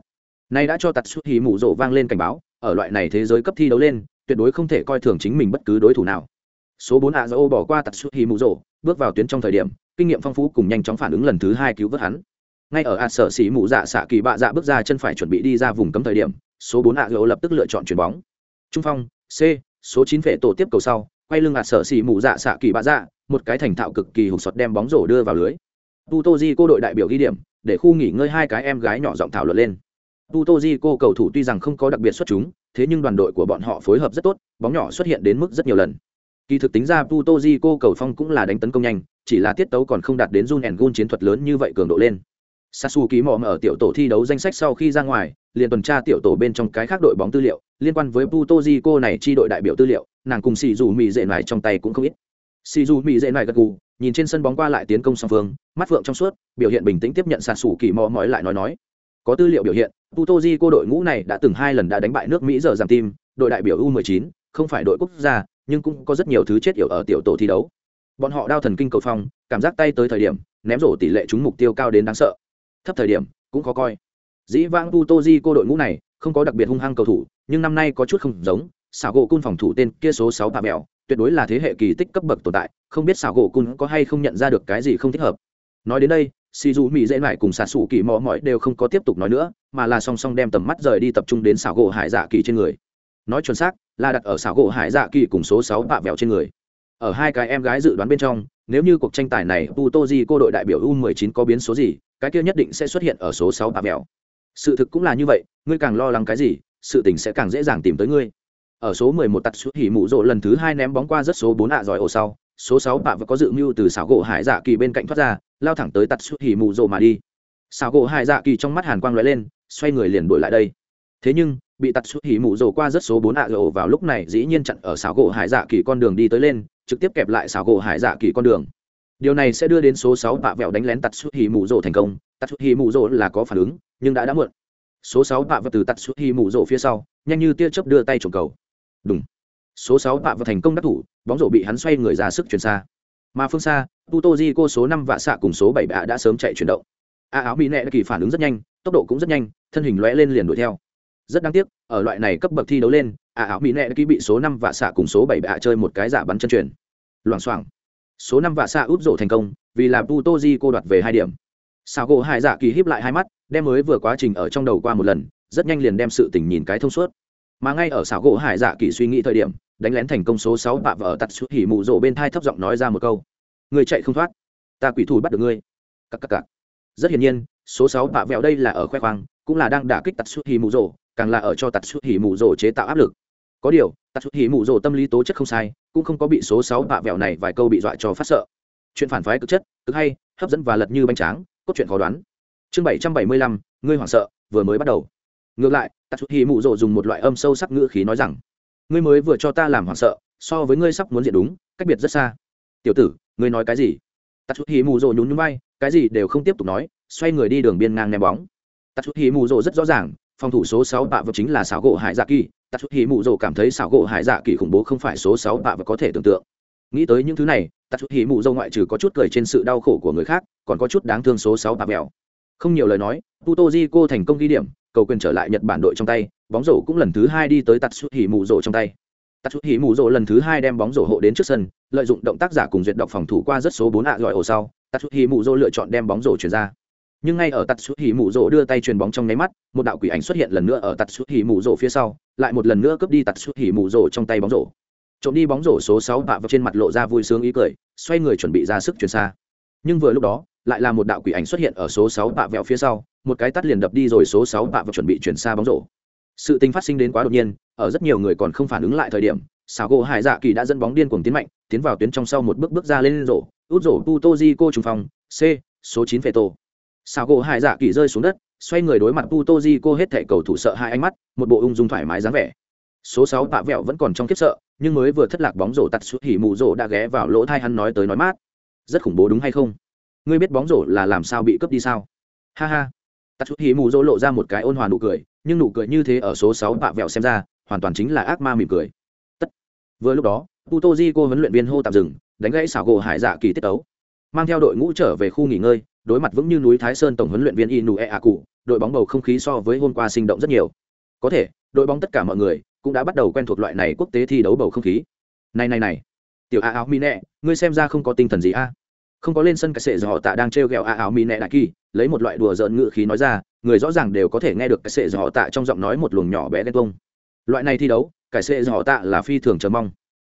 Nay đã cho tạt xuất hỉ mù rổ vang lên cảnh báo ở loại này thế giới cấp thi đấu lên, tuyệt đối không thể coi thường chính mình bất cứ đối thủ nào. Số bốn ạ dỗ bỏ qua tạt suốt hi mù rổ bước vào tuyến trong thời điểm, kinh nghiệm phong phú cùng nhanh chóng phản ứng lần thứ hai cứu vớt hắn. Ngay ở ạ, sở xỉ mù dạ xạ kỳ bạ dạ bước ra chân phải chuẩn bị đi ra vùng cấm thời điểm, số bốn ạ dỗ lập tức lựa chọn chuyền bóng. Trung phong, c, số chín phệ tổ tiếp cầu sau, quay lưng ạ, sở xỉ mù dạ xạ kỳ bạ dạ một cái thành thạo cực kỳ hụt sọt đem bóng rổ đưa vào lưới. Tu tô di cô đội đại biểu ghi điểm, để khu nghỉ ngơi hai cái em gái nhỏ giọng thảo luận lên. Putojiko cầu thủ tuy rằng không có đặc biệt xuất chúng, thế nhưng đoàn đội của bọn họ phối hợp rất tốt, bóng nhỏ xuất hiện đến mức rất nhiều lần. Kỳ thực tính ra Putojiko cầu phong cũng là đánh tấn công nhanh, chỉ là tiết tấu còn không đạt đến Jun and gun chiến thuật lớn như vậy cường độ lên. Sasuke mò ở tiểu tổ thi đấu danh sách sau khi ra ngoài, liền tuần tra tiểu tổ bên trong cái khác đội bóng tư liệu, liên quan với Putojiko này chi đội đại biểu tư liệu, nàng cùng xì dù mì dệ này trong tay cũng không ít. Xì dù mì dệ này gật gù, nhìn trên sân bóng qua lại tiến công song phương, mắt vượng trong suốt, biểu hiện bình tĩnh tiếp nhận Sasuke mò mỏi lại nói nói có tư liệu biểu hiện putoji cô đội ngũ này đã từng hai lần đã đánh bại nước mỹ giờ giảm tim, đội đại biểu u 19 không phải đội quốc gia, nhưng cũng có rất nhiều thứ chết yểu ở tiểu tổ thi đấu. Bọn họ đao thần kinh cầu phong, cảm giác tay tới thời điểm, ném rổ tỷ lệ trúng mục tiêu cao đến đáng sợ. Thấp thời điểm, cũng khó coi. Dĩ vãng putoji cô đội ngũ này không có đặc biệt hung hăng cầu thủ, nhưng năm nay có chút không giống xảo gỗ cun phòng thủ tên kia số sáu bà mèo tuyệt đối là thế hệ kỳ tích cấp bậc tồn tại, không biết xảo gỗ cun có hay không nhận ra được cái gì không thích hợp. Nói đến đây si dù mỹ dễ lại cùng xạ xù kỳ mò mỏi đều không có tiếp tục nói nữa, mà là song song đem tầm mắt rời đi tập trung đến xảo gỗ hải dạ kỳ trên người. Nói chuẩn xác, là đặt ở xảo gỗ hải dạ kỳ cùng số sáu bạ vẹo trên người. Ở hai cái em gái dự đoán bên trong, nếu như cuộc tranh tài này putoji cô đội đại biểu u 19 có biến số gì, cái kia nhất định sẽ xuất hiện ở số sáu bạ vẹo. Sự thực cũng là như vậy, ngươi càng lo lắng cái gì, sự tình sẽ càng dễ dàng tìm tới ngươi. Ở số 11 tạt xuất hỉ mụ rộ lần thứ hai ném bóng qua rất số bốn ạ giỏi ổ sau, số sáu bạ và có dự mưu từ xảo gỗ hải dạ kỳ bên cạnh thoát ra lao thẳng tới tạt suốt hỉ mù rồ mà đi. Xào gỗ hải dạ kỳ trong mắt hàn quang lóe lên, xoay người liền đuổi lại đây. Thế nhưng, bị tạt suốt hỉ mù rồ qua rất số bốn ạ rồ vào lúc này dĩ nhiên chặn ở xào gỗ hải dạ kỳ con đường đi tới lên, trực tiếp kẹp lại xào gỗ hải dạ kỳ con đường. Điều này sẽ đưa đến số sáu bạ vẹo đánh lén tạt suốt hỉ mù rồ thành công. Tạt suốt hỉ mù rồ là có phản ứng, nhưng đã đã muộn. Số sáu bạ vẹo từ tạt suốt hỉ mù rồ phía sau, nhanh như tia chớp đưa tay trộm cầu. Đúng số sáu bạ vẹo thành công đắc thủ, bóng rổ bị hắn xoay người ra sức chuyển xa mà phương xa tutoji cô số năm vạ xạ cùng số bảy bạ đã sớm chạy chuyển động. A áo mỹ nệ kỳ phản ứng rất nhanh, tốc độ cũng rất nhanh, thân hình lóe lên liền đuổi theo. Rất đáng tiếc, ở loại này cấp bậc thi đấu lên ả áo mỹ nệ ký bị số năm vạ xạ cùng số bảy bạ chơi một cái giả bắn chân truyền. Loảng xoảng. Số năm vạ xạ úp rổ thành công, vì là putoji cô đoạt về hai điểm. Sao gỗ hai dạ kỳ híp lại hai mắt, đem mới vừa quá trình ở trong đầu qua một lần, rất nhanh liền đem sự tình nhìn cái thông suốt mà ngay ở xảo gỗ hải dạ kỳ suy nghĩ thời điểm, đánh lén thành công số sáu bạ vợ tặt xuất hỉ mụ rỗ bên thai thấp giọng nói ra một câu. Người chạy không thoát. Ta quỷ thủ bắt được ngươi. Cắc cắc cắc rất hiển nhiên, số sáu bạ vẹo đây là ở khoe khoang, cũng là đang đả kích tặt xuất hỉ mụ rỗ càng là ở cho tạt xuất hỉ mụ rỗ chế tạo áp lực. Có điều tạt xuất hỉ mụ rỗ tâm lý tố chất không sai, cũng không có bị số sáu bạ vẹo này vài câu bị dọa cho phát sợ. Chuyện phản phái cực chất, cực hay, hấp dẫn và lật như bánh tráng, cốt truyện khó đoán. Chương bảy trăm bảy mươi lăm, ngươi hoảng sợ, vừa mới bắt đầu. Ngược lại Tatsuhi xuất hỉ mù rồ dùng một loại âm sâu sắc ngữ khí nói rằng, ngươi mới vừa cho ta làm hoảng sợ, so với ngươi sắp muốn diện đúng, cách biệt rất xa. Tiểu tử, ngươi nói cái gì? Tatsuhi xuất hỉ mù rồ nhún nhún bay cái gì đều không tiếp tục nói, xoay người đi đường biên ngang ném bóng. Tatsuhi xuất hỉ mù rồ rất rõ ràng, phòng thủ số sáu bạ vật chính là xảo gỗ hải dạ kỳ. Tatsuhi hỉ mụ rộ cảm thấy xảo gỗ hải dạ kỳ khủng bố không phải số sáu bạ vật có thể tưởng tượng. Nghĩ tới những thứ này Tatsuhi hỉ mụ rộ ngoại trừ có chút cười trên sự đau khổ của người khác, còn có chút đáng thương số sáu bạ vẹo. Không nhiều lời nói puto thành công ghi điểm cầu quyền trở lại nhật bản đội trong tay, bóng rổ cũng lần thứ hai đi tới tạt xuất hỉ mù rổ trong tay. Tạt xuất hỉ mù rổ lần thứ hai đem bóng rổ hộ đến trước sân, lợi dụng động tác giả cùng duyệt đọc phòng thủ qua rất số bốn ạ giỏi ổ sau tạt xuất hỉ mù rổ lựa chọn đem bóng rổ chuyển ra. Nhưng ngay ở tạt xuất hỉ mù rổ đưa tay truyền bóng trong nháy mắt, một đạo quỷ ảnh xuất hiện lần nữa ở tạt xuất hỉ mù rổ phía sau, lại một lần nữa cướp đi tạt xuất hỉ mù rổ trong tay bóng rổ. Trộm đi bóng rổ số sáu bạ vào trên mặt lộ ra vui sướng ý cười, xoay người chuẩn bị ra sức chuyển xa. Nhưng vừa lúc đó lại là một đạo quỷ ảnh xuất hiện ở số sáu bạ vẹo phía sau, một cái tắt liền đập đi rồi số sáu bạ vẹo chuẩn bị chuyển xa bóng rổ. Sự tình phát sinh đến quá đột nhiên, ở rất nhiều người còn không phản ứng lại thời điểm Sago gỗ hải dạ kỳ đã dẫn bóng điên cuồng tiến mạnh, tiến vào tuyến trong sau một bước bước ra lên rổ, út rổ putoji cô trùng phòng, c, số chín phê tổ. Sago gỗ hải dạ kỳ rơi xuống đất, xoay người đối mặt putoji cô hết thể cầu thủ sợ hai ánh mắt, một bộ ung dung thoải mái dáng vẻ. Số sáu bạ vẹo vẫn còn trong kiếp sợ, nhưng mới vừa thất lạc bóng rổ tạt suốt hỉ mù rổ đã ghé vào lỗ tai hắn nói tới nói mát. Rất khủng bố đúng hay không? Ngươi biết bóng rổ là làm sao bị cướp đi sao? Ha ha. Tạ chút hí mù dỗ lộ ra một cái ôn hòa nụ cười, nhưng nụ cười như thế ở số sáu bạ vẹo xem ra, hoàn toàn chính là ác ma mỉm cười. Tất. Vừa lúc đó, puto di cô huấn luyện viên hô tạm dừng, đánh gãy xảo gỗ hải dạ kỳ tiết tấu. Mang theo đội ngũ trở về khu nghỉ ngơi, đối mặt vững như núi thái sơn tổng huấn luyện viên inu e a cụ, đội bóng bầu không khí so với hôm qua sinh động rất nhiều. Có thể, đội bóng tất cả mọi người cũng đã bắt đầu quen thuộc loại này quốc tế thi đấu bầu không khí. Này này này. Tiểu a áo mi nẹ, ngươi xem ra không có tinh thần gì a? Không có lên sân cái sệ dò tạ đang trêu ghẹo a áo mi nẹ đại kỳ, lấy một loại đùa giỡn ngự khí nói ra, người rõ ràng đều có thể nghe được cái sệ dò tạ trong giọng nói một luồng nhỏ bé ghen tuông. Loại này thi đấu, cái sệ dò tạ là phi thường chờ mong.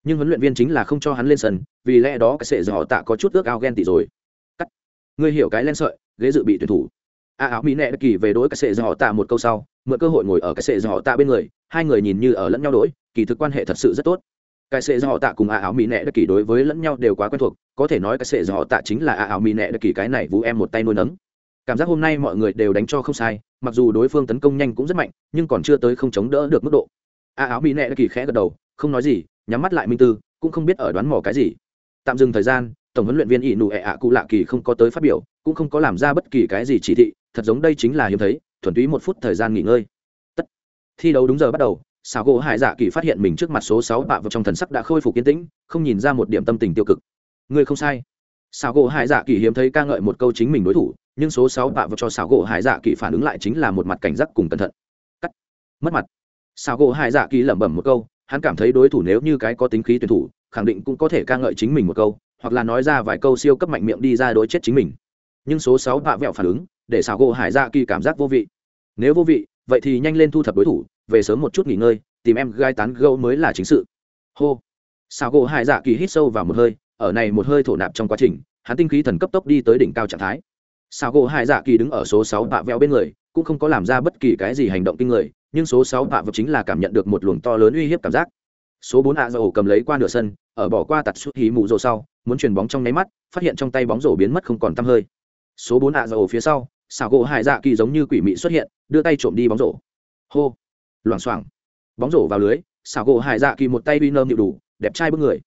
Nhưng huấn luyện viên chính là không cho hắn lên sân, vì lẽ đó cái sệ dò tạ có chút ước ao ghen tị rồi. Cắt. Ngươi hiểu cái len sợi, ghế dự bị tuyển thủ. A áo mỹ nẹ kỳ về đối cái sệ dò tạ một câu sau, mượn cơ hội ngồi ở cái sệ dò tạ bên người, hai người nhìn như ở lẫn nhau đối, kỳ thực quan hệ thật sự rất tốt cái sệ họ tạ cùng a áo mỹ nẹ kỳ đối với lẫn nhau đều quá quen thuộc, có thể nói cái sệ họ tạ chính là a áo mỹ nẹ kỳ cái này vũ em một tay nuôi nấng. Cảm giác hôm nay mọi người đều đánh cho không sai, mặc dù đối phương tấn công nhanh cũng rất mạnh, nhưng còn chưa tới không chống đỡ được mức độ. A áo mỹ nẹ kỳ khẽ gật đầu, không nói gì, nhắm mắt lại minh tư, cũng không biết ở đoán mò cái gì. Tạm dừng thời gian, tổng huấn luyện viên ỷ nụ ẹ ạ cụ lạ kỳ không có tới phát biểu, cũng không có làm ra bất kỳ cái gì chỉ thị, thật giống đây chính là hiếm thấy, thuần túy một phút thời gian nghỉ ngơi. Tất. Thi đấu đúng giờ bắt đầu xào gỗ hải dạ kỳ phát hiện mình trước mặt số sáu bạ vào trong thần sắc đã khôi phục kiến tĩnh, không nhìn ra một điểm tâm tình tiêu cực. Ngươi không sai. Xào gỗ hải dạ kỳ hiếm thấy ca ngợi một câu chính mình đối thủ, nhưng số sáu bạ vào cho xào gỗ hải dạ kỳ phản ứng lại chính là một mặt cảnh giác cùng cẩn thận. Cắt. Mất mặt. Xào gỗ hải dạ kỳ lẩm bẩm một câu, hắn cảm thấy đối thủ nếu như cái có tính khí tuyển thủ, khẳng định cũng có thể ca ngợi chính mình một câu, hoặc là nói ra vài câu siêu cấp mạnh miệng đi ra đối chết chính mình. Nhưng số sáu bạ vẹo phản ứng, để xào gỗ hải dạ kỳ cảm giác vô vị. Nếu vô vị vậy thì nhanh lên thu thập đối thủ, về sớm một chút nghỉ ngơi, tìm em gai tán gâu mới là chính sự. Hô. Sao gỗ hải dạ kỳ hít sâu vào một hơi, ở này một hơi thổ nạp trong quá trình, hắn tinh khí thần cấp tốc đi tới đỉnh cao trạng thái. Sao gỗ hải dạ kỳ đứng ở số sáu bạ veo bên người, cũng không có làm ra bất kỳ cái gì hành động kinh người, nhưng số sáu bạ veo chính là cảm nhận được một luồng to lớn uy hiếp cảm giác. Số bốn hạ dầu cầm lấy qua nửa sân, ở bỏ qua tạt suốt hí mụ rồ sau, muốn chuyền bóng trong nháy mắt, phát hiện trong tay bóng rổ biến mất không còn tăm hơi. Số bốn hạ dầu phía sau xào gỗ hải dạ kỳ giống như quỷ mị xuất hiện đưa tay trộm đi bóng rổ. Hô. Loảng xoảng. Bóng rổ vào lưới xào gỗ hải dạ kỳ một tay uy nơm nhịu đủ, đẹp trai bước người.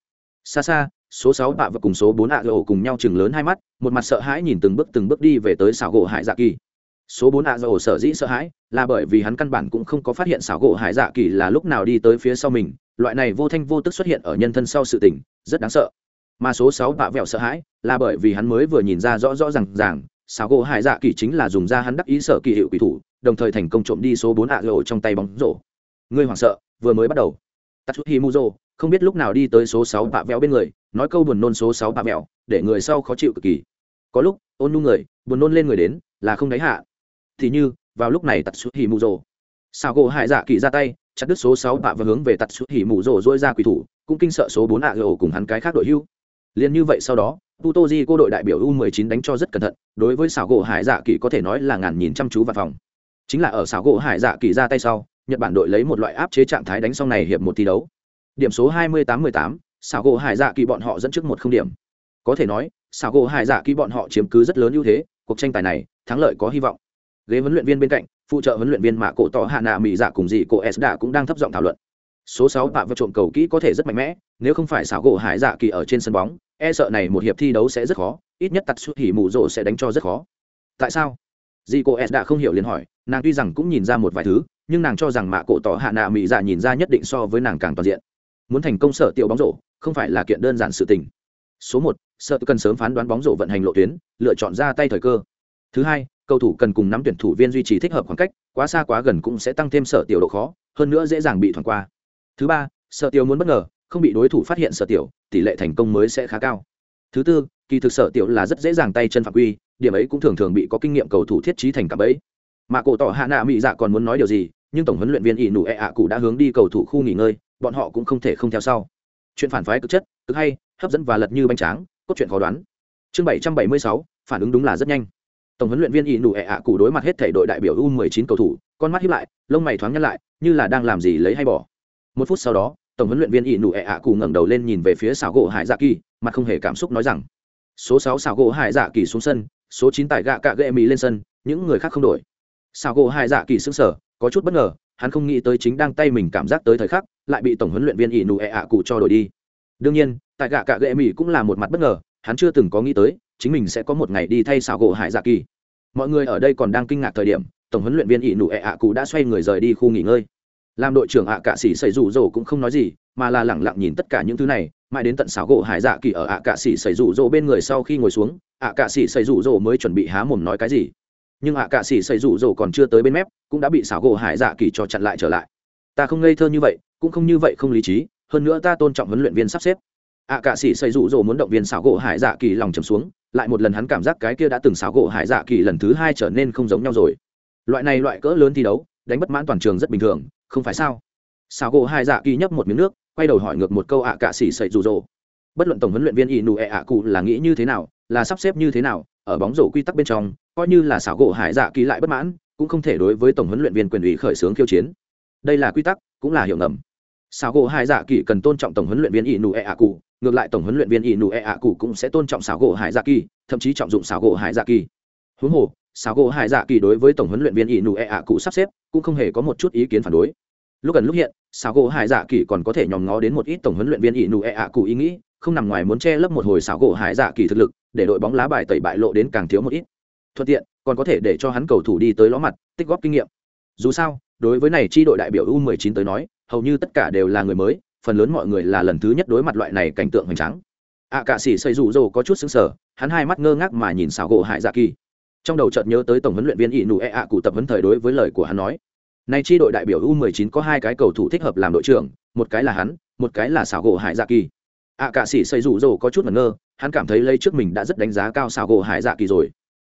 Xa xa, số sáu bạ và cùng số bốn ạ dầu cùng nhau chừng lớn hai mắt, một mặt sợ hãi nhìn từng bước từng bước đi về tới xảo gỗ hải dạ kỳ. Số bốn ạ dầu sở dĩ sợ hãi là bởi vì hắn căn bản cũng không có phát hiện xảo gỗ hải dạ kỳ là lúc nào đi tới phía sau mình, loại này vô thanh vô tức xuất hiện ở nhân thân sau sự tình, rất đáng sợ. Mà số sáu bạ vẹo sợ hãi là bởi vì hắn mới vừa nhìn ra rõ rõ r à n g ràng, xảo gỗ hải dạ kỳ chính là dùng ra hắn đắc ý sở kỳ hiệu quỷ thủ đồng thời thành công trộm đi số bốn ạ dầu trong tay bóng rổ. Ngươi hoảng sợ vừa mới bắt đầu. Tatsuhi muzo không biết lúc nào đi tới số sáu bạ béo bên người nói câu buồn nôn số sáu bạ béo, để người sau khó chịu cực kỳ. Có lúc ôn nu người buồn nôn lên người đến là không đáy hạ. Thì như vào lúc này tatsuhi muzo hỉ mù sao gỗ hại dạ kỳ ra tay chặt đứt số sáu bạ và hướng về tatsuhi muzo hỉ dỗi ra quỷ thủ cũng kinh sợ số bốn ạ gỗ cùng hắn cái khác đội hưu. Liền như vậy sau đó Putoji cô đội đại biểu U19 đánh cho rất cẩn thận, đối với xảo gỗ Hải Dạ Kỳ có thể nói là ngàn nhìn chăm chú vào phòng. Chính là ở xảo gỗ Hải Dạ Kỳ ra tay sau, Nhật Bản đội lấy một loại áp chế trạng thái đánh xong này hiệp một thi đấu. Điểm số 28-18, xảo gỗ Hải Dạ Kỳ bọn họ dẫn trước một không điểm. Có thể nói, xảo gỗ Hải Dạ Kỳ bọn họ chiếm cứ rất lớn ưu thế, cuộc tranh tài này, thắng lợi có hy vọng. Ghế huấn luyện viên bên cạnh, phụ trợ huấn luyện viên Mạ Cổ Tỏ Hạ Nạ Mỹ Dạ cùng dị cổ S đã cũng đang thấp giọng thảo luận. Số 6 bạ và trộm cầu kỹ có thể rất mạnh mẽ, nếu không phải xảo gỗ Hải Dạ Kỳ ở trên sân bóng, e sợ này một hiệp thi đấu sẽ rất khó, ít nhất tặc xuất hỉ mù rộ sẽ đánh cho rất khó. Tại sao? Dì cô S đã không hiểu liền hỏi, nàng tuy rằng cũng nhìn ra một vài thứ, nhưng nàng cho rằng Mạ Cổ Tỏ Hạ Nạ Mỹ Dạ nhìn ra nhất định so với nàng càng toàn diện. Muốn thành công sở tiểu bóng rổ, không phải là kiện đơn giản sự tình. Số một, sợ cần sớm phán đoán bóng rổ vận hành lộ tuyến, lựa chọn ra tay thời cơ. Thứ hai, cầu thủ cần cùng nắm tuyển thủ viên duy trì thích hợp khoảng cách quá xa quá gần cũng sẽ tăng thêm sở tiểu độ khó hơn nữa dễ dàng bị thoảng qua thứ ba sở tiểu muốn bất ngờ không bị đối thủ phát hiện sở tiểu tỷ lệ thành công mới sẽ khá cao thứ tư kỳ thực sở tiểu là rất dễ dàng tay chân phạm quy, điểm ấy cũng thường thường bị có kinh nghiệm cầu thủ thiết trí thành cặp ấy mà cổ tỏ hạ nạ mỹ dạ còn muốn nói điều gì, nhưng tổng huấn luyện viên ỷ nụ ẹ ạ cụ đã hướng đi cầu thủ khu nghỉ ngơi, bọn họ cũng không thể không theo sau. Chuyện phản phái cực chất, cực hay, hấp dẫn và lật như bánh tráng, cốt truyện khó đoán. Chương bảy trăm bảy mươi sáu, phản ứng đúng là rất nhanh. Tổng huấn luyện viên ỷ nụ ẹ ạ cụ đối mặt hết thể đội đại biểu u mười chín cầu thủ, con mắt hiếp lại, lông mày thoáng nhăn lại, như là đang làm gì lấy hay bỏ. Một phút sau đó, tổng huấn luyện viên ỷ nụ ẹ ạ cụ ngẩng đầu lên nhìn về phía xảo gỗ hải dạ kỳ, mặt không hề cảm xúc nói rằng số sáu xảo gỗ hải dạ kỳ xuống sân, số chín tại gạ cạ gệ mỹ lên sân, những người khác không đổi. Xảo gỗ hải dạ kỳ xứng sở có chút bất ngờ, hắn không nghĩ tới chính đang tay mình cảm giác tới thời khắc, lại bị tổng huấn luyện viên ỷ nụ ẹ ạ cụ cho đổi đi. Đương nhiên, tại gạ cạ gệ mỹ cũng là một mặt bất ngờ, hắn chưa từng có nghĩ tới, chính mình sẽ có một ngày đi thay xảo gỗ hải dạ kỳ. Mọi người ở đây còn đang kinh ngạc thời điểm, tổng huấn luyện viên ỷ nụ ẹ ạ cụ đã xoay người rời đi khu nghỉ ngơi. Làm đội trưởng ạ cạ sĩ xảy rủ rồ cũng không nói gì, mà là lẳng lặng nhìn tất cả những thứ này mãi đến tận xảo gỗ hải dạ kỳ ở ạ cạ sĩ xảy rủ rỗ bên người sau khi ngồi xuống, ạ cạ sĩ xảy rủ rỗ mới chuẩn bị há mồm nói cái gì. Nhưng ạ cạ sĩ xảy rủ rỗ còn chưa tới bên mép, cũng đã bị xảo gỗ hải dạ kỳ cho chặn lại trở lại. Ta không ngây thơ như vậy, cũng không như vậy không lý trí, hơn nữa ta tôn trọng huấn luyện viên sắp xếp. Ạ cạ sĩ xây rủ rỗ muốn động viên xảo gỗ hải dạ kỳ lòng trầm xuống, lại một lần hắn cảm giác cái kia đã từng xảo gỗ hải dạ kỳ lần thứ hai trở nên không giống nhau rồi. Loại này loại cỡ lớn thi đấu, đánh bất mãn toàn trường rất bình thường, không phải sao? Xảo gỗ hải dạ kỳ nhấp một miếng nước quay đầu hỏi ngược một câu ạ cạ xỉ sậy rủ rỗ. Bất luận tổng huấn luyện viên ỷ nụ ẹ ạ cụ là nghĩ như thế nào, là sắp xếp như thế nào, ở bóng rổ quy tắc bên trong, coi như là xảo gỗ hải dạ kỳ lại bất mãn, cũng không thể đối với tổng huấn luyện viên quyền ủy khởi xướng khiêu chiến. Đây là quy tắc, cũng là hiểu ngầm. Xảo gỗ hải dạ kỳ cần tôn trọng tổng huấn luyện viên ỷ nụ ẹ ạ cụ, ngược lại tổng huấn luyện viên ỷ nụ ẹ ạ cụ cũng sẽ tôn trọng xảo gỗ hải dạ kỳ, thậm chí trọng dụng xảo gỗ hải dạ kỳ. Huống hồ, xảo gỗ hải dạ kỳ đối với tổng huấn luyện viên ỷ nụ ẹ ạ cụ sắp xếp, cũng không hề có một chút ý kiến phản đối. Lúc gần lúc hiện xảo gỗ hải dạ kỳ còn có thể nhòm ngó đến một ít tổng huấn luyện viên ỷ nụ ẹ ạ cụ ý nghĩ, không nằm ngoài muốn che lấp một hồi xảo gỗ hải dạ kỳ thực lực, để đội bóng lá bài tẩy bại lộ đến càng thiếu một ít. Thuận tiện, còn có thể để cho hắn cầu thủ đi tới ló mặt, tích góp kinh nghiệm. Dù sao, đối với này chi đội đại biểu u 19 tới nói, hầu như tất cả đều là người mới, phần lớn mọi người là lần thứ nhất đối mặt loại này cảnh tượng hoành tráng. Ạ cạ sĩ xây rủ rồ có chút xứng sở hắn hai mắt ngơ ngác mà nhìn xảo gỗ hải dạ kỳ. Trong đầu chợt nhớ tới tổng huấn luyện viên ỷ nụ e ạ cụ tập huấn thời đối với lời của hắn nói nay chi đội đại biểu u 19 có hai cái cầu thủ thích hợp làm đội trưởng một cái là hắn một cái là xảo gỗ hải dạ kỳ. Ạ à, cạ sĩ xây rủ rồ có chút ngơ hắn cảm thấy lấy trước mình đã rất đánh giá cao xảo gỗ hải dạ kỳ rồi.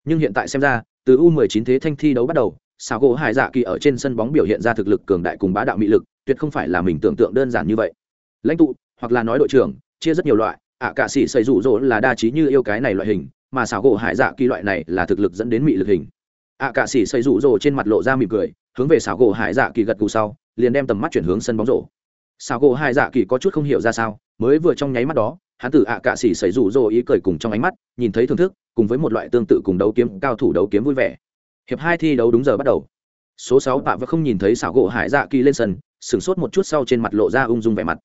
Nhưng hiện tại xem ra từ u 19 thế thanh thi đấu bắt đầu xảo gỗ hải dạ kỳ ở trên sân bóng biểu hiện ra thực lực cường đại cùng bá đạo mị lực tuyệt không phải là mình tưởng tượng đơn giản như vậy. Lãnh tụ hoặc là nói đội trưởng chia rất nhiều loại à, ạ cạ sĩ xây rủ rỗ là đa trí như yêu cái này loại hình mà xảo gỗ hải dạ kỳ loại này là thực lực dẫn đến mị lực hình. À, ạ cạ sĩ xây rủ rỗ trên mặt lộ ra mỉm cười hướng về xảo gỗ hải dạ kỳ gật cù sau, liền đem tầm mắt chuyển hướng sân bóng rổ. Xảo gỗ hải dạ kỳ có chút không hiểu ra sao, mới vừa trong nháy mắt đó, hắn từ ạ cạ xỉ xảy rủ rỗ ý cười cùng trong ánh mắt, nhìn thấy thưởng thức, cùng với một loại tương tự cùng đấu kiếm, cao thủ đấu kiếm vui vẻ. Hiệp hai thi đấu đúng giờ bắt đầu. Số sáu tạ vẫn không nhìn thấy xảo gỗ hải dạ kỳ lên sân, sửng sốt một chút sau trên mặt lộ ra ung dung vẻ mặt.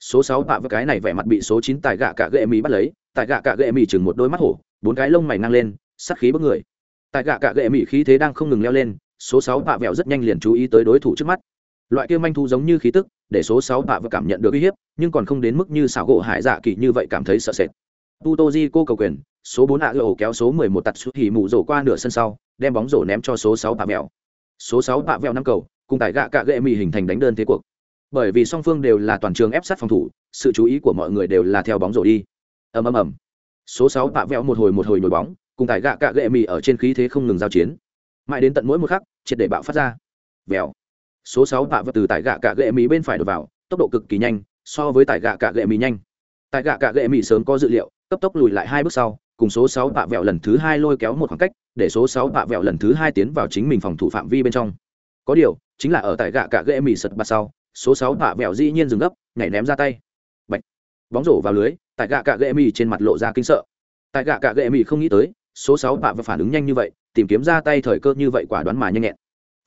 Số sáu tạ với cái này vẻ mặt bị số chín tại gạ cả gệ mì bắt lấy tại gạ cả gệ mì chừng một đôi mắt hổ, bốn cái lông mày ngang lên, sắc khí bức người. Tại gạ cả gệ mì khí thế đang không ngừng leo lên số sáu bạ vẹo rất nhanh liền chú ý tới đối thủ trước mắt. Loại kia manh thu giống như khí tức, để số sáu bạ vừa cảm nhận được uy hiếp, nhưng còn không đến mức như xảo gỗ hải dạ kỳ như vậy cảm thấy sợ sệt. Tutoji cô cầu quyền, số bốn ạ gỗ kéo số mười một tạt xuất hỉ mù rổ qua nửa sân sau, đem bóng rổ ném cho số sáu bạ vẹo. Số sáu bạ vẹo năm cầu, cùng tại gạ cạ gệ mì hình thành đánh đơn thế cuộc. Bởi vì song phương đều là toàn trường ép sát phòng thủ, sự chú ý của mọi người đều là theo bóng rổ đi. Ầm ầm ầm. Số sáu bạ vẹo một hồi một hồi nổi bóng, cùng tại gạ cạ gệ mì ở trên khí thế không ngừng giao chiến mãi đến tận mỗi một khắc, triệt để bạo phát ra. Vẹo số sáu bạ vật từ tại gạ cạ gệ mì bên phải đổ vào, tốc độ cực kỳ nhanh, so với tại gạ cạ gệ mì nhanh. Tại gạ cạ gệ mì sớm có dự liệu, cấp tốc lùi lại hai bước sau, cùng số sáu bạ vẹo lần thứ hai lôi kéo một khoảng cách, để số sáu bạ vẹo lần thứ hai tiến vào chính mình phòng thủ phạm vi bên trong. Có điều, chính là ở tại gạ cạ gệ mì sật bạt sau, số sáu bạ vẹo dĩ nhiên dừng gấp, nhảy ném ra tay. Bạch. bóng rổ vào lưới tại gạ cạ gệ mì trên mặt lộ ra kinh sợ. Tại gạ cạ gệ mì không nghĩ tới số sáu bạ và phản ứng nhanh như vậy, tìm kiếm ra tay thời cơ như vậy quả đoán mà nhanh nhẹn.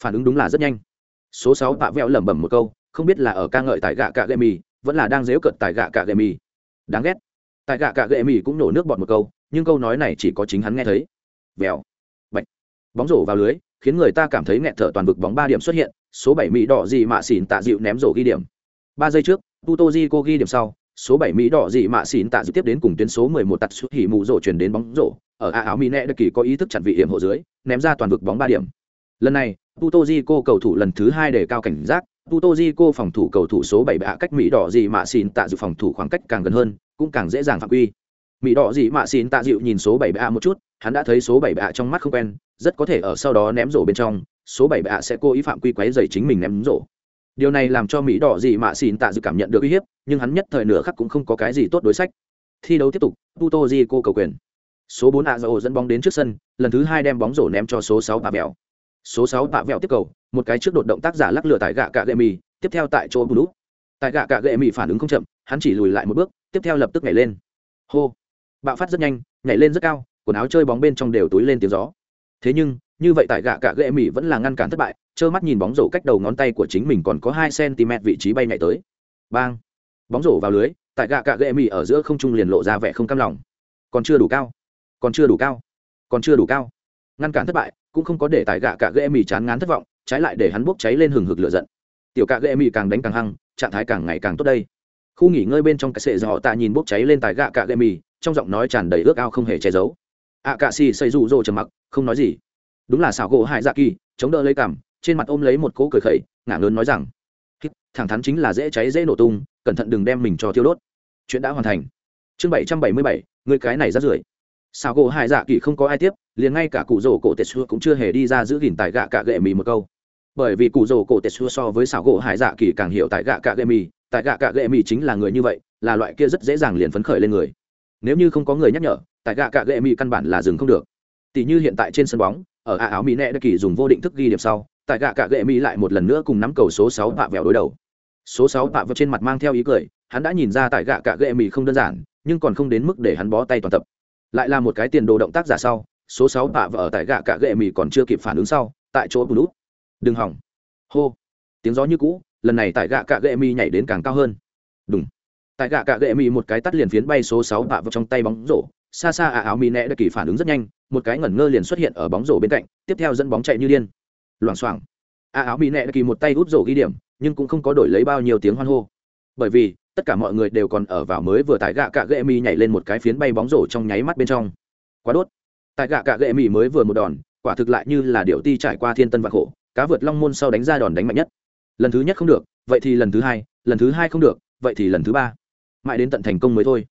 Phản ứng đúng là rất nhanh. Số sáu bạ vẹo lẩm bẩm một câu, không biết là ở ca ngợi tại gạ cạ gệ mì, vẫn là đang dếu cợt tại gạ cạ gệ mì. Đáng ghét. Tại gạ cạ gệ mì cũng nổ nước bọt một câu, nhưng câu nói này chỉ có chính hắn nghe thấy. Vèo Bạch. bóng rổ vào lưới, khiến người ta cảm thấy nghẹt thở toàn vực bóng ba điểm xuất hiện, số bảy mỹ đỏ gì mạ xỉn tạ dịu ném rổ ghi điểm. Ba giây trước tuto di cô ghi điểm sau, số bảy mỹ đỏ dị mạ xỉn tạ dịu tiếp đến cùng tuyến số mười một tạt xuất hỉ mù rổ chuyển đến bóng rổ ở a áo mỹ nẹ đặc kỳ có ý thức chặn vị hiểm hộ dưới, ném ra toàn vực bóng ba điểm. Lần này Puto cầu thủ lần thứ hai để cao cảnh giác. Puto phòng thủ cầu thủ số bảy bạ cách Mỹ đỏ gì mà xin tạ dự phòng thủ khoảng cách càng gần hơn, cũng càng dễ dàng phạm quy. Mỹ đỏ gì mà xin tạ dịu nhìn số bảy bạ một chút, hắn đã thấy số bảy bạ trong mắt không quen, rất có thể ở sau đó ném rổ bên trong, số bảy bạ sẽ cố ý phạm quy quấy dày chính mình ném rổ. Điều này làm cho mỹ đỏ gì mà xin tạ dự cảm nhận được uy hiếp, nhưng hắn nhất thời nửa khắc cũng không có cái gì tốt đối sách. Thi đấu tiếp tục puto di cô cầu quyền số bốn ạ dầu dẫn bóng đến trước sân, lần thứ hai đem bóng rổ ném cho số sáu tạ vẹo. Số sáu tạ vẹo tiếp cầu, một cái trước đột động tác giả lắc lửa tại gạ cạ gệ mì, tiếp theo tại chỗ bù đút tại gạ cạ gệ mì phản ứng không chậm, hắn chỉ lùi lại một bước, tiếp theo lập tức nhảy lên. Hô! Bạo phát rất nhanh, nhảy lên rất cao, quần áo chơi bóng bên trong đều túi lên tiếng gió. Thế nhưng, như vậy tại gạ cạ gệ mì vẫn là ngăn cản thất bại, trơ mắt nhìn bóng rổ cách đầu ngón tay của chính mình còn có hai cm vị trí bay nhảy tới. Bang! Bóng rổ vào lưới, tại gạ cạ gệ mì ở giữa không trung liền lộ ra vẻ không cam lòng. Còn chưa đủ cao còn chưa đủ cao. Còn chưa đủ cao. Ngăn cản thất bại cũng không có để tại gạ cạ gệ mì chán ngán thất vọng trái lại để hắn bốc cháy lên hừng hực lửa giận. Tiểu cạ gệ mì càng đánh càng hăng trạng thái càng ngày càng tốt đây. Khu nghỉ ngơi bên trong cái sệ dọ tạ nhìn bốc cháy lên tại gạ cạ gệ mì trong giọng nói tràn đầy ước ao không hề che giấu. Ạ cạ xì xây rụ rỗ trầm mặc không nói gì. Đúng là xảo gỗ hại dạ kỳ chống đỡ lấy cảm, trên mặt ôm lấy một cỗ cười khẩy ngả lớn nói rằng thẳng thắn chính là dễ cháy dễ nổ tung cẩn thận đừng đem mình cho thiêu đốt. Chuyện đã hoàn thành. Chương bảy trăm bảy mươi bảy người cái này rất rưởi sao gỗ hải dạ kỳ không có ai tiếp, liền ngay cả cụ rổ cổ tết Xua cũng chưa hề đi ra giữ gìn tại gạ cạ gệ mì một câu. Bởi vì cụ rổ cổ tết Xua so với xảo gỗ hải dạ kỳ càng hiểu tại gạ cạ gệ mì, tại gạ cạ gệ mì chính là người như vậy, là loại kia rất dễ dàng liền phấn khởi lên người. Nếu như không có người nhắc nhở, tại gạ cạ gệ mì căn bản là dừng không được. Tỷ như hiện tại trên sân bóng, ở a áo mỹ nẹ đã kỳ dùng vô định thức ghi điểm sau, tại gạ cạ gệ mỹ lại một lần nữa cùng nắm cầu số sáu bạ vẹo đối đầu. Số sáu bạ vẹo trên mặt mang theo ý cười, hắn đã nhìn ra tại gạ cạ gệ mỹ không đơn giản, nhưng còn không đến mức để hắn bó tay toàn tập lại là một cái tiền đồ động tác giả sau, số sáu bạ vợ ở tại gạ cạ gệ mì còn chưa kịp phản ứng sau, tại chỗ bù lút đừng hỏng. Hô. Tiếng gió như cũ, lần này tại gạ cạ gệ mì nhảy đến càng cao hơn. Đúng tại gạ cạ gệ mì một cái tắt liền phiến bay số sáu bạ vào trong tay bóng rổ. Xa xa ả áo mì nẹ đã kỳ phản ứng rất nhanh, một cái ngẩn ngơ liền xuất hiện ở bóng rổ bên cạnh, tiếp theo dẫn bóng chạy như điên. Loảng xoảng. Ả áo mì nẹ đã kỳ một tay rút rổ ghi điểm, nhưng cũng không có đổi lấy bao nhiêu tiếng hoan hô. Bởi vì tất cả mọi người đều còn ở vào mới vừa tại gạ cạ gệ mi nhảy lên một cái phiến bay bóng rổ trong nháy mắt bên trong. Quá đốt. Tại gạ cạ gệ mi mới vừa một đòn, quả thực lại như là điệu ti trải qua thiên tân vạn khổ, cá vượt long môn sau đánh ra đòn đánh mạnh nhất. Lần thứ nhất không được, vậy thì lần thứ hai, lần thứ hai không được, vậy thì lần thứ ba. Mãi đến tận thành công mới thôi.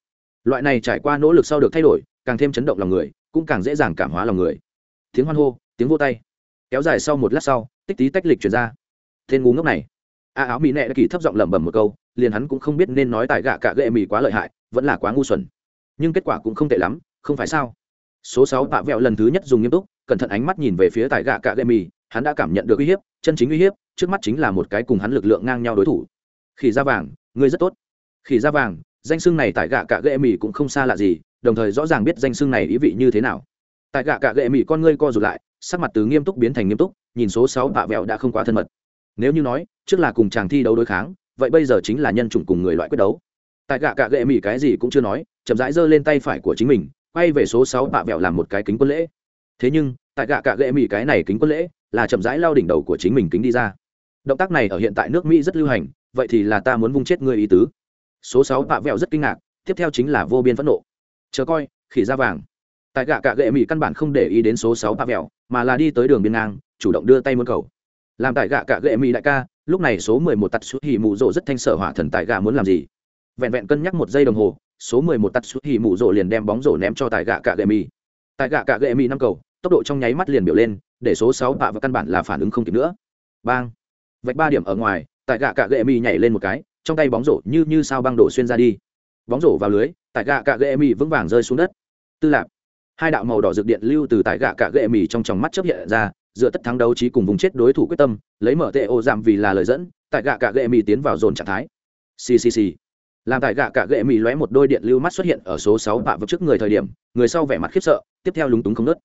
Loại này trải qua nỗ lực sau được thay đổi, càng thêm chấn động lòng người, cũng càng dễ dàng cảm hóa lòng người. Tiếng hoan hô, tiếng vô tay. Kéo dài sau một lát sau, tích tí tách lịch chuyển ra. Tên ngu ngốc này. A áo mỹ nệ đã kỳ thấp giọng lẩm bẩm một câu liền hắn cũng không biết nên nói tại gạ cạ gệ mì quá lợi hại, vẫn là quá ngu xuẩn. Nhưng kết quả cũng không tệ lắm, không phải sao? Số sáu tạ vẹo lần thứ nhất dùng nghiêm túc, cẩn thận ánh mắt nhìn về phía tại gạ cạ gệ mì, hắn đã cảm nhận được uy hiếp, chân chính uy hiếp, trước mắt chính là một cái cùng hắn lực lượng ngang nhau đối thủ. Khỉ da vàng, ngươi rất tốt. Khỉ da vàng, danh xưng này tại gạ cạ gệ mì cũng không xa lạ gì, đồng thời rõ ràng biết danh xưng này ý vị như thế nào. Tại gạ cạ gệ mì con ngươi co rụt lại, sắc mặt từ nghiêm túc biến thành nghiêm túc, nhìn số sáu tạ vẹo đã không quá thân mật. Nếu như nói, trước là cùng chàng thi đấu đối kháng vậy bây giờ chính là nhân chủng cùng người loại quyết đấu. Tại gạ cạ gệ mỹ cái gì cũng chưa nói, chậm rãi giơ lên tay phải của chính mình, quay về số sáu tạ vẹo làm một cái kính quân lễ. Thế nhưng, tại gạ cạ gệ mỹ cái này kính quân lễ là chậm rãi lao đỉnh đầu của chính mình kính đi ra. Động tác này ở hiện tại nước mỹ rất lưu hành, vậy thì là ta muốn vung chết ngươi ý tứ. Số sáu tạ vẹo rất kinh ngạc, tiếp theo chính là vô biên phẫn nộ. Chờ coi, khỉ da vàng. Tại gạ cạ gệ mỹ căn bản không để ý đến số sáu tạ vẹo, mà là đi tới đường biên ngang, chủ động đưa tay muốn cầu làm tại gạ cả gệ mỹ đại ca, lúc này số mười một tắt xuất hì mù rộ rất thanh sở hỏa thần tại gạ muốn làm gì? Vẹn vẹn cân nhắc một giây đồng hồ, số mười một tắt xuất hì mù rộ liền đem bóng rổ ném cho tại gạ cả gệ mỹ. Tại gạ cả gệ mỹ năm cầu, tốc độ trong nháy mắt liền biểu lên, để số sáu tạ và căn bản là phản ứng không kịp nữa. Bang! Vạch ba điểm ở ngoài, tại gạ cả gệ mỹ nhảy lên một cái, trong tay bóng rổ như như sao băng đổ xuyên ra đi. Bóng rổ vào lưới, tại gạ cả gệ mỹ vững vàng rơi xuống đất. Tư lạc hai đạo màu đỏ rực điện lưu từ tại gạ cả gệ mỹ trong tròng mắt chấp hiện ra dựa tất thắng đấu trí cùng vùng chết đối thủ quyết tâm, lấy mở tệ ô giảm vì là lời dẫn, tại gạ cả gệ mì tiến vào dồn trạng thái. Ccc làm tại gạ cả gệ mì lóe một đôi điện lưu mắt xuất hiện ở số sáu bạ vực trước người thời điểm, người sau vẻ mặt khiếp sợ, tiếp theo lúng túng không nớt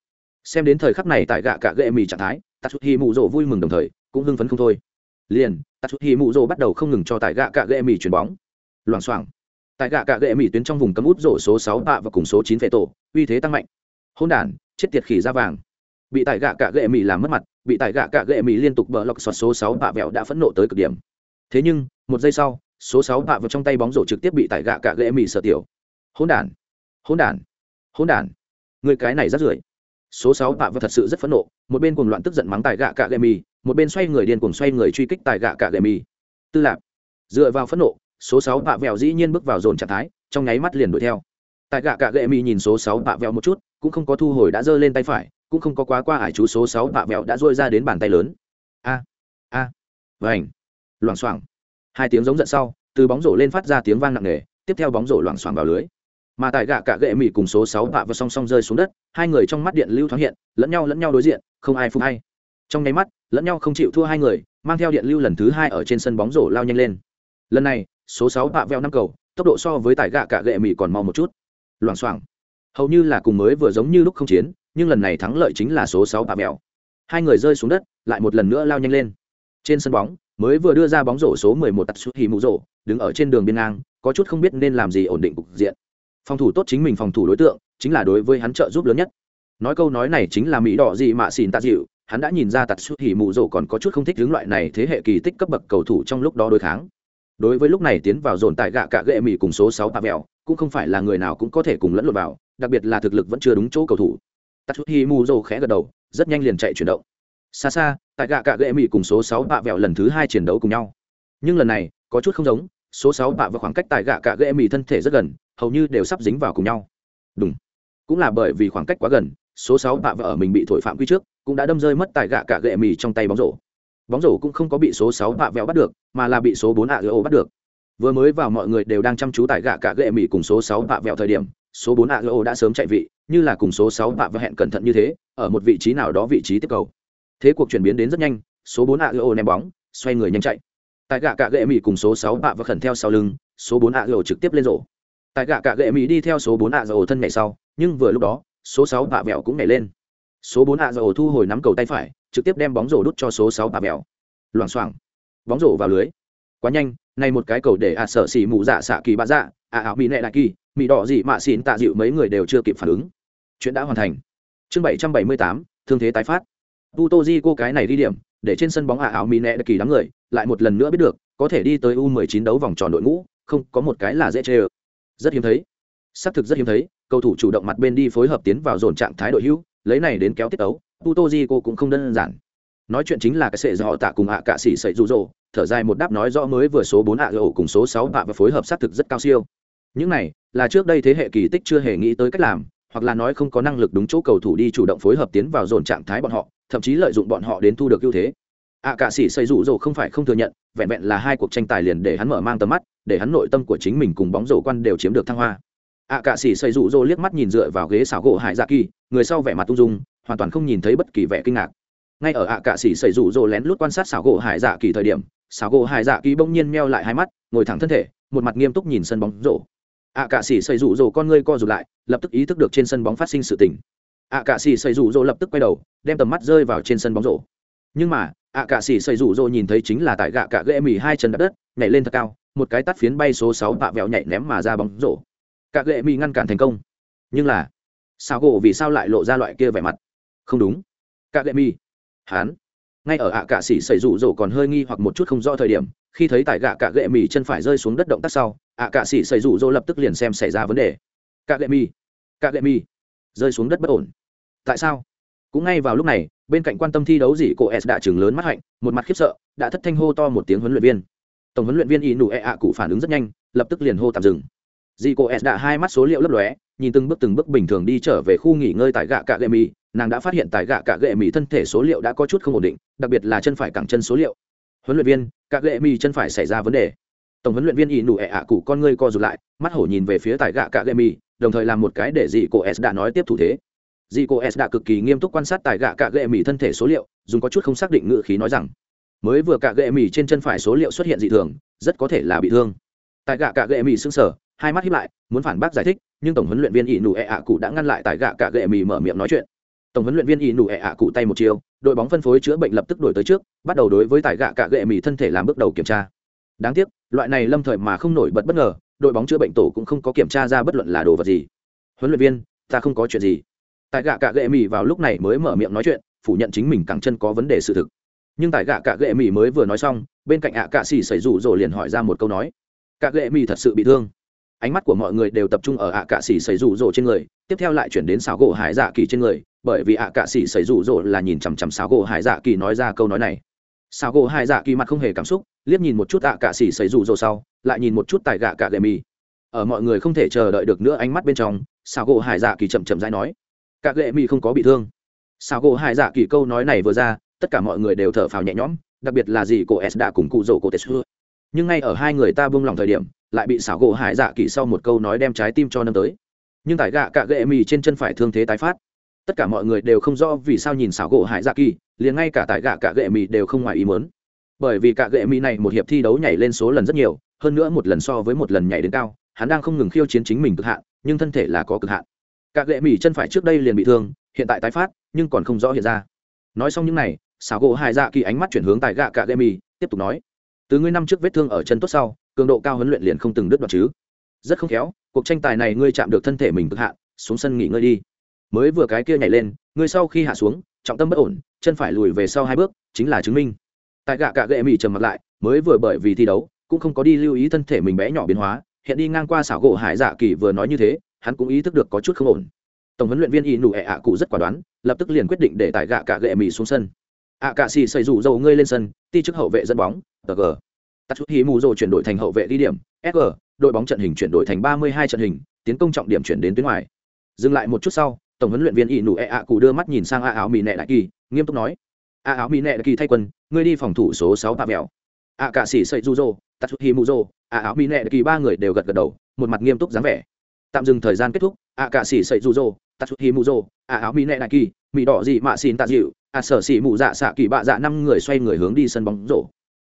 xem đến thời khắc này tại gạ cả gệ mì trạng thái tạt chút hi mụ rỗ vui mừng đồng thời, cũng hưng phấn không thôi. Liền tạt chút hi mụ rỗ bắt đầu không ngừng cho tại gạ cả gệ mì chuyền bóng. Loảng xoảng. Tại gạ cả gệ mì tuyến trong vùng cấm út rổ số sáu bạ và cùng số chín vệ tổ, uy thế tăng mạnh. Hôn đản, chết tiệt khỉ da vàng bị tại gạ cạ gệ mỹ làm mất mặt, bị tại gạ cạ gệ mỹ liên tục bờ lọc xoạt số sáu bạ vẹo đã phẫn nộ tới cực điểm. Thế nhưng, một giây sau, số sáu bạ vào trong tay bóng rổ trực tiếp bị tại gạ cạ gệ mỹ sợ tiểu. Hôn đản hôn đản hôn đản. Người cái này rất rưởi. Số sáu bạ và thật sự rất phẫn nộ, một bên cuồng loạn tức giận mắng tại gạ cạ gệ mì, một bên xoay người điên cuồng xoay người truy kích tại gạ cạ gệ mì. Tư lạc dựa vào phẫn nộ, số sáu bạ vẹo dĩ nhiên bước vào dồn trạng thái, trong nháy mắt liền đuổi theo. Tại gạ cạ gệ mì nhìn số sáu bạ vẹo một chút, cũng không có thu hồi đã giơ lên tay phải cũng không có quá qua ải chú số sáu bạ vẹo đã dôi ra đến bàn tay lớn. A a, vành vảnh loảng xoảng. Hai tiếng giống giận sau, từ bóng rổ lên phát ra tiếng vang nặng nề, tiếp theo bóng rổ loảng xoảng vào lưới. Mà tại gạ cả gệ mỹ cùng số sáu bạ và song song rơi xuống đất, hai người trong mắt điện lưu thoáng hiện, lẫn nhau lẫn nhau đối diện, không ai phục hay. Trong nháy mắt, lẫn nhau không chịu thua hai người, mang theo điện lưu lần thứ hai ở trên sân bóng rổ lao nhanh lên. Lần này, số sáu bạ veo năm cầu, tốc độ so với tại gạ cả gệ mỹ còn mau một chút. Loảng xoảng. Hầu như là cùng mới vừa giống như lúc không chiến nhưng lần này thắng lợi chính là số sáu bà mèo hai người rơi xuống đất, lại một lần nữa lao nhanh lên. Trên sân bóng, mới vừa đưa ra bóng rổ số 11 tạt xuất hì mũ rổ đứng ở trên đường biên ngang, có chút không biết nên làm gì ổn định cục diện. Phòng thủ tốt chính mình phòng thủ đối tượng, chính là đối với hắn trợ giúp lớn nhất. Nói câu nói này chính là mỹ đỏ gì mà xỉn tạ dịu, hắn đã nhìn ra tạt xuất hỉ mù rổ còn có chút không thích hướng loại này thế hệ kỳ tích cấp bậc cầu thủ trong lúc đó đối kháng. Đối với lúc này tiến vào dồn tại gạ cạ gệ mỹ cùng số sáu bà vẹo cũng không phải là người nào cũng có thể cùng lẫn lộn vào, đặc biệt là thực lực vẫn chưa đúng chỗ cầu thủ tatsuhi muzo mù khẽ gật đầu, rất nhanh liền chạy chuyển động. Xa xa, tại gạ cạ gệ mỹ cùng số sáu bạ vẹo lần thứ hai chiến đấu cùng nhau. Nhưng lần này, có chút không giống, số sáu bạ và khoảng cách tại gạ cạ gệ mỹ thân thể rất gần, hầu như đều sắp dính vào cùng nhau. Đúng cũng là bởi vì khoảng cách quá gần, số sáu bạ và ở mình bị thổi phạm quy trước, cũng đã đâm rơi mất tại gạ cạ gệ mỹ trong tay bóng rổ. Bóng rổ cũng không có bị số sáu bạ vẹo bắt được, mà là bị số bốn ạ gỗ bắt được. Vừa mới vào mọi người đều đang chăm chú tại gạ cạ gệ mỹ cùng số sáu bạ vẹo thời điểm, số bốn ạ gỗ đã sớm chạy vị như là cùng số sáu bạ và hẹn cẩn thận như thế, ở một vị trí nào đó vị trí tiếp cầu. Thế cuộc chuyển biến đến rất nhanh, số bốn a ném bóng, xoay người nhanh chạy. Tại gạ cả gệ mỹ cùng số sáu bạ và khẩn theo sau lưng, số bốn a trực tiếp lên rổ. Tại gạ cả gệ mỹ đi theo số bốn a thân nhảy sau, nhưng vừa lúc đó, số sáu bạ vẹo cũng nhảy lên. Số bốn a thu hồi nắm cầu tay phải, trực tiếp đem bóng rổ đút cho số sáu bạ vẹo. Loạng xoảng. Bóng rổ vào lưới. Quá nhanh, này một cái cầu để ạ sợ xỉ mụ dạ xạ kỳ bạ dạ ạ áo mỹ nệ đại kỳ mỹ đỏ gì mà xỉn tạ dịu mấy người đều chưa kịp phản ứng chuyện đã hoàn thành chương bảy trăm bảy mươi tám thương thế tái phát Putoji cô cái này đi điểm, để trên sân bóng ả áo Mine kỳ đám người, lại một lần nữa biết được, có thể đi tới U19 đấu vòng tròn đội ngũ, không, có một cái là dễ chơi. Rất hiếm thấy. Xác thực rất hiếm thấy, cầu thủ chủ động mặt bên đi phối hợp tiến vào dồn trạng thái đội hữu, lấy này đến kéo tiết tấu, Putoji cô cũng không đơn giản. Nói chuyện chính là cái sệ do họ tạ cùng ạ cạ sĩ sậy rụ rỗ thở dài một đáp nói rõ mới vừa số bốn ạ gỗ cùng số sáu ạ và phối hợp xác thực rất cao siêu. Những này là trước đây thế hệ kỳ tích chưa hề nghĩ tới cách làm, hoặc là nói không có năng lực đúng chỗ cầu thủ đi chủ động phối hợp tiến vào dồn trạng thái bọn họ, thậm chí lợi dụng bọn họ đến thu được ưu thế. Ạ cạ sĩ xây rủ rồ không phải không thừa nhận vẹn vẹn là hai cuộc tranh tài liền để hắn mở mang tầm mắt để hắn nội tâm của chính mình cùng bóng rổ quan đều chiếm được thăng hoa. Ạ cạ sĩ xây rủ rồ liếc mắt nhìn dựa vào ghế xảo gỗ hải dạ kỳ người sau vẻ mặt tung dung hoàn toàn không nhìn thấy bất kỳ vẻ kinh ngạc. Ngay ở ạ cạ sĩ xây rủ rồ lén lút quan sát xảo gỗ hải dạ kỳ thời điểm xảo gỗ hải dạ kỳ bỗng nhiên meo lại hai mắt ngồi thẳng thân thể một mặt nghiêm túc nhìn sân bóng rổ ạ cả sĩ xây rủ rồ con ngươi co rụt lại, lập tức ý thức được trên sân bóng phát sinh sự tình. ạ cạ sĩ xây rủ rồ lập tức quay đầu, đem tầm mắt rơi vào trên sân bóng rổ. Nhưng mà, ạ cạ sĩ xây rủ rồ nhìn thấy chính là tại gạ cạ ghệ mì hai chân đập đất, nhảy lên thật cao, một cái tắt phiến bay số sáu bạ vẹo nhảy ném mà ra bóng rổ. Cạ ghệ mì ngăn cản thành công. Nhưng là, sao gỗ vì sao lại lộ ra loại kia vẻ mặt? Không đúng. Cạ ghệ mì. Hán. Ngay ở ạ cạ sĩ xây rủ rồ còn hơi nghi hoặc một chút không rõ thời điểm khi thấy tại gạ cạ gệ mì chân phải rơi xuống đất động tác sau, ạ cạ xỉ xảy rủ rỗ lập tức liền xem xảy ra vấn đề. Cạ gệ mì, cạ gệ mì, rơi xuống đất bất ổn. Tại sao? Cũng ngay vào lúc này, bên cạnh quan tâm thi đấu gì cô s đã chừng lớn mắt hạnh, một mặt khiếp sợ, đã thất thanh hô to một tiếng huấn luyện viên. Tổng huấn luyện viên y nụ e ạ cụ phản ứng rất nhanh, lập tức liền hô tạm dừng. Dì cô s đã hai mắt số liệu lấp lóe, nhìn từng bước từng bước bình thường đi trở về khu nghỉ ngơi tại gạ cạ gệ mì, nàng đã phát hiện tại gạ cạ gệ mì thân thể số liệu đã có chút không ổn định, đặc biệt là chân phải cẳng chân số liệu huấn luyện viên cạ lệ mì chân phải xảy ra vấn đề. Tổng huấn luyện viên y nụ ẹ ạ cụ con ngươi co rụt lại, mắt hổ nhìn về phía tại gạ cạ lệ mì đồng thời làm một cái để dì cô s đã nói tiếp thủ thế. Dì cô s đã cực kỳ nghiêm túc quan sát tại gạ cạ lệ mì thân thể số liệu, dùng có chút không xác định ngự khí nói rằng, mới vừa cạ lệ mì trên chân phải số liệu xuất hiện dị thường, rất có thể là bị thương. Tại gạ cạ lệ mì sưng sở hai mắt hiếp lại, muốn phản bác giải thích, nhưng tổng huấn luyện viên ỷ nụ ẹ ạ cụ đã ngăn lại tại gạ cạ lệ mì mở miệng nói chuyện tổng huấn luyện viên y nụ ẹ ạ cụ tay một chiều đội bóng phân phối chữa bệnh lập tức đổi tới trước, bắt đầu đối với tải gạ cạ gệ mỹ thân thể làm bước đầu kiểm tra. Đáng tiếc, loại này lâm thời mà không nổi bật bất ngờ, đội bóng chữa bệnh tổ cũng không có kiểm tra ra bất luận là đồ vật gì. Huấn luyện viên, ta không có chuyện gì. Tại gạ cạ gệ mỹ vào lúc này mới mở miệng nói chuyện, phủ nhận chính mình cẳng chân có vấn đề sự thực. Nhưng tại gạ cạ gệ mỹ mới vừa nói xong, bên cạnh ạ cạ xỉ xảy rủ rồi liền hỏi ra một câu nói. Cạ gệ mỹ thật sự bị thương. Ánh mắt của mọi người đều tập trung ở ạ cạ xỉ xảy rủ rỗ trên người, tiếp theo lại chuyển đến xảo gỗ hải dạ kỳ trên người bởi vì ạ cạ sĩ xảy rủ rỗ là nhìn chằm chằm xảo gỗ hải dạ kỳ nói ra câu nói này. Xảo gỗ hải dạ kỳ mặt không hề cảm xúc, liếc nhìn một chút ạ cạ sĩ xảy rủ rỗ sau, lại nhìn một chút tại gạ cạ gậy mì. Ở mọi người không thể chờ đợi được nữa ánh mắt bên trong xảo gỗ hải dạ kỳ chậm chậm dãi nói, cạ gậy mì không có bị thương. Xảo gỗ hải dạ kỳ câu nói này vừa ra, tất cả mọi người đều thở phào nhẹ nhõm, đặc biệt là gì cô s đã cùng cụ rỗ cô tetsu nhưng ngay ở hai người ta buông lòng thời điểm, lại bị xảo gỗ hải dạ kỳ sau một câu nói đem trái tim cho nâng tới. Nhưng tại gạ cạ gệ mì trên chân phải thương thế tái phát tất cả mọi người đều không rõ vì sao nhìn xảo gỗ hải dạ kỳ, liền ngay cả tại gạ Cả gệ mì đều không ngoài ý mớn bởi vì Cả gệ mì này một hiệp thi đấu nhảy lên số lần rất nhiều, hơn nữa một lần so với một lần nhảy đến cao, hắn đang không ngừng khiêu chiến chính mình cực hạn, nhưng thân thể là có cực hạn. Cả gệ mì chân phải trước đây liền bị thương, hiện tại tái phát, nhưng còn không rõ hiện ra. Nói xong những này, xảo gỗ hải dạ kỳ ánh mắt chuyển hướng tại gạ Cả gệ mì, tiếp tục nói, từ ngươi năm trước vết thương ở chân tốt sau, cường độ cao huấn luyện liền không từng đứt đoạn chứ. Rất không khéo, cuộc tranh tài này ngươi chạm được thân thể mình cực hạn, xuống sân nghỉ ngơi đi mới vừa cái kia nhảy lên ngươi sau khi hạ xuống, trọng tâm bất ổn, chân phải lùi về sau hai bước, chính là chứng minh. Tại gạ cạ gệ mỹ trầm mặt lại, mới vừa bởi vì thi đấu, cũng không có đi lưu ý thân thể mình bé nhỏ biến hóa, hiện đi ngang qua xảo gỗ hải dạ kỳ vừa nói như thế, hắn cũng ý thức được có chút không ổn. Tổng huấn luyện viên y nụ ẹ ạ cụ rất quả đoán, lập tức liền quyết định để tại gạ cạ gệ mỹ xuống sân. Ạ cạ xì xây rủ dầu ngươi lên sân, ti chức hậu vệ dẫn bóng tờ gờ tắt chút hí mù rồ chuyển đổi thành hậu vệ đi điểm sg đội bóng trận hình chuyển đổi thành ba mươi hai trận hình, tiến công trọng điểm chuyển đến tuyến ngoài. Dừng lại một chút sau tổng huấn luyện viên ỷ nụ ẹ ạ cụ đưa mắt nhìn sang a áo mỹ nệ đại kỳ, nghiêm túc nói, a áo mỹ nệ đại kỳ thay quân ngươi đi phòng thủ số sáu ba mèo a cả sĩ sậy du dô tắt chút Hi Mu rồ a áo mỹ nệ đại kỳ ba người đều gật gật đầu, một mặt nghiêm túc dáng vẻ. Tạm dừng thời gian kết thúc, a cả sĩ sậy du dô tắt chút Hi Mu rồ a áo mỹ nệ đại kỳ mỹ đỏ gì mạ xin tạ dịu, a sở sĩ Mụ dạ xạ kỳ bạ dạ năm người xoay người hướng đi sân bóng rổ.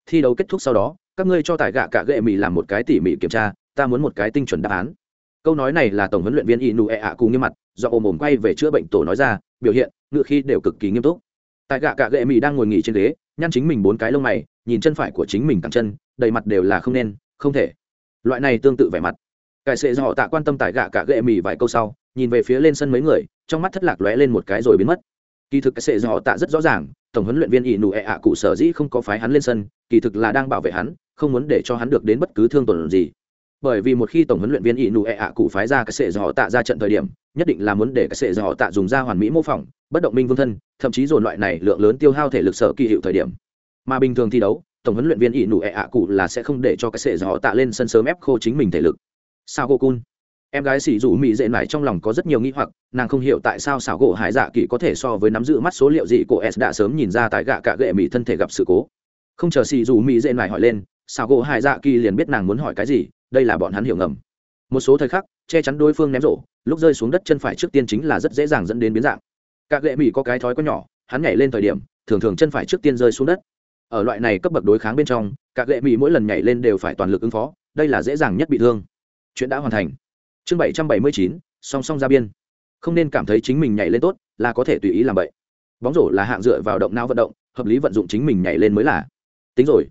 Thi đấu kết thúc sau đó, các ngươi cho tài gạ cả gệ mỹ làm một cái tỉ mỉ kiểm tra, ta muốn một cái tinh chuẩn đáp án câu nói này là tổng huấn luyện viên inu e ạ cùng nghiêm mặt, do ôm ồm quay về chữa bệnh tổ nói ra, biểu hiện, ngựa khi đều cực kỳ nghiêm túc. Tại gạ cạ gệ mỹ đang ngồi nghỉ trên ghế, nhăn chính mình bốn cái lông mày, nhìn chân phải của chính mình cẳng chân, đầy mặt đều là không nên, không thể. Loại này tương tự vẻ mặt. Cải sệ do họ tạ quan tâm tại gạ cạ gệ mỹ vài câu sau, nhìn về phía lên sân mấy người, trong mắt thất lạc lóe lên một cái rồi biến mất. Kỳ thực cái sệ do họ tạ rất rõ ràng, tổng huấn luyện viên ỷ nụ ẹ ạ cụ sở dĩ không có phái hắn lên sân, kỳ thực là đang bảo vệ hắn, không muốn để cho hắn được đến bất cứ thương tổn gì bởi vì một khi tổng huấn luyện viên ỷ nụ ệ ạ cụ phái ra cái sệ dò tạ ra trận thời điểm, nhất định là muốn để cái sệ dò tạ dùng ra hoàn mỹ mô phỏng, bất động minh vương thân, thậm chí dồn loại này lượng lớn tiêu hao thể lực sở kỳ hiệu thời điểm. Mà bình thường thi đấu, tổng huấn luyện viên ỷ nụ ệ ạ cụ là sẽ không để cho cái sệ dò tạ lên sân sớm ép khô chính mình thể lực. Sao cô cun em gái xỉ rủ mỹ dễ mải trong lòng có rất nhiều nghi hoặc, nàng không hiểu tại sao xảo gỗ hải dạ kỳ có thể so với nắm giữ mắt số liệu gì của s đã sớm nhìn ra tại gạ cả gệ mỹ thân thể gặp sự cố. Không chờ xỉ rủ mỹ dễ mải hỏi lên, xảo gỗ hải dạ kỳ liền biết nàng muốn hỏi cái gì đây là bọn hắn hiểu ngầm. Một số thời khắc, che chắn đối phương ném rổ, lúc rơi xuống đất chân phải trước tiên chính là rất dễ dàng dẫn đến biến dạng. Các lệ mỹ có cái thói có nhỏ, hắn nhảy lên thời điểm, thường thường chân phải trước tiên rơi xuống đất. Ở loại này cấp bậc đối kháng bên trong các lệ mỹ mỗi lần nhảy lên đều phải toàn lực ứng phó, đây là dễ dàng nhất bị thương. Chuyện đã hoàn thành. Chương bảy trăm bảy mươi chín, song song ra biên. Không nên cảm thấy chính mình nhảy lên tốt là có thể tùy ý làm vậy bóng rổ là hạng dựa vào động não vận động, hợp lý vận dụng chính mình nhảy lên mới là. Tính rồi.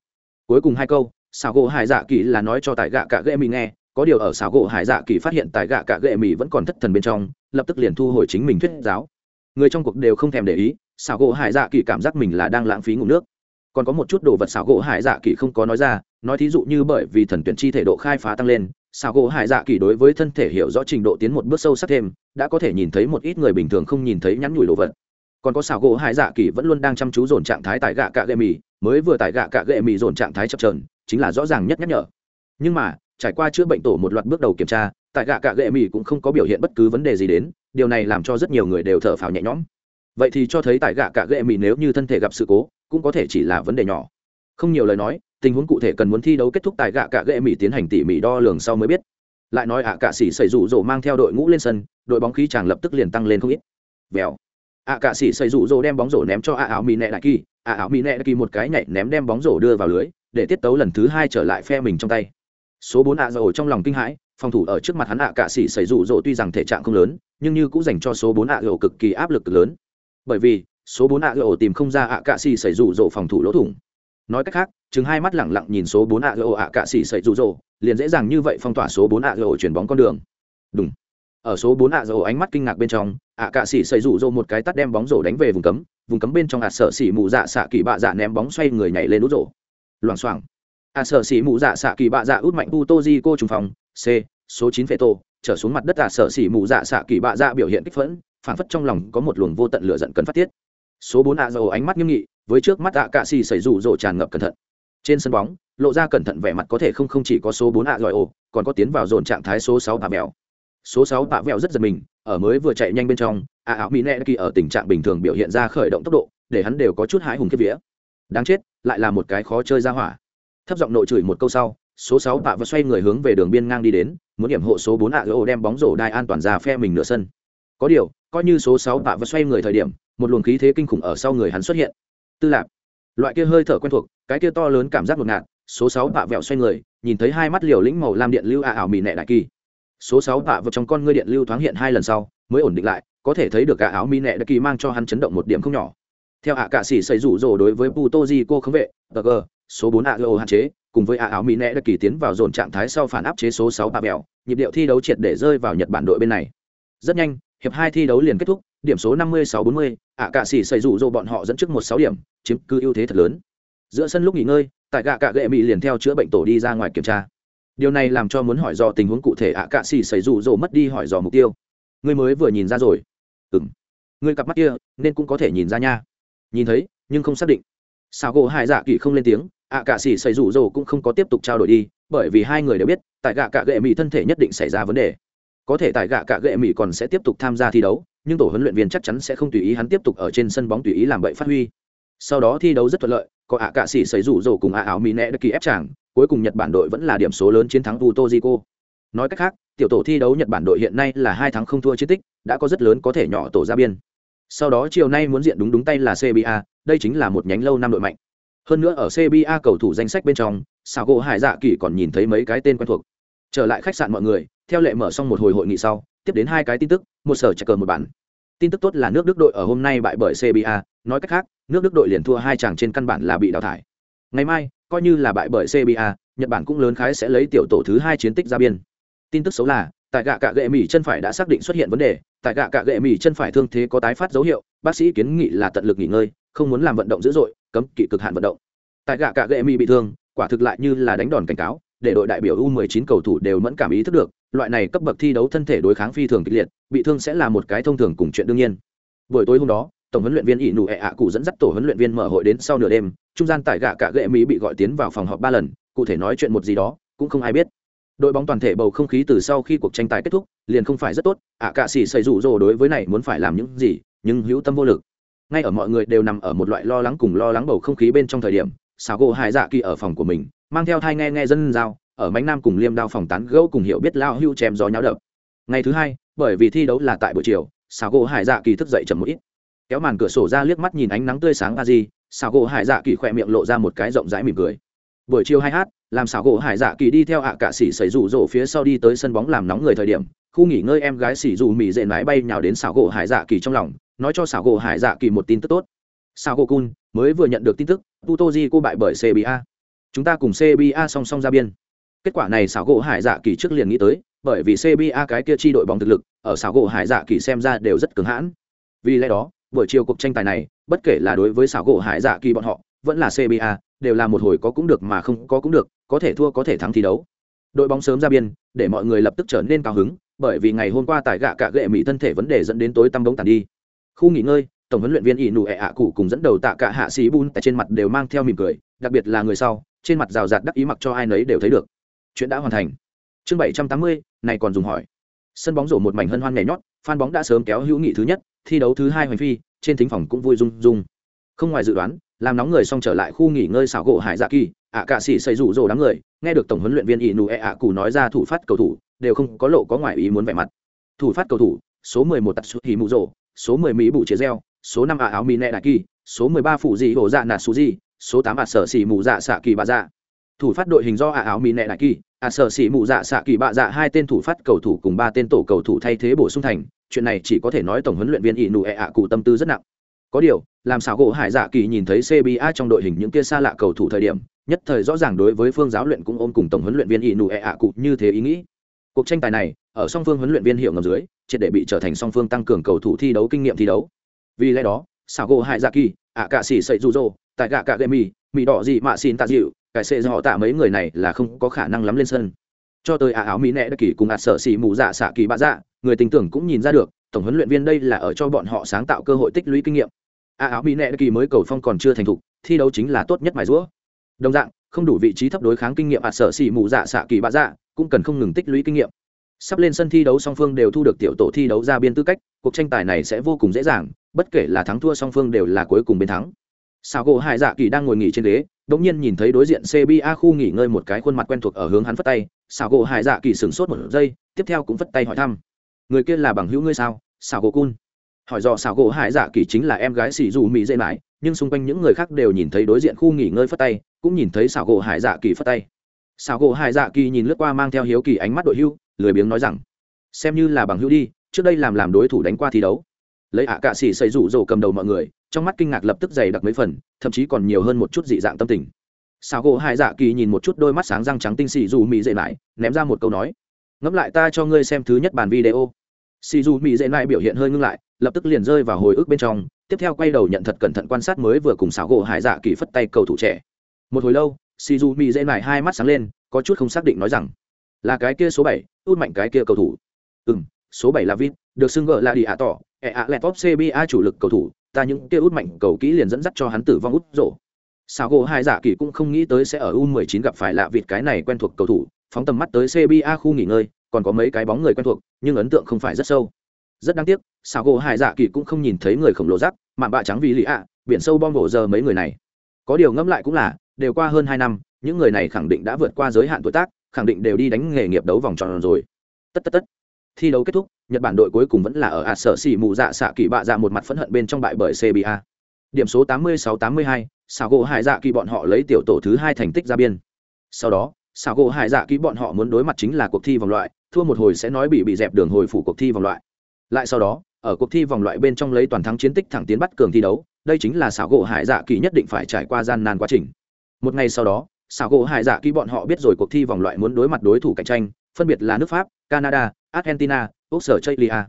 Cuối cùng hai câu xảo gỗ hải dạ kỳ là nói cho tại gạ cả ghệ mì nghe, có điều ở xảo gỗ hải dạ kỳ phát hiện tại gạ cả ghệ mì vẫn còn thất thần bên trong, lập tức liền thu hồi chính mình thuyết giáo. Người trong cuộc đều không thèm để ý xảo gỗ hải dạ kỳ cảm giác mình là đang lãng phí ngủ nước. Còn có một chút đồ vật xảo gỗ hải dạ kỳ không có nói ra, nói thí dụ như bởi vì thần tuyển chi thể độ khai phá tăng lên xảo gỗ hải dạ kỳ đối với thân thể hiểu rõ trình độ tiến một bước sâu sắc thêm, đã có thể nhìn thấy một ít người bình thường không nhìn thấy nhắn nhủi đồ vật. Còn có xảo gỗ hải dạ kỳ vẫn luôn đang chăm chú dồn trạng thái tại gạ cạ gệ mì, mới vừa tại gạ cạ gệ mì dồn trạng thái chập trờn chính là rõ ràng nhất nhắc nhở. Nhưng mà, trải qua chữa bệnh tổ một loạt bước đầu kiểm tra, tại gạ cạ gệ mỹ cũng không có biểu hiện bất cứ vấn đề gì đến, điều này làm cho rất nhiều người đều thở phào nhẹ nhõm. Vậy thì cho thấy tại gạ cạ gệ mỹ nếu như thân thể gặp sự cố, cũng có thể chỉ là vấn đề nhỏ. Không nhiều lời nói, tình huống cụ thể cần muốn thi đấu kết thúc tại gạ cạ gệ mỹ tiến hành tỉ mỉ đo lường sau mới biết. Lại nói ạ cạ sĩ xảy rủ rỗ mang theo đội ngũ lên sân, đội bóng khí chàng lập tức liền tăng lên không ít. Vèo. Ạ cạ sĩ xảy rủ rỗ đem bóng rổ ném cho ạ áo mỹ nẹ đại kỳ, ạ áo mỹ nẹ đại kỳ một cái nhảy ném đem bóng rổ đưa vào lưới để tiết tấu lần thứ hai trở lại phe mình trong tay. Số bốn ạ dầu trong lòng kinh hãi, phòng thủ ở trước mặt hắn ạ cạ sĩ xảy rụ rỗ tuy rằng thể trạng không lớn, nhưng như cũng dành cho số bốn ạ dầu cực kỳ áp lực cực lớn. Bởi vì, số bốn ạ dầu tìm không ra ạ cạ sĩ xảy rụ rỗ phòng thủ lỗ thủng. Nói cách khác, chừng hai mắt lẳng lặng nhìn số bốn ạ dầu ạ cạ xỉ xảy rụ rỗ liền dễ dàng như vậy phong tỏa số bốn ạ dầu chuyển bóng con đường. Đúng ở số bốn ạ dầu ánh mắt kinh ngạc bên trong, ạ cạ xỉ xảy rụ rỗ một cái tắt đem bóng rổ đánh về vùng cấm vùng cấm bên trong ạ sợ xỉ mụ dạ xạ kỳ bạ dạ ném bóng xoay người nhảy lên nút rổ loảng xoảng. À sợ xỉ mụ dạ xạ kỳ bạ dạ út mạnh u tô di cô trùng phòng, c, số chín phệ tổ, trở xuống mặt đất tạ sở xỉ mù dạ xạ kỳ bạ dạ biểu hiện kích phẫn phản phất trong lòng có một luồng vô tận lửa giận cần phát tiết. Số bốn ạ dầu ánh mắt nghiêm nghị, với trước mắt ạ cạ xỉ xảy rủ rộ tràn ngập cẩn thận. Trên sân bóng, lộ ra cẩn thận vẻ mặt có thể không không chỉ có số bốn ạ giỏi ồ, còn có tiến vào dồn trạng thái số sáu bà mèo số sáu tạ vẹo rất giật mình, ở mới vừa chạy nhanh bên trong, a áo mỹ nẹ kỳ ở tình trạng bình thường biểu hiện ra khởi động tốc độ, để hắn đều có chút hãi hùng kiếp vía. Đáng chết lại là một cái khó chơi ra hỏa. Thấp giọng nội chửi một câu sau, số sáu tạ và xoay người hướng về đường biên ngang đi đến, muốn điểm hộ số bốn ạ gỗ đem bóng rổ đai an toàn ra phe mình nửa sân. Có điều, coi như số sáu tạ và xoay người thời điểm, một luồng khí thế kinh khủng ở sau người hắn xuất hiện. Tư lạc loại kia hơi thở quen thuộc, cái kia to lớn cảm giác ngột ngạt, số sáu tạ vẹo xoay người, nhìn thấy hai mắt liều lĩnh màu lam điện lưu a ảo mì nẹ đại kỳ. Số sáu tạ vào trong con ngươi điện lưu thoáng hiện hai lần sau, mới ổn định lại, có thể thấy được cả áo mi nẹ đại kỳ mang cho hắn chấn động một điểm không nhỏ theo ạ cạ sĩ xây rủ rồ đối với putoji cô khống vệ tg số bốn ạ lô hạn chế, cùng với ạ áo mỹ nẹ đã kỳ tiến vào dồn trạng thái sau phản áp chế số sáu ba bèo nhịp điệu thi đấu triệt để rơi vào nhật bản đội bên này. Rất nhanh, hiệp hai thi đấu liền kết thúc, điểm số năm mươi sáu bốn mươi, ạ cạ sĩ xây rủ rồ bọn họ dẫn trước một sáu điểm, chiếm cứ ưu thế thật lớn. Giữa sân lúc nghỉ ngơi, tại gạ cạ gệ mỹ liền theo chữa bệnh tổ đi ra ngoài kiểm tra. Điều này làm cho muốn hỏi dò tình huống cụ thể ạ cạ xỉ xảy rủ rỗ mất đi hỏi dò mục tiêu. Ngươi mới vừa nhìn ra rồi. Ừng ngươi cặp mắt kia, nên cũng có thể nhìn ra nha nhìn thấy, nhưng không xác định. Sao gỗ hai dạ kỳ không lên tiếng, ạ cạ xỉ xảy rủ rồ cũng không có tiếp tục trao đổi đi, bởi vì hai người đều biết, tại gạ cạ gệ mỹ thân thể nhất định xảy ra vấn đề. Có thể tại gạ cạ gệ mỹ còn sẽ tiếp tục tham gia thi đấu, nhưng tổ huấn luyện viên chắc chắn sẽ không tùy ý hắn tiếp tục ở trên sân bóng tùy ý làm bậy phát huy. Sau đó thi đấu rất thuận lợi, có ạ cạ xỉ xảy rủ rồ cùng ạ áo mỹ nẹ đất kỳ ép chàng, cuối cùng nhật bản đội vẫn là điểm số lớn chiến thắng Puto Rico. nói cách khác, tiểu tổ thi đấu nhật bản đội hiện nay là hai tháng không thua chiến tích, đã có rất lớn có thể nhỏ tổ ra biên sau đó chiều nay muốn diện đúng đúng tay là cba đây chính là một nhánh lâu năm đội mạnh. Hơn nữa ở cba cầu thủ danh sách bên trong sao gỗ hải dạ kỳ còn nhìn thấy mấy cái tên quen thuộc. Trở lại khách sạn mọi người, theo lệ mở xong một hồi hội nghị sau, tiếp đến hai cái tin tức, một sở chạy cờ một bản. Tin tức tốt là nước đức đội ở hôm nay bại bởi cba nói cách khác, nước đức đội liền thua hai chàng trên căn bản là bị đào thải. Ngày mai, coi như là bại bởi cba nhật bản cũng lớn khái sẽ lấy tiểu tổ thứ hai chiến tích ra biên. Tin tức xấu là tại gạ cạ gệ mỹ chân phải đã xác định xuất hiện vấn đề, tại gạ cạ gệ mỹ chân phải thương thế có tái phát dấu hiệu, bác sĩ kiến nghị là tận lực nghỉ ngơi, không muốn làm vận động dữ dội, cấm kỵ cực hạn vận động. Tại gạ cạ gệ mỹ bị thương, quả thực lại như là đánh đòn cảnh cáo, để đội đại biểu u 19 cầu thủ đều mẫn cảm ý thức được, loại này cấp bậc thi đấu thân thể đối kháng phi thường kịch liệt, bị thương sẽ là một cái thông thường cùng chuyện đương nhiên. Buổi tối hôm đó, tổng huấn luyện viên ỷ nụ ẹ ạ cụ dẫn dắt tổ huấn luyện viên mở hội đến sau nửa đêm, trung gian tại gạ cạ gệ mỹ bị gọi tiến vào phòng họp ba lần, cụ thể nói chuyện một gì đó, cũng không ai biết đội bóng toàn thể bầu không khí từ sau khi cuộc tranh tài kết thúc, liền không phải rất tốt, ạ cạ xỉ xây rủ rồ đối với này muốn phải làm những gì, nhưng hữu tâm vô lực. Ngay ở mọi người đều nằm ở một loại lo lắng cùng lo lắng bầu không khí bên trong thời điểm xào gỗ hải dạ kỳ ở phòng của mình, mang theo thai nghe nghe dân giao, ở mánh nam cùng liêm đao phòng tán gẫu cùng hiểu biết lao hưu chém gió nháo đập. Ngày thứ hai, bởi vì thi đấu là tại buổi chiều xào gỗ hải dạ kỳ thức dậy chậm một ít. Kéo màn cửa sổ ra liếc mắt nhìn ánh nắng tươi sáng a di xào gỗ hải dạ kỳ khỏe miệng lộ ra một cái rộng rãi mỉm cười. Buổi chiều hai hát làm xảo gỗ hải dạ kỳ đi theo ạ à cả xỉ xảy rủ rỗ phía sau đi tới sân bóng làm nóng người thời điểm, khu nghỉ ngơi em gái xỉ rủ mỹ dệ mái bay nhào đến xảo gỗ hải dạ kỳ trong lòng, nói cho xảo gỗ hải dạ kỳ một tin tức tốt. Xảo gỗ cun, mới vừa nhận được tin tức tutoji cô bại bởi cba chúng ta cùng cba song song ra biên. Kết quả này xảo gỗ hải dạ kỳ trước liền nghĩ tới, bởi vì cba cái kia chi đội bóng thực lực, ở xảo gỗ hải dạ kỳ xem ra đều rất cứng hãn. Vì lẽ đó, buổi chiều cuộc tranh tài này, bất kể là đối với xảo gỗ hải dạ kỳ bọn họ, vẫn là cba đều là một hồi có cũng được mà không có cũng được có thể thua có thể thắng thi đấu. Đội bóng sớm ra biên, để mọi người lập tức trở nên cao hứng, bởi vì ngày hôm qua tại gạ cạ gệ mỹ thân thể vấn đề dẫn đến tối tăm bóng tàn đi. Khu nghỉ ngơi, tổng huấn luyện viên ỷ nụ ẹ ạ cụ cùng dẫn đầu tạ cả hạ sĩ bun tại trên mặt đều mang theo mỉm cười, đặc biệt là người sau, trên mặt rào rạt đắc ý mặc cho ai nấy đều thấy được. Chuyện đã hoàn thành. Chương bảy trăm tám mươi, này còn dùng hỏi. Sân bóng rổ một mảnh hân hoan nhảy nhót phan bóng đã sớm kéo hữu nghị thứ nhất, thi đấu thứ hai hoành phi, trên thính phòng cũng vui rung rung. Không ngoài dự đoán, làm nóng người xong trở lại khu nghỉ ngơi xảo gỗ hải dạ kỳ ạ cạ sĩ xây rủ rồ đám người, nghe được tổng huấn luyện viên ỷ nụ ẹ ạ cụ nói ra thủ phát cầu thủ, đều không có lộ có ngoài ý muốn vẻ mặt. Thủ phát cầu thủ, số 11 tatsu hì mù rồ số 10 mỹ bụ chế reo, số 5 ạ áo mì nẹ đại kỳ, số 13 phụ dị hổ dạ nạt su di số 8 ạ sở xỉ mù dạ xạ kỳ bà dạ. Thủ phát đội hình do ạ áo mì nẹ đại kỳ ạ sở xỉ mù dạ xạ kỳ bà dạ hai tên thủ phát cầu thủ cùng ba tên tổ cầu thủ thay thế bổ sung thành, chuyện này chỉ có thể nói tổng huấn luyện viên ỷ nụ ẹ ạ cụ tâm tư rất nặng. Có điều, làm sao gỗ hải dạ kỳ nhìn thấy cba trong đội hình những kia xa lạ cầu thủ thời điểm nhất thời rõ ràng đối với phương giáo luyện cũng ôm cùng tổng huấn luyện viên ỷ nụ ẹ ạ cụ như thế ý nghĩ. Cuộc tranh tài này, ở song phương huấn luyện viên hiệu ngầm dưới, triệt để bị trở thành song phương tăng cường cầu thủ thi đấu kinh nghiệm thi đấu. Vì lẽ đó sao gỗ hải dạ kỳ ạ cạ xỉ sậy rụ rỗ tại gạ cạ gậy mì mì đỏ gì mạ xin tạ dịu cải xệ họ tạ mấy người này là không có khả năng lắm lên sân. Cho tới ả áo mỹ nẹ đặc kỳ cùng ạt sợ xỉ mù dạ xạ kỳ bạ dạ người tình tưởng cũng nhìn ra được, tổng huấn luyện viên đây là ở cho bọn họ sáng tạo cơ hội tích lũy kinh nghiệm. Ả áo mỹ nẹ đặc kỳ mới cầu phong còn chưa thành thục, thi đấu chính là tốt nhất mài rũa đồng dạng, không đủ vị trí thấp đối kháng kinh nghiệm ạt sở xỉ mù dạ xạ kỳ bạ dạ cũng cần không ngừng tích lũy kinh nghiệm. Sắp lên sân thi đấu song phương đều thu được tiểu tổ thi đấu ra biên tư cách, cuộc tranh tài này sẽ vô cùng dễ dàng, bất kể là thắng thua song phương đều là cuối cùng bên thắng. Sao gỗ hải dạ kỳ đang ngồi nghỉ trên ghế đ ỗ n g nhiên nhìn thấy đối diện cba khu nghỉ ngơi một cái khuôn mặt quen thuộc ở hướng hắn phất tay. Sao gỗ hải dạ kỳ sửng sốt một giây, tiếp theo cũng phất tay hỏi thăm. Người kia là bằng hữu ngươi sao? Sao gỗ cun hỏi do sao gỗ hải dạ kỳ chính là em gái xì dù mỹ dễ mãi nhưng xung quanh những người khác đều nhìn thấy đối diện khu nghỉ ngơi phất tay, cũng nhìn thấy xảo gỗ hải dạ kỳ phất tay. Xảo gỗ hải dạ kỳ nhìn lướt qua mang theo hiếu kỳ ánh mắt đội hưu, lười biếng nói rằng, xem như là bằng hưu đi, trước đây làm làm đối thủ đánh qua thi đấu. Lấy ạ cạ xỉ xây rủ rổ cầm đầu mọi người, trong mắt kinh ngạc lập tức dày đặc mấy phần, thậm chí còn nhiều hơn một chút dị dạng tâm tình. Xảo gỗ Hải dạ kỳ nhìn một chút đôi mắt sáng răng trắng tinh xỉ dù mỹ dễ lại ném ra một câu nói, ngẫm lại ta cho ngươi xem thứ nhất bản video. Xì dù mỹ dễ lại biểu hiện hơi ngưng lại, lập tức liền rơi vào hồi ức bên trong tiếp theo quay đầu nhận thật cẩn thận quan sát mới vừa cùng xảo gỗ hải dạ kỳ phất tay cầu thủ trẻ. Một hồi lâu si du mi dễ lại hai mắt sáng lên, có chút không xác định nói rằng, là cái kia số bảy, út mạnh cái kia cầu thủ. Ừ m số bảy là vít được xưng gợ là đi ạ tỏ ẹ ạ lẹt top cba chủ lực cầu thủ, ta những kia út mạnh cầu kỹ liền dẫn dắt cho hắn tử vong út rổ. Sao gỗ hai giả dạ kỳ cũng không nghĩ tới sẽ ở u 19 gặp phải lạ vịt cái này quen thuộc cầu thủ, phóng tầm mắt tới cba khu nghỉ ngơi, còn có mấy cái bóng người quen thuộc, nhưng ấn tượng không phải rất sâu rất đáng tiếc sao gỗ hải dạ kỳ cũng không nhìn thấy người khổng lồ giáp mạn bạ trắng vì lì ạ biển sâu bom bổ giờ mấy người này. Có điều ngẫm lại cũng là đều qua hơn hai năm những người này khẳng định đã vượt qua giới hạn tuổi tác khẳng định đều đi đánh nghề nghiệp đấu vòng tròn rồi. Tất tất tất. Thi đấu kết thúc nhật bản đội cuối cùng vẫn là ở ạt sở xỉ mù dạ xạ kỳ bạ dạ một mặt phẫn hận bên trong bại bởi cba điểm số 86-82, sao gỗ hải dạ kỳ bọn họ lấy tiểu tổ thứ hai thành tích ra biên. Sau đó sao gỗ hải dạ kỳ bọn họ muốn đối mặt chính là cuộc thi vòng loại thua một hồi sẽ nói bị bị dẹp đường hồi phủ cuộc thi vòng loại lại sau đó, ở cuộc thi vòng loại bên trong lấy toàn thắng chiến tích thẳng tiến bắt cường thi đấu, đây chính là xảo gỗ hải dạ kỳ nhất định phải trải qua gian nan quá trình. Một ngày sau đó, xảo gỗ hải dạ kỳ bọn họ biết rồi cuộc thi vòng loại muốn đối mặt đối thủ cạnh tranh, phân biệt là nước pháp, canada, argentina, úc sở chaylia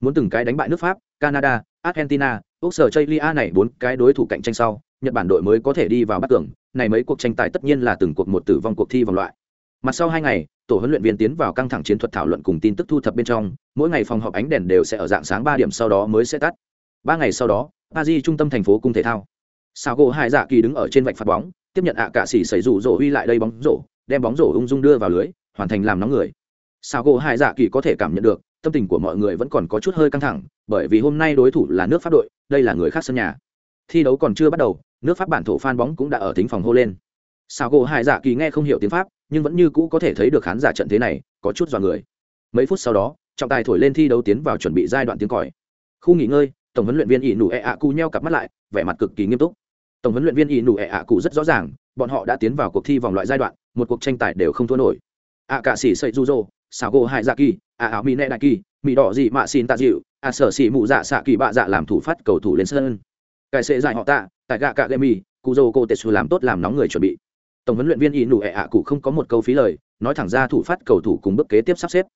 muốn từng cái đánh bại nước pháp, canada, argentina, úc sở chaylia này bốn cái đối thủ cạnh tranh sau, nhật bản đội mới có thể đi vào bắt cường này mấy cuộc tranh tài tất nhiên là từng cuộc một tử vong cuộc thi vòng loại. Mặt sau hai ngày tổ huấn luyện viên tiến vào căng thẳng chiến thuật thảo luận cùng tin tức thu thập bên trong, mỗi ngày phòng họp ánh đèn đều sẽ ở dạng sáng ba điểm sau đó mới sẽ tắt. Ba ngày sau đó, paris trung tâm thành phố cung thể thao. Sao gỗ hai dạ kỳ đứng ở trên vạch phạt bóng, tiếp nhận ạ cạ xỉ xảy rủ rổ huy lại đây bóng rổ, đem bóng rổ ung dung đưa vào lưới, hoàn thành làm nóng người. Sao gỗ hai dạ kỳ có thể cảm nhận được, tâm tình của mọi người vẫn còn có chút hơi căng thẳng, bởi vì hôm nay đối thủ là nước pháp đội, đây là người khác sân nhà. Thi đấu còn chưa bắt đầu, nước pháp bản thổ phan bóng cũng đã ở thính phòng hô lên. Sao gỗ hai dạ kỳ nghe không hiểu tiếng pháp nhưng vẫn như cũ có thể thấy được khán giả trận thế này, có chút dọa người. Mấy phút sau đó, trọng tài thổi lên thi đấu tiến vào chuẩn bị giai đoạn tiếng còi. Khu nghỉ ngơi, tổng huấn luyện viên ỷ nụ ẹ ạ cụ nheo cặp mắt lại, vẻ mặt cực kỳ nghiêm túc. Tổng huấn luyện viên ỷ nụ ẹ ạ cụ rất rõ ràng, bọn họ đã tiến vào cuộc thi vòng loại giai đoạn, một cuộc tranh tài đều không thua nổi. Ạ cả xỉ sậy du dô xảo gỗ hai dạ kỳ ạ áo mỹ nẹ đại kỳ mỹ đỏ gì mạ xin tạ dịu ạ sở xỉ mụ dạ xạ kỳ bạ dạ làm thủ phát cầu thủ lên sân. Cải sệ dạy họ tạ tại gạ cạ lê mì cụ dô cô tê xu làm tốt làm nóng người chuẩn bị tổng huấn luyện viên ỷ nụ ẹ ạ cụ không có một câu phí lời nói thẳng ra thủ phát cầu thủ cùng bước kế tiếp sắp xếp.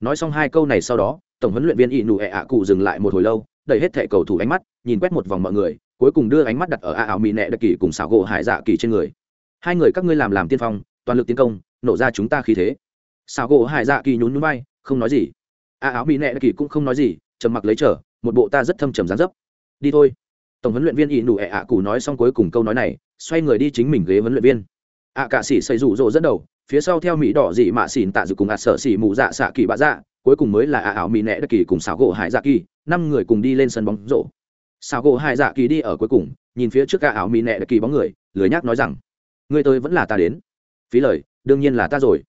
Nói xong hai câu này sau đó tổng huấn luyện viên ỷ nụ ẹ ạ cụ dừng lại một hồi lâu đẩy hết thẻ cầu thủ ánh mắt nhìn quét một vòng mọi người cuối cùng đưa ánh mắt đặt ở a ảo mỹ nẹ đặc kỳ cùng xảo gỗ hải dạ kỳ trên người. Hai người các ngươi làm làm tiên phong toàn lực tiến công nổ ra chúng ta khí thế. Xảo gỗ hải dạ kỳ nhún nhún bay, không nói gì. A áo mỹ nẹ đặc kỳ cũng không nói gì trầm mặc lấy trở một bộ ta rất thâm trầm dán dấp. Đi thôi. Tổng huấn luyện viên ỷ nụ ẹ ạ cụ nói xong cuối cùng câu nói này xoay người đi chính mình ghế huấn luyện viên ạ cạ sĩ xây rủ rỗ dẫn đầu, phía sau theo mỹ đỏ dị mạ xỉn tạ dự cùng ạt sợ xỉ mù dạ xạ kỳ bạ dạ cuối cùng mới là ạ ảo mỹ nẹ đất kỳ cùng xảo gỗ hải dạ kỳ, năm người cùng đi lên sân bóng rổ. Xảo gỗ hải dạ kỳ đi ở cuối cùng, nhìn phía trước ạ ảo mỹ nẹ đất kỳ bóng người, lười nhác nói rằng người tôi vẫn là ta đến. Phí lời, đương nhiên là ta rồi.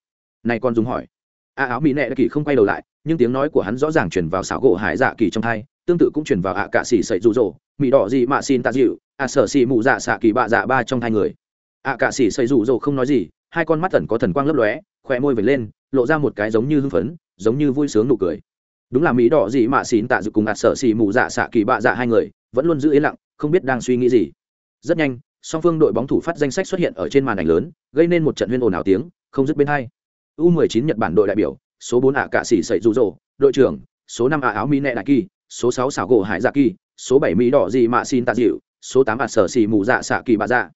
Này con dùng hỏi. Ạ ảo mỹ nẹ đất kỳ không quay đầu lại, nhưng tiếng nói của hắn rõ ràng chuyển vào xảo gỗ hải dạ kỳ trong thai, tương tự cũng chuyển vào ạ cạ xỉ xây rủ rỗ, mỹ đỏ dị mạ xin tạ dịu ạ sở xỉ mù dạ xạ kỳ bạ dạ ba trong hai người ạ cả sĩ xây rủ rồ không nói gì, hai con mắt tẩn có thần quang lấp lóe khỏe môi vệt lên, lộ ra một cái giống như hưng phấn, giống như vui sướng nụ cười. Đúng là mỹ đỏ gì mạ xín tạ dự cùng ạt sợ xì mù dạ xạ kỳ bạ dạ hai người, vẫn luôn giữ yên lặng, không biết đang suy nghĩ gì. Rất nhanh, song phương đội bóng thủ phát danh sách xuất hiện ở trên màn ảnh lớn, gây nên một trận huyên ồn ào tiếng, không dứt bên hai. U 19 nhật bản đội đại biểu, số 4 ạ cả sĩ xây rủ rồ, đội trưởng, số 5 ạ áo mỹ nẹ đại kỳ, số 6 xảo gỗ hải dạ kỳ, số 7 mỹ đỏ gì mạ xin tạ dịu, số 8 ạt sở xì mù dạ xạ kỳ bạ dạ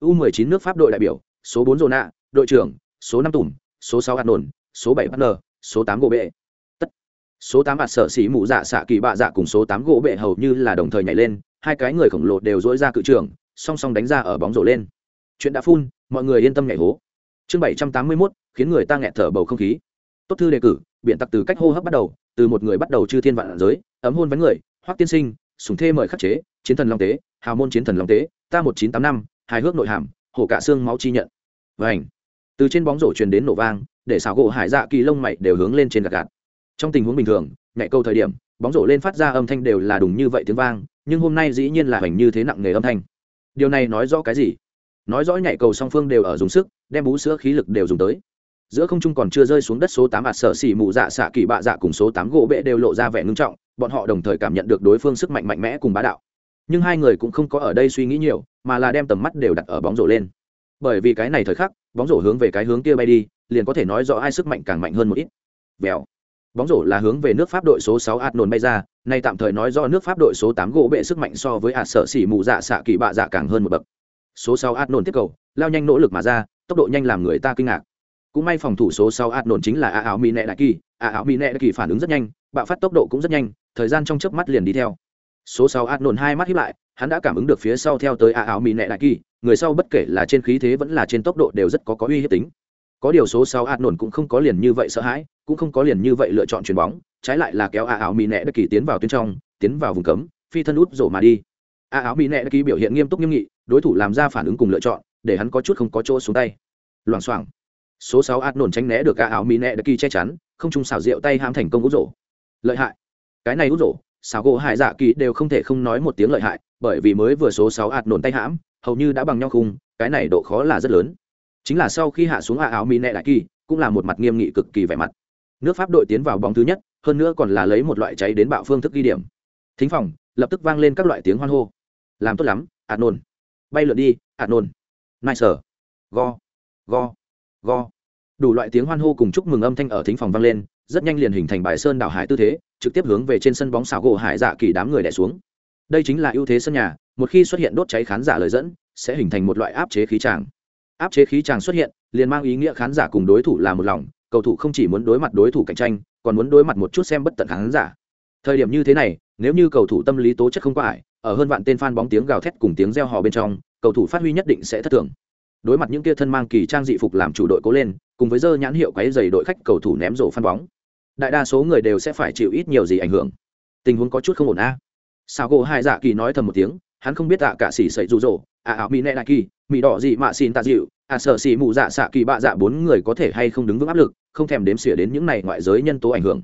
u 19 nước pháp đội đại biểu số 4 Zona, đội trưởng số 5 Tùm, số 6 ạt số bảy Banner, số tám gỗ bệ. Tất. Số tám ạt sở sĩ mụ dạ xạ kỳ bạ dạ cùng số tám gỗ bệ hầu như là đồng thời nhảy lên hai cái người khổng lồ đều dỗi ra cự trường song song đánh ra ở bóng rổ lên. Chuyện đã phun mọi người yên tâm nhảy hố. Chương bảy trăm tám mươi mốt khiến người ta nghẹt thở bầu không khí. Tốt thư đề cử biện tắc từ cách hô hấp bắt đầu từ một người bắt đầu chư thiên vạn giới ấm hôn với người hoắc tiên sinh sùng thê mời khắc chế chiến thần long tế hào môn chiến thần long tế ta một chín tám năm hài hước nội hàm, hổ cả xương máu chi nhận. Vảnh từ trên bóng rổ truyền đến nổ vang, để xảo gỗ hải dạ kỳ lông mày đều hướng lên trên gạt gạt. Trong tình huống bình thường nhạy câu thời điểm, bóng rổ lên phát ra âm thanh đều là đúng như vậy tiếng vang, nhưng hôm nay dĩ nhiên là hoành như thế nặng nề âm thanh. Điều này nói rõ cái gì? Nói rõ nhạy cầu song phương đều ở dùng sức, đem bú sữa khí lực đều dùng tới. Giữa không trung còn chưa rơi xuống đất số tám ạt sở xỉ mụ dạ xạ kỳ bạ dạ cùng số tám gỗ bệ đều lộ ra vẻ ngưng trọng, bọn họ đồng thời cảm nhận được đối phương sức mạnh mạnh mẽ cùng bá đạo nhưng hai người cũng không có ở đây suy nghĩ nhiều, mà là đem tầm mắt đều đặt ở bóng rổ lên. Bởi vì cái này thời khắc, bóng rổ hướng về cái hướng kia bay đi, liền có thể nói rõ ai sức mạnh càng mạnh hơn một ít. Vèo. Bóng rổ là hướng về nước pháp đội số sáu ạt nồn bay ra, nay tạm thời nói do nước pháp đội số tám gỗ bệ sức mạnh so với ạt sợ xỉ mù dạ xạ kỳ bạ dạ càng hơn một bậc. Số sáu ạt nồn tiếp cầu, lao nhanh nỗ lực mà ra, tốc độ nhanh làm người ta kinh ngạc. Cũng may phòng thủ số sáu ạt nồn chính là a áo mỹ nệ đại kỳ, a áo mỹ nệ đại kỳ phản ứng rất nhanh, bạo phát tốc độ cũng rất nhanh, thời gian trong chớp mắt liền đi theo số sáu ạt nổn hai mắt hiếp lại, hắn đã cảm ứng được phía sau theo tới a áo mỹ nệ đại kỳ, người sau bất kể là trên khí thế vẫn là trên tốc độ đều rất có có uy hiếp tính. Có điều số sáu ạt nổn cũng không có liền như vậy sợ hãi, cũng không có liền như vậy lựa chọn chuyền bóng, trái lại là kéo a áo mỹ nệ đại kỳ tiến vào tuyến trong, tiến vào vùng cấm, phi thân út rổ mà đi. A áo mỹ nệ đại kỳ biểu hiện nghiêm túc nghiêm nghị, đối thủ làm ra phản ứng cùng lựa chọn, để hắn có chút không có chỗ xuống tay. Loảng xoảng. Số sáu ạt nổn tránh né được a áo mỹ nệ đại kỳ che chắn, không trung xảo rượu tay ham thành công út rổ. Lợi hại. Cái này út rổ xảo gỗ hải dạ kỳ đều không thể không nói một tiếng lợi hại, bởi vì mới vừa số sáu ạt nổn tay hãm, hầu như đã bằng nhau khung, cái này độ khó là rất lớn. Chính là sau khi hạ xuống hạ áo mỹ nệ đại kỳ, cũng là một mặt nghiêm nghị cực kỳ vẻ mặt. Nước pháp đội tiến vào bóng thứ nhất, hơn nữa còn là lấy một loại cháy đến bạo phương thức ghi điểm. Thính phòng, lập tức vang lên các loại tiếng hoan hô. Làm tốt lắm, ạt nôn bay lượn đi, ạt nôn nai sở go. Go. Go. Đủ loại tiếng hoan hô cùng chúc mừng âm thanh ở thính phòng vang lên rất nhanh liền hình thành bài sơn đảo hải tư thế, trực tiếp hướng về trên sân bóng xảo gỗ hải dạ kỳ đám người đẻ xuống. Đây chính là ưu thế sân nhà, một khi xuất hiện đốt cháy khán giả lời dẫn, sẽ hình thành một loại áp chế khí tràng. Áp chế khí tràng xuất hiện, liền mang ý nghĩa khán giả cùng đối thủ là một lòng, cầu thủ không chỉ muốn đối mặt đối thủ cạnh tranh, còn muốn đối mặt một chút xem bất tận khán giả. Thời điểm như thế này, nếu như cầu thủ tâm lý tố chất không có ải, ở hơn vạn tên fan bóng tiếng gào thét cùng tiếng reo hò bên trong, cầu thủ phát huy nhất định sẽ thất thường. Đối mặt những kia thân mang kỳ trang dị phục làm chủ đội cố lên, cùng với dơ nhãn hiệu quấy dày đội khách cầu thủ ném rổ phan bóng đại đa số người đều sẽ phải chịu ít nhiều gì ảnh hưởng. Tình huống có chút không ổn a. À. sao gỗ hai dạ kỳ nói thầm một tiếng, hắn không biết tạ cả xỉ sậy rụ rỗ à ảo mỹ nệ đại kỳ mỹ đỏ gì Mạ xin tạ dịu à sợ xỉ mù dạ xạ kỳ bạ dạ bốn người có thể hay không đứng vững áp lực, không thèm đếm xỉa đến những này ngoại giới nhân tố ảnh hưởng.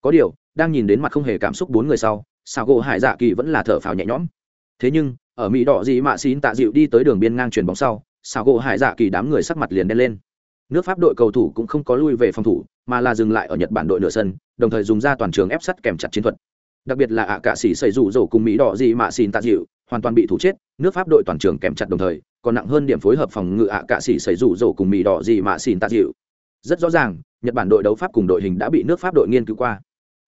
Có điều, đang nhìn đến mặt không hề cảm xúc bốn người sau sao gỗ hải dạ kỳ vẫn là thở phào nhẹ nhõm. Thế nhưng, ở mỹ đỏ gì Mạ xin tạ dịu đi tới đường biên ngang truyền bóng sau sao gỗ hải dạ kỳ đám người sắc mặt liền đen lên nước pháp đội cầu thủ cũng không có lui về phòng thủ, mà là dừng lại ở nhật bản đội nửa sân, đồng thời dùng ra toàn trường ép sắt kèm chặt chiến thuật. Đặc biệt là ạ à cạ sĩ xảy rủ rổ cùng mỹ đỏ gì mà xin tạ dịu, hoàn toàn bị thủ chết, nước pháp đội toàn trường kèm chặt đồng thời, còn nặng hơn điểm phối hợp phòng ngự ạ à cạ sĩ xảy rủ rổ cùng mỹ đỏ gì mà xin tạ dịu. Rất rõ ràng, nhật bản đội đấu pháp cùng đội hình đã bị nước pháp đội nghiên cứu qua.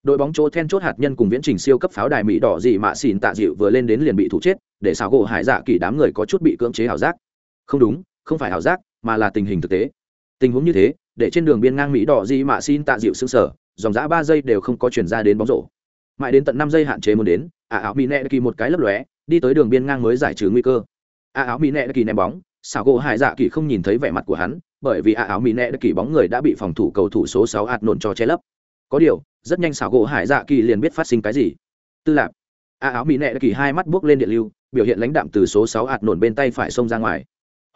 Đội bóng chỗ then chốt hạt nhân cùng viễn trình siêu cấp pháo đài mỹ đỏ gì mà xin tạ dịu vừa lên đến liền bị thủ chết, để xào gỗ hải dạ kỳ đám người có chút bị cưỡng chế ảo giác. Không đúng, không phải ảo giác, mà là tình hình thực tế tình huống như thế, để trên đường biên ngang mỹ đỏ di mạ xin tạ dịu xương sở dòng giã ba giây đều không có chuyển ra đến bóng rổ. Mãi đến tận năm giây hạn chế muốn đến ả áo mỹ nẹ kỳ một cái lấp lóe, đi tới đường biên ngang mới giải trừ nguy cơ. Ả áo mỹ nẹ kỳ ném bóng xảo gỗ hải dạ kỳ không nhìn thấy vẻ mặt của hắn, bởi vì ả áo mỹ nẹ kỳ bóng người đã bị phòng thủ cầu thủ số sáu ạt nổn cho che lấp. Có điều, rất nhanh xảo gỗ hải dạ kỳ liền biết phát sinh cái gì. Tư lạc ả áo mỹ nẹ kỳ hai mắt buốc lên điện lưu, biểu hiện lãnh đạm từ số sáu ạt nổn bên tay phải xông ra ngoài.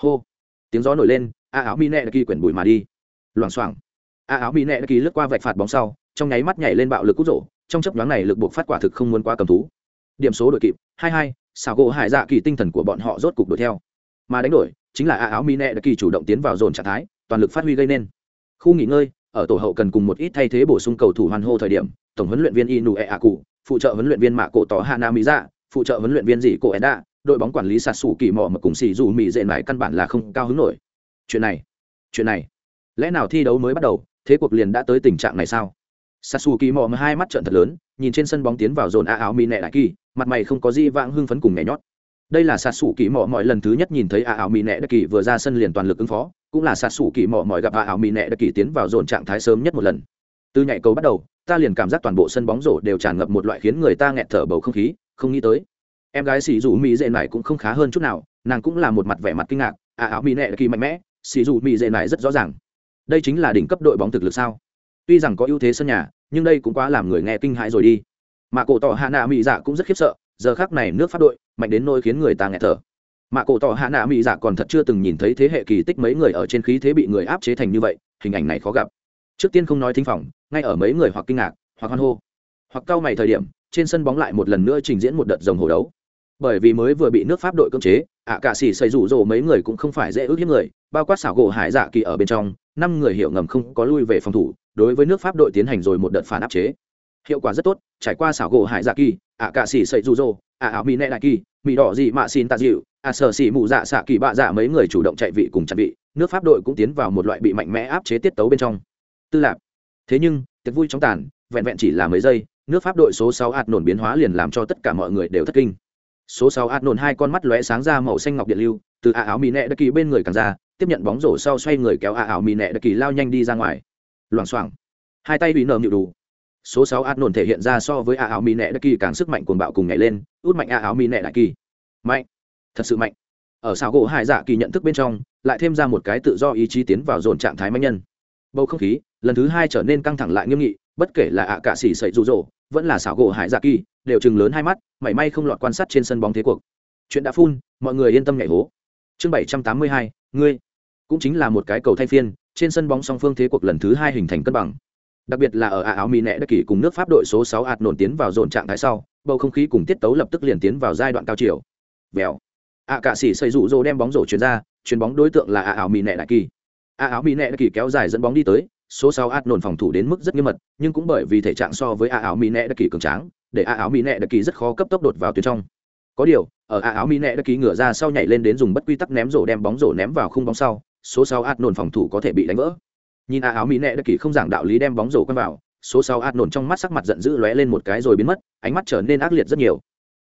Hô, tiếng gió nổi lên a áo mi nẹ kỳ quyển bụi mà đi. Loảng xoảng. A áo mi nẹ kỳ lướt qua vạch phạt bóng sau, trong nháy mắt nhảy lên bạo lực cút rổ, trong chấp nhoáng này lực buộc phát quả thực không muốn qua cầm thú. Điểm số đội kịp, hai hai xào gỗ hải dạ kỳ tinh thần của bọn họ rốt cục đuổi theo. Mà đánh đổi, chính là a áo mi nẹ kỳ chủ động tiến vào dồn trạng thái, toàn lực phát huy gây nên. Khu nghỉ ngơi, ở tổ hậu cần cùng một ít thay thế bổ sung cầu thủ hoàn hô thời điểm, tổng huấn luyện viên inu e a cụ, phụ trợ huấn luyện viên mạ cổ tỏ hana mỹ dạ phụ trợ huấn luyện viên dị cổ edda đội bóng quản lý sạt sủ kỳ mò mà cùng xì dù mỹ dệ mãi căn bản là không cao hứng nổi chuyện này chuyện này, lẽ nào thi đấu mới bắt đầu, thế cuộc liền đã tới tình trạng này sao? Sạt sủ kỳ mò hai mắt trận thật lớn, nhìn trên sân bóng tiến vào dồn a áo mỹ nệ đại kỳ, mặt mày không có gì vãng hưng phấn cùng nhảy nhót. Đây là sạt sủ kỳ mò mọi lần thứ nhất nhìn thấy a áo mỹ nệ đại kỳ vừa ra sân liền toàn lực ứng phó, cũng là sạt sủ kỳ mỏ mọi gặp a ảo mỹ nệ đã kỳ tiến vào dồn trạng thái sớm nhất một lần. Từ nhảy cầu bắt đầu, ta liền cảm giác toàn bộ sân bóng rổ đều tràn ngập một loại khiến người ta nghẹt thở bầu không khí, không nghĩ tới, em gái xì dù mỹ dệ này cũng không khá hơn chút nào, nàng cũng là một mặt vẻ mặt kinh ngạc, a ảo mỹ nệ đã kỳ mạnh mẽ xì dù mỹ dệ này rất rõ ràng. Đây chính là đỉnh cấp đội bóng thực lực sao? Tuy rằng có ưu thế sân nhà, nhưng đây cũng quá làm người nghe kinh hãi rồi đi. Mà cổ tỏ hạ nạ mỹ dạ cũng rất khiếp sợ, giờ khác này nước pháp đội mạnh đến nỗi khiến người ta nghẹt thở. Mà cổ tỏ hạ nạ mỹ dạ còn thật chưa từng nhìn thấy thế hệ kỳ tích mấy người ở trên khí thế bị người áp chế thành như vậy, hình ảnh này khó gặp. Trước tiên không nói thính phòng, ngay ở mấy người hoặc kinh ngạc, hoặc hoan hô, hoặc cau mày thời điểm, trên sân bóng lại một lần nữa trình diễn một đợt rồng hồ đấu bởi vì mới vừa bị nước pháp đội cưỡng chế, ạ cả xỉ xây rủ rồ mấy người cũng không phải dễ ước hiếp người, bao quát xảo gỗ hải dạ kỳ ở bên trong, năm người hiệu ngầm không có lui về phòng thủ, đối với nước pháp đội tiến hành rồi một đợt phản áp chế. Hiệu quả rất tốt, trải qua xảo gỗ hải dạ kỳ, ạ cả xỉ xây rủ rồ, ạ áo mỹ nệ đại kỳ mỹ đỏ gì mạ xin tạ dịu, ạ sở xỉ mụ dạ xạ kỳ bạ dạ mấy người chủ động chạy vị cùng chặn vị, nước pháp đội cũng tiến vào một loại bị mạnh mẽ áp chế tiết tấu bên trong. Tư lạc thế nhưng, tiệc vui trong tàn, vẹn vẹn chỉ là mấy giây, nước pháp đội số sáu ạt nổn biến hóa liền làm cho tất cả mọi người đều thất kinh số sáu ạt nổn hai con mắt lóe sáng ra màu xanh ngọc điện lưu, từ a áo mì nẹ đất kỳ bên người càng ra, tiếp nhận bóng rổ sau xoay người kéo a áo mì nẹ đất kỳ lao nhanh đi ra ngoài. Loảng xoảng. Hai tay bị nở nhịu đủ. Số sáu ạt nổn thể hiện ra so với a áo mì nẹ đất kỳ càng sức mạnh cuồng bạo cùng nhảy lên, út mạnh a áo mì nẹ đại kỳ mạnh. Thật sự mạnh. Ở xào gỗ hải dạ kỳ nhận thức bên trong, lại thêm ra một cái tự do ý chí tiến vào dồn trạng thái mạnh nhân. Bầu không khí lần thứ hai trở nên căng thẳng lại nghiêm nghị, bất kể là ạ cạ xỉ sậy rụ rỗ, vẫn là xảo gỗ hải dạ kỳ, đều chừng lớn hai mắt, mảy may không lọt quan sát trên sân bóng thế cuộc. Chuyện đã phun, mọi người yên tâm nhảy hố. Chương bảy trăm tám mươi hai, ngươi. Cũng chính là một cái cầu thay phiên, trên sân bóng song phương thế cuộc lần thứ hai hình thành cân bằng. Đặc biệt là ở ả áo mỹ nẹ đất kỳ cùng nước pháp đội số sáu ạt nổn tiến vào dồn trạng thái sau, bầu không khí cùng tiết tấu lập tức liền tiến vào giai đoạn cao chiều. Vèo. Ạ cạ xỉ xây rụ rỗ đem bóng rổ chuyển ra, chuyền bóng đối tượng là ả áo mỹ nẹ đại kỳ. Ả áo mỹ nẹ đại kỳ kéo dài dẫn bóng đi tới số sáu ạt nổn phòng thủ đến mức rất nghiêm mật, nhưng cũng bởi vì thể trạng so với a áo mỹ nẹ đặc kỳ cường tráng, để a áo mỹ nẹ đặc kỳ rất khó cấp tốc đột vào tuyến trong. Có điều, ở a áo mỹ nẹ đặc kỳ ngửa ra sau nhảy lên đến dùng bất quy tắc ném rổ đem bóng rổ ném vào khung bóng sau, số sáu ạt nổn phòng thủ có thể bị đánh vỡ. Nhìn a áo mỹ nẹ đặc kỳ không giảng đạo lý đem bóng rổ quăng vào, số sáu ạt nổn trong mắt sắc mặt giận dữ lóe lên một cái rồi biến mất, ánh mắt trở nên ác liệt rất nhiều.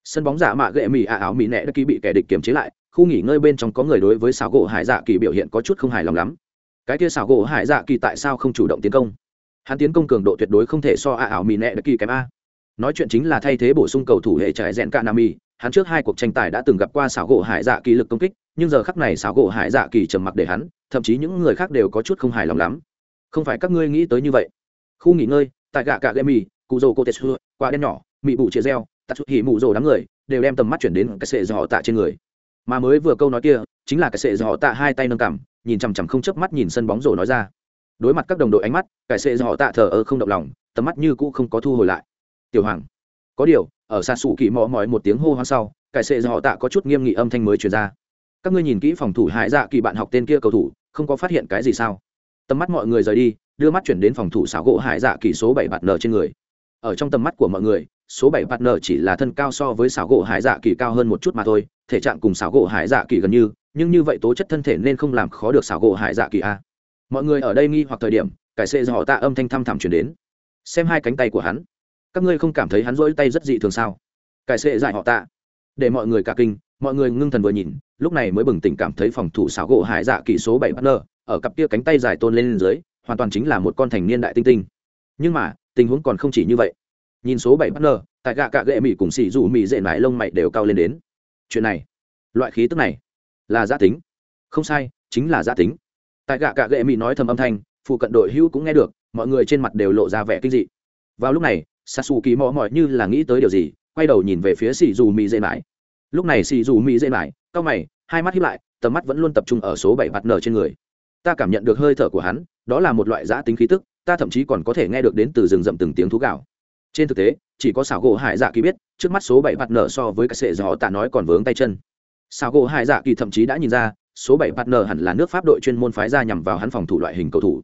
Sân bóng giả mạ gệ mỹ a áo mỹ nẹ đặc kỳ bị kẻ địch kiềm chế lại, khu nghỉ ngơi bên trong có người đối với xảo gỗ hải dạ kỳ biểu hiện có chút không hài lòng lắm cái kia xảo gỗ hải dạ kỳ tại sao không chủ động tiến công? Hắn tiến công cường độ tuyệt đối không thể so a ảo mì nẹ đặc kỳ kém a. Nói chuyện chính là thay thế bổ sung cầu thủ hệ trại rẽn ca nam y hắn trước hai cuộc tranh tài đã từng gặp qua xảo gỗ hải dạ kỳ lực công kích, nhưng giờ khắc này xảo gỗ hải dạ kỳ trầm mặc để hắn, thậm chí những người khác đều có chút không hài lòng lắm. Không phải các ngươi nghĩ tới như vậy. Khu nghỉ ngơi, tại gạ cạ gây mì cụ dô cô tê xưa qua đen nhỏ, mị bụ chia reo, tạt chút hỉ mụ rồ đám người, đều đem tầm mắt chuyển đến cái sệ dò tạ trên người. Mà mới vừa câu nói kia, chính là cái sệ dò tạ hai tay nâng cằm nhìn chằm chằm không chớp mắt nhìn sân bóng rổ nói ra. Đối mặt các đồng đội ánh mắt, cải sệ do họ tạ thờ ơ không động lòng, tầm mắt như cũ không có thu hồi lại. Tiểu hoàng, có điều, ở xa xù kỳ mò mỏi một tiếng hô hoang sau, cải sệ do họ tạ có chút nghiêm nghị âm thanh mới truyền ra. Các ngươi nhìn kỹ phòng thủ hải dạ kỳ bạn học tên kia cầu thủ, không có phát hiện cái gì sao? Tầm mắt mọi người rời đi, đưa mắt chuyển đến phòng thủ xảo gỗ hải dạ kỳ số bảy bạt nở trên người. Ở trong tầm mắt của mọi người, số bảy bạt nở chỉ là thân cao so với xảo gỗ hải dạ kỳ cao hơn một chút mà thôi, thể trạng cùng xảo gỗ hải dạ kỳ gần như nhưng như vậy tố chất thân thể nên không làm khó được xảo gỗ hải dạ kỳ a. Mọi người ở đây nghi hoặc thời điểm, cải xệ do họ tạ âm thanh thăm thẳm chuyển đến. Xem hai cánh tay của hắn. Các ngươi không cảm thấy hắn rỗi tay rất dị thường sao? Cải xệ dại họ tạ. Để mọi người cả kinh, mọi người ngưng thần vừa nhìn, lúc này mới bừng tỉnh cảm thấy phòng thủ xảo gỗ hải dạ kỳ số bảy bắt nơ, ở cặp kia cánh tay dài tôn lên dưới, hoàn toàn chính là một con thành niên đại tinh tinh. Nhưng mà, tình huống còn không chỉ như vậy. Nhìn số bảy bắt nơ, tại gạ cạ gệ mỹ cùng xì dù mỹ dệ nải lông mày đều cao lên đến. Chuyện này, loại khí tức này là giã tính. Không sai, chính là giã tính. Tại gạ cạ gệ mỹ nói thầm âm thanh, phụ cận đội hữu cũng nghe được, mọi người trên mặt đều lộ ra vẻ kinh dị. Vào lúc này sasu kỳ mò mỏi như là nghĩ tới điều gì, quay đầu nhìn về phía xì dù mỹ dễ mãi lúc này xì dù mỹ dễ mãi cau mày, hai mắt hiếp lại, tầm mắt vẫn luôn tập trung ở số bảy mặt nở trên người. Ta cảm nhận được hơi thở của hắn, đó là một loại giã tính khí tức, ta thậm chí còn có thể nghe được đến từ rừng rậm từng tiếng thú gạo. Trên thực tế, chỉ có xảo gỗ hải dạ kỳ biết, trước mắt số bảy mặt nở so với các sệ do tạ nói còn vướng tay chân. Sao gỗ hải dạ kỳ thậm chí đã nhìn ra, số bảy partner hẳn là nước pháp đội chuyên môn phái ra nhằm vào hắn phòng thủ loại hình cầu thủ.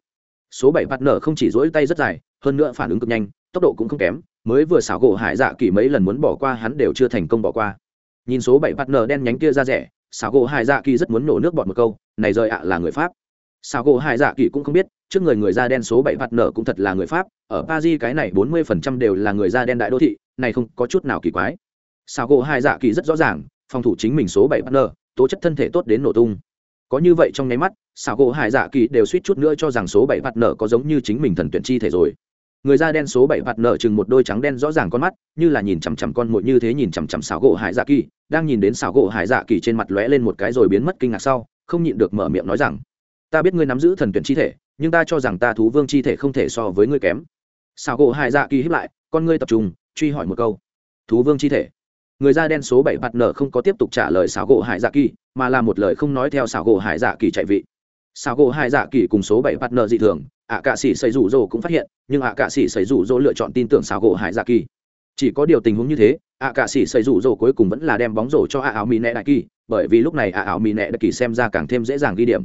Số bảy partner không chỉ dỗi tay rất dài, hơn nữa phản ứng cực nhanh, tốc độ cũng không kém, mới vừa xảo gỗ hải dạ kỳ mấy lần muốn bỏ qua hắn đều chưa thành công bỏ qua. Nhìn số bảy partner đen nhánh kia ra rẻ xảo gỗ hải dạ kỳ rất muốn nổ nước bọt một câu, này rời ạ, là người pháp. Xảo gỗ hải dạ kỳ cũng không biết, trước người người da đen số bảy partner cũng thật là người pháp, ở paris cái này bốn mươi phần trăm đều là người da đen đại đô thị, này không có chút nào kỳ quái. Xảo gỗ hải dạ kỳ rất rõ ràng phòng thủ chính mình số bảy partner, tố chất thân thể tốt đến nổ tung. Có như vậy trong nháy mắt, xảo gỗ hải dạ kỳ đều suýt chút nữa cho rằng số bảy bạt nợ có giống như chính mình thần tuyển chi thể rồi. Người da đen số bảy bạt nợ chừng một đôi trắng đen rõ ràng con mắt, như là nhìn chằm chằm con mồi như thế nhìn chằm chằm xảo gỗ hải dạ kỳ, đang nhìn đến xảo gỗ hải dạ kỳ trên mặt lóe lên một cái rồi biến mất kinh ngạc sau, không nhịn được mở miệng nói rằng, ta biết ngươi nắm giữ thần tuyển chi thể, nhưng ta cho rằng ta thú vương chi thể không thể so với ngươi kém. Xảo gỗ hải dạ kỳ hiếp lại, con ngươi tập trung, truy hỏi một câu. Thú vương chi thể? Người da đen số bảy bạt nở không có tiếp tục trả lời xảo gỗ hải dạ kỳ, mà là một lời không nói theo xảo gỗ hải dạ kỳ chạy vị. Xảo gỗ hải dạ kỳ cùng số bảy bạt nở dị thường, ạ cạ sĩ xây rủ rỗ cũng phát hiện, nhưng ạ cạ sĩ xây rủ rỗ lựa chọn tin tưởng xảo gỗ hải dạ kỳ. Chỉ có điều tình huống như thế, ạ cạ sĩ xây rủ rỗ cuối cùng vẫn là đem bóng rổ cho ạ áo mỹ nẹ đại kỳ, bởi vì lúc này ạ áo mỹ nẹ đại kỳ xem ra càng thêm dễ dàng ghi điểm.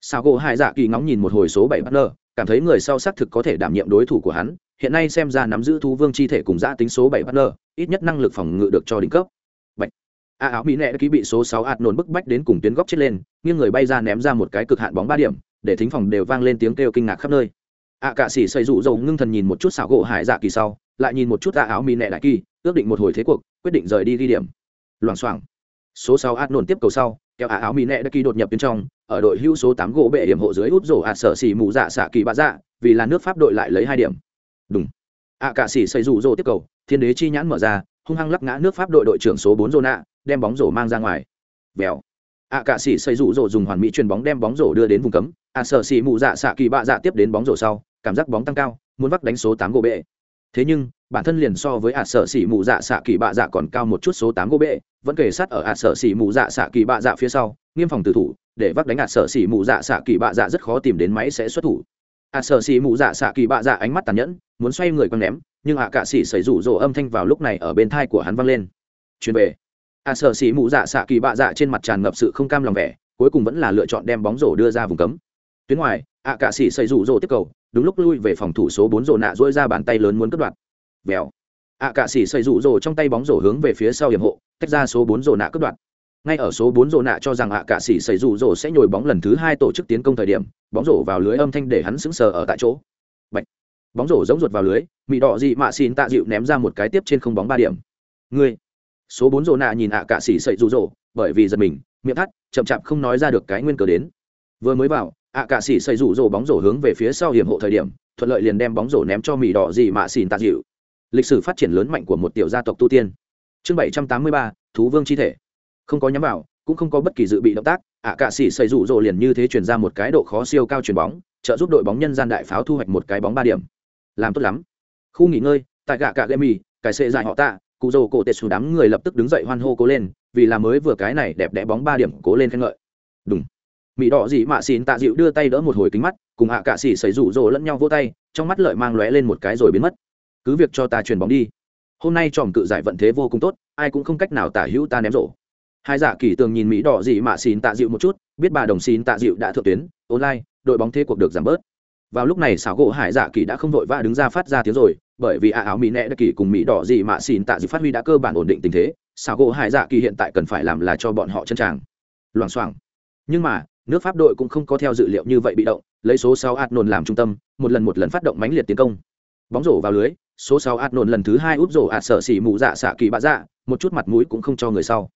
Xảo gỗ hải dạ kỳ ngóng nhìn một hồi số bảy bạt nở cảm thấy người sau xác thực có thể đảm nhiệm đối thủ của hắn hiện nay xem ra nắm giữ thú vương chi thể cùng giã tính số bảy bạt nở ít nhất năng lực phòng ngự được cho đỉnh cấp Bạch. A áo mỹ nệ ký bị số sáu ạt nổn bức bách đến cùng tuyến góc chết lên, nghiêng người bay ra ném ra một cái cực hạn bóng ba điểm, để thính phòng đều vang lên tiếng kêu kinh ngạc khắp nơi. A cạ sĩ xây dụ dầu ngưng thần nhìn một chút xảo gỗ hải dạ kỳ sau, lại nhìn một chút A áo mỹ nệ đại kỳ, ước định một hồi thế cuộc, quyết định rời đi ghi điểm. Loảng xoảng. Số sáu ạt nổn tiếp cầu sau, kéo A áo mỹ nệ đại kỳ đột nhập bên trong, ở đội hưu số tám gỗ bệ điểm hộ dưới hút rổ ạt sở xỉ mù dạ xạ kỳ bạ dạ, vì là nước Pháp đội lại lấy hai điểm. Đúng. ạ cả xì xây rủ rổ tiếp cầu, thiên đế chi nhãn mở ra, hung hăng lắc ngã nước pháp đội đội trưởng số bốn nạ đem bóng rổ mang ra ngoài. vèo ạ cả xì xây rủ rổ dùng hoàn mỹ chuyền bóng đem bóng rổ đưa đến vùng cấm, ạ sở xì mù dạ xạ kỳ bạ dạ tiếp đến bóng rổ sau, cảm giác bóng tăng cao, muốn vắt đánh số tám gỗ bệ. Thế nhưng, bản thân liền so với ạ sở xì mù dạ xạ kỳ bạ dạ còn cao một chút số tám gỗ bệ, vẫn kề sát ở ạ sở xì mù dạ xạ kỳ bạ dạ phía sau, nghiêm phòng tử thủ, để vắt đánh ạ sở xỉ mụ dạ xạ kỳ bạ dạ rất khó tìm đến máy sẽ xuất thủ. ạ sở xỉ mụ dạ xạ kỳ bạ dạ ánh mắt tàn nhẫn, muốn xoay người quăng ném, nhưng ạ cạ xỉ xảy rủ rỗ âm thanh vào lúc này ở bên thai của hắn vang lên. Chuyến về. ạ sở xỉ mụ dạ xạ kỳ bạ dạ trên mặt tràn ngập sự không cam lòng vẻ cuối cùng vẫn là lựa chọn đem bóng rổ đưa ra vùng cấm. Tuyến ngoài ạ cạ xỉ xảy rủ rỗ tiếp cầu đúng lúc lui về phòng thủ số bốn rổ nạ dỗi ra bàn tay lớn muốn cất đoạt. Vèo. ạ cạ xỉ xảy rủ rỗ trong tay bóng rổ hướng về phía sau hiểm hộ tách ra số bốn rổ nạ cất đoạt ngay ở số bốn rổ nạ cho rằng ạ cả sĩ xảy rủ rổ sẽ nhồi bóng lần thứ hai tổ chức tiến công thời điểm, bóng rổ vào lưới âm thanh để hắn sững sờ ở tại chỗ. Bạch. Bóng rổ giống ruột vào lưới mỹ đỏ dị mạ xin tạ dịu ném ra một cái tiếp trên không bóng ba điểm. Ngươi. Số bốn rổ nạ nhìn ạ à cả sĩ xảy rụ rổ bởi vì giật mình, miệng thắt, chậm chạp không nói ra được cái nguyên cờ đến. Vừa mới vào, ạ à cả sĩ xảy rụ rổ bóng rổ hướng về phía sau hiểm hộ thời điểm, thuận lợi liền đem bóng rổ ném cho mỹ đỏ dị mạ xin tạ dịu. Lịch sử phát triển lớn mạnh của một tiểu gia tộc tu tiên. Chương bảy trăm tám mươi ba, thú vương chi thể không có nhắm vào, cũng không có bất kỳ dự bị động tác, ạ cạ cả xỉ sậy rụ rỗ liền như thế chuyển ra một cái độ khó siêu cao chuyền bóng, trợ giúp đội bóng nhân gian đại pháo thu hoạch một cái bóng ba điểm. Làm tốt lắm. Khu nghỉ ngơi, tại gạ cạ gây mì cái xệ dài họ tạ, cụ rồ cổ tệ xù đám người lập tức đứng dậy hoan hô cố lên, vì là mới vừa cái này đẹp đẽ bóng ba điểm cố lên khen ngợi. Đúng mỹ đỏ dị mạ xin tạ dịu đưa tay đỡ một hồi kính mắt, cùng ạ cạ xỉ xảy rủ rỗ lẫn nhau vô tay, trong mắt lợi mang lóe lên một cái rồi biến mất. Cứ việc cho ta chuyền bóng đi. Hôm nay tròm cự giải vận thế vô cùng tốt, ai cũng không cách nào tả hữu ta ném rổ hai giả kỳ tường nhìn mỹ đỏ dị mạ xin tạ dịu một chút, biết bà đồng xin tạ dịu đã thượng tuyến, online, đội bóng thế cuộc được giảm bớt. Vào lúc này xảo gỗ hải dạ kỳ đã không vội vã đứng ra phát ra tiếng rồi, bởi vì a áo mỹ nẹ đã kỳ cùng mỹ đỏ gì mà xin tạ Dịu phát huy đã cơ bản ổn định tình thế, xảo gỗ hải dạ kỳ hiện tại cần phải làm là cho bọn họ chân tràng. Loảng xoảng. Nhưng mà, nước pháp đội cũng không có theo dự liệu như vậy bị động, lấy số sáu ạt nồn làm trung tâm, một lần một lần phát động mãnh liệt tiến công. Bóng rổ vào lưới, số sáu ạt nồn lần thứ hai úp rổ ạt sợ xỉ mụ dạ xạ kỳ bạ dạ một chút mặt mũi cũng không cho người sau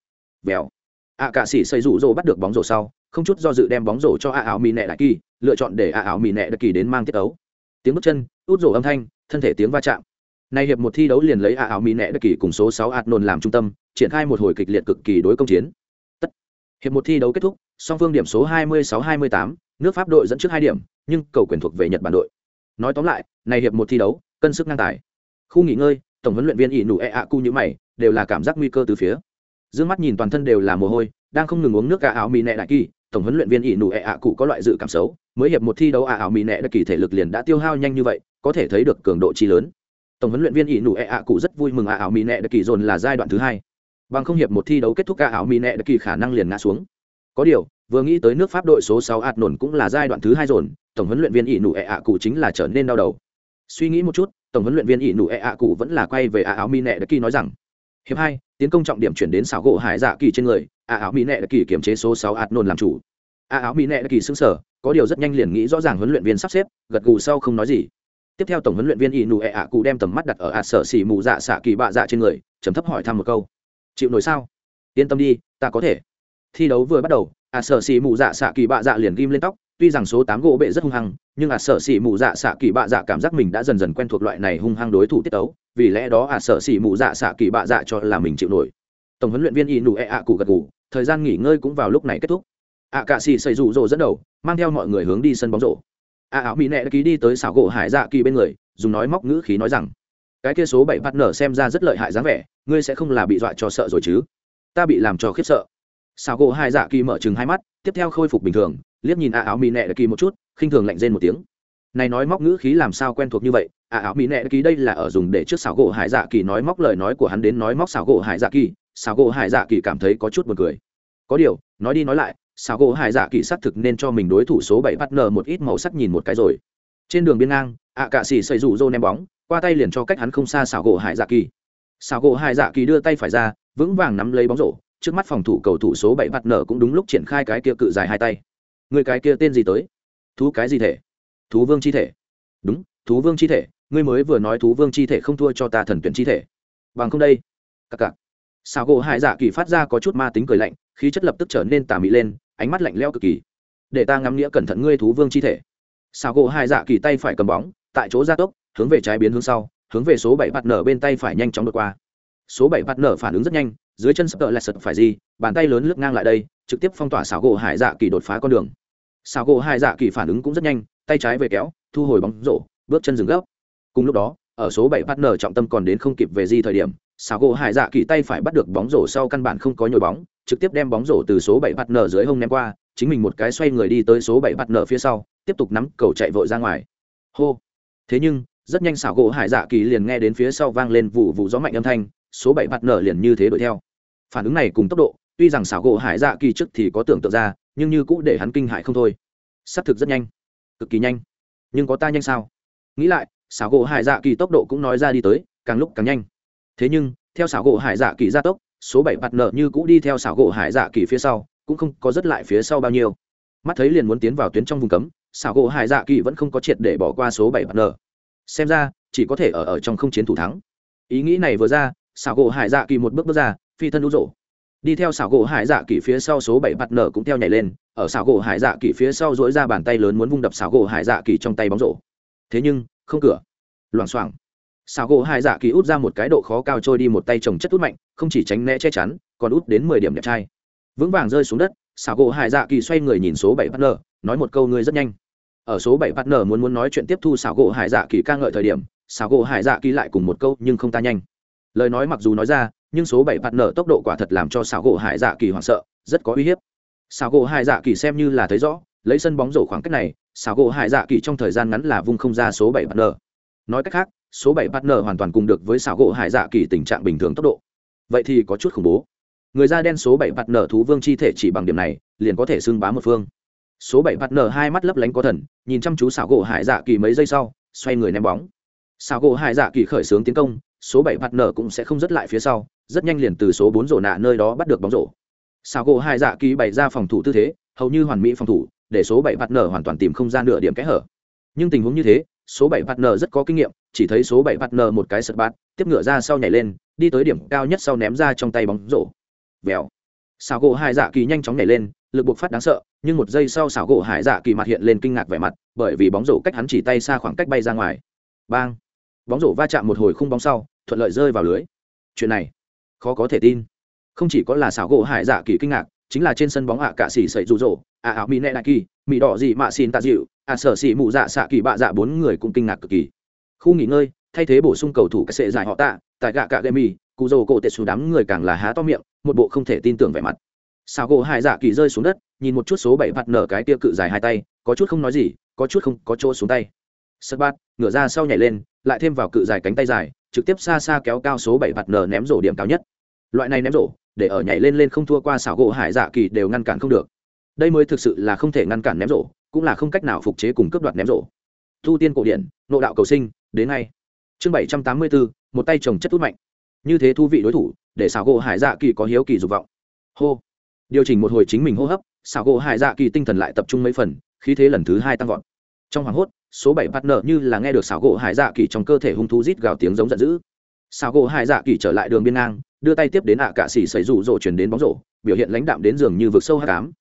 vèo. Ạ cả sĩ xây rủ rổ bắt được bóng rổ sau không chút do dự đem bóng rổ cho a áo mì nẹ đại kỳ lựa chọn để a áo mì nẹ đại kỳ đến mang tiết ấu. Tiếng bước chân út rổ âm thanh thân thể tiếng va chạm. Nay hiệp một thi đấu liền lấy a áo mì nẹ đại kỳ cùng số sáu ạt nôn làm trung tâm triển khai một hồi kịch liệt cực kỳ đối công chiến. Tất. Hiệp một thi đấu kết thúc song phương điểm số 26-28, nước pháp đội dẫn trước hai điểm nhưng cầu quyền thuộc về nhật bản đội. Nói tóm lại này hiệp một thi đấu cân sức ngang tài. Khu nghỉ ngơi tổng huấn luyện viên ỷ nụ e ạ cu như mày đều là cảm giác nguy cơ từ phía. Dương mắt nhìn toàn thân đều là mồ hôi, đang không ngừng uống nước cả áo mì nẹ đại kỳ, tổng huấn luyện viên ỷ nụ ẹ ạ cụ có loại dự cảm xấu, mới hiệp một thi đấu ạ áo mì nẹ đại kỳ thể lực liền đã tiêu hao nhanh như vậy, có thể thấy được cường độ chi lớn. Tổng huấn luyện viên ỷ nụ ẹ ạ cụ rất vui mừng ạ áo mì nẹ đại kỳ dồn là giai đoạn thứ hai. Bằng không hiệp một thi đấu kết thúc ạ áo mì nẹ đại kỳ khả năng liền ngã xuống. Có điều, vừa nghĩ tới nước Pháp đội số 6 ạt nổn cũng là giai đoạn thứ hai dồn, tổng huấn luyện viên ỷ nụ ẹ ạ cụ chính là trở nên đau đầu. Suy nghĩ một chút, tổng huấn luyện viên ỷ nụ ẹ ạ cụ vẫn là quay về ạ áo mì nẹ đại kỳ nói rằng, hiệp hai, tiến công trọng điểm chuyển đến xảo gỗ hải dạ kỳ trên người, a áo mỹ nệ đã kỳ kiểm chế số sáu ạt nôn làm chủ. A áo mỹ nệ đã kỳ xứng sở có điều rất nhanh liền nghĩ rõ ràng huấn luyện viên sắp xếp, gật gù sau không nói gì. Tiếp theo tổng huấn luyện viên ỷ nụ ẹ ạ cụ đem tầm mắt đặt ở ạt sở xỉ mù dạ xạ kỳ bạ dạ trên người chấm thấp hỏi thăm một câu. Chịu nổi sao? Yên tâm đi, ta có thể. Thi đấu vừa bắt đầu ạt sở xỉ mù dạ xạ kỳ bạ dạ liền ghim lên tóc tuy rằng số tám gỗ bệ rất hung hăng, nhưng à sở xì mụ dạ xạ kỳ bạ dạ cảm giác mình đã dần dần quen thuộc loại này hung hăng đối thủ tiết tấu, vì lẽ đó à sở xì mụ dạ xạ kỳ bạ dạ cho là mình chịu nổi. Tổng huấn luyện viên y nụ e ạ cụ gật ngủ thời gian nghỉ ngơi cũng vào lúc này kết thúc. Ạ cạ xì xây rủ rồ dẫn đầu, mang theo mọi người hướng đi sân bóng rổ. Ạ áo mỹ nẹ đã ký đi tới xảo gỗ hải dạ kỳ bên người, dùng nói móc ngữ khí nói rằng, cái kia số bảy bắt nở xem ra rất lợi hại dáng vẻ, ngươi sẽ không là bị dọa cho sợ rồi chứ? Ta bị làm cho khiếp sợ. Xảo gỗ hải dạ kỳ mở chừng hai mắt, tiếp theo khôi phục bình thường liếc nhìn ạ áo mỹ nẹ đã ký một chút, khinh thường lạnh rên một tiếng. Này nói móc ngữ khí làm sao quen thuộc như vậy? ạ áo mỹ nẹ đã ký đây là ở dùng để trước xảo gỗ hải dạ kỳ nói móc lời nói của hắn đến nói móc xảo gỗ hải dạ kỳ. Xảo gỗ hải dạ kỳ cảm thấy có chút buồn cười. Có điều, nói đi nói lại, xảo gỗ hải dạ kỳ xác thực nên cho mình đối thủ số bảy bắt nở một ít màu sắc nhìn một cái rồi. Trên đường biên ngang, ạ cạ xỉ xây rủ rô ném bóng, qua tay liền cho cách hắn không xa xảo gỗ hải dạ kỳ. Xảo gỗ hải dạ kỳ đưa tay phải ra, vững vàng nắm lấy bóng rổ, trước mắt phòng thủ cầu thủ số bảy bắt nở cũng đúng lúc triển khai cái kia cự dài hai tay người cái kia tên gì tới? Thú cái gì thể? Thú vương chi thể. Đúng, thú vương chi thể. Ngươi mới vừa nói thú vương chi thể không thua cho ta thần tuyển chi thể. Bằng không đây. Cặc cặc. Xào gỗ hải dạ kỳ phát ra có chút ma tính cười lạnh, khí chất lập tức trở nên tà mị lên, ánh mắt lạnh leo cực kỳ. Để ta ngắm nghĩa cẩn thận ngươi thú vương chi thể. Xào gỗ hải dạ kỳ tay phải cầm bóng, tại chỗ gia tốc, hướng về trái biến hướng sau, hướng về số bảy bạt nở bên tay phải nhanh chóng đột qua. Số bảy bạt nở phản ứng rất nhanh, dưới chân sập tợ lại sập phải gì, bàn tay lớn lướt ngang lại đây, trực tiếp phong tỏa xảo gỗ hải dạ kỳ đột phá con đường xào gỗ hải dạ kỳ phản ứng cũng rất nhanh, tay trái về kéo, thu hồi bóng rổ, bước chân dừng gấp cùng lúc đó, ở số bảy partner nở trọng tâm còn đến không kịp về di thời điểm, xào gỗ hải dạ kỳ tay phải bắt được bóng rổ sau căn bản không có nhồi bóng, trực tiếp đem bóng rổ từ số bảy partner nở dưới hông ném qua, chính mình một cái xoay người đi tới số bảy partner nở phía sau, tiếp tục nắm cầu chạy vội ra ngoài. Hô. Thế nhưng, rất nhanh xảo gỗ hải dạ kỳ liền nghe đến phía sau vang lên vụ vụ gió mạnh âm thanh, số bảy partner nở liền như thế đuổi theo. Phản ứng này cùng tốc độ, tuy rằng xảo gỗ hải dạ kỳ trước thì có tưởng tượng ra nhưng như cũ để hắn kinh hại không thôi. S thực rất nhanh. Cực kỳ nhanh. Nhưng có ta nhanh sao? Nghĩ lại, xảo gỗ hải dạ kỳ tốc độ cũng nói ra đi tới, càng lúc càng nhanh. Thế nhưng, theo xảo gỗ hải dạ kỳ gia tốc, số bảy bạt nợ như cũ đi theo xảo gỗ hải dạ kỳ phía sau, cũng không có rất lại phía sau bao nhiêu. Mắt thấy liền muốn tiến vào tuyến trong vùng cấm, xảo gỗ hải dạ kỳ vẫn không có triệt để bỏ qua số bảy bạt nợ. Xem ra, chỉ có thể ở ở trong không chiến thủ thắng. Ý nghĩ này vừa ra, xảo gỗ hải dạ kỳ một bước bước ra, phi thân đũ rộ đi theo xảo gỗ hải dạ kỳ phía sau số bảy bạt nợ cũng theo nhảy lên, ở xảo gỗ hải dạ kỳ phía sau dỗi ra bàn tay lớn muốn vung đập xảo gỗ hải dạ kỳ trong tay bóng rổ. Thế nhưng, không cửa. Loảng xoảng. Xảo gỗ hải dạ kỳ út ra một cái độ khó cao trôi đi một tay trồng chất út mạnh, không chỉ tránh né che chắn, còn út đến mười điểm đẹp trai. Vững vàng rơi xuống đất, xảo gỗ hải dạ kỳ xoay người nhìn số bảy partner nói một câu ngươi rất nhanh. Ở số bảy partner muốn muốn nói chuyện tiếp thu xảo gỗ hải dạ kỳ ca ngợi thời điểm, xảo gỗ hải dạ kỳ lại cùng một câu, nhưng không ta nhanh. Lời nói mặc dù nói ra nhưng số bảy bạt nở tốc độ quả thật làm cho xảo gỗ hải dạ kỳ hoảng sợ, rất có uy hiếp. Xảo gỗ hải dạ kỳ xem như là thấy rõ, lấy sân bóng rổ khoảng cách này, xảo gỗ hải dạ kỳ trong thời gian ngắn là vung không ra số bảy bạt nở nói cách khác, số bảy bạt nở hoàn toàn cùng được với xảo gỗ hải dạ kỳ tình trạng bình thường tốc độ. Vậy thì có chút khủng bố. Người da đen số bảy bạt nở thú vương chi thể chỉ bằng điểm này, liền có thể xưng bá một phương. Số bảy bạt nở hai mắt lấp lánh có thần, nhìn chăm chú xảo gỗ hải dạ kỳ mấy giây sau, xoay người ném bóng. Xảo gỗ hải dạ kỳ khởi xướng tiến công, số bảy bạt nở cũng sẽ không dứt lại phía sau rất nhanh liền từ số bốn rổ nạ nơi đó bắt được bóng rổ. Sào gỗ hải dạ kỳ bày ra phòng thủ tư thế, hầu như hoàn mỹ phòng thủ, để số bảy partner hoàn toàn tìm không gian nửa điểm kẽ hở. Nhưng tình huống như thế, số bảy partner rất có kinh nghiệm, chỉ thấy số bảy partner một cái sật bát tiếp ngựa ra sau nhảy lên, đi tới điểm cao nhất sau ném ra trong tay bóng rổ. Vèo. Xảo gỗ hải dạ kỳ nhanh chóng nhảy lên, lực buộc phát đáng sợ, nhưng một giây sau xảo gỗ hải dạ kỳ mặt hiện lên kinh ngạc vẻ mặt, bởi vì bóng rổ cách hắn chỉ tay xa khoảng cách bay ra ngoài. Bang. Bóng rổ va chạm một hồi khung bóng sau, thuận lợi rơi vào lưới. Chuyện này khó có thể tin. Không chỉ có là xảo gỗ hải dạ kỳ kinh ngạc, chính là trên sân bóng ạ cả xỉ sậy rụ rỗ, ạ ảo mỹ nệ đại kỳ mỹ đỏ dị mạ xin tạ dịu, ạ sở xỉ mụ dạ xạ kỳ bạ dạ bốn người cũng kinh ngạc cực kỳ. Khu nghỉ ngơi, thay thế bổ sung cầu thủ cái sệ giải họ tạ, tại gạ cạ gây mì, cụ dầu cổ tệ xù đám người càng là há to miệng, một bộ không thể tin tưởng vẻ mặt. Xảo gỗ hải dạ kỳ rơi xuống đất, nhìn một chút số bảy mặt nở cái tia cự dài hai tay, có chút không nói gì, có chút không có chỗ xuống tay. Sơ bát, ngửa ra sau nhảy lên, lại thêm vào cự dài cánh tay dài, trực tiếp xa xa kéo cao số bảy mặt nở ném rổ điểm cao nhất loại này ném rổ, để ở nhảy lên lên không thua qua xảo gỗ hải dạ kỳ đều ngăn cản không được. Đây mới thực sự là không thể ngăn cản ném rổ, cũng là không cách nào phục chế cùng cướp đoạt ném rổ. Thu tiên cổ điển nộ đạo cầu sinh, đến ngay. Chương bảy trăm tám mươi bốn một tay trồng chất hút mạnh. Như thế thú vị đối thủ, để xảo gỗ hải dạ kỳ có hiếu kỳ dục vọng. Hô. Điều chỉnh một hồi chính mình hô hấp, xảo gỗ hải dạ kỳ tinh thần lại tập trung mấy phần, khí thế lần thứ hai tăng vọt. Trong hoảng hốt, số bảy bắt nợ như là nghe được xảo gỗ hải dạ kỳ trong cơ thể hung thú rít gào tiếng giống giận dữ. Xảo gỗ hải dạ kỳ trở lại đường biên ngang đưa tay tiếp đến ạ à cạ xỉ xảy rủ rộ chuyển đến bóng rổ, biểu hiện lãnh đạm đến giường như vực sâu hát cám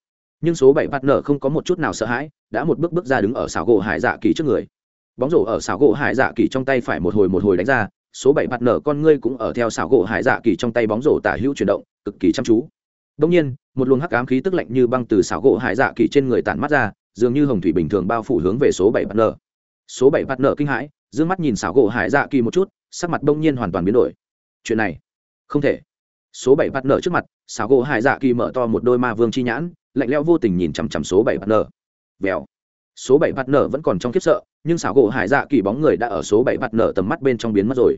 nhưng số bảy bắt nở không có một chút nào sợ hãi, đã một bước bước ra đứng ở xảo gỗ hải dạ kỳ trước người. Bóng rổ ở xảo gỗ hải dạ kỳ trong tay phải một hồi một hồi đánh ra, số bảy bắt nở con ngươi cũng ở theo xảo gỗ hải dạ kỳ trong tay bóng rổ tả hữu chuyển động, cực kỳ chăm chú. Đông nhiên, một luồng hắc ám khí tức lạnh như băng từ xảo gỗ hải dạ kỳ trên người tản mắt ra, dường như hồng thủy bình thường bao phủ hướng về số bảy bắt nở số bảy bắt nở kinh hãi d mắt nhìn xảo gỗ hải dạ kỳ một chút, sắc mặt đông nhiên hoàn toàn biến đổi. Chuyện này không thể. Số bảy bắt nở trước mặt xảo gỗ hải dạ kỳ mở to một đôi ma vương chi nhãn, lạnh lẽo vô tình nhìn chằm chằm số bảy bắt nở. Vèo. Số bảy bắt nở vẫn còn trong khiếp sợ, nhưng xảo gỗ hải dạ kỳ bóng người đã ở số bảy bắt nở tầm mắt bên trong biến mất rồi.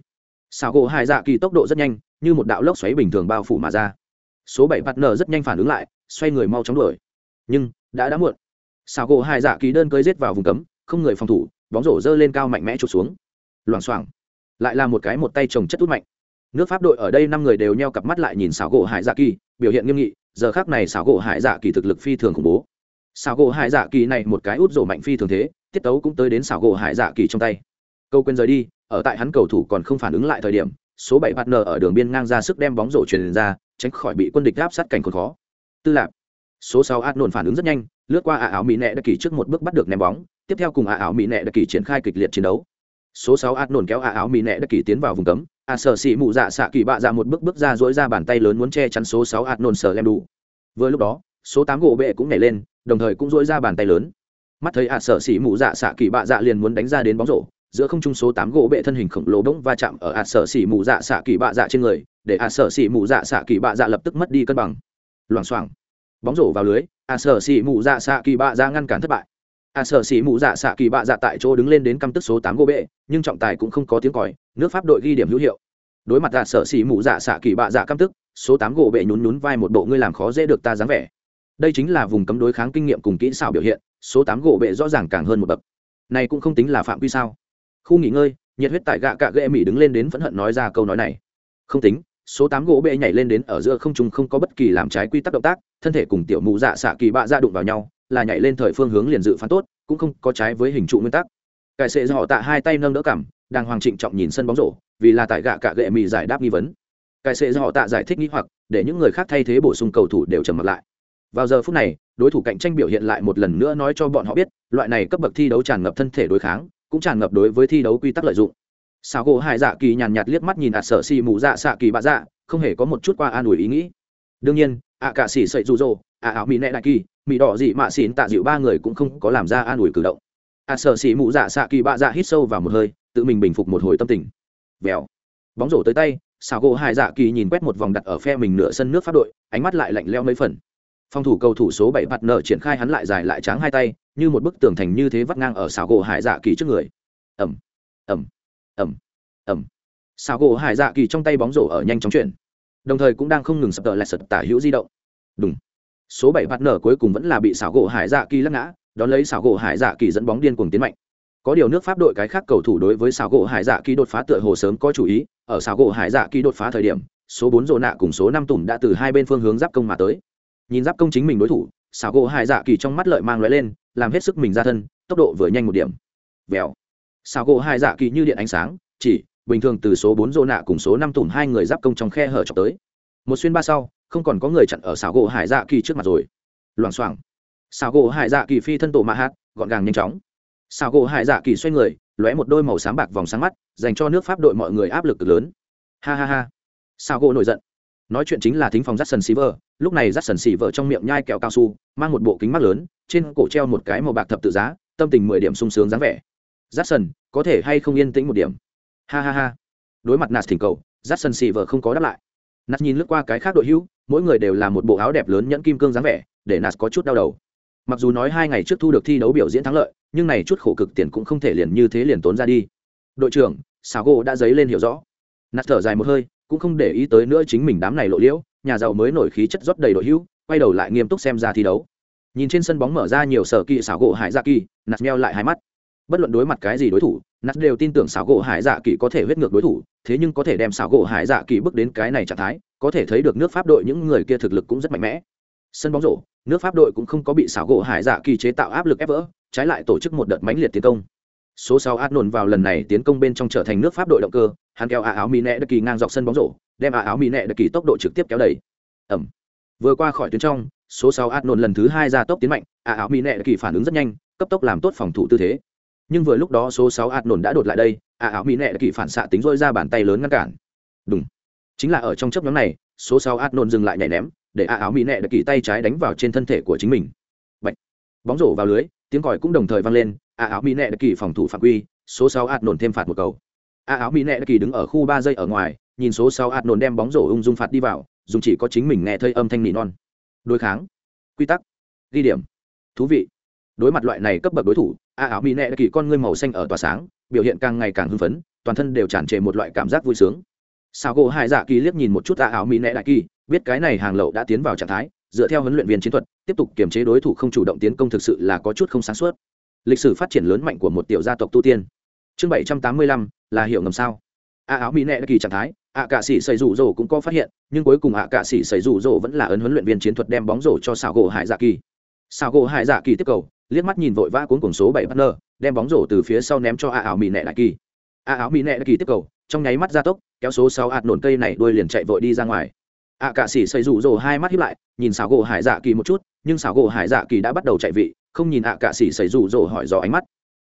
Xảo gỗ hải dạ kỳ tốc độ rất nhanh, như một đạo lốc xoáy bình thường bao phủ mà ra. Số bảy bắt nở rất nhanh phản ứng lại, xoay người mau chóng đuổi. Nhưng, đã đã muộn. Xảo gỗ hải dạ kỳ đơn cơi giết vào vùng cấm, không người phòng thủ, bóng rổ dơ lên cao mạnh mẽ trụt xuống. Loảng xoảng. Lại là một cái một tay trồng chất út mạnh nước pháp đội ở đây năm người đều nheo cặp mắt lại nhìn xảo gỗ hải dạ kỳ, biểu hiện nghiêm nghị, giờ khác này xảo gỗ hải dạ kỳ thực lực phi thường khủng bố. Xảo gỗ hải dạ kỳ này một cái út rổ mạnh phi thường thế, tiết tấu cũng tới đến xảo gỗ hải dạ kỳ trong tay. Câu quên rời đi, ở tại hắn cầu thủ còn không phản ứng lại thời điểm, số bảy partner ở đường biên ngang ra sức đem bóng rổ truyền ra, tránh khỏi bị quân địch áp sát cảnh còn khó. Tư lạc số sáu át nổn phản ứng rất nhanh, lướt qua ả áo mỹ nẹ đặc kỳ trước một bước bắt được ném bóng, tiếp theo cùng ả áo mỹ nẹ đặc kỳ triển khai kịch liệt chiến đấu số sáu át nổn kéo ả áo mỹ nẹ đã kỳ tiến vào vùng cấm. À sở xị mụ dạ xạ kỳ bạ dạ một bước bước ra dỗi ra bàn tay lớn muốn che chắn số sáu át nổn sở lem đủ. Vừa lúc đó, số tám gỗ bệ cũng nhảy lên, đồng thời cũng dỗi ra bàn tay lớn. Mắt thấy ả sở xị mụ dạ xạ kỳ bạ dạ liền muốn đánh ra đến bóng rổ, giữa không trung số tám gỗ bệ thân hình khổng lồ bỗng va chạm ở ả sở xỉ mù dạ xạ kỳ bạ dạ trên người, để ả sở xỉ mù dạ xạ kỳ bạ dạ lập tức mất đi cân bằng. Loảng xoảng. Bóng rổ vào lưới ả sở xỉ mù dạ xạ kỳ bạ dạ ngăn cản thất bại ả sở xỉ mụ dạ xạ kỳ bạ dạ tại chỗ đứng lên đến căm tức số tám gỗ bệ, nhưng trọng tài cũng không có tiếng còi, nước pháp đội ghi điểm hữu hiệu. Đối mặt ả sở xỉ mụ dạ xạ kỳ bạ dạ căm tức, số tám gỗ bệ nhún nhún vai một bộ ngươi làm khó dễ được ta dáng vẻ. Đây chính là vùng cấm đối kháng kinh nghiệm cùng kỹ xảo biểu hiện, số tám gỗ bệ rõ ràng càng hơn một bậc. Này cũng không tính là phạm quy sao. Khu nghỉ ngơi, nhiệt huyết tại gạ cạ ghệ mỹ đứng lên đến phẫn hận nói ra câu nói này. Không tính số tám gỗ bệ nhảy lên đến ở giữa không trung không có bất kỳ làm trái quy tắc động tác, thân thể cùng tiểu mụ dạ xạ kỳ bạ ra đụng vào nhau, là nhảy lên thời phương hướng liền dự phán tốt, cũng không có trái với hình trụ nguyên tắc. Cải sệ do họ tạ hai tay nâng đỡ cảm đang hoàng trịnh trọng nhìn sân bóng rổ, vì là tại gạ cả gệ mì giải đáp nghi vấn. Cải sệ do họ tạ giải thích nghĩ hoặc, để những người khác thay thế bổ sung cầu thủ đều trầm mặt lại. Vào giờ phút này, đối thủ cạnh tranh biểu hiện lại một lần nữa nói cho bọn họ biết, loại này cấp bậc thi đấu tràn ngập thân thể đối kháng, cũng tràn ngập đối với thi đấu quy tắc lợi dụng sao gỗ hải dạ kỳ nhàn nhạt liếc mắt nhìn ạt Sở xì mù dạ xạ kỳ bạ dạ không hề có một chút qua an ủi ý nghĩ. Đương nhiên, ạ cả xỉ sậy rụ rỗ ạ áo mỹ nẹ đại kỳ mỹ đỏ dị mạ xỉn tạ dịu ba người cũng không có làm ra an ủi cử động. Ạ Sở xỉ mù dạ xạ kỳ bạ dạ hít sâu vào một hơi, tự mình bình phục một hồi tâm tình. Vèo. Bóng rổ tới tay sao gỗ hải dạ kỳ nhìn quét một vòng đặt ở phe mình nửa sân nước pháp đội, ánh mắt lại lạnh leo mấy phần. Phòng thủ cầu thủ số bảy bạt nở triển khai hắn lại dài lại tráng hai tay, như một bức tường thành như thế vắt ngang ở xào gỗ hải dạ kỳ trước người. Ẩm ẩm ẩm. Ẩm. Xào gỗ hải dạ kỳ trong tay bóng rổ ở nhanh chóng chuyển. Đồng thời cũng đang không ngừng sập tờ lại sập tả hữu di động. Đúng số bảy bạt nở cuối cùng vẫn là bị xảo gỗ hải dạ kỳ lắc ngã, đón lấy xảo gỗ hải dạ kỳ dẫn bóng điên cuồng tiến mạnh. Có điều nước pháp đội cái khác cầu thủ đối với xảo gỗ hải dạ kỳ đột phá tựa hồ sớm có chủ ý, ở xảo gỗ hải dạ kỳ đột phá thời điểm, số bốn rộ nạ cùng số năm tùng đã từ hai bên phương hướng giáp công mà tới. Nhìn giáp công chính mình đối thủ, xảo gỗ hải dạ kỳ trong mắt lợi mang lóe lên, làm hết sức mình ra thân, tốc độ vừa nhanh một điểm. Vèo. Sào gỗ hải dạ kỳ như điện ánh sáng chỉ bình thường từ số bốn rô nạ cùng số năm tùm hai người giáp công trong khe hở chọc tới. Một xuyên ba sau không còn có người chặn ở sào gỗ hải dạ kỳ trước mặt rồi. Loảng xoảng. Sào gỗ hải dạ kỳ phi thân tổ mã hát gọn gàng nhanh chóng. Sào gỗ hải dạ kỳ xoay người lóe một đôi màu sáng bạc vòng sáng mắt dành cho nước pháp đội mọi người áp lực cực lớn. Ha ha ha. Sào gỗ nổi giận. Nói chuyện chính là thính phòng Jackson Silver, lúc này Jackson Silver trong miệng nhai kẹo cao su, mang một bộ kính mắt lớn, trên cổ treo một cái màu bạc thập tự giá, tâm tình mười điểm sung sướng dáng vẻ. Jackson, có thể hay không yên tĩnh một điểm? Ha ha ha. Đối mặt nạt thỉnh cầu, Jackson Silver không có đáp lại. nạt nhìn lướt qua cái khác đội hữu, mỗi người đều là một bộ áo đẹp lớn nhẫn kim cương dáng vẻ, để nạt có chút đau đầu. Mặc dù nói hai ngày trước thu được thi đấu biểu diễn thắng lợi, nhưng này chút khổ cực tiền cũng không thể liền như thế liền tốn ra đi. Đội trưởng, Sago đã dấy lên hiểu rõ. nạt thở dài một hơi, cũng không để ý tới nữa chính mình đám này lộ liễu nhà giàu mới nổi khí chất rót đầy đội hữu quay đầu lại nghiêm túc xem ra thi đấu nhìn trên sân bóng mở ra nhiều sở kỳ xảo gỗ hải ra kỳ nạt meo lại hai mắt bất luận đối mặt cái gì đối thủ nát đều tin tưởng xảo gỗ hải dạ kỳ có thể huyết ngược đối thủ, thế nhưng có thể đem xảo gỗ hải dạ kỳ bước đến cái này trạng thái, có thể thấy được nước pháp đội những người kia thực lực cũng rất mạnh mẽ. Sân bóng rổ, nước pháp đội cũng không có bị xảo gỗ hải dạ kỳ chế tạo áp lực ép vỡ, trái lại tổ chức một đợt mãnh liệt tiến công. Số sáu át nổn vào lần này tiến công bên trong trở thành nước pháp đội động cơ, hắn kéo ả áo mỹ nẹ đất kỳ ngang dọc sân bóng rổ, đem ả áo mỹ nẹ đất kỳ tốc độ trực tiếp kéo đẩy. Ẩm vừa qua khỏi tuyến trong, số sáu át nổn lần thứ hai ra tốc tiến mạnh ạ áo mỹ nệ kỳ phản ứng rất nhanh, cấp tốc làm tốt phòng thủ tư thế nhưng vừa lúc đó số sáu ạt nổn đã đột lại đây à, ạ áo mỹ nệ kỳ phản xạ tính rôi ra bàn tay lớn ngăn cản. Đúng chính là ở trong chấp nhóm này, số sáu ạt nổn dừng lại nhảy ném, để à, ạ áo mỹ nệ kỳ tay trái đánh vào trên thân thể của chính mình. Bạch. bóng rổ vào lưới, tiếng còi cũng đồng thời vang lên à, ạ áo mỹ nệ kỳ phòng thủ phạm quy, số sáu ạt nổn thêm phạt một cầu. Ạ áo mỹ nệ kỳ đứng ở khu ba giây ở ngoài, nhìn số sáu ạt nổn đem bóng rổ ung dung phạt đi vào, dùng chỉ có chính mình nghe thấy âm thanh nỉ non. Đối kháng. Quy tắc. Ghi điểm. Thú vị. Đối mặt loại này cấp bậc đối thủ a áo mỹ nệ kỳ con ngươi màu xanh ở tỏa sáng, biểu hiện càng ngày càng hưng phấn, toàn thân đều tràn trề một loại cảm giác vui sướng. Sao gỗ hai dạ kỳ liếc nhìn một chút a áo mỹ nệ đại kỳ, biết cái này hàng lậu đã tiến vào trạng thái, dựa theo huấn luyện viên chiến thuật, tiếp tục kiềm chế đối thủ không chủ động tiến công thực sự là có chút không sáng suốt. Lịch sử phát triển lớn mạnh của một tiểu gia tộc tu tiên. Chương bảy trăm tám mươi lăm, là hiệu ngầm sao? A áo mỹ nệ kỳ trạng thái ạ cạ sĩ xây rủ rổ cũng có phát hiện, nhưng cuối cùng ạ cạ sĩ xây rủ rổ vẫn là ấn huấn luyện viên chiến thuật đem bóng rổ cho xảo gỗ hải dạ kỳ. Sao gỗ hải dạ kỳ tiếp cầu, liếc mắt nhìn vội vã cuốn cuồng số bảy partner, đem bóng rổ từ phía sau ném cho a áo mỹ nệ đại kỳ. A áo mỹ nệ đại kỳ tiếp cầu, trong nháy mắt ra tốc, kéo số sáu ạt nổn cây này đuôi liền chạy vội đi ra ngoài. Ạ cạ sĩ xây rủ rồ hai mắt hiếp lại, nhìn xảo gỗ hải dạ kỳ một chút, nhưng xảo gỗ hải dạ kỳ đã bắt đầu chạy vị, không nhìn ạ cạ sĩ xây rủ rồ hỏi dò ánh mắt.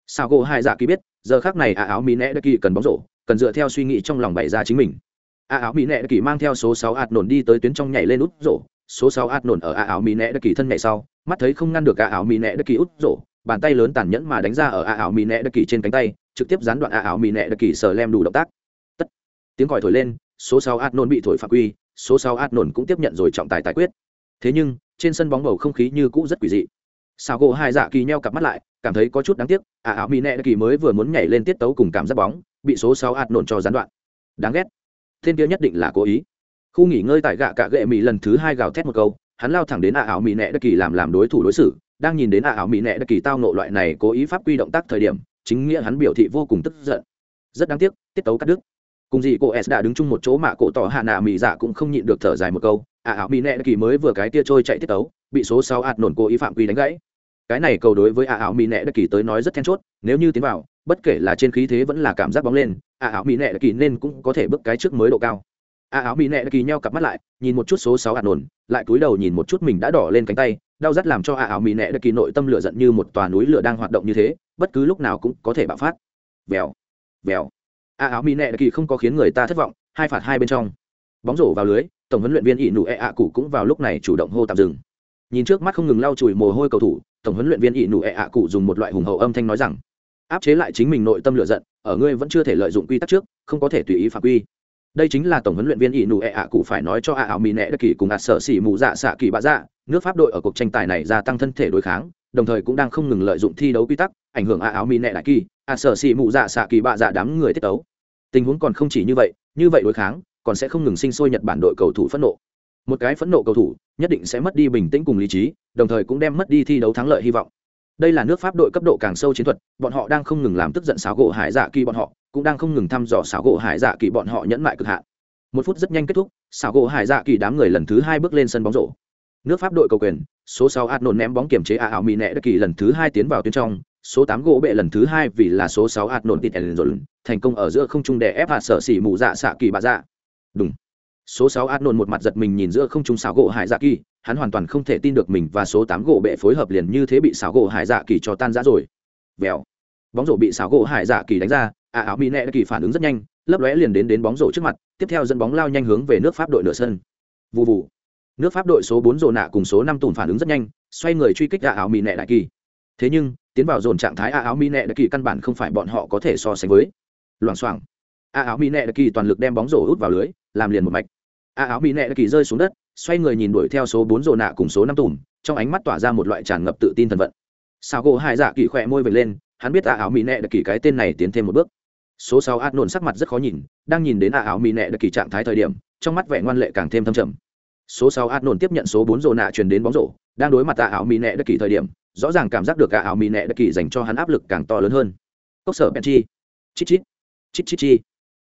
Xảo gỗ hải dạ kỳ biết, giờ khác này a áo mỹ nệ đại kỳ cần bóng rổ, cần dựa theo suy nghĩ trong lòng bày ra chính mình. A áo mỹ nệ kỳ mang theo số sáu ạt nổn đi tới tuyến trong nhảy lên út rổ số sáu ạt nổn ở a áo mỹ đất kỳ thân nhảy sau, mắt thấy không ngăn được a áo mỹ đất kỳ út rổ, bàn tay lớn tàn nhẫn mà đánh ra ở a áo mỹ đất kỳ trên cánh tay, trực tiếp gián đoạn a áo mỹ đất kỳ sờ lem đủ động tác. Tất. Tiếng còi thổi lên, số sáu ạt nổn bị thổi phạm quy, số sáu ạt nổn cũng tiếp nhận rồi trọng tài tài quyết. Thế nhưng, trên sân bóng bầu không khí như cũ rất quỷ dị. Sao gỗ hai dạ kỳ nheo cặp mắt lại, cảm thấy có chút đáng tiếc, a áo mỹ đất kỳ mới vừa muốn nhảy lên tiết tấu cùng cảm giác bóng, bị số sáu ạt nổn cho gián đoạn. Đáng ghét. Thiên kia nhất định là cố ý khu nghỉ ngơi tại gạ cạ gệ mỹ lần thứ hai gào thét một câu, hắn lao thẳng đến ạ ảo mỹ nẹ đất kỳ làm làm đối thủ đối xử, đang nhìn đến ạ ảo mỹ nẹ đất kỳ tao nộ loại này cố ý pháp quy động tác thời điểm, chính nghĩa hắn biểu thị vô cùng tức giận. Rất đáng tiếc, tiết tấu cắt đứt. Cùng gì cô s đã đứng chung một chỗ mà cổ tỏ hạ nạ mỹ dạ cũng không nhịn được thở dài một câu, ạ ảo mỹ nẹ đất kỳ mới vừa cái tia trôi chạy tiết tấu, bị số sáu ạt nổn cố ý phạm quy đánh gãy. Cái này cầu đối với ạ ảo mỹ nẹ đất kỳ tới nói rất then chốt, nếu như tiến vào, bất kể là trên khí thế vẫn là cảm giác bóng lên a áo mỹ nệ kỳ nên cũng có thể bước cái trước mới độ cao a áo mỹ nệ kỳ nheo cặp mắt lại, nhìn một chút số sáu hạt nổn lại cúi đầu nhìn một chút mình đã đỏ lên cánh tay, đau rắt làm cho a áo mỹ nệ kỳ nội tâm lửa giận như một tòa núi lửa đang hoạt động như thế, bất cứ lúc nào cũng có thể bạo phát. Vèo vèo. A áo mỹ nệ kỳ không có khiến người ta thất vọng, hai phạt hai bên trong. Bóng rổ vào lưới, tổng huấn luyện viên ỷ nụ e ạ cụ cũng vào lúc này chủ động hô tạm dừng. Nhìn trước mắt không ngừng lau chùi mồ hôi cầu thủ, tổng huấn luyện viên ỷ nụ e ạ cụ dùng một loại hùng hậu âm thanh nói rằng, áp chế lại chính mình nội tâm lựa giận, ở ngươi vẫn chưa thể lợi dụng quy tắc trước, không có thể tùy ý phạm quy đây chính là tổng huấn luyện viên ỷ nụ ẹ ạ cụ phải nói cho ạ ảo mỹ nẹ đất kỳ cùng À sợ xỉ mù dạ xạ kỳ bạ dạ nước pháp đội ở cuộc tranh tài này gia tăng thân thể đối kháng, đồng thời cũng đang không ngừng lợi dụng thi đấu quy tắc, ảnh hưởng ạ ảo mỹ nẹ đại kỳ ạ sợ xỉ mù dạ xạ kỳ bạ dạ đám người tiết tấu. Tình huống còn không chỉ như vậy như vậy đối kháng, còn sẽ không ngừng sinh sôi nhật bản đội cầu thủ phẫn nộ. Một cái phẫn nộ cầu thủ nhất định sẽ mất đi bình tĩnh cùng lý trí, đồng thời cũng đem mất đi thi đấu thắng lợi hy vọng. Đây là nước pháp đội cấp độ càng sâu chiến thuật, bọn họ đang không ngừng làm tức giận xáo gỗ hải dạ kỳ bọn họ cũng đang không ngừng thăm dò xảo gỗ hải dạ kỳ bọn họ nhẫn mại cực hạn. Một phút rất nhanh kết thúc, xảo gỗ hải dạ kỳ đám người lần thứ hai bước lên sân bóng rổ. Nước pháp đội cầu quyền, số sáu ạt nổn ném bóng kiểm chế a ảo mỹ nẹ đất kỳ lần thứ hai tiến vào tuyến trong, số tám gỗ bệ lần thứ hai vì là số sáu ạt nổn tịt ẩn rồi thành công ở giữa không trung đè ép hạt sở xỉ mù dạ xạ kỳ bà dạ. Đúng số sáu ạt nổn một mặt giật mình nhìn giữa không trung xảo gỗ hải dạ kỳ, hắn hoàn toàn không thể tin được mình và số tám gỗ bệ phối hợp liền như thế bị xảo gỗ hải dạ kỳ cho tan rã rồi. Vèo. Bóng rổ bị xảo gỗ hải dạ kỳ đánh ra à áo mỹ nẹ kỳ phản ứng rất nhanh, lấp lóe liền đến đến bóng rổ trước mặt, tiếp theo dẫn bóng lao nhanh hướng về nước pháp đội nửa sân. Vụ vụ nước pháp đội số bốn rổ nạ cùng số năm tùn phản ứng rất nhanh, xoay người truy kích à áo mỹ nẹ đại kỳ. Thế nhưng, tiến vào dồn trạng thái à áo mỹ nẹ đại kỳ căn bản không phải bọn họ có thể so sánh với. Loảng xoảng. À áo mỹ nẹ đại kỳ toàn lực đem bóng rổ út vào lưới, làm liền một mạch. À áo mỹ nẹ đại kỳ rơi xuống đất, xoay người nhìn đuổi theo số bốn rồ nạ cùng số năm tùn, trong ánh mắt tỏa ra một loại tràn ngập tự tin thần vận. Sao gỗ hai dạ kỳ khỏe môi vệt lên, hắn biết à áo mỹ nẹ đại kỳ cái tên này tiến thêm một bước số sáu át nổn sắc mặt rất khó nhìn đang nhìn đến ạ áo mỹ nẹ đặc kỳ trạng thái thời điểm trong mắt vẻ ngoan lệ càng thêm thâm trầm. Số sáu át nổn tiếp nhận số bốn rồ nạ truyền đến bóng rổ đang đối mặt ạ áo mỹ nẹ đặc kỳ thời điểm rõ ràng cảm giác được ạ áo mỹ nẹ đặc kỳ dành cho hắn áp lực càng to lớn hơn. Cốc sở penchi, chít chít. Chít chít chi.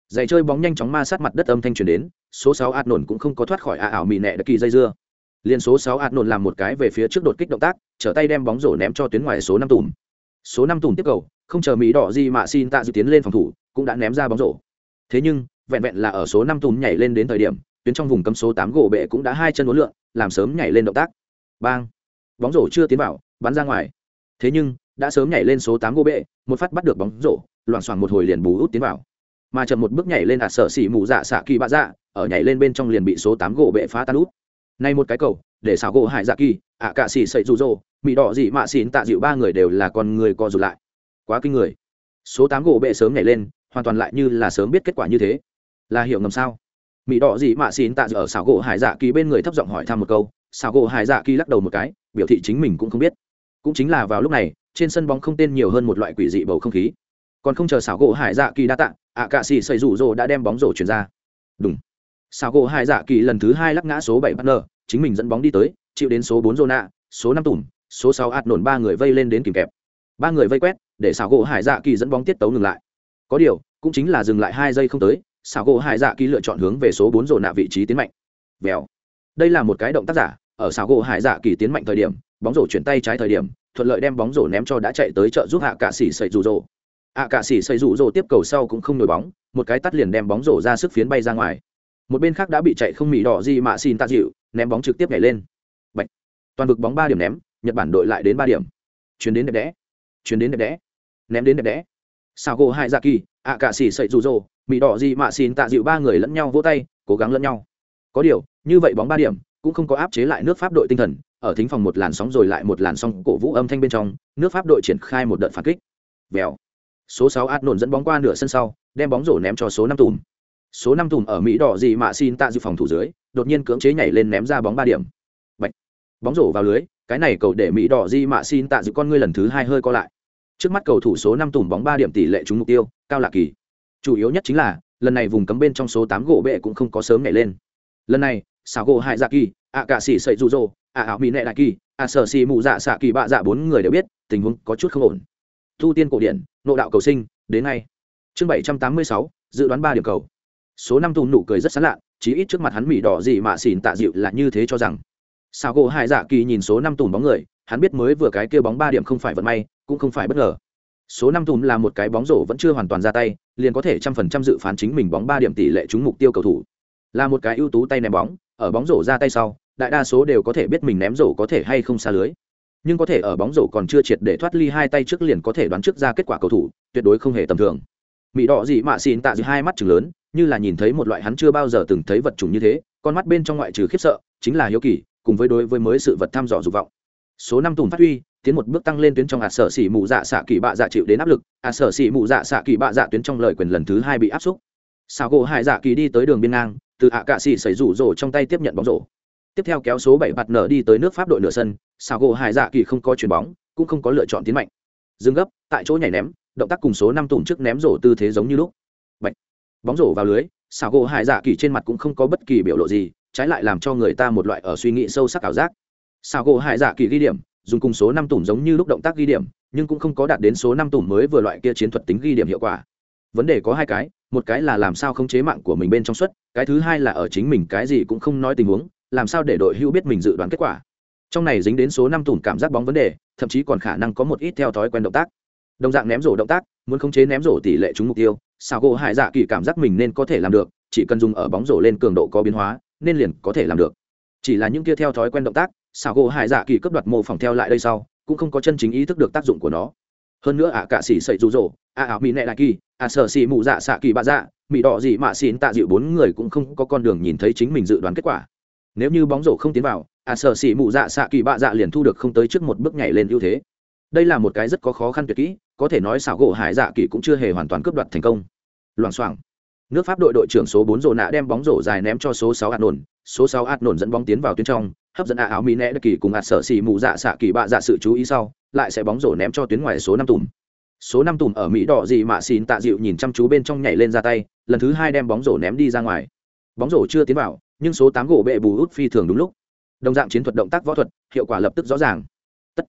Giày chơi bóng nhanh chóng ma sát mặt đất âm thanh truyền đến số sáu át nổn cũng không có thoát khỏi ạ ảo mỹ nẹ đặc kỳ dây dưa. Liên số sáu ạt nổn làm một cái về phía trước đột kích động tác trở tay đem bóng rổ ném cho tuyến ngoài số năm tùm. Số năm tùm tiếp cầu không chờ mỹ đỏ gì mà xin tạ dự tiến lên phòng thủ cũng đã ném ra bóng rổ. Thế nhưng, vẹn vẹn là ở số năm tùm nhảy lên đến thời điểm, tuyến trong vùng cấm số tám gỗ bệ cũng đã hai chân uốn lượn, làm sớm nhảy lên động tác. Bang! Bóng rổ chưa tiến vào, bắn ra ngoài. Thế nhưng, đã sớm nhảy lên số tám gỗ bệ, một phát bắt được bóng rổ, loảng xoảng một hồi liền bù út tiến vào. Mà chậm một bước nhảy lên ạt sở xỉ mù dạ xạ kỳ bạ dạ ở nhảy lên bên trong liền bị số tám gỗ bệ phá tan út. Nay một cái cầu, để xảo gỗ hải dạ kỳ, ạ cạ xỉ sậy rụ rỗ mị đỏ dị mạ xỉn tạ dịu ba người đều là con người co rụt lại. Quá kinh người. Số tám gỗ bệ sớm nhảy lên hoàn toàn lại như là sớm biết kết quả như thế. Là hiểu ngầm sao? Mỹ đỏ gì mạ xin tạ ở xảo gỗ hải dạ kỳ bên người thấp giọng hỏi thăm một câu xảo gỗ hải dạ kỳ lắc đầu một cái biểu thị chính mình cũng không biết. Cũng chính là vào lúc này trên sân bóng không tên nhiều hơn một loại quỷ dị bầu không khí. Còn không chờ xảo gỗ hải dạ kỳ đa tạ ạ cạ xì xây rủ rỗ đã đem bóng rổ chuyển ra. Đúng xảo gỗ hải dạ kỳ lần thứ hai lắc ngã số bảy bắt ngờ, chính mình dẫn bóng đi tới chịu đến số bốn rô nạ số năm tủm số sáu ạt nổn ba người vây lên đến kìm kẹp. Ba người vây quét để xảo gỗ hải dạ kỳ dẫn bóng tiết tấu ngừng lại có điều, cũng chính là dừng lại hai giây không tới, xảo gỗ hải dạ kỳ lựa chọn hướng về số bốn rồ nạ vị trí tiến mạnh. Vèo. Đây là một cái động tác giả, ở xảo gỗ hải dạ kỳ tiến mạnh thời điểm, bóng rổ chuyển tay trái thời điểm, thuận lợi đem bóng rổ ném cho đã chạy tới trợ giúp hạ cạ xỉ sậy rủ rồ. Hạ cạ xỉ sậy rủ rồ tiếp cầu sau cũng không nổi bóng, một cái tắt liền đem bóng rổ ra sức phiến bay ra ngoài. Một bên khác đã bị chạy không mỉ đỏ gì mà xin tạ dịu, ném bóng trực tiếp nhảy lên. Bạch. toàn vực bóng ba điểm ném, nhật bản đội lại đến ba điểm. Chuyến đến đẹp đẽ. Chuyến đến đẹp đẽ. Ném đến đẹp đẽ sao gỗ hai dạ kỳ, ạ cả xỉ sậy rụ rỗ mỹ đỏ gì mà xin tạ dịu ba người lẫn nhau vỗ tay, cố gắng lẫn nhau. Có điều, như vậy bóng ba điểm, cũng không có áp chế lại nước pháp đội tinh thần, ở thính phòng một làn sóng rồi lại một làn sóng cổ vũ âm thanh bên trong, nước pháp đội triển khai một đợt phản kích. Vèo. Số sáu át nổn dẫn bóng qua nửa sân sau, đem bóng rổ ném cho số năm tùm. Số năm tùm ở mỹ đỏ gì mà xin tạ dịu phòng thủ dưới, đột nhiên cưỡng chế nhảy lên ném ra bóng ba điểm. Bạch. bóng rổ vào lưới, cái này cầu để mỹ đỏ di mạ xin tạ dịu con ngươi lần thứ hai hơi co lại trước mắt cầu thủ số năm tùm bóng ba điểm tỷ lệ trúng mục tiêu, cao lạ kỳ. Chủ yếu nhất chính là, lần này vùng cấm bên trong số tám gỗ bệ cũng không có sớm nhảy lên. Lần này xào gỗ hại dạ kỳ, ạ cả xỉ sậy rụ rỗ ạ ảo mỹ nệ đại kỳ, ạ sở xì mụ dạ xạ kỳ bạ dạ bốn người đều biết, tình huống có chút không ổn. Thu tiên cổ điển, nộ đạo cầu sinh, đến ngay. Chương bảy trăm tám mươi sáu, dự đoán ba điểm cầu. Số năm tùm nụ cười rất sán lạ, chí ít trước mặt hắn mỹ đỏ gì mà xỉn tạ dịu là như thế cho rằng. Sao gỗ hại dạ kỳ nhìn số năm tùm bóng người, hắn biết mới vừa cái kia bóng ba điểm không phải vận may cũng không phải bất ngờ. Số năm tùm là một cái bóng rổ vẫn chưa hoàn toàn ra tay, liền có thể trăm phần trăm dự phán chính mình bóng ba điểm tỷ lệ trúng mục tiêu cầu thủ. Là một cái ưu tú tay ném bóng, ở bóng rổ ra tay sau, đại đa số đều có thể biết mình ném rổ có thể hay không xa lưới. Nhưng có thể ở bóng rổ còn chưa triệt để thoát ly hai tay trước liền có thể đoán trước ra kết quả cầu thủ, tuyệt đối không hề tầm thường. Mỹ đỏ gì mạ xin tạ dị hai mắt chừng lớn, như là nhìn thấy một loại hắn chưa bao giờ từng thấy vật chủng như thế, con mắt bên trong ngoại trừ khiếp sợ, chính là hiếu kỳ, cùng với đối với mới sự vật thăm dò dục vọng số năm tùng phát huy, tiến một bước tăng lên tuyến trong hạt sở xỉ mù dạ xạ kỳ bạ dạ chịu đến áp lực hạt sở xỉ mù dạ xạ kỳ bạ dạ tuyến trong lời quyền lần thứ hai bị áp xúc. Sao gỗ hải dạ kỳ đi tới đường biên ngang, từ hạ cạ xỉ xảy rủ rổ trong tay tiếp nhận bóng rổ. Tiếp theo kéo số bảy bạt nở đi tới nước pháp đội nửa sân sao gỗ hải dạ kỳ không có chuyền bóng, cũng không có lựa chọn tiến mạnh. Dừng gấp, tại chỗ nhảy ném, động tác cùng số năm tùng trước ném rổ tư thế giống như lúc. Bạch. bóng rổ vào lưới sao gỗ hải dạ kỳ trên mặt cũng không có bất kỳ biểu lộ gì, trái lại làm cho người ta một loại ở suy nghĩ sâu sắc ảo giác sao gỗ hải dạ kỳ ghi điểm, dùng cùng số năm tủm giống như lúc động tác ghi điểm, nhưng cũng không có đạt đến số năm tủm mới vừa loại kia chiến thuật tính ghi điểm hiệu quả. Vấn đề có hai cái, một cái là làm sao không chế mạng của mình bên trong suất, cái thứ hai là ở chính mình cái gì cũng không nói tình huống, làm sao để đội hữu biết mình dự đoán kết quả. Trong này dính đến số năm tủm cảm giác bóng vấn đề, thậm chí còn khả năng có một ít theo thói quen động tác. Đồng dạng ném rổ động tác, muốn khống chế ném rổ tỷ lệ trúng mục tiêu sao gỗ hải dạ kỳ cảm giác mình nên có thể làm được, chỉ cần dùng ở bóng rổ lên cường độ có biến hóa, nên liền có thể làm được. Chỉ là những kia theo thói quen động tác xảo gỗ hải dạ kỳ cấp đoạt mô phỏng theo lại đây sau, cũng không có chân chính ý thức được tác dụng của nó. Hơn nữa ạ à cả xỉ sậy rụ rỗ, ạ ảo mỹ nệ đại kỳ, ạ sợ xỉ mụ dạ xạ kỳ bạ dạ mỹ đỏ gì mà xỉn tạ dịu bốn người cũng không có con đường nhìn thấy chính mình dự đoán kết quả. Nếu như bóng rổ không tiến vào, ạ sợ xỉ mụ dạ xạ kỳ bạ dạ liền thu được không tới trước một bước nhảy lên ưu thế. Đây là một cái rất có khó khăn tuyệt kỹ, có thể nói xảo gỗ hải dạ kỳ cũng chưa hề hoàn toàn cướp đoạt thành công. Loảng xoảng. Nước pháp đội đội trưởng số bốn rổ nạ đem bóng rổ dài ném cho số sáu ạt nổn số sáu ạt nổn dẫn bóng tiến vào tuyến trong hấp dẫn ạ áo mỹ nẹ đất kỳ cùng ạt sở xì mù dạ xạ kỳ bạ dạ sự chú ý sau, lại sẽ bóng rổ ném cho tuyến ngoài số năm tùm. Số năm tùm ở mỹ đỏ gì mà xin tạ dịu nhìn chăm chú bên trong nhảy lên ra tay, lần thứ hai đem bóng rổ ném đi ra ngoài. Bóng rổ chưa tiến vào, nhưng số tám gỗ bệ bù út phi thường đúng lúc. Đồng dạng chiến thuật động tác võ thuật, hiệu quả lập tức rõ ràng. Tất.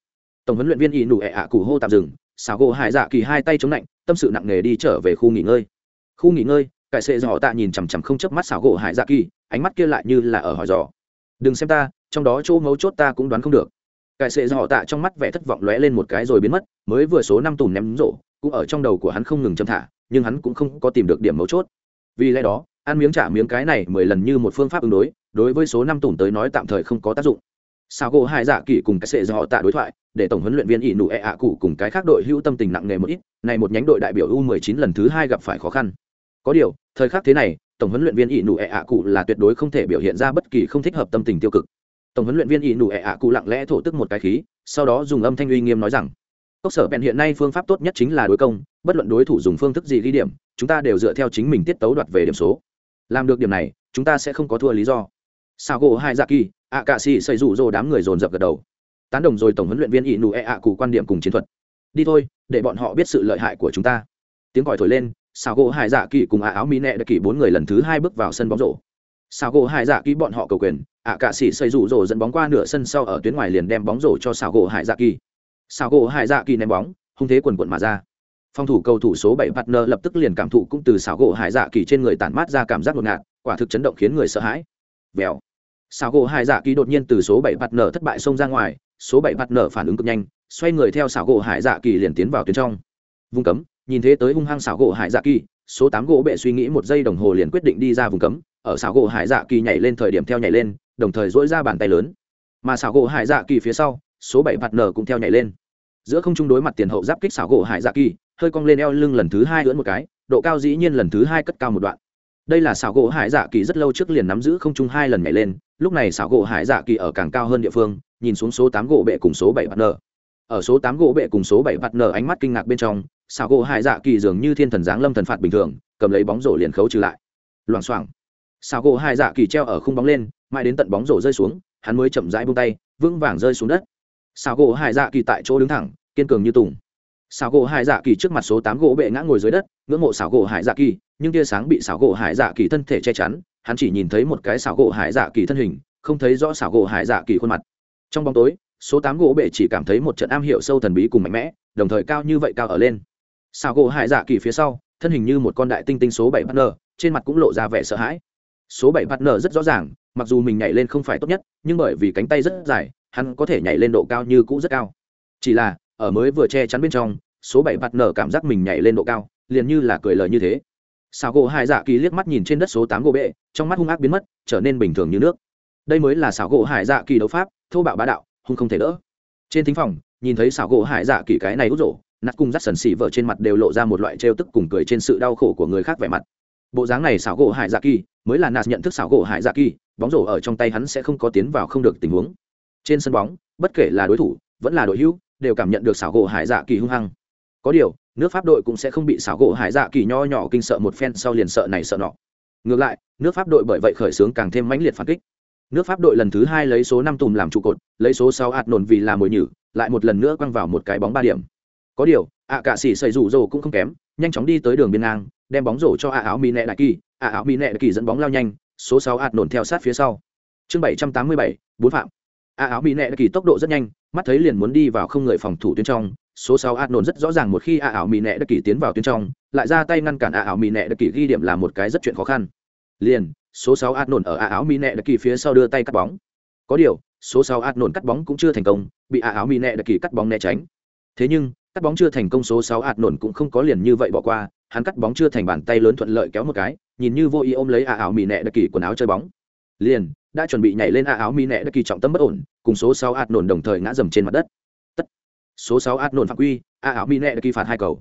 Tổng huấn luyện viên ỷ nụ ẹ ạ cụ hô tạm dừng xào gỗ hải dạ kỳ hai tay chống lạnh, tâm sự nặng nề đi trở về khu nghỉ ngơi. Khu nghỉ ngơi, cải sệ dò tạ nhìn chằm chằm không chớp mắt xảo gỗ hải dạ kỳ, ánh mắt kia lại như là ở hỏi dò. Đừng xem ta trong đó chỗ mấu chốt ta cũng đoán không được. Cải sệ dò tạ trong mắt vẻ thất vọng lóe lên một cái rồi biến mất, mới vừa số năm tùm ném rổ, cũng ở trong đầu của hắn không ngừng châm thả, nhưng hắn cũng không có tìm được điểm mấu chốt. Vì lẽ đó, ăn miếng trả miếng cái này mười lần như một phương pháp ứng đối đối với số năm tùm tới nói tạm thời không có tác dụng. Sao gỗ hai dạ kỳ cùng cái sệ do họ tạ đối thoại, để tổng huấn luyện viên ỷ nụ ẹ ạ cụ cùng cái khác đội hữu tâm tình nặng nề một ít, này một nhánh đội đại biểu u 19 lần thứ hai gặp phải khó khăn. Có điều, thời khắc thế này, tổng huấn luyện viên ỷ nụ ẹ ạ cụ là tuyệt đối không thể biểu hiện ra bất kỳ không thích hợp tâm tình tiêu cực tổng huấn luyện viên ỷ nụ ẹ ạ cụ lặng lẽ thổ tức một cái khí, sau đó dùng âm thanh uy nghiêm nói rằng, cốc sở bèn hiện nay phương pháp tốt nhất chính là đối công, bất luận đối thủ dùng phương thức gì ghi điểm, chúng ta đều dựa theo chính mình tiết tấu đoạt về điểm số. Làm được điểm này, chúng ta sẽ không có thua lý do. Sao gỗ hai dạ kỳ ạ cạ xì xây rủ rồ đám người dồn dập gật đầu. Tán đồng rồi tổng huấn luyện viên ỷ nụ ẹ ạ cụ quan điểm cùng chiến thuật. Đi thôi, để bọn họ biết sự lợi hại của chúng ta. Tiếng còi thổi lên sao gỗ hải dạ kỳ cùng ạ áo mỹ nẹ đã kỳ bốn người lần thứ hai bước vào sân bóng rổ sao gỗ hải dạ kỳ bọn họ cầu quyền, ạ cả sĩ xây rủ rồ dẫn bóng qua nửa sân sau ở tuyến ngoài liền đem bóng rổ cho sao gỗ hải dạ kỳ sao gỗ hải dạ kỳ ném bóng, hung thế quần quần mà ra. Phòng thủ cầu thủ số bảy partner lập tức liền cảm thụ cũng từ Sào gỗ hải dạ kỳ trên người tản mát ra cảm giác ngột quả thực chấn động khiến người sợ hãi. Bèo. Sào gỗ hải dạ kỳ đột nhiên từ số bảy partner thất bại xông ra ngoài, số bảy partner phản ứng cực nhanh, xoay người theo Sào gỗ hải dạ kỳ liền tiến vào tuyến trong. Vùng cấm, nhìn thế tới hung hăng Sào gỗ hải dạ kỳ số tám gỗ bệ suy nghĩ một giây đồng hồ liền quyết định đi ra vùng cấm ở xảo gỗ hải dạ kỳ nhảy lên thời điểm theo nhảy lên, đồng thời dỗi ra bàn tay lớn. Mà xảo gỗ hải dạ kỳ phía sau, số bảy partner cũng theo nhảy lên. Giữa không trung đối mặt tiền hậu giáp kích xảo gỗ hải dạ kỳ, hơi cong lên eo lưng lần thứ hai lưỡn một cái, độ cao dĩ nhiên lần thứ hai cất cao một đoạn. Đây là xảo gỗ hải dạ kỳ rất lâu trước liền nắm giữ không trung hai lần nhảy lên, lúc này xảo gỗ hải dạ kỳ ở càng cao hơn địa phương, nhìn xuống số tám gỗ bệ cùng số bảy partner ở số tám gỗ bệ cùng số bảy partner ánh mắt kinh ngạc bên trong, xảo gỗ hải dạ kỳ dường như thiên thần giáng lâm thần phạt bình thường, cầm lấy bóng rổ liền khấu trừ lại. Loảng xoảng xảo gỗ hải dạ kỳ treo ở khung bóng lên, mãi đến tận bóng rổ rơi xuống, hắn mới chậm rãi buông tay, vững vàng rơi xuống đất. Xảo gỗ hải dạ kỳ tại chỗ đứng thẳng, kiên cường như tùng. Xảo gỗ hải dạ kỳ trước mặt số tám gỗ bệ ngã ngồi dưới đất, ngưỡng mộ xảo gỗ hải dạ kỳ, nhưng tia sáng bị xảo gỗ hải dạ kỳ thân thể che chắn, hắn chỉ nhìn thấy một cái xảo gỗ hải dạ kỳ thân hình, không thấy rõ xảo gỗ hải dạ kỳ khuôn mặt. Trong bóng tối, số tám gỗ bệ chỉ cảm thấy một trận am hiểu sâu thần bí cùng mạnh mẽ, đồng thời cao như vậy cao ở lên. Xảo gỗ hải dạ kỳ phía sau, thân hình như một con đại tinh tinh số bảy partner trên mặt cũng lộ ra vẻ sợ hãi số bảy partner rất rõ ràng, mặc dù mình nhảy lên không phải tốt nhất, nhưng bởi vì cánh tay rất dài, hắn có thể nhảy lên độ cao như cũ rất cao. Chỉ là, ở mới vừa che chắn bên trong, số bảy bạt nở cảm giác mình nhảy lên độ cao, liền như là cười lời như thế. Sao gỗ hai dạ kỳ liếc mắt nhìn trên đất số tám gỗ bệ, trong mắt hung ác biến mất, trở nên bình thường như nước. Đây mới là xảo gỗ hải dạ kỳ đấu pháp, thô bạo bá đạo, hung không thể đỡ. Trên thính phòng, nhìn thấy xảo gỗ hải dạ kỳ cái này út rổ, nát cung rắt sần xỉ vợ trên mặt đều lộ ra một loại trêu tức cùng cười trên sự đau khổ của người khác vẻ mặt bộ dáng này xảo gỗ hải dạ kỳ, mới là nạt nhận thức xảo gỗ hải dạ kỳ, bóng rổ ở trong tay hắn sẽ không có tiến vào không được tình huống. Trên sân bóng, bất kể là đối thủ, vẫn là đội hữu, đều cảm nhận được xảo gỗ hải dạ kỳ hung hăng. Có điều, nước pháp đội cũng sẽ không bị xảo gỗ hải dạ kỳ nho nhỏ kinh sợ một phen sau liền sợ này sợ nọ. Ngược lại, nước pháp đội bởi vậy khởi xướng càng thêm mãnh liệt phản kích. Nước pháp đội lần thứ hai lấy số năm tùm làm trụ cột, lấy số sáu ạt nồn vì là mồi nhử, lại một lần nữa quăng vào một cái bóng ba điểm. Có điều, ạ cạ xỉ xây rủ rồ cũng không kém, nhanh chóng đi tới đường biên ngang đem bóng rổ cho ạ áo mỹ nẹ đại kỳ ạ áo mỹ nẹ đại kỳ dẫn bóng lao nhanh, số sáu ạt nổn theo sát phía sau. Chương bảy trăm tám mươi bảy, bốn phạm. Ạ áo mỹ nẹ đại kỳ tốc độ rất nhanh, mắt thấy liền muốn đi vào không người phòng thủ tuyến trong. Số sáu ạt nổn rất rõ ràng một khi ạ áo mỹ nẹ đại kỳ tiến vào tuyến trong, lại ra tay ngăn cản ạ áo mỹ nẹ đại kỳ ghi điểm là một cái rất chuyện khó khăn. Liền, số sáu ạt nổn ở ạ áo mỹ nẹ đại kỳ phía sau đưa tay cắt bóng. Có điều, số sáu ạt nổn cắt bóng cũng chưa thành công, bị ạ áo mỹ nẹ đại kỳ cắt bóng né tránh. Thế nhưng, cắt bóng chưa thành công số sáu ạt nổn cũng không có liền như vậy bỏ qua hắn cắt bóng chưa thành bàn tay lớn thuận lợi kéo một cái, nhìn như vô ý ôm lấy ạ áo mỹ nẹ đại kỳ quần áo chơi bóng. Liền, đã chuẩn bị nhảy lên ạ áo mỹ nẹ đại kỳ trọng tâm bất ổn, cùng số sáu ạt nổn đồng thời ngã dầm trên mặt đất. Tất. Số sáu ạt nổn phạm quy ạ áo mỹ nẹ đại kỳ phạt hai cầu.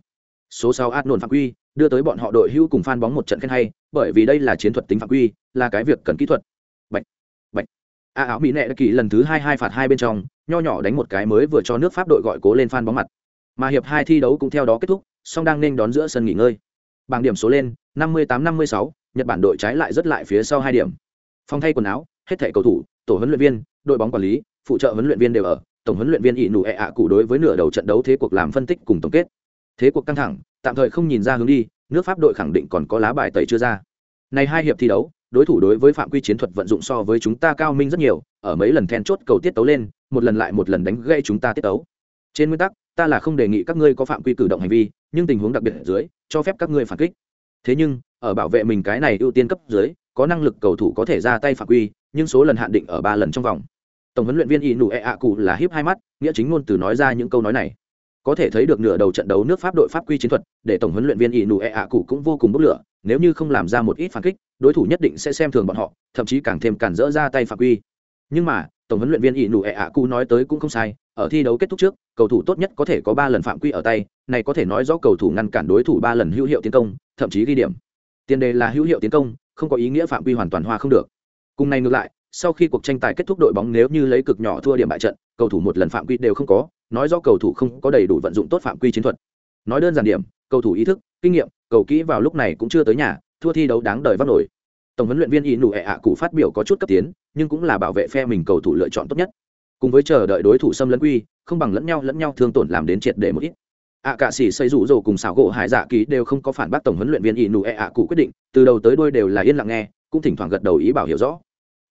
Số sáu ạt nổn phạm quy, đưa tới bọn họ đội hữu cùng phan bóng một trận khen hay, bởi vì đây là chiến thuật tính phạm quy, là cái việc cần kỹ thuật. Bệnh bệnh a áo mỹ nẹ đã kỳ lần thứ hai hai phạt hai bên trong, nho nhỏ đánh một cái mới vừa cho nước pháp đội gọi cố lên phan bóng mặt mà hiệp hai thi đấu cũng theo đó kết thúc, song đang nên đón giữa sân nghỉ ngơi. Bảng điểm số lên, năm mươi tám năm mươi sáu, nhật bản đội trái lại rất lại phía sau hai điểm. Phong thay quần áo, hết thẻ cầu thủ, tổ huấn luyện viên, đội bóng quản lý, phụ trợ huấn luyện viên đều ở, tổng huấn luyện viên ỷ nụ ẹ ạ cụ đối với nửa đầu trận đấu thế cuộc làm phân tích cùng tổng kết. Thế cuộc căng thẳng, tạm thời không nhìn ra hướng đi, nước pháp đội khẳng định còn có lá bài tẩy chưa ra. Này hai hiệp thi đấu, đối thủ đối với phạm quy chiến thuật vận dụng so với chúng ta cao minh rất nhiều, ở mấy lần then chốt cầu tiết tấu lên, một lần lại một lần đánh gây chúng ta tiết tấu. Trên nguyên tắc ta là không đề nghị các ngươi có phạm quy cử động hành vi, nhưng tình huống đặc biệt ở dưới, cho phép các ngươi phản kích. Thế nhưng, ở bảo vệ mình cái này ưu tiên cấp dưới, có năng lực cầu thủ có thể ra tay phạm quy, nhưng số lần hạn định ở ba lần trong vòng. Tổng huấn luyện viên y nụ e ạ cụ là hiếp hai mắt, nghĩa chính ngôn từ nói ra những câu nói này. Có thể thấy được nửa đầu trận đấu nước pháp đội pháp quy chiến thuật, để tổng huấn luyện viên y nụ e ạ cụ cũng vô cùng bốc lửa, nếu như không làm ra một ít phản kích, đối thủ nhất định sẽ xem thường bọn họ, thậm chí càng thêm cản dỡ ra tay phạm quy nhưng mà, tổng huấn luyện viên ỷ nụ ệ ạ cụ nói tới cũng không sai, ở thi đấu kết thúc trước, cầu thủ tốt nhất có thể có ba lần phạm quy ở tay, này có thể nói rõ cầu thủ ngăn cản đối thủ ba lần hữu hiệu tiến công, thậm chí ghi điểm. Tiền đề là hữu hiệu tiến công, không có ý nghĩa phạm quy hoàn toàn hoa không được. Cùng này ngược lại, sau khi cuộc tranh tài kết thúc đội bóng nếu như lấy cực nhỏ thua điểm bại trận, cầu thủ một lần phạm quy đều không có, nói rõ cầu thủ không có đầy đủ vận dụng tốt phạm quy chiến thuật. Nói đơn giản điểm, cầu thủ ý thức, kinh nghiệm, cầu kỹ vào lúc này cũng chưa tới nhà, thua thi đấu đáng đời vác nổi tổng huấn luyện viên y nụ ẹ ạ cụ phát biểu có chút cấp tiến, nhưng cũng là bảo vệ phe mình cầu thủ lựa chọn tốt nhất. Cùng với chờ đợi đối thủ xâm lấn quy, không bằng lẫn nhau lẫn nhau thương tổn làm đến triệt để một ít. Ạ cạ sĩ xây rủ rồ cùng xảo gỗ hải dạ ký đều không có phản bác tổng huấn luyện viên y nụ ẹ ạ cụ quyết định, từ đầu tới đôi đều là yên lặng nghe, cũng thỉnh thoảng gật đầu ý bảo hiểu rõ.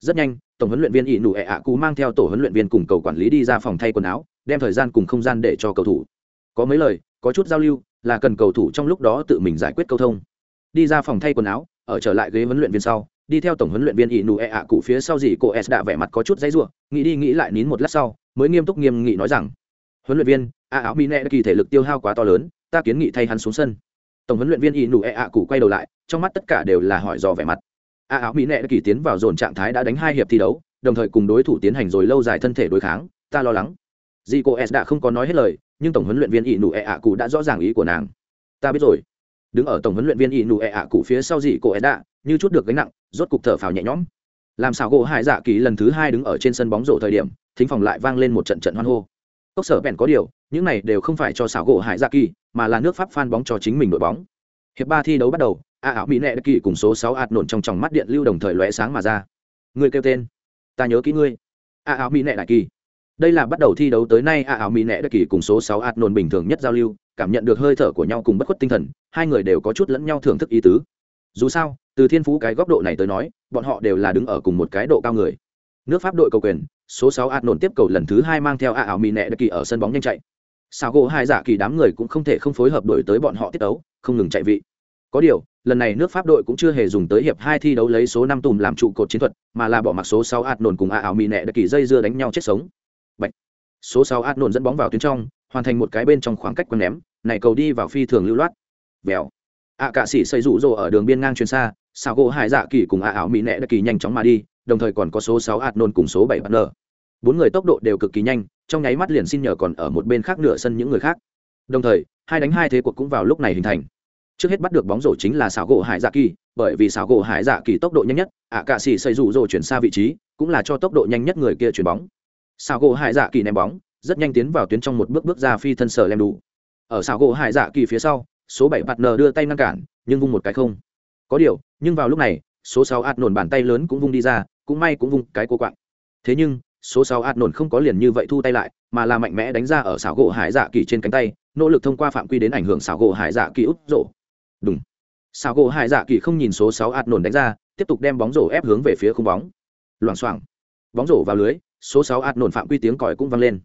Rất nhanh, tổng huấn luyện viên y nụ ẹ ạ cụ mang theo tổ huấn luyện viên cùng cầu quản lý đi ra phòng thay quần áo, đem thời gian cùng không gian để cho cầu thủ. Có mấy lời, có chút giao lưu, là cần cầu thủ trong lúc đó tự mình giải quyết câu thông. Đi ra phòng thay quần áo ở trở lại ghế huấn luyện viên sau, đi theo tổng huấn luyện viên ỷ nụ E ạ cụ phía sau gì cô s đã vẻ mặt có chút dãy ruộng nghĩ đi nghĩ lại nín một lát sau, mới nghiêm túc nghiêm nghị nói rằng, huấn luyện viên, a áo mỹ nẹ kỳ thể lực tiêu hao quá to lớn, ta kiến nghị thay hắn xuống sân. Tổng huấn luyện viên ỷ nụ E ạ cụ quay đầu lại, trong mắt tất cả đều là hỏi dò vẻ mặt. A áo mỹ nẹ kỳ tiến vào dồn trạng thái đã đánh hai hiệp thi đấu, đồng thời cùng đối thủ tiến hành rồi lâu dài thân thể đối kháng, ta lo lắng. Dì cô s đã không có nói hết lời, nhưng tổng huấn luyện viên ỷ nụ E ạ cụ đã rõ ràng ý của nàng. Ta biết rồi đứng ở tổng huấn luyện viên ỷ nụ ẹ ạ cụ phía sau dị cổ ẹ đạ như chút được gánh nặng, rốt cục thở phào nhẹ nhõm. Làm xảo gỗ hải dạ kỳ lần thứ hai đứng ở trên sân bóng rổ thời điểm, thính phòng lại vang lên một trận trận hoan hô. Cốc sở bèn có điều, những này đều không phải cho xảo gỗ hải dạ kỳ, mà là nước pháp phan bóng cho chính mình đội bóng. Hiệp ba thi đấu bắt đầu, a ảo mỹ nệ đất kỳ cùng số sáu ạt nổn trong tròng mắt điện lưu đồng thời lóe sáng mà ra. Người kêu tên, ta nhớ kỹ ngươi. A ảo mỹ nệ đại kỳ. Đây là bắt đầu thi đấu tới nay a ảo mỹ nệ đất kỳ cùng số sáu ạt nổn bình thường nhất giao lưu cảm nhận được hơi thở của nhau cùng bất khuất tinh thần, hai người đều có chút lẫn nhau thưởng thức ý tứ. Dù sao, từ thiên phú cái góc độ này tới nói, bọn họ đều là đứng ở cùng một cái độ cao người. Nước pháp đội cầu quyền, số sáu ạt nổn tiếp cầu lần thứ hai mang theo a ảo mỹ nệ đất kỳ ở sân bóng nhanh chạy. Sao gỗ hai giả kỳ đám người cũng không thể không phối hợp đổi tới bọn họ tiết đấu không ngừng chạy vị. Có điều, lần này nước pháp đội cũng chưa hề dùng tới hiệp hai thi đấu lấy số năm tùm làm trụ cột chiến thuật, mà là bỏ mặc số sáu ạt nổn cùng a ảo mỹ nệ đất kỳ dây dưa đánh nhau chết sống. Bạch. số sáu ạt nổn dẫn bóng vào tuyến trong hoàn thành một cái bên trong khoảng cách quăng ném, này cầu đi vào phi thường lưu loát. Vèo. Ạ cạ sĩ xây rủ rồ ở đường biên ngang chuyên xa xào gỗ hải dạ kỳ cùng ạ ảo mỹ nẹ đã kỳ nhanh chóng mà đi, đồng thời còn có số sáu ạt nôn cùng số bảy bắt nờ bốn người tốc độ đều cực kỳ nhanh, trong nháy mắt liền xin nhờ còn ở một bên khác nửa sân những người khác. Đồng thời, hai đánh hai thế cuộc cũng vào lúc này hình thành. Trước hết bắt được bóng rổ chính là xào gỗ hải dạ kỳ, bởi vì xào gỗ hải dạ kỳ tốc độ nhanh nhất ạ cạ sĩ xây rủ rồ chuyển xa vị trí, cũng là cho tốc độ nhanh nhất người kia chuyển bóng. Xào gỗ hải dạ kỳ ném bóng rất nhanh tiến vào tuyến trong một bước bước ra phi thân sở lem đủ. Ở xảo gỗ hải dạ kỳ phía sau, số bảy bạt nờ đưa tay ngăn cản, nhưng vung một cái không. Có điều, nhưng vào lúc này, số sáu ạt nổn bàn tay lớn cũng vung đi ra, cũng may cũng vung cái cô quạng. Thế nhưng, số sáu ạt nổn không có liền như vậy thu tay lại, mà là mạnh mẽ đánh ra ở xảo gỗ hải dạ kỳ trên cánh tay, nỗ lực thông qua phạm quy đến ảnh hưởng xảo gỗ hải dạ kỳ út rổ. Đúng xảo gỗ hải dạ kỳ không nhìn số sáu ạt nổn đánh ra, tiếp tục đem bóng rổ ép hướng về phía khung bóng. Loảng xoảng. Bóng rổ vào lưới, số sáu ạt nổn phạm quy tiếng còi cũng vang lên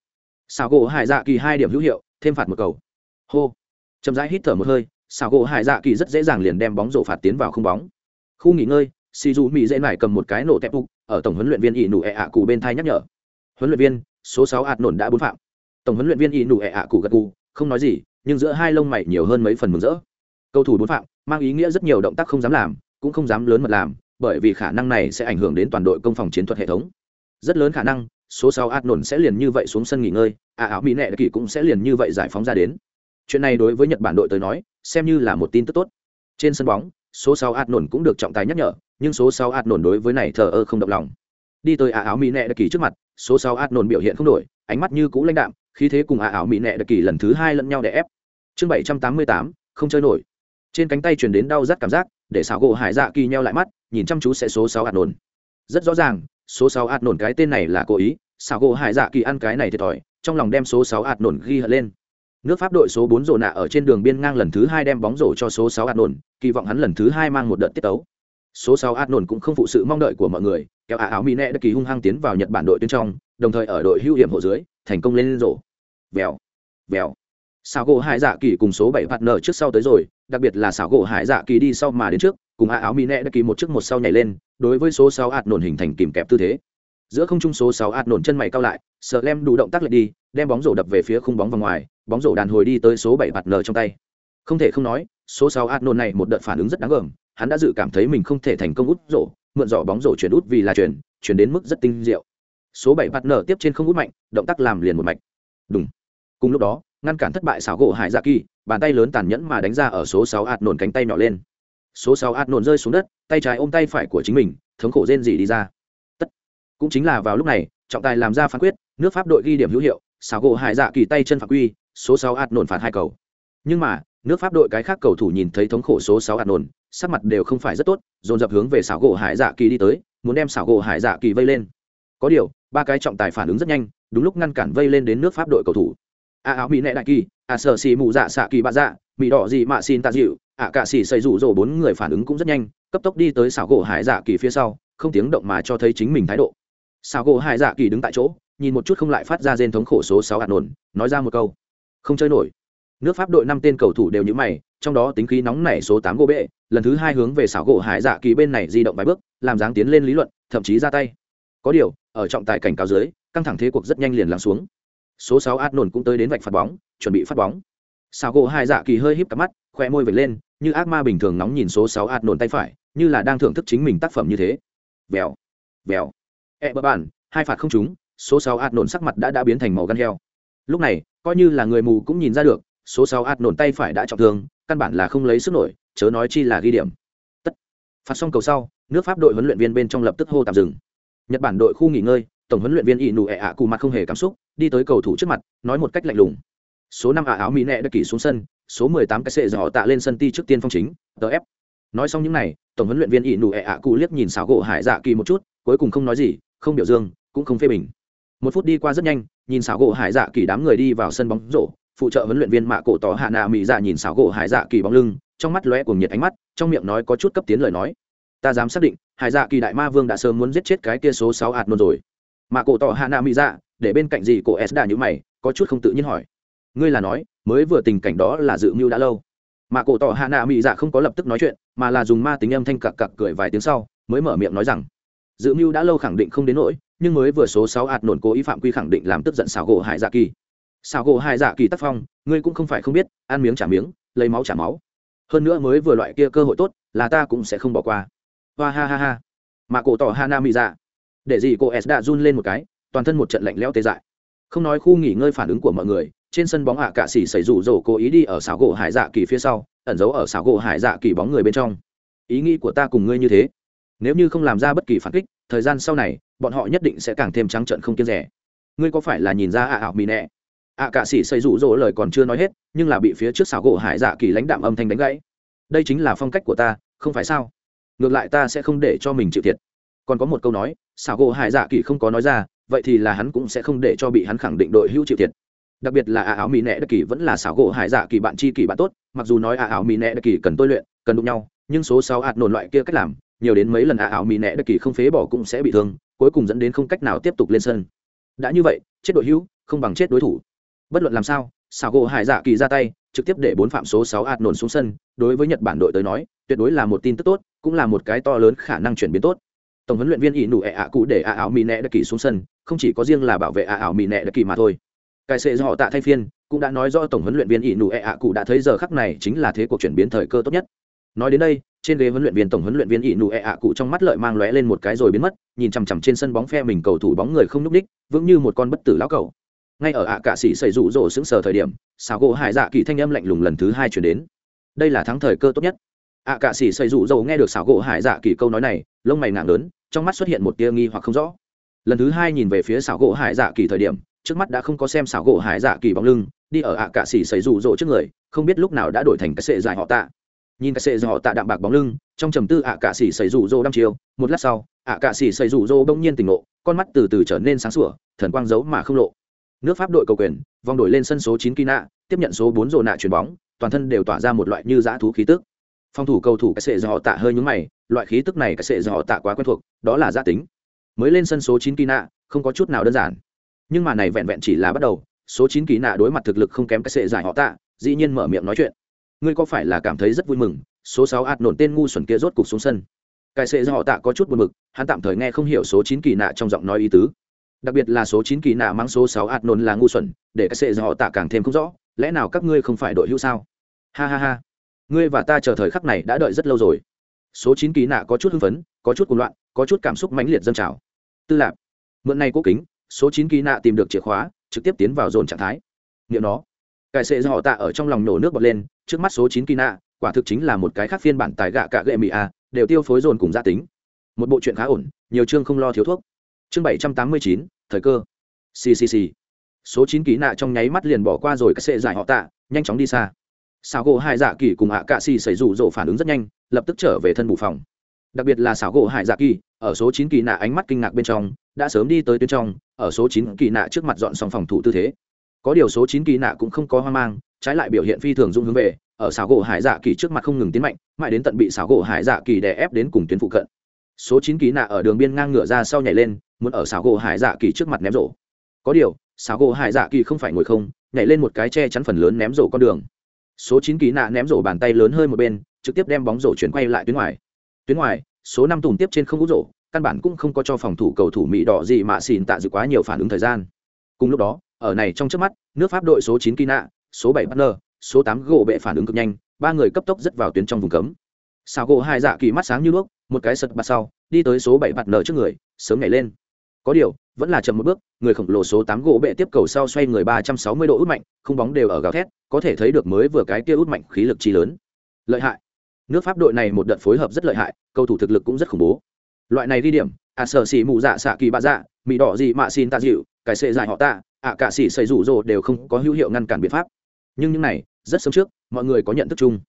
xảo gỗ hải dạ kỳ hai điểm hữu hiệu, thêm phạt một cầu. Hô. Chậm rãi hít thở một hơi xảo gỗ hải dạ kỳ rất dễ dàng liền đem bóng rổ phạt tiến vào không bóng. Khu nghỉ ngơi si du mỹ dễ nải cầm một cái nổ tép ục ở tổng huấn luyện viên ỷ nụ ẹ ạ cụ bên thai nhắc nhở. Huấn luyện viên, số sáu ạt nổn đã bốn phạm. Tổng huấn luyện viên ỷ nụ ẹ ạ cụ gật cụ không nói gì, nhưng giữa hai lông mày nhiều hơn mấy phần mừng rỡ. Cầu thủ bốn phạm, mang ý nghĩa rất nhiều động tác không dám làm, cũng không dám lớn mật làm, bởi vì khả năng này sẽ ảnh hưởng đến toàn đội công phòng chiến thuật hệ thống. Rất lớn khả năng số sáu ạt nổn sẽ liền như vậy xuống sân nghỉ ngơi à áo mỹ nệ kỳ cũng sẽ liền như vậy giải phóng ra đến. Chuyện này đối với nhật bản đội tới nói, xem như là một tin tức tốt. Trên sân bóng, số sáu ạt nổn cũng được trọng tài nhắc nhở, nhưng số sáu ạt nổn đối với này thờ ơ không động lòng. Đi tới à áo mỹ nệ kỳ trước mặt, số sáu ạt nổn biểu hiện không đổi, ánh mắt như cũ lãnh đạm, khí thế cùng à áo mỹ nệ kỳ lần thứ hai lẫn nhau để ép. Chương bảy trăm tám mươi tám, không chơi nổi. Trên cánh tay truyền đến đau rát cảm giác, để xảo gỗ hải dạ kỳ nheo lại mắt, nhìn chăm chú sẽ số sáu ạt nổn. Rất rõ ràng, số sáu ạt nổn cái tên này là cố ý xảo gỗ hải dạ kỳ ăn cái này thiệt thòi trong lòng đem số sáu ạt nổn ghi hận lên Nước Pháp đội số bốn rổ nạ ở trên đường biên ngang lần thứ hai đem bóng rổ cho số sáu ạt nổn kỳ vọng hắn lần thứ hai mang một đợt tiết tấu. Số sáu ạt nổn cũng không phụ sự mong đợi của mọi người, kéo áo áo nẹ đã kỳ hung hăng tiến vào Nhật Bản đội tuyến trong, đồng thời ở đội hưu hiểm hộ dưới, thành công lên rổ. Vèo, vèo. xảo gỗ Hải Dạ Kỳ cùng số bảy 7 nở trước sau tới rồi, đặc biệt là xảo gỗ Hải Dạ Kỳ đi sau mà đến trước, cùng áo áo nẹ đã kỳ một trước một sau nhảy lên, đối với số sáu ạt nổn hình thành kìm kẹp tư thế. Giữa không trung số 6 Adnon chân mày cao lại, sợ lem đủ động tác lại đi, đem bóng rổ đập về phía khung bóng vào ngoài, bóng rổ đàn hồi đi tới số bảy bạt nở trong tay. Không thể không nói số sáu nổn này một đợt phản ứng rất đáng gờm hắn đã dự cảm thấy mình không thể thành công út rổ mượn dò bóng rổ chuyển út vì là chuyển chuyển đến mức rất tinh diệu. Số bảy bạt nở tiếp trên không út mạnh động tác làm liền một mạch. Đúng cùng lúc đó ngăn cản thất bại xảo gỗ hải dạ kỳ bàn tay lớn tàn nhẫn mà đánh ra ở số sáu ạt nổn cánh tay nhỏ lên. Số sáu ạt nổn rơi xuống đất tay trái ôm tay phải của chính mình thống khổ rên rỉ đi ra cũng chính là vào lúc này, trọng tài làm ra phán quyết, nước pháp đội ghi điểm hữu hiệu xào gỗ hải dạ kỳ tay chân phạm quy, số sáu ạt nổn phạt hai cầu. Nhưng mà, nước pháp đội cái khác cầu thủ nhìn thấy thống khổ số sáu ạt nổn, sắc mặt đều không phải rất tốt, dồn dập hướng về xảo gỗ hải dạ kỳ đi tới, muốn đem xảo gỗ hải dạ kỳ vây lên. Có điều, ba cái trọng tài phản ứng rất nhanh, đúng lúc ngăn cản vây lên đến nước pháp đội cầu thủ. A áo mỹ nệ đại kỳ, a sợ xì mù dạ xạ kỳ bạ dạ mỹ đỏ gì mạ xin tạ dịu ạ cạ xì xây rủ rỗ bốn người phản ứng cũng rất nhanh, cấp tốc đi tới xảo gỗ hải dạ kỳ phía sau, không tiếng động mà cho thấy chính mình thái độ xảo gỗ hải dạ kỳ đứng tại chỗ, nhìn một chút không lại phát ra rên thống khổ số sáu hạt nổn, nói ra một câu. Không chơi nổi. Nước pháp đội năm tên cầu thủ đều như mày, trong đó tính khí nóng nảy số tám gỗ bệ, lần thứ hai hướng về xảo gỗ hải dạ kỳ bên này di động vài bước, làm dáng tiến lên lý luận, thậm chí ra tay. Có điều, ở trọng tài cảnh cáo dưới, căng thẳng thế cuộc rất nhanh liền lắng xuống. Số sáu át nổn cũng tới đến vạch phạt bóng, chuẩn bị phát bóng. Xảo gỗ hải dạ kỳ hơi híp cặp mắt, khoe môi vệt lên, như ác ma bình thường nóng nhìn số sáu át nổn tay phải, như là đang thưởng thức chính mình tác phẩm như thế. Vèo. Vèo e bờ bản hai phạt không trúng, số sáu ạt nổn sắc mặt đã đã biến thành màu gan heo. Lúc này, coi như là người mù cũng nhìn ra được, số sáu ạt nổn tay phải đã trọng thương, căn bản là không lấy sức nổi, chớ nói chi là ghi điểm. Tất. Phạt xong cầu sau, nước pháp đội huấn luyện viên bên trong lập tức hô tạm dừng. Nhật bản đội khu nghỉ ngơi, tổng huấn luyện viên ỷ nụ ẹ ạ cù mặt không hề cảm xúc, đi tới cầu thủ trước mặt, nói một cách lạnh lùng. Số năm ả áo mỹ nẹ đã kỷ xuống sân, số mười tám cái sệ dò tạ lên sân ti trước tiên phong chính tf nói xong những n à y tổng huấn luyện viên ỷ nụ ẹ ạ cụ liếc nhìn xảo gỗ hải dạ kỳ một chút, cuối cùng không nói gì không biểu dương, cũng không phê bình. Một phút đi qua rất nhanh, nhìn xảo gỗ hải dạ kỳ đám người đi vào sân bóng rổ, phụ trợ huấn luyện viên mạ cổ tỏ hạ nạ mỹ dạ nhìn xảo gỗ hải dạ kỳ bóng lưng, trong mắt lóe cùng nhiệt ánh mắt, trong miệng nói có chút cấp tiến lời nói. Ta dám xác định, hải dạ kỳ đại ma vương đã sớm muốn giết chết cái kia số sáu hạt nôn rồi. Mạ cổ tỏ hạ nạ mỹ dạ để bên cạnh gì cổ s đà như mày, có chút không tự nhiên hỏi. Ngươi là nói, mới vừa tình cảnh đó là dự mưu đã lâu. Mạ cổ tỏ hạ nạ mỹ dạ không có lập tức nói chuyện, mà là dùng ma tính âm thanh cặc cặc cười vài tiếng sau, mới mở miệng nói rằng dự mưu đã lâu khẳng định không đến nỗi, nhưng mới vừa số sáu ạt nổn cố ý phạm quy khẳng định làm tức giận xảo gỗ hải dạ kỳ. Xảo gỗ hải dạ kỳ tác phong, ngươi cũng không phải không biết, ăn miếng trả miếng, lấy máu trả máu. Hơn nữa mới vừa loại kia cơ hội tốt, là ta cũng sẽ không bỏ qua. Hoa ha ha ha. Mà cổ tỏ hana mỹ dạ. Để gì cô s đã run lên một cái, toàn thân một trận lạnh lẽo tê dại. Không nói khu nghỉ ngơi phản ứng của mọi người, trên sân bóng ạ à cạ xỉ xảy rủ rổ cố ý đi ở xảo gỗ hải dạ kỳ phía sau, ẩn giấu ở xảo gỗ hải dạ kỳ bóng người bên trong. Ý nghĩ của ta cùng ngươi như thế nếu như không làm ra bất kỳ phản kích, thời gian sau này, bọn họ nhất định sẽ càng thêm trắng trận không kiên rẻ. Ngươi có phải là nhìn ra ạ ảo mì nẹ? Ạ cạ sĩ xây rủ rỗ lời còn chưa nói hết, nhưng là bị phía trước xảo gỗ hải dạ kỳ lãnh đạm âm thanh đánh gãy. Đây chính là phong cách của ta, không phải sao? Ngược lại ta sẽ không để cho mình chịu thiệt. Còn có một câu nói, xảo gỗ hải dạ kỳ không có nói ra, vậy thì là hắn cũng sẽ không để cho bị hắn khẳng định đội hữu chịu thiệt. Đặc biệt là ạ ảo mỹ nẹ đất kỳ vẫn là xảo gỗ hải dạ kỳ bạn chi kỳ bạn tốt, mặc dù nói ạ ảo mỹ nẹ đất kỳ cần tôi luyện, cần đụng nhau, nhưng số sáu ạt nổn loại kia cách làm nhiều đến mấy lần ạ ảo mỹ nẹ đất kỳ không phế bỏ cũng sẽ bị thương, cuối cùng dẫn đến không cách nào tiếp tục lên sân. Đã như vậy, chết đội hữu, không bằng chết đối thủ. Bất luận làm sao xảo gỗ hải dạ kỳ ra tay, trực tiếp để bốn phạm số sáu ạt nổn xuống sân, đối với nhật bản đội tới nói, tuyệt đối là một tin tức tốt, cũng là một cái to lớn khả năng chuyển biến tốt. Tổng huấn luyện viên ỷ nụ ẹ ạ cụ để ạ ảo mỹ nẹ đất kỳ xuống sân, không chỉ có riêng là bảo vệ ạ ảo mỹ nẹ đất kỳ mà thôi. Cài sệ do họ tạ thay phiên, cũng đã nói rõ tổng huấn luyện viên ỷ nụ ẹ ạ cụ đã thấy giờ khắc này chính là thế cuộc chuyển biến thời cơ tốt nhất nói đến đây, trên ghế huấn luyện viên tổng huấn luyện viên ỷ nụ ẹ ạ cụ trong mắt lợi mang lóe lên một cái rồi biến mất, nhìn chằm chằm trên sân bóng phe mình cầu thủ bóng người không nhúc ních, vững như một con bất tử lão cầu. Ngay ở ạ cạ sĩ xảy rụ rỗ sững sờ thời điểm, xào gỗ hải dạ kỳ thanh âm lạnh lùng lần thứ hai chuyển đến. Đây là thắng thời cơ tốt nhất. Ạ cạ sĩ xảy rụ rỗ nghe được xào gỗ hải dạ kỳ câu nói này, lông mày nặng lớn, trong mắt xuất hiện một tia nghi hoặc không rõ. Lần thứ hai nhìn về phía xảo gỗ hải dạ kỳ thời điểm, trước mắt đã không có xem xảo gỗ hải dạ kỳ bóng lưng, đi ở ạ cạ xỉ xảy rụ rỗ trước người, không biết lúc nào đã đổi thành cái sệ dài họ tạ nhìn cái sệ dài họ tạ đạm bạc bóng lưng, trong trầm tư ạ cạ xỉ xảy rủ rô đăm chiều một lát sau, ạ cạ xỉ xảy rủ rô bỗng nhiên tỉnh ngộ, con mắt từ từ trở nên sáng sủa, thần quang giấu mà không lộ. Nước pháp đội cầu quyền, vòng đổi lên sân số chín kina, tiếp nhận số bốn rồ nạ chuyền bóng, toàn thân đều tỏa ra một loại như dã thú khí tức. Phòng thủ cầu thủ cái sệ dò tạ hơi nhúng mày, loại khí tức này cái sệ dò tạ quá quen thuộc, đó là gia tính. Mới lên sân số chín kỳ nạ không có chút nào đơn giản. Nhưng mà này vẹn vẹn chỉ là bắt đầu, số chín kỳ nạ đối mặt thực lực không kém cái sệ giải họ tạ, dĩ nhiên mở miệng nói chuyện ngươi có phải là cảm thấy rất vui mừng, số sáu ạt nổn tên ngu xuẩn kia rốt cục xuống sân. Cái sệ do họ tạ có chút buồn mực hắn tạm thời nghe không hiểu số chín kỳ nạ trong giọng nói ý tứ. Đặc biệt là số chín kỳ nạ mang số sáu ạt nổn là ngu xuẩn, để cái sệ do họ tạ càng thêm không rõ, lẽ nào các ngươi không phải đội hữu sao? Ha ha ha, ngươi và ta chờ thời khắc này đã đợi rất lâu rồi. Số chín kỳ nạ có chút hưng phấn, có chút cuồng loạn, có chút cảm xúc mãnh liệt dâng trào. Tư lạc mượn này cố kính, số chín kỳ nạ tìm được chìa khóa, trực tiếp tiến vào dồn trạng thái. Nghiệm nó cải sệ do họ tạ ở trong lòng nổ nước bọt lên, trước mắt số chín kỳ nạ quả thực chính là một cái khác phiên bản tài gạ cả gệ mỹ a, đều tiêu phối dồn cùng gia tính. Một bộ chuyện khá ổn, nhiều chương không lo thiếu thuốc. Chương bảy trăm tám mươi chín, thời cơ. Ccc số chín ký nạ trong nháy mắt liền bỏ qua rồi cái sệ giải họ tạ, nhanh chóng đi xa. Xảo gỗ hải dạ kỳ cùng ạ cạ xì xảy rủ rộ phản ứng rất nhanh, lập tức trở về thân bù phòng. Đặc biệt là xảo gỗ hải dạ kỳ, ở số chín kỳ nạ ánh mắt kinh ngạc bên trong, đã sớm đi tới tuyến trong, ở số chín kỳ nạ trước mặt dọn xong phòng thủ tư thế có điều số chín kỳ nạ cũng không có hoang mang, trái lại biểu hiện phi thường dung hướng về, ở xảo gỗ hải dạ kỳ trước mặt không ngừng tiến mạnh, mãi đến tận bị xảo gỗ hải dạ kỳ đè ép đến cùng tuyến phụ cận. Số chín kỳ nạ ở đường biên ngang ngửa ra sau nhảy lên, muốn ở xảo gỗ hải dạ kỳ trước mặt ném rổ. Có điều, xảo gỗ hải dạ kỳ không phải ngồi không, nhảy lên một cái che chắn phần lớn ném rổ con đường. Số chín kỳ nạ ném rổ bàn tay lớn hơi một bên, trực tiếp đem bóng rổ chuyển quay lại tuyến ngoài. Tuyến ngoài, số năm tùng tiếp trên không hút rổ, căn bản cũng không có cho phòng thủ cầu thủ mỹ đỏ gì mà xỉn tạ dự quá nhiều phản ứng thời gian. Cùng lúc đó ở này trong trước mắt, nước pháp đội số chín kina, số bảy partner, số tám gỗ bệ phản ứng cực nhanh, ba người cấp tốc rất vào tuyến trong vùng cấm. Sao gỗ hai dạ kỳ mắt sáng như đuốc, một cái sật bạt sau, đi tới số bảy partner trước người, sớm nhảy lên. Có điều, vẫn là chậm một bước, người khổng lồ số tám gỗ bệ tiếp cầu sau xoay người ba trăm sáu mươi độ út mạnh, không bóng đều ở gào thét, có thể thấy được mới vừa cái kia út mạnh khí lực chi lớn. Lợi hại. Nước pháp đội này một đợt phối hợp rất lợi hại, cầu thủ thực lực cũng rất khủng bố. Loại này ghi điểm à sợ xỉ mù dạ xạ kỳ bạ dạ mì đỏ gì mạ xin ta dịu, cái sệ dài họ ta ạ cả sĩ xây rủ rồ đều không có hữu hiệu ngăn cản biện pháp. Nhưng những này, rất sớm trước, mọi người có nhận thức chung.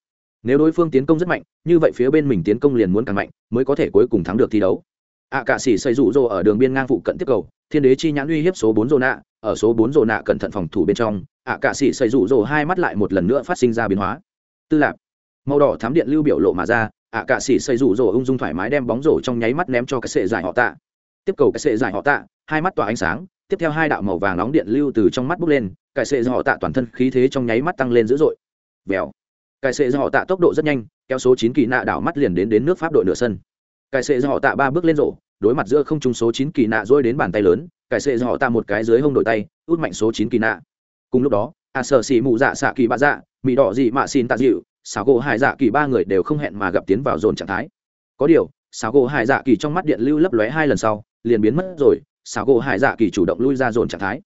Nếu đối phương tiến công rất mạnh, như vậy phía bên mình tiến công liền muốn càng mạnh, mới có thể cuối cùng thắng được thi đấu. Ạ cả sĩ xây rủ rồ ở đường biên ngang phụ cận tiếp cầu, thiên đế chi nhãn uy hiếp số bốn rồ nạ ở số bốn rồ nạ cẩn thận phòng thủ bên trong, ạ cả sĩ xây rủ rồ hai mắt lại một lần nữa phát sinh ra biến hóa. Tư lạc màu đỏ thám điện lưu biểu lộ mà ra, ạ cả sĩ xây rủ rồ ung dung thoải mái đem bóng rổ trong nháy mắt ném cho cái sệ giải họ tạ. Tiếp cầu cái sệ giải họ tạ, hai mắt tỏa ánh sáng tiếp theo hai đạo màu vàng nóng điện lưu từ trong mắt bốc lên, cải sệ do họ tạ toàn thân khí thế trong nháy mắt tăng lên dữ dội. Vèo. Cải sệ do họ tạ tốc độ rất nhanh, kéo số chín kỳ nạ đảo mắt liền đến đến nước pháp đội nửa sân. Cải sệ do họ tạ ba bước lên rổ, đối mặt giữa không trung số chín kỳ nạ dôi đến bàn tay lớn, cải sệ do họ tạ một cái dưới hông đội tay, út mạnh số chín kỳ nạ. Cùng lúc đó, a sợ xì mụ dạ xạ kỳ bạ dạ mỹ đỏ dị mạ xin tạ dịu xảo gỗ hải dạ kỳ ba người đều không hẹn mà gặp tiến vào dồn trạng thái. Có điều xảo gỗ hải dạ kỳ trong mắt điện lưu lấp lóe hai lần sau, liền biến mất rồi xảo gỗ hải dạ kỳ chủ động lui ra dồn trạng thái.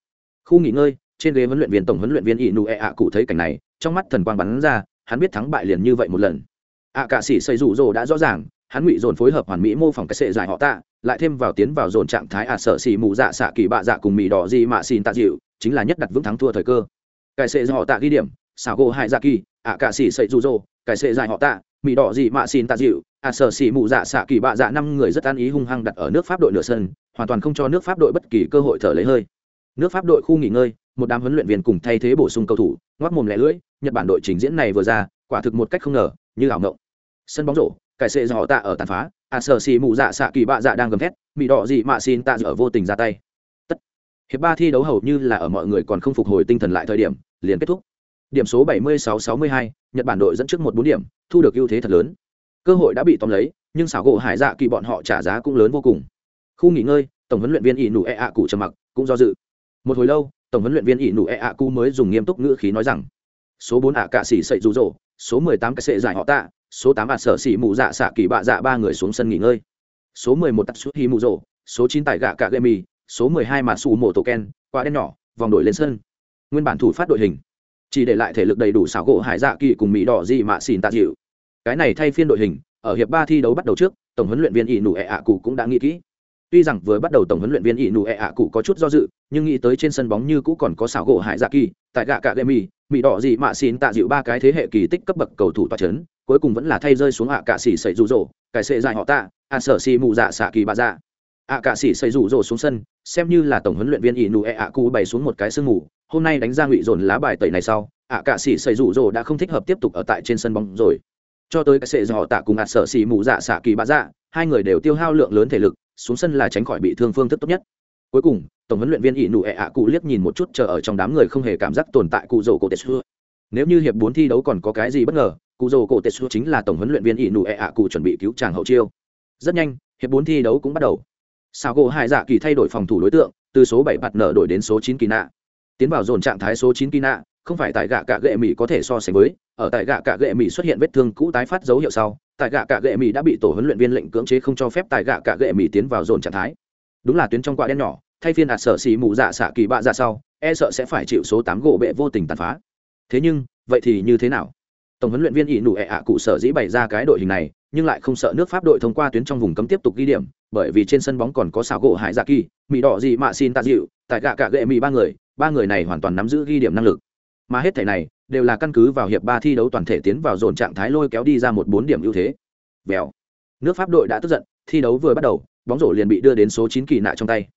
Khu nghỉ ngơi, trên ghế huấn luyện viên tổng huấn luyện viên ỷ nụ ẹ ạ cụ thấy cảnh này, trong mắt thần quang bắn ra, hắn biết thắng bại liền như vậy một lần. Ạ cả sĩ xây rủ rồ đã rõ ràng, hắn ngụy dồn phối hợp hoàn mỹ mô phỏng cái sệ giải họ tạ, lại thêm vào tiến vào dồn trạng thái ạ à sợ xỉ mù dạ xạ kỳ bạ dạ cùng mì đỏ gì mà xin tạ dịu, chính là nhất đặt vững thắng thua thời cơ. Cái sệ họ tạ ghi điểm, xảo gỗ hải dạ kỳ, ạ cả sĩ xây rủ rồ cái sệ dài họ tạ, mì đỏ gì mà xin tạ dịu À, ạ sợ xỉ mù dạ xạ kỳ bạ dạ năm người rất an ý hung hăng đặt ở nước pháp đội nửa sân hoàn toàn không cho nước pháp đội bất kỳ cơ hội thở lấy hơi. Nước pháp đội khu nghỉ ngơi một đám huấn luyện viên cùng thay thế bổ sung cầu thủ ngoác mồm lẻ lưỡi nhật bản đội trình diễn này vừa ra quả thực một cách không ngờ như ảo ngộng. Sân bóng rổ cải sệ dò tạ ở tàn phá à, a sợ xỉ mù dạ xạ kỳ bạ dạ đang gầm thét bị đỏ gì mạ xin tạ ở vô tình ra tay. Tất. Hiệp ba thi đấu hầu như là ở mọi người còn không phục hồi tinh thần lại thời điểm liền kết thúc. Điểm số 76-62, nhật bản đội dẫn trước một bốn điểm thu được ưu thế thật lớn cơ hội đã bị tóm lấy, nhưng xảo gỗ hải dạ kỳ bọn họ trả giá cũng lớn vô cùng. Khu nghỉ ngơi, tổng huấn luyện viên ỷ nụ e ạ cụ trầm mặc, cũng do dự. Một hồi lâu, tổng huấn luyện viên ỷ nụ e ạ cụ mới dùng nghiêm túc ngữ khí nói rằng, số bốn ạ cạ xỉ sậy rụ rỗ, số mười tám cái sệ giải họ tạ, số tám ạ sở xỉ mù dạ xạ kỳ bạ dạ ba người xuống sân nghỉ ngơi. Số mười một tắc suốt hi mù rỗ, số chín tại gạ cạ gậy mì, số mười hai mà xù mổ tổ ken, quả đen nhỏ, vòng đổi lên sân. Nguyên bản thủ phát đội hình. Chỉ để lại thể lực đầy đủ xảo gỗ hải dạ kỳ cùng mỹ đỏ gì mạ xỉn tạ dịu cái này thay phiên đội hình, ở hiệp ba thi đấu bắt đầu trước, tổng huấn luyện viên ỷ nụ ệ ạ cụ cũng đã nghĩ kỹ. Tuy rằng vừa bắt đầu tổng huấn luyện viên ỷ nụ ệ ạ cụ có chút do dự, nhưng nghĩ tới trên sân bóng như cũ còn có xảo gỗ hải dạ kỳ, tại gạ cạ gậy mì mỹ đỏ gì mà xin tạ dịu ba cái thế hệ kỳ tích cấp bậc cầu thủ toa trấn cuối cùng vẫn là thay rơi xuống ạ cạ xỉ xảy rụ rỗ cái sệ dài họ tạ, ạ sở xì mù dạ xạ kỳ bà dạ. Ạ cạ xỉ xảy rụ rỗ xuống sân, xem như là tổng huấn luyện viên ỷ nụ ệ ạ cụ bày xuống một cái sương mù, hôm nay đánh ra ngụy dồn lá bài tẩy này sau, ạ cạ xỉ xảy rụ rỗ đã không thích hợp tiếp tục ở tại trên sân bóng rồi cho tới cái sệ dò tạ cùng ạt sở xì mù dạ xạ kỳ bạ dạ hai người đều tiêu hao lượng lớn thể lực, xuống sân là tránh khỏi bị thương phương thức tốt nhất. Cuối cùng, tổng huấn luyện viên ỷ nụ ẹ ạ cụ liếc nhìn một chút chờ ở trong đám người không hề cảm giác tồn tại cụ rổ cổ tetsu nếu như hiệp bốn thi đấu còn có cái gì bất ngờ, cụ rổ cổ tetsu chính là tổng huấn luyện viên ỷ nụ ẹ ạ cụ chuẩn bị cứu tràng hậu chiêu. Rất nhanh, hiệp bốn thi đấu cũng bắt đầu. Sao gỗ hai dạ kỳ thay đổi phòng thủ đối tượng, từ số bảy bạt nở đổi đến số chín kỳ nạ. Tiến vào dồn trạng thái số chín kỳ nạ không phải tại gạ cạ gệ mỹ có thể so sánh với, ở tại gạ cạ gệ mỹ xuất hiện vết thương cũ tái phát dấu hiệu sau, tại gạ cạ gệ mỹ đã bị tổ huấn luyện viên lệnh cưỡng chế không cho phép tại gạ cạ gệ mỹ tiến vào dồn trạng thái. Đúng là tuyến trong quả đen nhỏ, thay phiên ạt sở xì mù dạ xạ kỳ bạ dạ sau e sợ sẽ phải chịu số tám gỗ bệ vô tình tàn phá. Thế nhưng, vậy thì như thế nào? Tổng huấn luyện viên ỷ nụ ẹ ạ cụ sở dĩ bày ra cái đội hình này, nhưng lại không sợ nước pháp đội thông qua tuyến trong vùng cấm tiếp tục ghi điểm, bởi vì trên sân bóng còn có xảo gỗ hải dạ kỳ mỹ đỏ gì mạ xin tạ dịu, tại gạ cả gệ mỹ ba người ba người này hoàn toàn nắm giữ ghi điểm năng lực mà hết thể này đều là căn cứ vào hiệp ba thi đấu toàn thể tiến vào dồn trạng thái lôi kéo đi ra một bốn điểm ưu thế. Vèo. Nước pháp đội đã tức giận, thi đấu vừa bắt đầu, bóng rổ liền bị đưa đến số chín kỳ nạ trong tay.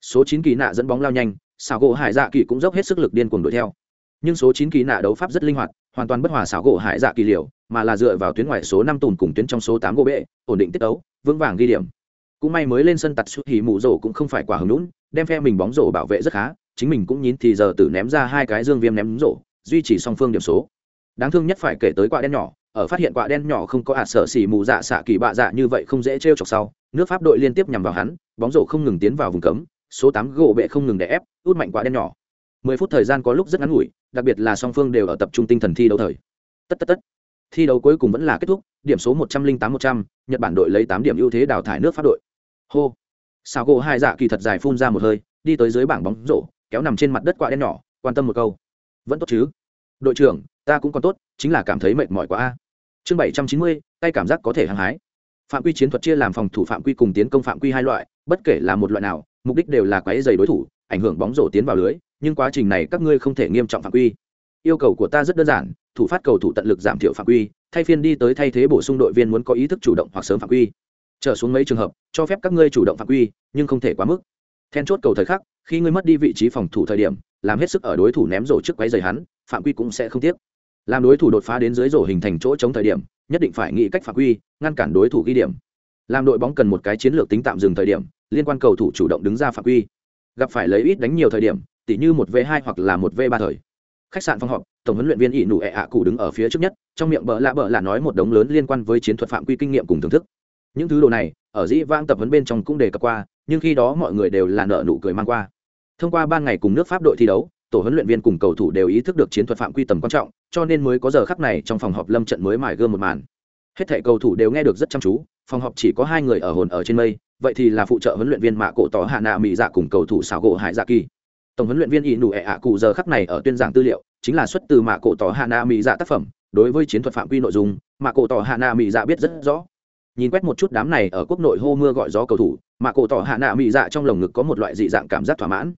Số chín kỳ nạ dẫn bóng lao nhanh, xảo gỗ hải dạ kỳ cũng dốc hết sức lực điên cuồng đuổi theo. Nhưng số chín kỳ nạ đấu pháp rất linh hoạt, hoàn toàn bất hòa xảo gỗ hải dạ kỳ liều, mà là dựa vào tuyến ngoài số năm tùn cùng tuyến trong số tám gỗ bệ, ổn định tiết đấu, vững vàng ghi điểm. Cũng may mới lên sân tặt xuất hỉ mù rổ cũng không phải quả hứng lũn đem phe mình bóng rổ bảo vệ rất khá chính mình cũng nhín thì giờ tử ném ra hai cái dương viêm ném rổ, duy trì song phương điểm số. Đáng thương nhất phải kể tới quả đen nhỏ, ở phát hiện quả đen nhỏ không có ạt sở xỉ mù dạ xạ kỳ bạ dạ như vậy không dễ trêu chọc sau, nước pháp đội liên tiếp nhằm vào hắn, bóng rổ không ngừng tiến vào vùng cấm, số tám gỗ bệ không ngừng đè ép, út mạnh quả đen nhỏ. Mười phút thời gian có lúc rất ngắn ngủi, đặc biệt là song phương đều ở tập trung tinh thần thi đấu thời. Tất tất tất. Thi đấu cuối cùng vẫn là kết thúc, điểm số một trăm linh tám một trăm, nhật bản đội lấy tám điểm ưu thế đào thải nước pháp đội. Hô. Sao gỗ hai dạ kỳ thật dài phun ra một hơi, đi tới dưới bảng bóng rổ kéo nằm trên mặt đất quả đen nhỏ, quan tâm một câu. Vẫn tốt chứ? Đội trưởng, ta cũng còn tốt, chính là cảm thấy mệt mỏi quá a. Chương bảy trăm chín mươi, tay cảm giác có thể hăng hái. Phạm quy chiến thuật chia làm phòng thủ phạm quy cùng tiến công phạm quy hai loại, bất kể là một loại nào, mục đích đều là quáy dày đối thủ, ảnh hưởng bóng rổ tiến vào lưới, nhưng quá trình này các ngươi không thể nghiêm trọng phạm quy. Yêu cầu của ta rất đơn giản, thủ phát cầu thủ tận lực giảm thiểu phạm quy, thay phiên đi tới thay thế bổ sung đội viên muốn có ý thức chủ động hoặc sớm phạm quy. Trở xuống mấy trường hợp, cho phép các ngươi chủ động phạm quy, nhưng không thể quá mức then chốt cầu thời khắc, khi ngươi mất đi vị trí phòng thủ thời điểm, làm hết sức ở đối thủ ném rổ trước quấy dày hắn, phạm quy cũng sẽ không tiếc. Làm đối thủ đột phá đến dưới rổ hình thành chỗ chống thời điểm, nhất định phải nghĩ cách phạm quy, ngăn cản đối thủ ghi điểm. Làm đội bóng cần một cái chiến lược tính tạm dừng thời điểm, liên quan cầu thủ chủ động đứng ra phạm quy. Gặp phải lấy ít đánh nhiều thời điểm, tỉ như một v hai hoặc là một v ba thời. Khách sạn phòng họp, tổng huấn luyện viên ỷ nụ ẹ ạ cụ đứng ở phía trước nhất, trong miệng bợ lạ bợ là nói một đống lớn liên quan với chiến thuật phạm quy kinh nghiệm cùng thưởng thức. Những thứ đồ này, ở dĩ vang tập huấn bên trong cũng đề cập qua nhưng khi đó mọi người đều là nợ nụ cười mang qua. Thông qua ban ngày cùng nước pháp đội thi đấu, tổ huấn luyện viên cùng cầu thủ đều ý thức được chiến thuật phạm quy tầm quan trọng, cho nên mới có giờ khắc này trong phòng họp lâm trận mới mải gương một màn. Hết thảy cầu thủ đều nghe được rất chăm chú, phòng họp chỉ có hai người ở hồn ở trên mây, vậy thì là phụ trợ huấn luyện viên mạ cổ tỏ hạ nạ mỹ dạ cùng cầu thủ xảo gỗ hải dạ kỳ. Tổng huấn luyện viên ỷ nụ ẹ ạ cụ giờ khắc này ở tuyên giảng tư liệu, chính là xuất từ mạ cổ tỏ hạ nạ mỹ dạ tác phẩm, đối với chiến thuật phạm quy nội dung, mạ cổ tỏ hạ nạ mỹ dạ biết rất rõ. Nhìn quét một chút đám này ở quốc nội hô mưa gọi gió cầu thủ mà cổ tỏ hạ nạ mỹ dạ trong lồng ngực có một loại dị dạng cảm giác thỏa mãn.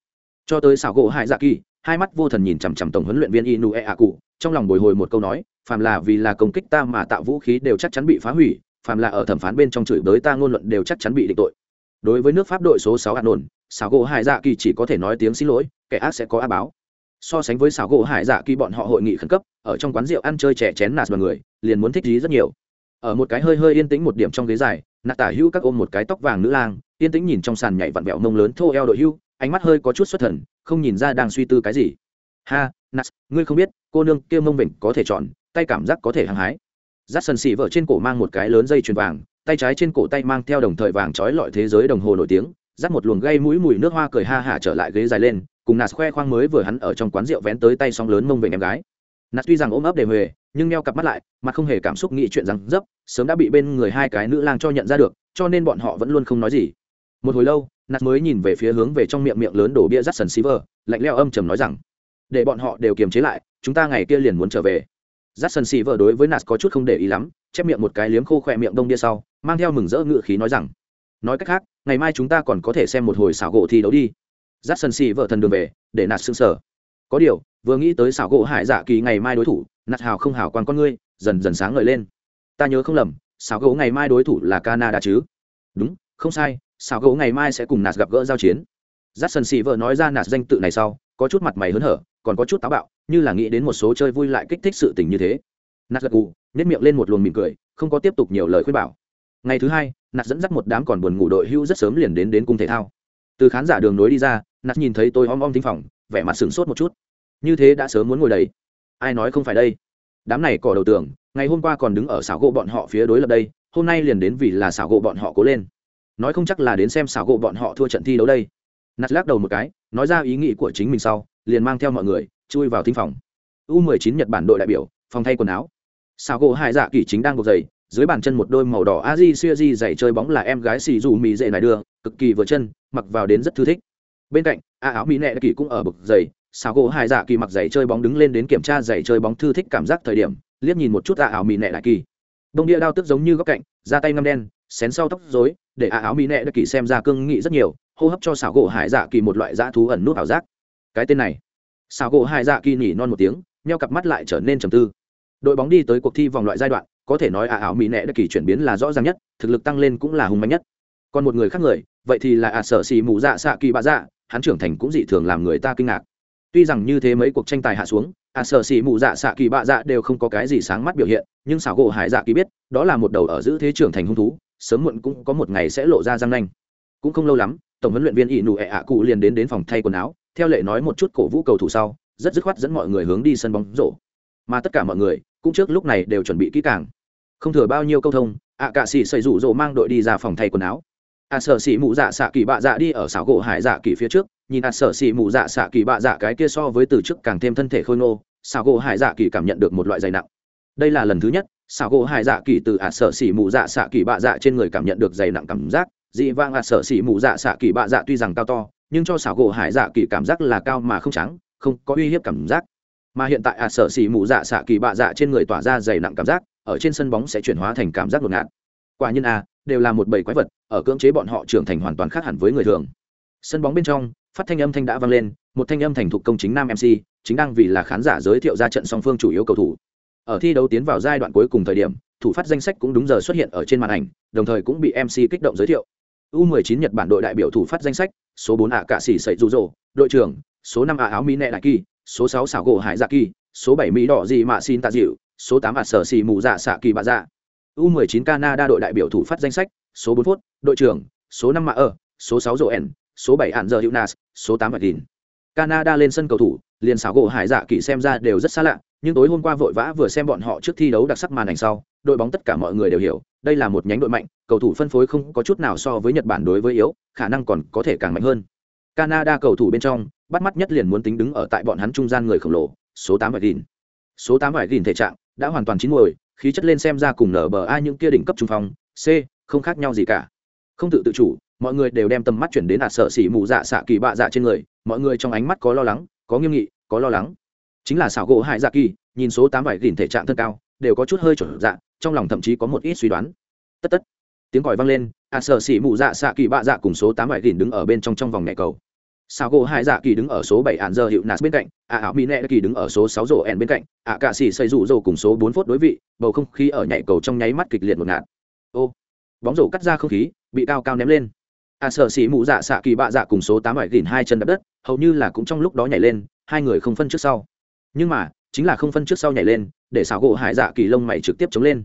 Cho tới xảo gỗ hải dạ kỳ, hai mắt vô thần nhìn chằm chằm tổng huấn luyện viên inu e a cụ trong lòng bồi hồi một câu nói, phàm là vì là công kích ta mà tạo vũ khí đều chắc chắn bị phá hủy, phàm là ở thẩm phán bên trong chửi bới ta ngôn luận đều chắc chắn bị định tội. Đối với nước pháp đội số sáu hạt nổn xảo gỗ hải dạ kỳ chỉ có thể nói tiếng xin lỗi, kẻ ác sẽ có á báo. So sánh với xảo gỗ hải dạ kỳ, bọn họ hội nghị khẩn cấp, ở trong quán rượu ăn chơi trẻ chén nạt vào người, liền muốn thích gì rất nhiều. Ở một cái hơi hơi yên tĩnh một điểm trong ghế dài, nạt tả hữu các ôm một cái tóc vàng nữ lang yên tĩnh nhìn trong sàn nhảy vặn vẹo mông lớn thô eo đội hưu, ánh mắt hơi có chút xuất thần, không nhìn ra đang suy tư cái gì. Ha nas ngươi không biết, cô nương kia mông vịnh có thể chọn, tay cảm giác có thể hăng hái. Rát sần xì vợ trên cổ mang một cái lớn dây chuyền vàng, tay trái trên cổ tay mang theo đồng thời vàng trói lọi thế giới đồng hồ nổi tiếng rát một luồng gây mũi mùi nước hoa cười ha hả trở lại ghế dài lên, cùng nạt khoe khoang mới vừa hắn ở trong quán rượu vén tới tay song lớn mông vịnh em gái. Nạt tuy rằng ôm ấp để huề, nhưng neo cặp mắt lại, mà không hề cảm xúc nghĩ chuyện rằng dấp sớm đã bị bên người hai cái nữ lang cho nhận ra được, cho nên bọn họ vẫn luôn không nói gì một hồi lâu nạt mới nhìn về phía hướng về trong miệng miệng lớn đổ bia rắt sần xí vờ, lạnh leo âm trầm nói rằng, để bọn họ đều kiềm chế lại, chúng ta ngày kia liền muốn trở về. Rắt sần xí vờ đối với nạt có chút không để ý lắm, chép miệng một cái liếm khô khỏe miệng đông bia sau, mang theo mừng rỡ ngự khí nói rằng, nói cách khác, ngày mai chúng ta còn có thể xem một hồi xảo gỗ thi đấu đi. Rắt sần xí vợ thần đường về, để nạt xương sở có điều, vừa nghĩ tới xảo gỗ hải dạ kỳ ngày mai đối thủ nạt hào không hào quan con ngươi, dần dần sáng ngời lên. Ta nhớ không lầm, xảo gỗ ngày mai đối thủ là canada chứ? Đúng, không sai xảo gỗ ngày mai sẽ cùng nạt gặp gỡ giao chiến. J a c k s o n xì vợ nói ra nạt danh tự này sau có chút mặt mày hớn hở còn có chút táo bạo như là nghĩ đến một số chơi vui lại kích thích sự tình như thế. Nạt gật gù nếp miệng lên một luồng mỉm cười không có tiếp tục nhiều lời khuyên bảo. Ngày thứ hai nạt dẫn dắt một đám còn buồn ngủ đội hưu rất sớm liền đến đến cung thể thao. Từ khán giả đường nối đi ra nạt nhìn thấy tôi om om thính phòng vẻ mặt sửng sốt một chút. Như thế đã sớm muốn ngồi đầy. Ai nói không phải đây? Đám này cỏ đầu tưởng, ngày hôm qua còn đứng ở xảo gỗ bọn họ phía đối lập đây hôm nay liền đến vì là xảo gỗ bọn họ cố lên nói không chắc là đến xem xảo gỗ bọn họ thua trận thi đấu đây. Nạt lắc đầu một cái, nói ra ý nghĩ của chính mình sau, liền mang theo mọi người, chui vào thinh phòng. U 19 nhật bản đội đại biểu, phòng thay quần áo. Xảo gỗ hai dạ kỳ chính đang gục giày dưới bàn chân một đôi màu đỏ a di xuya di giày chơi bóng là em gái xì dù mì dệ này đưa, cực kỳ vừa chân, mặc vào đến rất thư thích. Bên cạnh, a áo mỹ nệ kỳ cũng ở bực giày sao gỗ hai dạ kỳ mặc giày chơi bóng đứng lên đến kiểm tra giày chơi bóng thư thích cảm giác thời điểm, liếc nhìn một chút a áo mỹ nệ đại kỳ đông địa đao tức giống như góc cạnh, ra tay ngâm đen, xén sau tóc rối để a áo mỹ nệ đại kỳ xem ra cương nghị rất nhiều, hô hấp cho xảo gỗ hải dạ kỳ một loại dã thú ẩn nút ảo giác. Cái tên này. Xảo gỗ hải dạ kỳ nhỉ non một tiếng, nheo cặp mắt lại trở nên trầm tư. Đội bóng đi tới cuộc thi vòng loại giai đoạn, có thể nói ả áo mỹ nệ đã kỳ chuyển biến là rõ ràng nhất, thực lực tăng lên cũng là hùng mạnh nhất. Còn một người khác người, vậy thì là ả sở xì mù dạ xạ kỳ bạ dạ hắn trưởng thành cũng dị thường làm người ta kinh ngạc. Tuy rằng như thế mấy cuộc tranh tài hạ xuống ả sở xì mù dạ xạ kỳ bạ dạ đều không có cái gì sáng mắt biểu hiện, nhưng xảo gỗ hải dạ kỳ biết, đó là một đầu ở giữ thế trưởng thành hung thú sớm muộn cũng có một ngày sẽ lộ ra răng nanh. Cũng không lâu lắm, tổng huấn luyện viên ỷ nụ ẻ ạ cụ liền đến đến phòng thay quần áo, theo lệ nói một chút cổ vũ cầu thủ sau, rất dứt khoát dẫn mọi người hướng đi sân bóng rổ. Mà tất cả mọi người, cũng trước lúc này đều chuẩn bị kỹ càng. Không thừa bao nhiêu câu thông ạ cạ sĩ xây rủ rỗ mang đội đi ra phòng thay quần áo. Ạ sở xỉ mụ dạ xạ kỳ bạ dạ đi ở xảo gỗ hải dạ kỳ phía trước, nhìn ạ sở xỉ mụ dạ xạ kỳ bạ dạ cái kia so với từ trước càng thêm thân thể khôi ngô, xảo gỗ hải dạ kỳ cảm nhận được một loại dày nặng. Đây là lần thứ nhất xảo gỗ hải dạ kỳ từ ả sở xỉ mù dạ xạ kỳ bạ dạ trên người cảm nhận được dày nặng cảm giác. Dị vang ả sở xỉ mù dạ xạ kỳ bạ dạ tuy rằng cao to, nhưng cho xảo gỗ hải dạ kỳ cảm giác là cao mà không trắng, không có uy hiếp cảm giác. Mà hiện tại ả sở xỉ mù dạ xạ kỳ bạ dạ trên người tỏa ra dày nặng cảm giác, ở trên sân bóng sẽ chuyển hóa thành cảm giác ngột ngạt. Quả nhiên a đều là một bầy quái vật, ở cưỡng chế bọn họ trưởng thành hoàn toàn khác hẳn với người thường. Sân bóng bên trong, phát thanh âm thanh đã vang lên, một thanh âm thành thục công chính nam mc chính đang vì là khán giả giới thiệu ra trận song phương chủ yếu cầu thủ ở thi đấu tiến vào giai đoạn cuối cùng thời điểm thủ phát danh sách cũng đúng giờ xuất hiện ở trên màn ảnh đồng thời cũng bị mc kích động giới thiệu U19 Nhật Bản đội đại biểu thủ phát danh sách, số 4 ạ cạ sĩ sậy dù rồ, đội trưởng, số 5 ạ áo mỹ nẹ đại kỳ, số 6 xảo gỗ hải dạ kỳ, số 7 mỹ đỏ gì mà xin tạ dịu, số 8 ạ sở xì mù dạ xạ kỳ bạ dạ. U19 Canada đội đại biểu thủ phát danh sách, số 4 phút, đội trưởng, số 5 mạ ở, số 6 rồ ẻn, số 7 hạn giờ hữu nas, số 8 vạch đỉnh. Canada lên sân cầu thủ, liền xảo gỗ hải dạ kỳ xem ra đều rất xa lạ, nhưng tối hôm qua vội vã vừa xem bọn họ trước thi đấu đặc sắc màn ảnh sau, đội bóng tất cả mọi người đều hiểu, đây là một nhánh đội mạnh, cầu thủ phân phối không có chút nào so với Nhật Bản đối với yếu, khả năng còn có thể càng mạnh hơn. Canada cầu thủ bên trong, bắt mắt nhất liền muốn tính đứng ở tại bọn hắn trung gian người khổng lồ, số tám Vải Gìn. Số tám Vải Gìn thể trạng đã hoàn toàn chín muồi, khí chất lên xem ra cùng nở bờ ai những kia đỉnh cấp trung phong, C, không khác nhau gì cả. Không tự tự chủ, mọi người đều đem tầm mắt chuyển đến ạt sợ xỉ mù dạ xạ kỳ bạ dạ trên người, mọi người trong ánh mắt có lo lắng, có nghiêm nghị, có lo lắng. Chính là xảo gỗ hại Dạ Kỳ, nhìn số tám Vải Gìn thể trạng thân cao, đều có chút hơi trở dạ, trong lòng thậm chí có một ít suy đoán. Tất tất. Tiếng còi vang lên a sợ xỉ mụ dạ xạ kỳ bạ dạ cùng số tám vải gìn đứng ở bên trong trong vòng nhẹ cầu. Xảo gỗ hại dạ kỳ đứng ở số bảy ạn giờ hiệu nạt bên cạnh a ảo mỹ nẹ kỳ đứng ở số sáu rổ ẻn bên cạnh a cạ xỉ xây rủ rổ cùng số bốn phút đối vị bầu không khí ở nhảy cầu trong nháy mắt kịch liệt một ngạt. Ô bóng rổ cắt ra không khí bị cao cao ném lên. A sợ xỉ mụ dạ xạ kỳ bạ dạ cùng số tám vải gìn hai chân đập đất hầu như là cũng trong lúc đó nhảy lên hai người không phân trước sau nhưng mà, chính là không phân trước sau nhảy lên, để xảo gỗ hải dạ kỳ lông mày trực tiếp chống lên.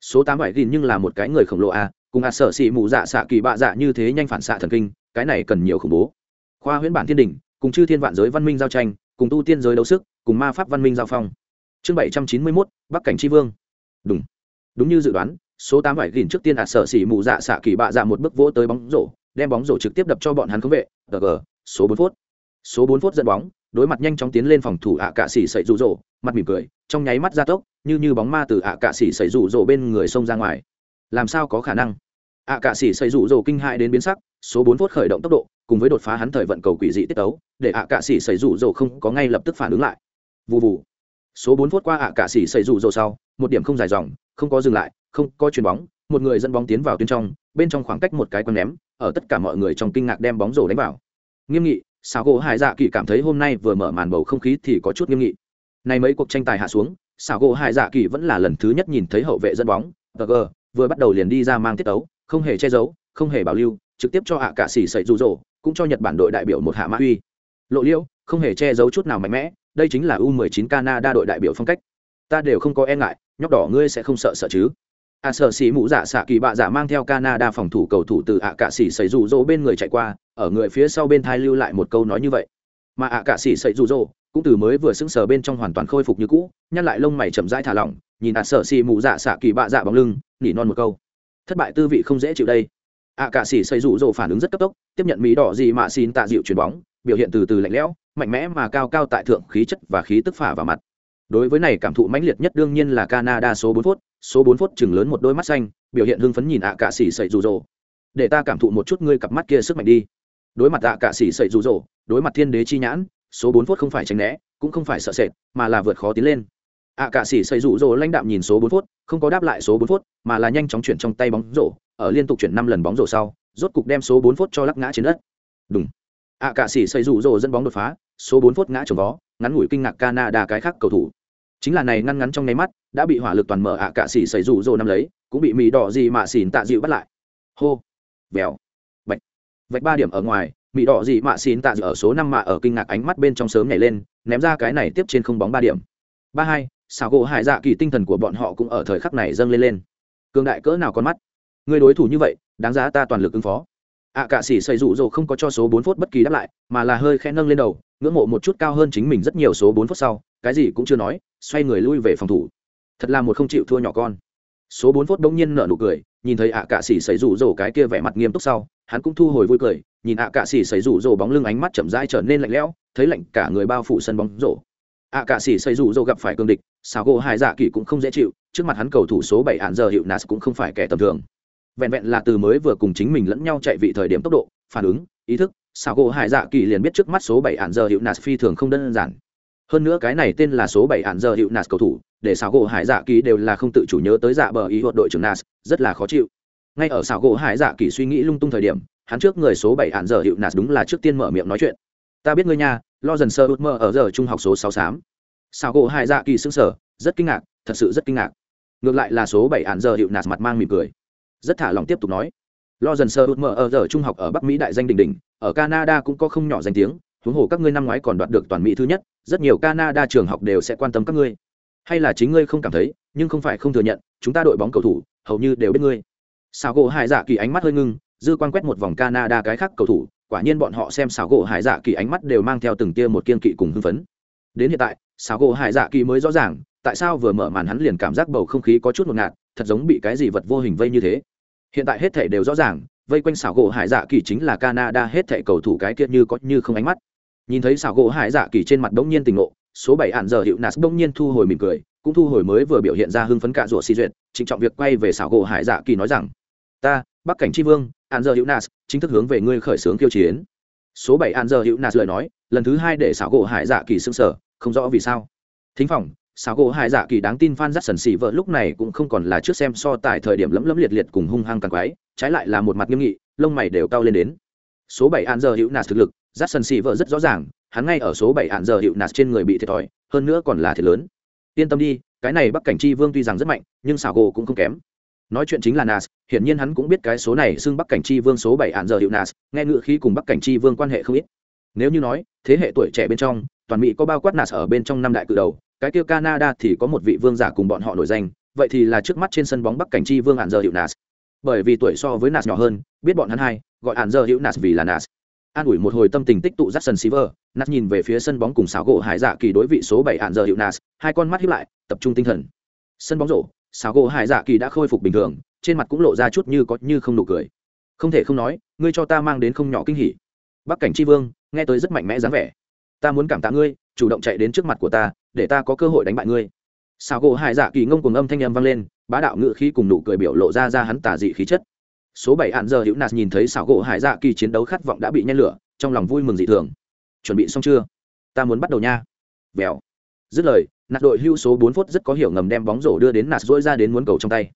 Số tám bảy gìn nhưng là một cái người khổng lồ à cùng à a sợ xị mù dạ xạ kỳ bạ dạ như thế nhanh phản xạ thần kinh, cái này cần nhiều khủng bố. Khoa huyễn bản thiên đình cùng chư thiên vạn giới văn minh giao tranh, cùng tu tiên giới đấu sức, cùng ma pháp văn minh giao phong. Chương bảy trăm chín mươi mốt, bắc cảnh tri vương. Đúng. Đúng như dự đoán, số tám bảy gìn trước tiên à a sợ xị mù dạ xạ kỳ bạ dạ một bước vỗ tới bóng rổ, đem bóng rổ trực tiếp đập cho bọn hắn khống vệ, tờ gờ số bốn phút. Số bốn phút dẫn bóng đối mặt nhanh chóng tiến lên phòng thủ ạ cạ xỉ sậy rụ rỗ, mặt mỉm cười, trong nháy mắt gia tốc, như như bóng ma từ ạ cạ xỉ sậy rụ rỗ bên người xông ra ngoài. Làm sao có khả năng? ạ cạ xỉ sậy rụ rỗ kinh hại đến biến sắc, số bốn phút khởi động tốc độ, cùng với đột phá hắn thời vận cầu quỷ dị tiết tấu, để ạ cạ xỉ sậy rụ rỗ không có ngay lập tức phản ứng lại. Vụ vụ số bốn phút qua ạ cạ xỉ sậy rụ rỗ sau, một điểm không dài dòng, không có dừng lại, không có chuyền bóng, một người dẫn bóng tiến vào tuyến trong, bên trong khoảng cách một cái quăng ném, ở tất cả mọi người trong kinh ngạc đem bóng rổ đánh vào. Nghiêm nghị sao gỗ hải dạ kỳ cảm thấy hôm nay vừa mở màn bầu không khí thì có chút nghiêm nghị. Nay mấy cuộc tranh tài hạ xuống sao gỗ hải dạ kỳ vẫn là lần thứ nhất nhìn thấy hậu vệ dẫn bóng. Tg vừa bắt đầu liền đi ra mang tiết tấu, không hề che giấu không hề bảo lưu trực tiếp cho hạ cả xỉ sậy rụ rỗ cũng cho nhật bản đội đại biểu một hạ mã uy. Lộ liễu không hề che giấu chút nào mạnh mẽ đây chính là u 19 canada đội đại biểu phong cách. Ta đều không có e ngại nhóc đỏ ngươi sẽ không sợ sợ chứ. À, a sợ xỉ mũ dạ xạ kỳ bạ dạ mang theo canada phòng thủ cầu thủ từ ạ cạ xỉ xảy rủ rỗ bên người chạy qua, ở người phía sau bên thai lưu lại một câu nói như vậy. Mà ạ cạ xỉ xảy rủ rỗ cũng từ mới vừa sững sờ bên trong hoàn toàn khôi phục như cũ, nhăn lại lông mày chậm rãi thả lỏng, nhìn ạ sợ xỉ mũ dạ xạ kỳ bạ dạ bóng lưng, nỉ non một câu. Thất bại tư vị không dễ chịu đây. Ạ cạ xỉ xảy rủ rỗ phản ứng rất cấp tốc, tiếp nhận mỹ đỏ gì mà xin tạ dịu chuyền bóng, biểu hiện từ từ lạnh lẽo, mạnh mẽ mà cao cao tại thượng khí chất và khí tức phả vào mặt. Đối với này cảm thụ mãnh liệt nhất đương nhiên là canada số bốn phút số bốn phút chừng lớn một đôi mắt xanh, biểu hiện hưng phấn nhìn ạ à cả xỉ sậy rủ rồ. Để ta cảm thụ một chút ngươi cặp mắt kia sức mạnh đi. Đối mặt ạ cả xỉ sậy rủ rồ, đối mặt thiên đế chi nhãn, số bốn phút không phải tránh né, cũng không phải sợ sệt, mà là vượt khó tiến lên. Ạ cả xỉ sậy rủ rồ lãnh đạm nhìn số bốn phút, không có đáp lại số bốn phút, mà là nhanh chóng chuyển trong tay bóng rổ, ở liên tục chuyển năm lần bóng rổ sau, rốt cục đem số bốn phút cho lắc ngã trên đất. Đúng ạ cả xỉ sậy rủ rồ dẫn bóng đột phá, số bốn phút ngã trồng vó, ngắn ngủi kinh ngạc canada cái khác cầu thủ chính là này ngăn ngắn trong nháy mắt, đã bị hỏa lực toàn mở ạ cả xỉ xảy rủ rồ nắm lấy, cũng bị mì đỏ gì mà xỉn tạ dịu bắt lại. Hô, vèo, bạch, vạch ba điểm ở ngoài, mì đỏ gì mạ xỉn tạ ở số năm mạ ở kinh ngạc ánh mắt bên trong sớm nhảy lên, ném ra cái này tiếp trên không bóng ba điểm. Ba hai, xảo gỗ hải dạ kỳ tinh thần của bọn họ cũng ở thời khắc này dâng lên lên. Cường đại cỡ nào con mắt? Người đối thủ như vậy, đáng giá ta toàn lực ứng phó. Ạ cạ sĩ xây rủ rồ không có cho số bốn phút bất kỳ đáp lại, mà là hơi khẽ nâng lên đầu, ngưỡng mộ một chút cao hơn chính mình rất nhiều số bốn phút sau cái gì cũng chưa nói, xoay người lui về phòng thủ. Thật là một không chịu thua nhỏ con. Số bốn phút bỗng nhiên nở nụ cười, nhìn thấy ạ à cạ xỉ xảy rủ rỗ cái kia vẻ mặt nghiêm túc sau, hắn cũng thu hồi vui cười, nhìn ạ à cạ xỉ xảy rủ rỗ bóng lưng ánh mắt chậm rãi trở nên lạnh lẽo, thấy lạnh cả người bao phủ sân bóng rổ. ạ cạ xỉ xảy rủ rỗ gặp phải cương địch sao gỗ hai dạ kỳ cũng không dễ chịu, trước mặt hắn cầu thủ số bảy hạn giờ hiệu nas cũng không phải kẻ tầm thường. Vẹn vẹn là từ mới vừa cùng chính mình lẫn nhau chạy vị thời điểm tốc độ, phản ứng, ý thức sao gỗ hải dạ kỳ liền biết trước mắt số bảy hạn giờ hiệu nas phi thường không đơn giản hơn nữa cái này tên là số bảy hạn giờ hiệu nas cầu thủ, để xảo gỗ hải dạ kỳ đều là không tự chủ nhớ tới dạ bờ ý hoạt đội trưởng nas, rất là khó chịu. Ngay ở xảo gỗ hải dạ kỳ suy nghĩ lung tung thời điểm, hắn trước người số bảy hạn giờ hiệu nas đúng là trước tiên mở miệng nói chuyện. Ta biết ngươi nha, lo dần sơ ước mơ ở giờ trung học số sáu xám xảo gỗ hải dạ kỳ xứng sở rất kinh ngạc, thật sự rất kinh ngạc. Ngược lại là số bảy hạn giờ hiệu nas mặt mang mỉm cười, rất thả lòng tiếp tục nói. Lo dần sơ ước mơ ở giờ trung học ở bắc mỹ đại danh đình đình ở canada cũng có không nhỏ danh tiếng huống hồ các ngươi năm ngoái còn đoạt được toàn mỹ thứ nhất, rất nhiều canada trường học đều sẽ quan tâm các ngươi. Hay là chính ngươi không cảm thấy, nhưng không phải không thừa nhận, chúng ta đội bóng cầu thủ, hầu như đều biết ngươi. Xào gỗ hải dạ kỳ ánh mắt hơi ngưng, dư quan quét một vòng canada cái khác cầu thủ, quả nhiên bọn họ xem xào gỗ hải dạ kỳ ánh mắt đều mang theo từng tia một kiên kỵ cùng hưng phấn. Đến hiện tại xào gỗ hải dạ kỳ mới rõ ràng, tại sao vừa mở màn hắn liền cảm giác bầu không khí có chút ngột ngạt, thật giống bị cái gì vật vô hình vây như thế. Hiện tại hết thể đều rõ ràng, vây quanh xảo gỗ hải dạ kỳ chính là canada hết thể cầu thủ cái kia như có như không ánh mắt nhìn thấy xảo gỗ hải dạ kỳ trên mặt đống nhiên tình ngộ, số bảy ạn giờ hiệu nas bỗng nhiên thu hồi mỉm cười, cũng thu hồi mới vừa biểu hiện ra hưng phấn cạ rủa si duyệt, trịnh trọng việc quay về xảo gỗ hải dạ kỳ nói rằng, ta, bắc cảnh tri vương, ạn giờ hiệu nas chính thức hướng về ngươi khởi xướng kiêu chiến. Số bảy ạn giờ hiệu nas lời nói, lần thứ hai để xảo gỗ hải dạ kỳ xưng sở không rõ vì sao. Thính phòng, xảo gỗ hải dạ kỳ đáng tin phan dắt sần xì vợ lúc này cũng không còn là trước xem so tại thời điểm lấm lấm liệt liệt cùng hung hăng càng quái, trái lại là một mặt nghiêm nghị, lông mày đều cao lên đến. Số bảy an giờ hữu nạt thực lực Dát Sơn xì vợ rất rõ ràng, hắn ngay ở số bảy hạn giờ hiệu nạt trên người bị thiệt thòi, hơn nữa còn là thiệt lớn. Yên tâm đi, cái này bắc cảnh chi vương tuy rằng rất mạnh, nhưng xảo gỗ cũng không kém. Nói chuyện chính là nas hiển nhiên hắn cũng biết cái số này xưng bắc cảnh chi vương số bảy hạn giờ hiệu nas nghe ngựa khí cùng bắc cảnh chi vương quan hệ không ít. Nếu như nói, thế hệ tuổi trẻ bên trong, toàn mỹ có bao quát nas ở bên trong năm đại cự đầu, cái kia canada thì có một vị vương giả cùng bọn họ nổi danh, vậy thì là trước mắt trên sân bóng bắc cảnh chi vương hạn giờ hiệu nas bởi vì tuổi so với nas nhỏ hơn, biết bọn hắn hai, gọi hạn giờ hiệu nas vì là nas an ủi một hồi tâm tình tích tụ dắt sân Silver, nát nhìn về phía sân bóng cùng sáo gỗ hải dạ kỳ đối vị số bảy hạn giờ hiệu nas hai con mắt híp lại tập trung tinh thần. Sân bóng rổ sáo gỗ hải dạ kỳ đã khôi phục bình thường trên mặt cũng lộ ra chút như có như không nụ cười. Không thể không nói ngươi cho ta mang đến không nhỏ kinh hỉ. Bắc cảnh Chi vương nghe tới rất mạnh mẽ dáng vẻ. Ta muốn cảm tạ ngươi chủ động chạy đến trước mặt của ta để ta có cơ hội đánh bại ngươi. Sáo gỗ hải dạ kỳ ngông cuồng âm thanh âm vang lên bá đạo ngự khí cùng nụ cười biểu lộ ra ra hắn tà dị khí chất số bảy hạn giờ hữu nạt nhìn thấy xảo gỗ hải dạ kỳ chiến đấu khát vọng đã bị nhen lửa, trong lòng vui mừng dị thường. Chuẩn bị xong chưa? Ta muốn bắt đầu nha. Vèo. Dứt lời nạt đội hưu số bốn phút rất có hiểu ngầm đem bóng rổ đưa đến nạt dỗi ra đến muốn cầu trong tay.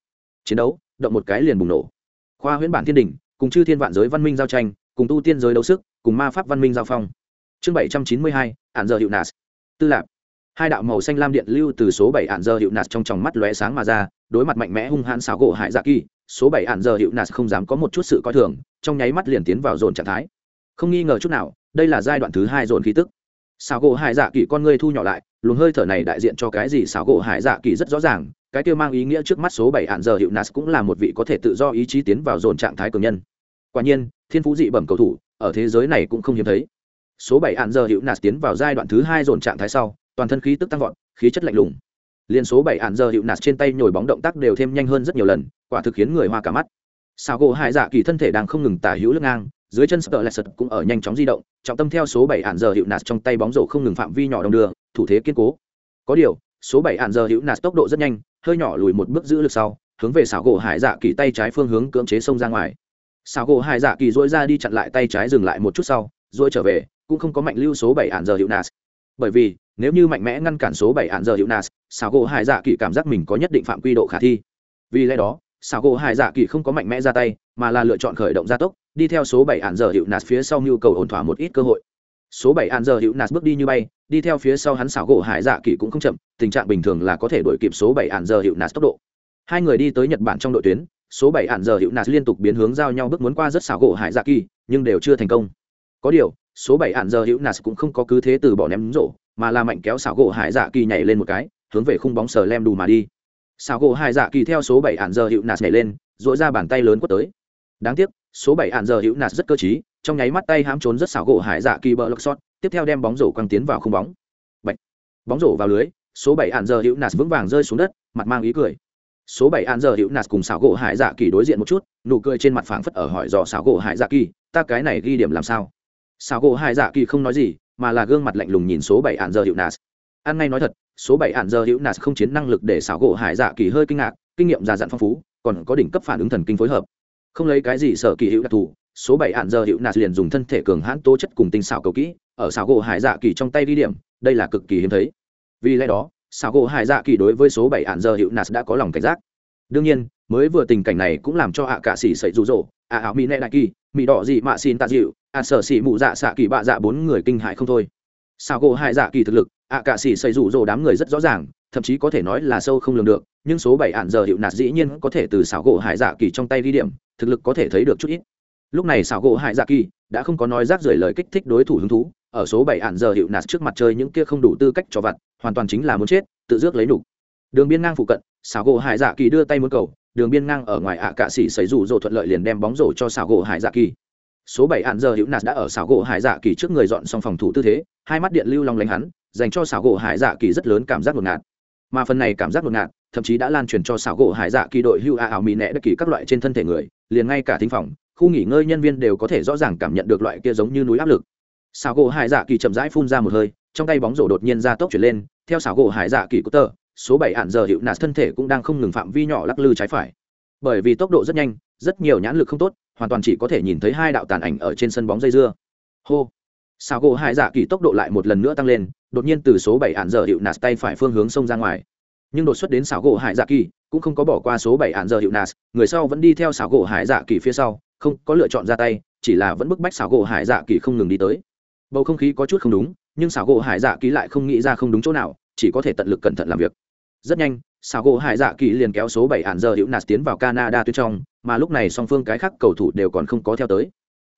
Chiến đấu, động một cái liền bùng nổ. Khoa huyễn bản thiên đình cùng chư thiên vạn giới văn minh giao tranh, cùng tu tiên giới đấu sức, cùng ma pháp văn minh giao phong. Chương bảy trăm chín mươi hai, ạn giờ hiệu nạt tư lạc hai đạo màu xanh lam điện lưu từ số bảy ạn giờ hiệu nạt trong tròng mắt lóe sáng mà ra, đối mặt mạnh mẽ hung hãn xảo gỗ hải dạ kỳ số bảy hạn giờ hiệu nas không dám có một chút sự coi thường, trong nháy mắt liền tiến vào dồn trạng thái. Không nghi ngờ chút nào, đây là giai đoạn thứ hai dồn khí tức. Xảo gỗ hải dạ kỳ con người thu nhỏ lại, luồng hơi thở này đại diện cho cái gì? Xảo gỗ hải dạ kỳ rất rõ ràng, cái kia mang ý nghĩa trước mắt số bảy hạn giờ hiệu nas cũng là một vị có thể tự do ý chí tiến vào dồn trạng thái cường nhân. Quả nhiên, thiên phú dị bẩm cầu thủ, ở thế giới này cũng không hiếm thấy. Số bảy hạn giờ hiệu nas tiến vào giai đoạn thứ hai dồn trạng thái sau, toàn thân khí tức tăng vọt, khí chất lạnh lùng liên số bảy hạn giờ hiệu nạt trên tay nhồi bóng động tác đều thêm nhanh hơn rất nhiều lần quả thực khiến người hoa cả mắt. Sao gỗ hải dạ kỳ thân thể đang không ngừng tả hữu lưng ngang dưới chân sờ lại sật cũng ở nhanh chóng di động trọng tâm theo số bảy hạn giờ hiệu nạt trong tay bóng rổ không ngừng phạm vi nhỏ đồng đường, thủ thế kiên cố. Có điều số bảy hạn giờ hiệu nạt tốc độ rất nhanh hơi nhỏ lùi một bước giữ lực sau hướng về xảo gỗ hải dạ kỳ tay trái phương hướng cưỡng chế xông ra ngoài. Xảo gỗ hải dạ kỳ dỗi ra đi chặn lại tay trái dừng lại một chút sau dỗi trở về cũng không có mạnh lưu số bảy ạn giờ hiệu nạt bởi vì, nếu như mạnh mẽ ngăn cản số bảy hạn giờ hiệu nas xảo gỗ hải dạ kỳ cảm giác mình có nhất định phạm quy độ khả thi. Vì lẽ đó xảo gỗ hải dạ kỳ không có mạnh mẽ ra tay, mà là lựa chọn khởi động gia tốc, đi theo số bảy hạn giờ hiệu nas phía sau nhu cầu ổn thỏa một ít cơ hội. Số bảy hạn giờ hiệu nas bước đi như bay, đi theo phía sau hắn xảo gỗ hải dạ kỳ cũng không chậm, tình trạng bình thường là có thể đổi kịp số bảy hạn giờ hiệu nas tốc độ. Hai người đi tới nhật bản trong đội tuyến, số bảy hạn giờ hiệu nas liên tục biến hướng giao nhau bước muốn qua rất xảo gỗ hải dạ kỳ nhưng đều chưa thành công. Có điều số bảy ạn giờ hữu nas cũng không có cứ thế từ bỏ ném rổ mà là mạnh kéo xảo gỗ hải dạ kỳ nhảy lên một cái hướng về khung bóng sờ lem đủ mà đi. Xảo gỗ hải dạ kỳ theo số bảy ạn giờ hữu nas nhảy lên dội ra bàn tay lớn quất tới. Đáng tiếc số bảy ạn giờ hữu nas rất cơ trí, trong nháy mắt tay hãm trốn rất xảo gỗ hải dạ kỳ bờ lốc xót tiếp theo đem bóng rổ quăng tiến vào khung bóng. Bạch. bóng rổ vào lưới số bảy ạn giờ hữu nas vững vàng rơi xuống đất mặt mang ý cười. Số bảy ạn giờ hữu nạt cùng xảo gỗ hải dạ kỳ đối diện một chút nụ cười trên mặt phảng phất ở hỏi dò xảo gỗ hải dạ kỳ ta cái này ghi điểm làm sao? Xảo gỗ hải dạ kỳ không nói gì, mà là gương mặt lạnh lùng nhìn số bảy ạn giờ hiệu nas ăn ngay nói thật, số bảy ạn giờ hữu nạt không chiến năng lực để xảo gỗ hải dạ kỳ hơi kinh ngạc, kinh nghiệm già dặn phong phú, còn có đỉnh cấp phản ứng thần kinh phối hợp. Không lấy cái gì sở kỳ hữu đặc thù, số bảy ạn giờ hữu nạt liền dùng thân thể cường hãn tố chất cùng tinh xảo cầu kỹ, ở xảo gỗ hải dạ kỳ trong tay đi điểm, đây là cực kỳ hiếm thấy. Vì lẽ đó xảo gỗ hải dạ kỳ đối với số bảy ạn giờ hữu nạt đã có lòng cảnh giác. Đương nhiên mới vừa tình cảnh này cũng làm cho ạ cả xỉ xảy rụ rỗ, ạ áo mỹ nệ đại kỳ mỹ đỏ dị mạ xin tạ dịu, ạ sở xỉ mụ dạ xạ kỳ bạ dạ bốn người kinh hại không thôi sao gỗ hại dạ kỳ thực lực, ạ cả xỉ xảy rụ rỗ đám người rất rõ ràng, thậm chí có thể nói là sâu không lường được, nhưng số bảy ạn giờ hiệu nạt dĩ nhiên có thể từ xảo gỗ hải dạ kỳ trong tay đi điểm, thực lực có thể thấy được chút ít lúc này xảo gỗ hải dạ kỳ đã không có nói rác rưởi lời kích thích đối thủ hứng thú, ở số bảy ạn giờ hiệu nạt trước mặt chơi những kia không đủ tư cách cho vặt, hoàn toàn chính là muốn chết, tự dước lấy đủ. đường biên ngang phụ cận xảo gỗ hải dạ kỳ đưa tay muốn cầu đường biên ngang ở ngoài ạ cạ sĩ xảy rủ rồ thuận lợi liền đem bóng rổ cho xảo gỗ hải dạ kỳ. Số bảy hạn giờ hữu nạt đã ở xảo gỗ hải dạ kỳ trước người dọn xong phòng thủ tư thế, hai mắt điện lưu long lánh hắn, dành cho xảo gỗ hải dạ kỳ rất lớn cảm giác ngột ngạt. Mà phần này cảm giác ngột ngạt, thậm chí đã lan truyền cho xảo gỗ hải dạ kỳ đội hưu a ảo mỹ nẹ đất kỳ các loại trên thân thể người, liền ngay cả thính phòng, khu nghỉ ngơi nhân viên đều có thể rõ ràng cảm nhận được loại kia giống như núi áp lực. Xảo gỗ hải dạ kỳ chậm rãi phun ra một hơi, trong tay bóng rổ đột nhiên ra tốc chuyển lên, theo xảo gỗ hải dạ kỳ của tờ số bảy ạn giờ hiệu nạt thân thể cũng đang không ngừng phạm vi nhỏ lắc lư trái phải. Bởi vì tốc độ rất nhanh, rất nhiều nhãn lực không tốt, hoàn toàn chỉ có thể nhìn thấy hai đạo tàn ảnh ở trên sân bóng dây dưa. Hô! Xảo gỗ hải dạ kỳ tốc độ lại một lần nữa tăng lên, đột nhiên từ số bảy ạn giờ hiệu nạt tay phải phương hướng xông ra ngoài. Nhưng đột xuất đến xảo gỗ hải dạ kỳ, cũng không có bỏ qua số bảy ạn giờ hiệu nas người sau vẫn đi theo xảo gỗ hải dạ kỳ phía sau, không có lựa chọn ra tay, chỉ là vẫn bức bách xảo gỗ hải dạ kỳ không ngừng đi tới. Bầu không khí có chút không đúng, nhưng xảo gỗ hải dạ kỳ lại không nghĩ ra không đúng chỗ nào, chỉ có thể tận lực cẩn thận làm việc rất nhanh xảo gỗ hải dạ kỳ liền kéo số bảy hạn giờ hiệu nạt tiến vào canada tuyến trong, mà lúc này song phương cái khác cầu thủ đều còn không có theo tới.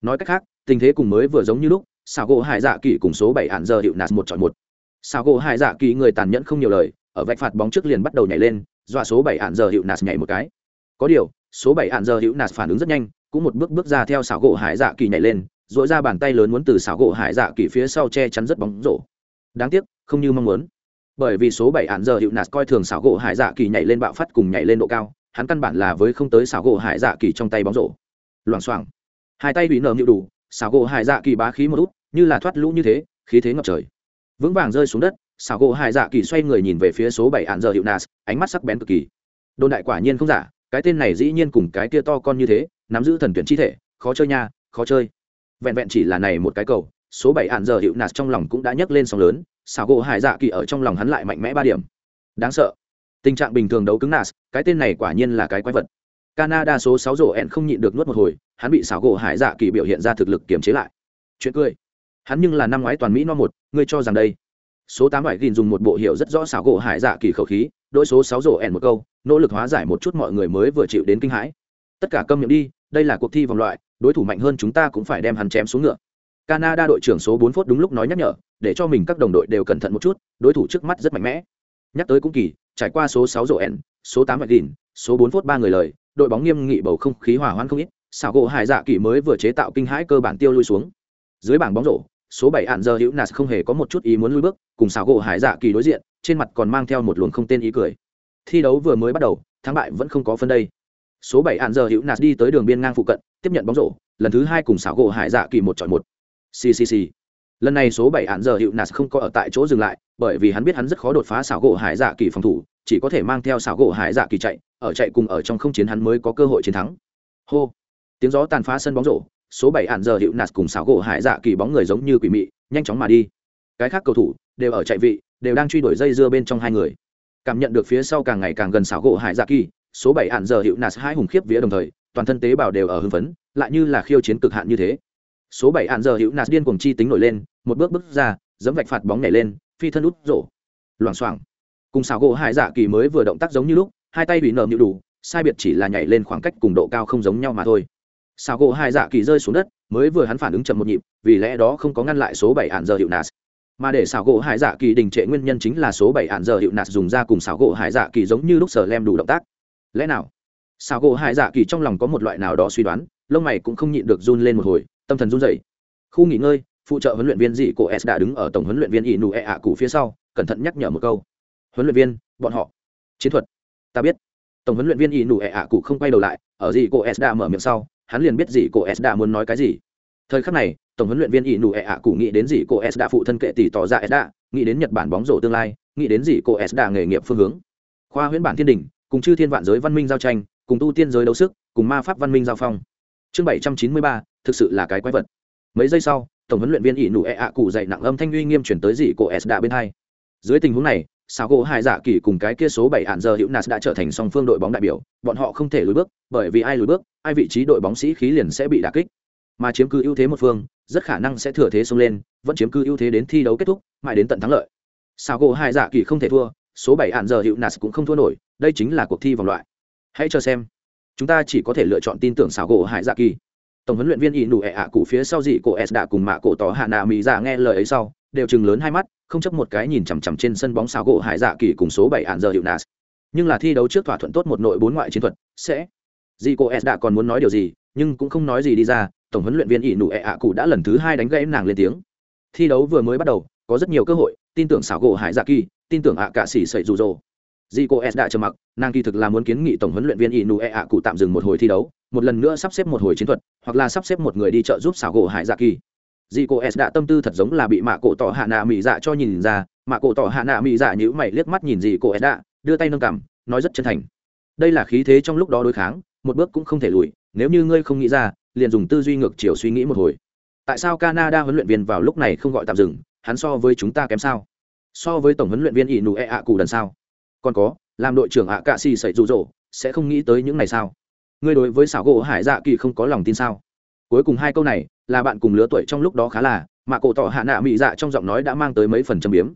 Nói cách khác, tình thế cùng mới vừa giống như lúc xảo gỗ hải dạ kỳ cùng số bảy hạn giờ hiệu nạt một chọn một. Xảo gỗ hải dạ kỳ người tàn nhẫn không nhiều lời, ở vạch phạt bóng trước liền bắt đầu nhảy lên, dọa số bảy hạn giờ hiệu nạt nhảy một cái. Có điều, số bảy hạn giờ hiệu nạt phản ứng rất nhanh, cũng một bước bước ra theo xảo gỗ hải dạ kỳ nhảy lên dội ra bàn tay lớn muốn từ xảo gỗ hải dạ kỳ phía sau che chắn rất bóng rổ. Đáng tiếc, không như mong muốn bởi vì số bảy hạn giờ hiệu nạt coi thường xảo gỗ hải dạ kỳ nhảy lên bạo phát cùng nhảy lên độ cao, hắn căn bản là với không tới xảo gỗ hải dạ kỳ trong tay bóng rổ. Loảng xoảng. Hai tay bị nở nhịu đủ, xảo gỗ hải dạ kỳ bá khí một út, như là thoát lũ như thế, khí thế ngập trời. Vững vàng rơi xuống đất, xảo gỗ hải dạ kỳ xoay người nhìn về phía số bảy hạn giờ hiệu nas ánh mắt sắc bén cực kỳ. Đồn đại quả nhiên không giả, cái tên này dĩ nhiên cùng cái kia to con như thế, nắm giữ thần tuyển chi thể, khó chơi nha, khó chơi. Vẹn vẹn chỉ là này một cái cầu số bảy hạn giờ hiệu nạt trong lòng cũng đã nhấc lên sóng lớn, xảo gỗ hải dạ kỳ ở trong lòng hắn lại mạnh mẽ ba điểm. Đáng sợ. Tình trạng bình thường đấu cứng nạt, cái tên này quả nhiên là cái quái vật. Canada số sáu rổ ẹn không nhịn được nuốt một hồi, hắn bị xảo gỗ hải dạ kỳ biểu hiện ra thực lực kiềm chế lại. Chuyện cười. Hắn nhưng là năm ngoái toàn mỹ no một, ngươi cho rằng đây. Số tám bảy gìn dùng một bộ hiệu rất rõ xảo gỗ hải dạ kỳ khẩu khí đôi số sáu rổ ẹn một câu, nỗ lực hóa giải một chút mọi người mới vừa chịu đến kinh hãi. Tất cả câm miệng đi, đây là cuộc thi vòng loại, đối thủ mạnh hơn chúng ta cũng phải đem hắn chém xuống ngựa canada đội trưởng số bốn phút đúng lúc nói nhắc nhở để cho mình các đồng đội đều cẩn thận một chút đối thủ trước mắt rất mạnh mẽ. Nhắc tới cũng kỳ trải qua số sáu rổ n, số tám bảy đỉn, số bốn phút ba người lời đội bóng nghiêm nghị bầu không khí hỏa hoãn không ít xảo gỗ hải dạ kỳ mới vừa chế tạo kinh hãi cơ bản tiêu lui xuống. Dưới bảng bóng rổ số bảy hạn giờ hữu nas không hề có một chút ý muốn lui bước cùng xảo gỗ hải dạ kỳ đối diện trên mặt còn mang theo một luồng không tên ý cười. Thi đấu vừa mới bắt đầu thắng bại vẫn không có phân đây. Số bảy hạn giờ hữu nas đi tới đường biên ngang phụ cận tiếp nhận bóng rổ lần thứ hai cùng xảo gỗ hải dạ kỳ một chọn một ccc lần này số bảy hạn giờ hiệu nas không có ở tại chỗ dừng lại, bởi vì hắn biết hắn rất khó đột phá xảo gỗ hải dạ kỳ phòng thủ, chỉ có thể mang theo xảo gỗ hải dạ kỳ chạy, ở chạy cùng ở trong không chiến hắn mới có cơ hội chiến thắng. Hô. Tiếng gió tàn phá sân bóng rổ, số bảy hạn giờ hiệu nạt cùng xảo gỗ hải dạ kỳ bóng người giống như quỷ mị, nhanh chóng mà đi. Cái khác cầu thủ đều ở chạy vị, đều đang truy đuổi dây dưa bên trong hai người. Cảm nhận được phía sau càng ngày càng gần xảo gỗ hải dạ kỳ, số bảy hạn giờ hiệu nạt hai hùng khiếp vía đồng thời, toàn thân tế bào đều ở hưng phấn, lại như là khiêu chiến cực hạn như thế số bảy ạn giờ hiệu nạt điên cuồng chi tính nổi lên, một bước bước ra dẫm vạch phạt bóng nhảy lên, phi thân út rổ. Loảng xoảng. Cùng xảo gỗ hải dạ kỳ mới vừa động tác giống như lúc, hai tay bị nở nhịu đủ, sai biệt chỉ là nhảy lên khoảng cách cùng độ cao không giống nhau mà thôi. Xảo gỗ hải dạ kỳ rơi xuống đất, mới vừa hắn phản ứng chậm một nhịp, vì lẽ đó không có ngăn lại số bảy ạn giờ hiệu nạt mà để xảo gỗ hải dạ kỳ đình trệ nguyên nhân chính là số bảy ạn giờ hiệu nạt dùng ra cùng xảo gỗ hải dạ kỳ giống như lúc sở lem đủ động tác. Lẽ nào? Xảo gỗ hải dạ kỳ trong lòng có một loại nào đó suy đoán, lông mày cũng không nhịn được run lên một hồi tâm thần run rẩy. Khu nghỉ ngơi, phụ trợ huấn luyện viên dị cổ s đã đứng ở tổng huấn luyện viên ỷ nụ ẹ ạ cụ phía sau, cẩn thận nhắc nhở một câu. Huấn luyện viên, bọn họ. Chiến thuật. Ta biết. Tổng huấn luyện viên ỷ nụ ẹ ạ cụ không quay đầu lại, ở dị cổ s đã mở miệng sau, hắn liền biết dị cổ s đã muốn nói cái gì. Thời khắc này, tổng huấn luyện viên ỷ nụ ẹ ạ cụ nghĩ đến dị cổ s đã phụ thân kệ tỷ tỏ ra s đã, nghĩ đến nhật bản bóng rổ tương lai, nghĩ đến dị cổ s đã nghề nghiệp phương hướng. Khoa huyễn bản thiên đình cùng chư thiên vạn giới văn minh giao tranh, cùng tu tiên giới đấu sức, cùng ma pháp văn minh giao phong chương bảy trăm chín mươi ba, thực sự là cái quái vật. Mấy giây sau, tổng huấn luyện viên ỷ nụ ẹ ạ cụ dạy nặng âm thanh uy nghiêm chuyển tới dị cổ s đã bên hai. Dưới tình huống này sao gỗ hai dạ kỳ cùng cái kia số bảy hạn giờ hữu nas đã trở thành song phương đội bóng đại biểu, bọn họ không thể lùi bước, bởi vì ai lùi bước, ai vị trí đội bóng sĩ khí liền sẽ bị đả kích. Mà chiếm cứ ưu thế một phương, rất khả năng sẽ thừa thế xông lên, vẫn chiếm cứ ưu thế đến thi đấu kết thúc, mãi đến tận thắng lợi. Sao gỗ hai dạ kỳ không thể thua, số bảy hạn giờ hữu nas cũng không thua nổi, đây chính là cuộc thi vòng loại. Hãy cho xem chúng ta chỉ có thể lựa chọn tin tưởng xảo gỗ hải dạ kỳ. Tổng huấn luyện viên ỷ nụ ẹ ạ cụ phía sau dị cổ s đã cùng mạ cổ tỏ hạ nạ mỹ dạ nghe lời ấy sau, đều chừng lớn hai mắt, không chấp một cái nhìn chằm chằm trên sân bóng xảo gỗ hải dạ kỳ cùng số bảy hạn giờ hiệu nas nhưng là thi đấu trước thỏa thuận tốt một nội bốn ngoại chiến thuật, sẽ. Dị cổ s đã còn muốn nói điều gì, nhưng cũng không nói gì đi ra, tổng huấn luyện viên ỷ nụ ẹ ạ cụ đã lần thứ hai đánh gãy nàng lên tiếng. Thi đấu vừa mới bắt đầu, có rất nhiều cơ hội, tin tưởng xảo gỗ hải dạ kỳ, tin tưởng ạ cả xỉ sậy rụ rỗ dì cô s đã trầm mặc, nàng kỳ thực là muốn kiến nghị tổng huấn luyện viên inu e ạ cụ tạm dừng một hồi thi đấu, một lần nữa sắp xếp một hồi chiến thuật, hoặc là sắp xếp một người đi chợ giúp xảo gỗ hải dạ kỳ. Dì cô s đã tâm tư thật giống là bị mạ cổ tỏ hạ nạ mị dạ cho nhìn ra, mạ cổ tỏ hạ nạ mị dạ nhíu mày liếc mắt nhìn dì cô s đã, đưa tay nâng cằm, nói rất chân thành. Đây là khí thế trong lúc đó đối kháng, một bước cũng không thể lùi, nếu như ngươi không nghĩ ra, liền dùng tư duy ngược chiều suy nghĩ một hồi. Tại sao canada huấn luyện viên vào lúc này không gọi tạm dừng, hắn so với chúng ta kém sao? So với tổng huấn luyện viên inu e ạ cụ đần sao? Còn có, làm đội trưởng ạ cạ xì xảy rụ rỗ, sẽ không nghĩ tới những này sao ngươi đối với xảo gỗ hải dạ kỳ không có lòng tin sao? Cuối cùng hai câu này, là bạn cùng lứa tuổi trong lúc đó khá là mạ cổ tỏ hạ nạ mỹ dạ trong giọng nói đã mang tới mấy phần châm biếm.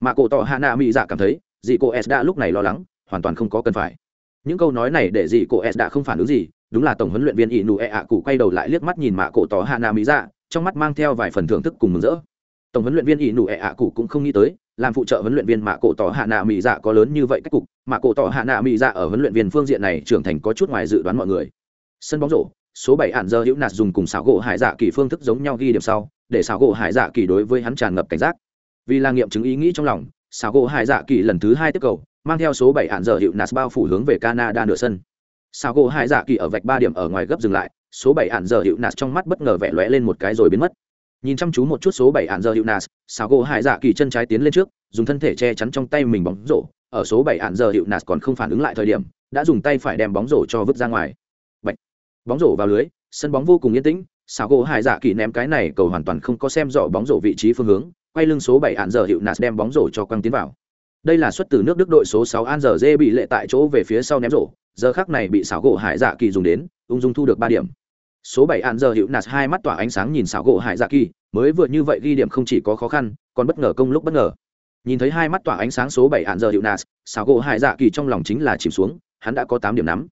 Mạ cổ tỏ hạ nạ mỹ dạ cảm thấy, dì cô s đã lúc này lo lắng, hoàn toàn không có cần phải. Những câu nói này để dì cô s đã không phản ứng gì, đúng là tổng huấn luyện viên ỷ nụ ẹ ạ cụ quay đầu lại liếc mắt nhìn mạ cổ tỏ hạ nạ mỹ dạ trong mắt mang theo vài phần thưởng thức cùng mừng rỡ tổng huấn luyện viên ỷ nụ ẹ ạ cụ cũng không nghĩ tới, làm phụ trợ huấn luyện viên mạ cổ tỏ hạ nạ mỹ dạ có lớn như vậy cách cục. Mạ cổ tỏ hạ nạ mỹ dạ ở huấn luyện viên phương diện này trưởng thành có chút ngoài dự đoán mọi người. Sân bóng rổ, số bảy ạn giờ hữu nạt dùng cùng xảo gỗ hải dạ kỳ phương thức giống nhau ghi điểm sau, để xảo gỗ hải dạ kỳ đối với hắn tràn ngập cảnh giác. Vì là nghiệm chứng ý nghĩ trong lòng, xảo gỗ hải dạ kỳ lần thứ hai tiếp cầu, mang theo số bảy ạn giờ hữu nạt bao phủ hướng về canada nửa sân. Xảo gỗ hải dạ kỳ ở vạch ba điểm ở ngoài gấp dừng lại, số bảy ạn giờ hữu nạt trong mắt bất ngờ vẽ lóe lên một cái rồi biến mất nhìn chăm chú một chút số bảy ạn giờ hiệu nas xào gỗ hải dạ kỳ chân trái tiến lên trước, dùng thân thể che chắn trong tay mình bóng rổ. Ở số bảy ạn giờ hiệu nas còn không phản ứng lại thời điểm, đã dùng tay phải đem bóng rổ cho vứt ra ngoài. Bạch. bóng rổ vào lưới, sân bóng vô cùng yên tĩnh. Xào gỗ hải dạ kỳ ném cái này cầu hoàn toàn không có xem rõ bóng rổ vị trí phương hướng, quay lưng số bảy ạn giờ hiệu nas đem bóng rổ cho quăng tiến vào. Đây là xuất từ nước đức đội số sáu an giờ dê bị lệ tại chỗ về phía sau ném rổ. Giờ khác này bị xảo gỗ hải dạ kỳ dùng đến, ung dung thu được ba điểm số bảy hạn giờ hiệu nạt hai mắt tỏa ánh sáng nhìn xảo gỗ hải dạ kỳ, mới vừa như vậy ghi điểm không chỉ có khó khăn, còn bất ngờ công lúc bất ngờ. Nhìn thấy hai mắt tỏa ánh sáng số bảy hạn giờ hiệu nạt, xảo gỗ hải dạ kỳ trong lòng chính là chìm xuống, hắn đã có tám điểm nắm.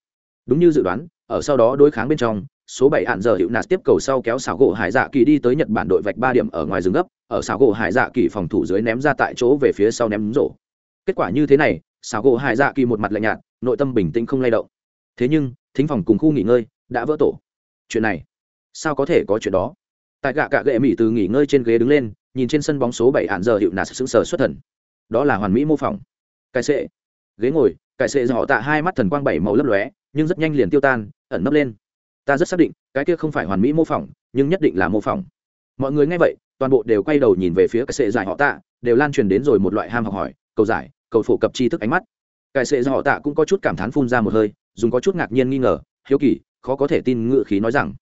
Đúng như dự đoán, ở sau đó đối kháng bên trong, số bảy hạn giờ hiệu nạt tiếp cầu sau kéo xảo gỗ hải dạ kỳ đi tới nhật bản đội vạch ba điểm ở ngoài rừng gấp, ở xảo gỗ hải dạ kỳ phòng thủ dưới ném ra tại chỗ về phía sau ném rổ. Kết quả như thế này, xảo gỗ hải dạ kỳ một mặt lạnh nhạt, nội tâm bình tĩnh không lay động. Thế nhưng, thính phòng cùng khu nghỉ ngơi đã vỡ tổ chuyện này, sao có thể có chuyện đó? Tại gạ cạ gệ mỹ từ nghỉ ngơi trên ghế đứng lên, nhìn trên sân bóng số bảy hạn giờ hiệu nạt sững sờ xuất thần. Đó là hoàn mỹ mô phỏng. Cải sệ. Ghế ngồi cải sệ họ tạ hai mắt thần quang bảy màu lấp lóe, nhưng rất nhanh liền tiêu tan, ẩn nấp lên. Ta rất xác định, cái kia không phải hoàn mỹ mô phỏng, nhưng nhất định là mô phỏng. Mọi người nghe vậy, toàn bộ đều quay đầu nhìn về phía cải sệ giải họ tạ, đều lan truyền đến rồi một loại ham học hỏi, cầu giải, cầu phổ cập tri thức ánh mắt. Cải sệ giải họ tạ cũng có chút cảm thán phun ra một hơi, dùng có chút ngạc nhiên nghi ngờ, hiếu kỳ khó có thể tin ngự khí nói rằng,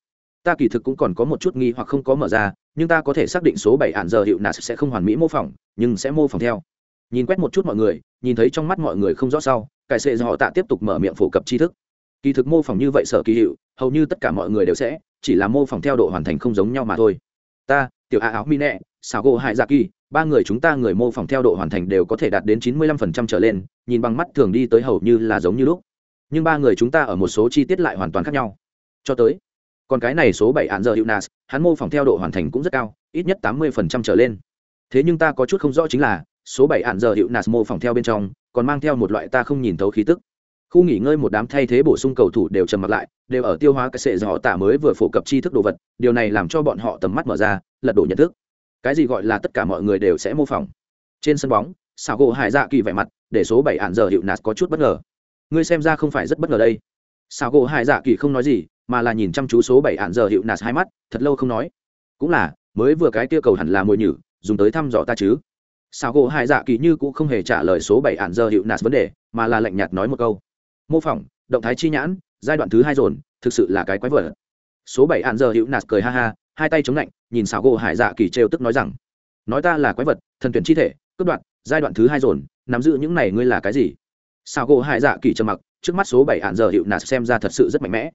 ta kỳ thực cũng còn có một chút nghi hoặc không có mở ra, nhưng ta có thể xác định số bảy ạn giờ hiệu nạt sẽ không hoàn mỹ mô phỏng, nhưng sẽ mô phỏng theo. Nhìn quét một chút mọi người, nhìn thấy trong mắt mọi người không rõ sau, cải sệ do họ tạ tiếp tục mở miệng phổ cập tri thức. Kỳ thực mô phỏng như vậy sở kỳ hiệu, hầu như tất cả mọi người đều sẽ, chỉ là mô phỏng theo độ hoàn thành không giống nhau mà thôi. Ta, tiểu a áo mi nẹ xào gỗ hại dạ kỳ, ba người chúng ta người mô phỏng theo độ hoàn thành đều có thể đạt đến chín mươi lăm phần trăm trở lên, nhìn bằng mắt thường đi tới hầu như là giống như lúc nhưng ba người chúng ta ở một số chi tiết lại hoàn toàn khác nhau. Cho tới, còn cái này số bảy hạn giờ hiệu nas hắn mô phỏng theo độ hoàn thành cũng rất cao, ít nhất tám mươi phần trăm trở lên. Thế nhưng ta có chút không rõ chính là, số bảy hạn giờ hiệu nas mô phỏng theo bên trong, còn mang theo một loại ta không nhìn thấu khí tức. Khu nghỉ ngơi một đám thay thế bổ sung cầu thủ đều trầm mặt lại, đều ở tiêu hóa cái sệ do họ tả mới vừa phổ cập tri thức đồ vật, điều này làm cho bọn họ tầm mắt mở ra, lật đổ nhận thức. Cái gì gọi là tất cả mọi người đều sẽ mô phỏng? Trên sân bóng xảo gỗ hải dạ kỳ vẻ mặt, để số bảy hạn giờ hiệu nạt có chút bất ngờ ngươi xem ra không phải rất bất ngờ đây. Xảo gỗ hải dạ kỳ không nói gì, mà là nhìn chăm chú số bảy ạn giờ hiệu nạt hai mắt, thật lâu không nói. Cũng là, mới vừa cái kia cầu hẳn là mồi nhử, dùng tới thăm dò ta chứ. Xảo gỗ hải dạ kỳ như cũng không hề trả lời số bảy ạn giờ hiệu nạt vấn đề, mà là lạnh nhạt nói một câu. Mô phỏng, động thái chi nhãn, giai đoạn thứ hai dồn, thực sự là cái quái vật. Số bảy ạn giờ hiệu nạt cười ha ha, hai tay chống lạnh, nhìn xảo gỗ hải dạ kỳ trêu tức nói rằng, nói ta là quái vật, thần tuyển chi thể, cướp đoạn giai đoạn thứ hai dồn, nắm giữ những này ngươi là cái gì? Sao gỗ hải dạ kỳ trầm mặc, trước mắt số bảy hạn giờ hiệu nạt xem ra thật sự rất mạnh mẽ.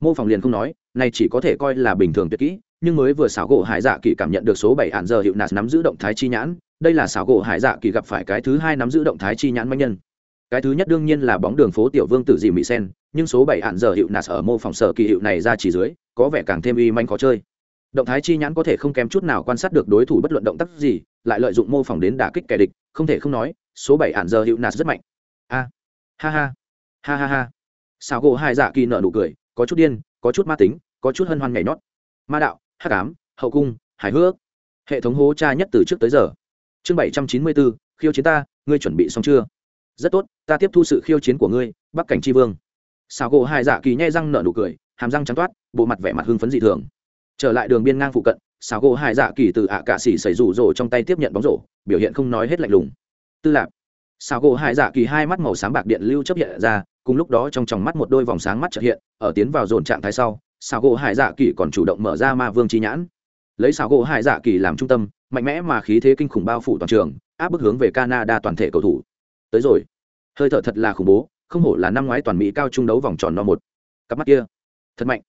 Mô phỏng liền không nói, này chỉ có thể coi là bình thường tuyệt kỹ, nhưng mới vừa xảo gỗ hải dạ kỳ cảm nhận được số bảy hạn giờ hiệu nạt nắm giữ động thái chi nhãn, đây là xảo gỗ hải dạ kỳ gặp phải cái thứ hai nắm giữ động thái chi nhãn manh nhân. Cái thứ nhất đương nhiên là bóng đường phố tiểu vương tử dì mỹ sen, nhưng số bảy hạn giờ hiệu nạt ở mô phỏng sở kỳ hiệu này ra chỉ dưới, có vẻ càng thêm uy manh khó chơi. Động thái chi nhãn có thể không kém chút nào quan sát được đối thủ bất luận động tác gì, lại lợi dụng mô phỏng đến đả kích kẻ địch, không thể không nói, số bảy hạn giờ hiệu nạt rất mạnh a. Ha ha. Ha ha ha. Sao gỗ hai dạ kỳ nợ nụ cười, có chút điên, có chút ma tính, có chút hân hoan nhảy nhót. Ma đạo, hắc ám, hậu cung hài hước. Hệ thống hố cha nhất từ trước tới giờ. Chương bảy trăm chín mươi bốn khiêu chiến ta, ngươi chuẩn bị xong chưa? Rất tốt, ta tiếp thu sự khiêu chiến của ngươi, bắc cảnh tri vương. Sao gỗ hai dạ kỳ nhai răng nợ nụ cười, hàm răng trắng toát, bộ mặt vẻ mặt hưng phấn dị thường. Trở lại đường biên ngang phụ cận sao gỗ hai dạ kỳ từ ạ cạ xỉ xảy rủ rồ trong tay tiếp nhận bóng rổ, biểu hiện không nói hết lạnh lùng. Tư lạc sao gỗ hải dạ kỳ hai mắt màu sáng bạc điện lưu chấp hiện ra, cùng lúc đó trong tròng mắt một đôi vòng sáng mắt chợt hiện, ở tiến vào dồn trạng thái sau sao gỗ hải dạ kỳ còn chủ động mở ra ma vương chi nhãn. Lấy sao gỗ hải dạ kỳ làm trung tâm, mạnh mẽ mà khí thế kinh khủng bao phủ toàn trường, áp bức hướng về canada toàn thể cầu thủ. Tới rồi. Hơi thở thật là khủng bố, không hổ là năm ngoái toàn mỹ cao trung đấu vòng tròn no một. Cặp mắt kia, thật mạnh.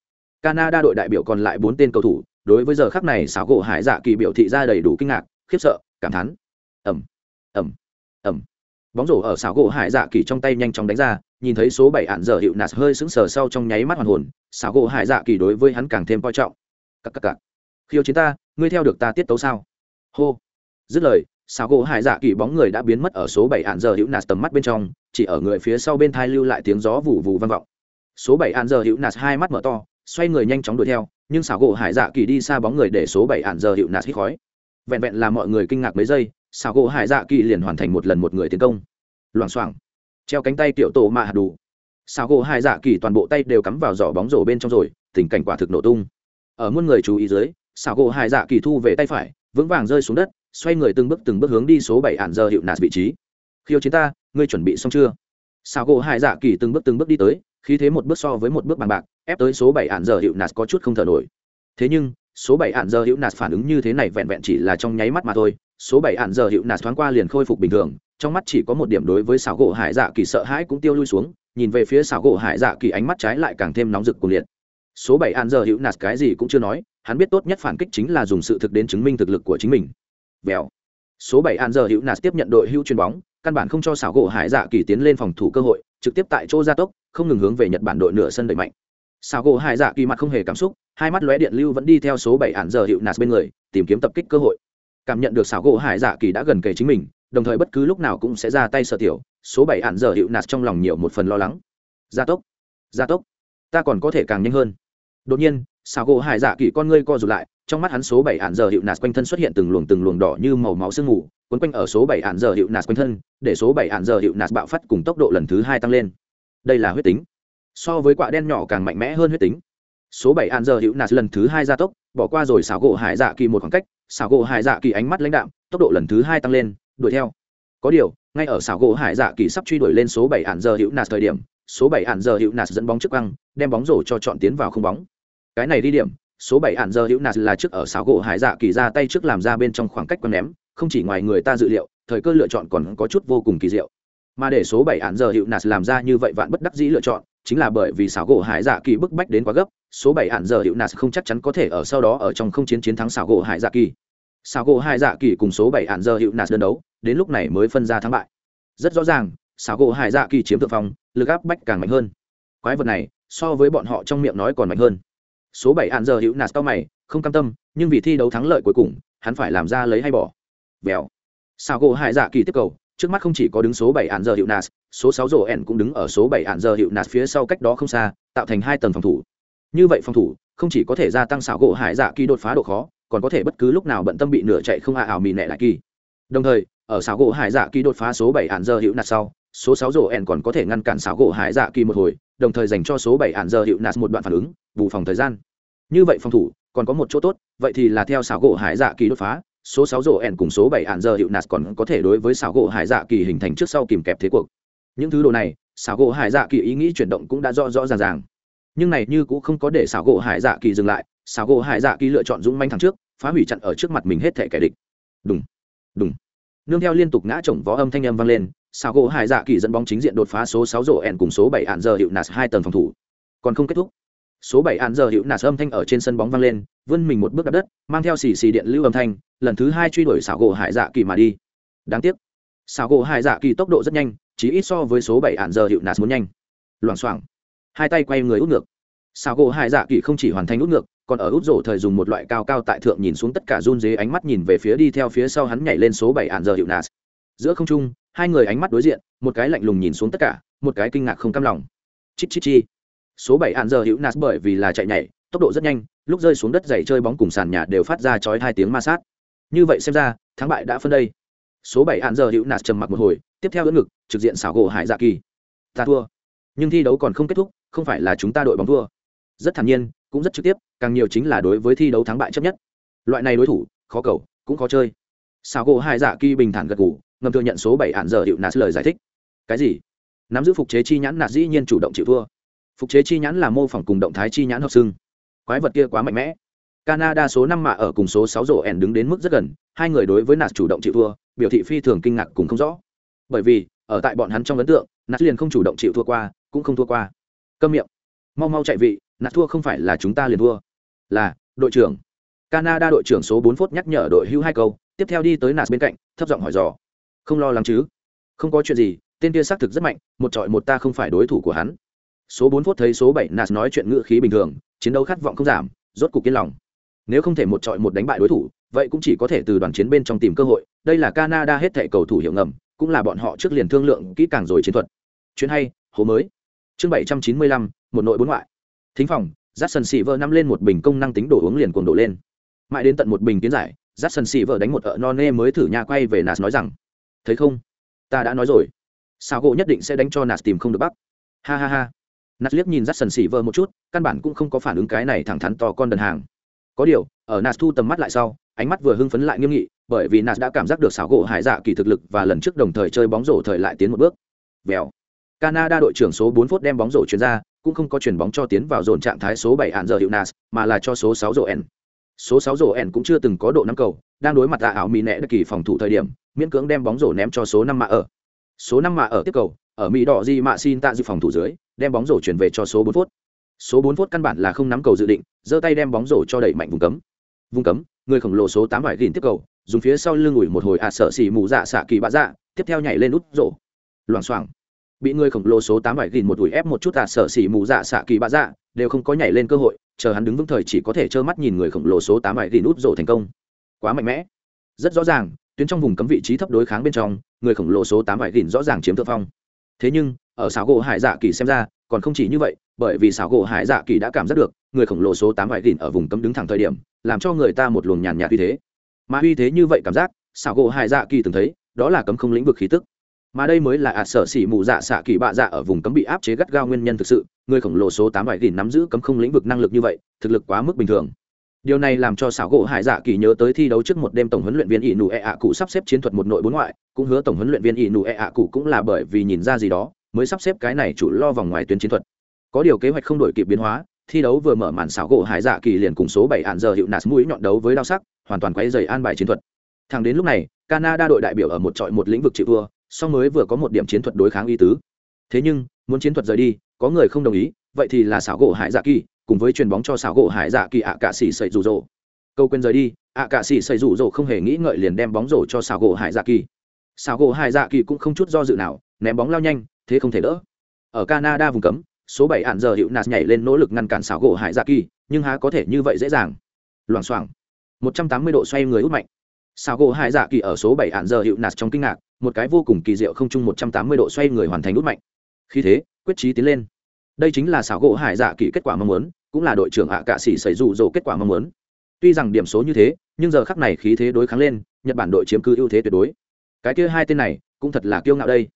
Canada đội đại biểu còn lại bốn tên cầu thủ, đối với giờ khắc này xảo gỗ hải dạ kỳ biểu thị ra đầy đủ kinh ngạc, khiếp sợ, cảm thán. Ẩm ẩm ẩm bóng rổ ở xảo gỗ hải dạ kỳ trong tay nhanh chóng đánh ra, nhìn thấy số bảy ạn giờ hiệu nạt hơi sững sờ sau trong nháy mắt hoàn hồn, xảo gỗ hải dạ kỳ đối với hắn càng thêm coi trọng. Cắc cắc cắc khiêu chiến ta, ngươi theo được ta tiết tấu sao? Hô. Dứt lời, xảo gỗ hải dạ kỳ bóng người đã biến mất ở số bảy ạn giờ hiệu nạt tầm mắt bên trong, chỉ ở người phía sau bên thai lưu lại tiếng gió vù vù vang vọng. Số bảy ạn giờ hiệu nạt hai mắt mở to, xoay người nhanh chóng đuổi theo, nhưng xảo gỗ hải dạ kỳ đi xa bóng người để số bảy ạn giờ hiệu nạt hít khói. Vẹn vẹn là mọi người kinh ngạc mấy giây xảo gỗ hải dạ kỳ liền hoàn thành một lần một người tiến công. Loảng xoảng, treo cánh tay tiểu tổ mạ hạt đủ. Xảo gỗ hải dạ kỳ toàn bộ tay đều cắm vào giỏ bóng rổ bên trong rồi, tình cảnh quả thực nổ tung. Ở muôn người chú ý dưới xảo gỗ hải dạ kỳ thu về tay phải, vững vàng rơi xuống đất, xoay người từng bước từng bước hướng đi số bảy ạn giờ hiệu nạt vị trí. Khiêu chiến ta, ngươi chuẩn bị xong chưa? Xảo gỗ hải dạ kỳ từng bước từng bước đi tới, khí thế một bước so với một bước bằng bạc, ép tới số bảy ạn giờ hiệu nạt có chút không thở nổi. Thế nhưng, số bảy ạn giờ hiệu nạt phản ứng như thế này vẹn vẹn chỉ là trong nháy mắt mà thôi số bảy ạn giờ hiệu nạt thoáng qua liền khôi phục bình thường, trong mắt chỉ có một điểm đối với xảo gỗ hải dạ kỳ sợ hãi cũng tiêu lui xuống, nhìn về phía xảo gỗ hải dạ kỳ ánh mắt trái lại càng thêm nóng rực cuồng liệt. Số bảy ạn giờ hiệu nạt cái gì cũng chưa nói, hắn biết tốt nhất phản kích chính là dùng sự thực đến chứng minh thực lực của chính mình. Vèo. Số bảy ạn giờ hiệu nạt tiếp nhận đội hữu chuyền bóng, căn bản không cho xảo gỗ hải dạ kỳ tiến lên phòng thủ cơ hội, trực tiếp tại chỗ gia tốc, không ngừng hướng về nhật bản đội nửa sân đẩy mạnh. Xảo gỗ hải dạ kỳ mặt không hề cảm xúc, hai mắt lóe điện lưu vẫn đi theo số bảy ạn giờ hiệu nạt bên người, tìm kiếm tập kích cơ hội cảm nhận được xảo gỗ hải dạ kỳ đã gần kề chính mình, đồng thời bất cứ lúc nào cũng sẽ ra tay sợ tiểu, số bảy hạn giờ hiệu nạt trong lòng nhiều một phần lo lắng. Gia tốc gia tốc, ta còn có thể càng nhanh hơn. Đột nhiên, xảo gỗ hải dạ kỳ con ngươi co rụt lại, trong mắt hắn số bảy hạn giờ hiệu nạt quanh thân xuất hiện từng luồng từng luồng đỏ như màu máu sương mù quấn quanh ở số bảy hạn giờ hiệu nạt quanh thân, để số bảy hạn giờ hiệu nạt bạo phát cùng tốc độ lần thứ hai tăng lên. Đây là huyết tính. So với quạ đen nhỏ càng mạnh mẽ hơn huyết tính. Số bảy hạn giờ hiệu nạt lần thứ hai gia tốc, bỏ qua rồi xảo gỗ hải dạ kỳ một khoảng cách xảo gỗ hải dạ kỳ ánh mắt lãnh đạm, tốc độ lần thứ hai tăng lên, đuổi theo. Có điều, ngay ở xảo gỗ hải dạ kỳ sắp truy đuổi lên số bảy hạn giờ hữu nạt thời điểm, số bảy hạn giờ hữu nạt dẫn bóng trước băng đem bóng rổ cho chọn tiến vào không bóng. Cái này đi điểm, số bảy hạn giờ hữu nạt là trước ở xảo gỗ hải dạ kỳ ra tay trước làm ra bên trong khoảng cách quăng ném, không chỉ ngoài người ta dự liệu, thời cơ lựa chọn còn có chút vô cùng kỳ diệu. Mà để số bảy hạn giờ hữu nạt làm ra như vậy vạn bất đắc dĩ lựa chọn chính là bởi vì xảo gỗ hải dạ kỳ bức bách đến quá gấp, số bảy hạn giờ hiệu nạt không chắc chắn có thể ở sau đó ở trong không chiến chiến thắng xảo gỗ hải dạ kỳ. Xảo gỗ hải dạ kỳ cùng số bảy hạn giờ hiệu nạt đơn đấu, đến lúc này mới phân ra thắng bại. Rất rõ ràng, xảo gỗ hải dạ kỳ chiếm thượng phong, lực áp bách càng mạnh hơn. Quái vật này, so với bọn họ trong miệng nói còn mạnh hơn. Số bảy hạn giờ hữu nạt cao mày, không cam tâm, nhưng vì thi đấu thắng lợi cuối cùng, hắn phải làm ra lấy hay bỏ. Vèo. Xảo gỗ hải dạ kỳ tiếp cầu, trước mắt không chỉ có đứng số bảy hạn giờ hiệu nạt số sáu rổ ẻn cũng đứng ở số bảy hạn giờ hiệu nạt phía sau cách đó không xa, tạo thành hai tầng phòng thủ. Như vậy phòng thủ, không chỉ có thể gia tăng xảo gỗ hải dạ kỳ đột phá độ khó, còn có thể bất cứ lúc nào bận tâm bị nửa chạy không hạ ảo mì nẹ lại kỳ. Đồng thời, ở xảo gỗ hải dạ kỳ đột phá số bảy hạn giờ hiệu nạt sau, số sáu rổ ẻn còn có thể ngăn cản xảo gỗ hải dạ kỳ một hồi, đồng thời dành cho số bảy hạn giờ hiệu nạt một đoạn phản ứng, bù phòng thời gian. Như vậy phòng thủ, còn có một chỗ tốt, vậy thì là theo xảo gỗ hải dạ kỳ đột phá, số sáu rổ ẻn cùng số bảy hạn giờ hiệu nạt còn có thể đối với xảo gỗ hải dạ kỳ hình thành trước sau kìm kẹp thế cuộc những thứ đồ này, xảo gỗ hải dạ kỳ ý nghĩ chuyển động cũng đã rõ rõ ràng ràng. Nhưng này như cũng không có để xảo gỗ hải dạ kỳ dừng lại, xảo gỗ hải dạ kỳ lựa chọn dũng manh thẳng trước, phá hủy chặn ở trước mặt mình hết thể kẻ địch. Đúng đúng nương theo liên tục ngã chồng vó âm thanh âm vang lên, xảo gỗ hải dạ kỳ dẫn bóng chính diện đột phá số sáu rổ ẻn cùng số bảy hạn giờ hiệu nạt hai tầng phòng thủ. Còn không kết thúc. Số bảy hạn giờ hiệu nạt âm thanh ở trên sân bóng vang lên, vươn mình một bước đập đất, mang theo xì xì điện lưu âm thanh, lần thứ hai truy đuổi xảo gỗ hải dạ kỳ mà đi. Đáng tiếc. Xảo gỗ hải dạ kỳ tốc độ rất nhanh chỉ ít so với số bảy ạn giờ hiệu nạt muốn nhanh. Loảng xoảng. Hai tay quay người út ngược. Sao gỗ hai dạ kỳ không chỉ hoàn thành út ngược, còn ở út rổ thời dùng một loại cao cao tại thượng nhìn xuống tất cả run dế ánh mắt nhìn về phía đi theo phía sau hắn nhảy lên số bảy ạn giờ hiệu nạt. Giữa không trung, hai người ánh mắt đối diện, một cái lạnh lùng nhìn xuống tất cả, một cái kinh ngạc không cam lòng. Chít chít chi. Số bảy ạn giờ hữu nạt bởi vì là chạy nhảy, tốc độ rất nhanh, lúc rơi xuống đất dày chơi bóng cùng sàn nhà đều phát ra chói hai tiếng ma sát. Như vậy xem ra, thắng bại đã phân đây. Số bảy hạn giờ hữu nạt trầm mặc một hồi tiếp theo đỡ ngực, trực diện xảo gỗ hải dạ kỳ. Ta thua. Nhưng thi đấu còn không kết thúc, không phải là chúng ta đội bóng thua. Rất thản nhiên, cũng rất trực tiếp, càng nhiều chính là đối với thi đấu thắng bại chấp nhất. Loại này đối thủ, khó cầu, cũng khó chơi. Xảo gỗ hải dạ kỳ bình thản gật ngủ ngầm thừa nhận số bảy hạn giờ hiệu nạt lời giải thích. Cái gì? Nắm giữ phục chế chi nhãn nạt dĩ nhiên chủ động chịu thua. Phục chế chi nhãn là mô phỏng cùng động thái chi nhãn hợp xưng. Quái vật kia quá mạnh mẽ. Canada số năm mạ ở cùng số sáu rổ ẻn đứng đến mức rất gần, hai người đối với nạt chủ động chịu thua, biểu thị phi thường kinh ngạc cùng không rõ bởi vì, ở tại bọn hắn trong ấn tượng nạt liền không chủ động chịu thua qua, cũng không thua qua. Câm miệng. Mau mau chạy vị nạt thua không phải là chúng ta liền thua. Là, đội trưởng. Canada đội trưởng số bốn phút nhắc nhở đội hưu hai câu, tiếp theo đi tới nạt bên cạnh, thấp giọng hỏi dò. Không lo lắng chứ? Không có chuyện gì, tên kia xác thực rất mạnh, một trọi một ta không phải đối thủ của hắn. Số bốn phút thấy số bảy nạt nói chuyện ngữ khí bình thường, chiến đấu khát vọng không giảm, rốt cục yên lòng. Nếu không thể một trọi một đánh bại đối thủ, vậy cũng chỉ có thể từ đoàn chiến bên trong tìm cơ hội, đây là canada hết thẻ cầu thủ hiệu ngầm cũng là bọn họ trước liền thương lượng kỹ càng rồi chiến thuật. Chuyến hay, hố mới. Chương bảy trăm chín mươi lăm, một nội bốn ngoại. Thính phòng, jackson a xì vợ nắm lên một bình công năng tính đổ uống liền cuồng đổ lên. Mãi đến tận một bình tiến giải, jackson a xì vợ đánh một ợ non nê mới thử nhà quay về nas nói rằng, thấy không? Ta đã nói rồi. Sao gỗ nhất định sẽ đánh cho nas tìm không được bắc? Ha ha ha. Nạt liếc nhìn jackson sần xỉ một chút, căn bản cũng không có phản ứng cái này thẳng thắn to con đần hàng. Có điều, ở nạt thu tầm mắt lại sau, ánh mắt vừa hưng phấn lại nghiêm nghị bởi vì nạt đã cảm giác được xảo gỗ hải dạ kỳ thực lực và lần trước đồng thời chơi bóng rổ thời lại tiến một bước. Vèo. Canada đội trưởng số bốn phút đem bóng rổ chuyển ra, cũng không có chuyển bóng cho tiến vào dồn trạng thái số bảy hạn giờ hiệu nas, mà là cho số sáu rổ n. Số sáu rổ n cũng chưa từng có độ năm cầu, đang đối mặt tạ ảo mỹ nẹ đất kỳ phòng thủ thời điểm, miễn cưỡng đem bóng rổ ném cho số năm mạ ở. Số năm mạ ở tiếp cầu, ở mỹ đỏ di mạ xin tạ dự phòng thủ dưới, đem bóng rổ chuyển về cho số bốn phút. Số bốn phút căn bản là không nắm cầu dự định, giơ tay đem bóng rổ cho đẩy mạnh vùng cấm. Vùng cấm, người khổng lồ số tám vải gìn tiếp cầu dùng phía sau lưng ủi một hồi ạ à sợ xỉ mù dạ xạ kỳ bạ dạ tiếp theo nhảy lên út rổ. Loảng xoảng. Bị người khổng lồ số tám vải gìn một ủi ép một chút ạ à sợ xỉ mù dạ xạ kỳ bạ dạ đều không có nhảy lên cơ hội, chờ hắn đứng vững thời chỉ có thể trơ mắt nhìn người khổng lồ số tám vải gìn út rổ thành công. Quá mạnh mẽ. Rất rõ ràng, tuyến trong vùng cấm vị trí thấp đối kháng bên trong, người khổng lồ số tám vải gìn rõ ràng chiếm thượng phong. Thế nhưng, ở xảo gỗ hải dạ kỳ xem ra, còn không chỉ như vậy, bởi vì xảo gỗ hải dạ kỳ đã cảm giác được, người khổng lồ số tám vải đỉnh ở vùng cấm đứng thẳng thời điểm, làm cho người ta một luồng nhàn nhạt như thế mà uy thế như vậy cảm giác, xảo gỗ hải dạ kỳ từng thấy, đó là cấm không lĩnh vực khí tức. Mà đây mới là ạt sở xỉ mù dạ xạ kỳ bạ dạ ở vùng cấm bị áp chế gắt gao nguyên nhân thực sự, người khổng lồ số tám vải tỷ nắm giữ cấm không lĩnh vực năng lực như vậy, thực lực quá mức bình thường. Điều này làm cho xảo gỗ hải dạ kỳ nhớ tới thi đấu trước một đêm tổng huấn luyện viên ỷ nụ ẹ ạ cụ sắp xếp chiến thuật một nội bốn ngoại, cũng hứa tổng huấn luyện viên ỷ nụ ẹ ạ cụ cũng là bởi vì nhìn ra gì đó, mới sắp xếp cái này chủ lo vòng ngoài tuyến chiến thuật. Có điều kế hoạch không đổi kịp biến hóa thi đấu vừa mở màn xảo gỗ hải dạ kỳ liền cùng số bảy hạn giờ hiệu nạt mũi nhọn đấu với đao sắc, hoàn toàn quay dày an bài chiến thuật. Thẳng đến lúc này, canada đội đại biểu ở một trọi một lĩnh vực chịu thua, song mới vừa có một điểm chiến thuật đối kháng y tứ. Thế nhưng, muốn chiến thuật rời đi, có người không đồng ý, vậy thì là xảo gỗ hải dạ kỳ, cùng với chuyền bóng cho xảo gỗ hải dạ kỳ ạ cạ xỉ sậy rủ rỗ. Câu quên rời đi, ạ cạ xỉ sậy rủ rỗ không hề nghĩ ngợi liền đem bóng rổ cho xảo gỗ hải dạ kỳ. Xảo gỗ hải dạ kỳ cũng không chút do dự nào, ném bóng lao nhanh, thế không thể đỡ. Ở canada vùng cấm số bảy hạn giờ hiệu nạt nhảy lên nỗ lực ngăn cản xảo gỗ hải dạ kỳ, nhưng há có thể như vậy dễ dàng. Loảng xoảng. Một trăm tám mươi độ xoay người út mạnh. Xảo gỗ hải dạ kỳ ở số bảy hạn giờ hiệu nạt trong kinh ngạc, một cái vô cùng kỳ diệu không chung một trăm tám mươi độ xoay người hoàn thành út mạnh. Khi thế, quyết trí tiến lên. Đây chính là xảo gỗ hải dạ kỳ kết quả mong muốn, cũng là đội trưởng ạ cạ sĩ xảy rủ rỗ kết quả mong muốn. Tuy rằng điểm số như thế, nhưng giờ khắc này khí thế đối kháng lên, nhật bản đội chiếm cứ ưu thế tuyệt đối. Cái kia hai tên này, cũng thật là kiêu ngạo đây.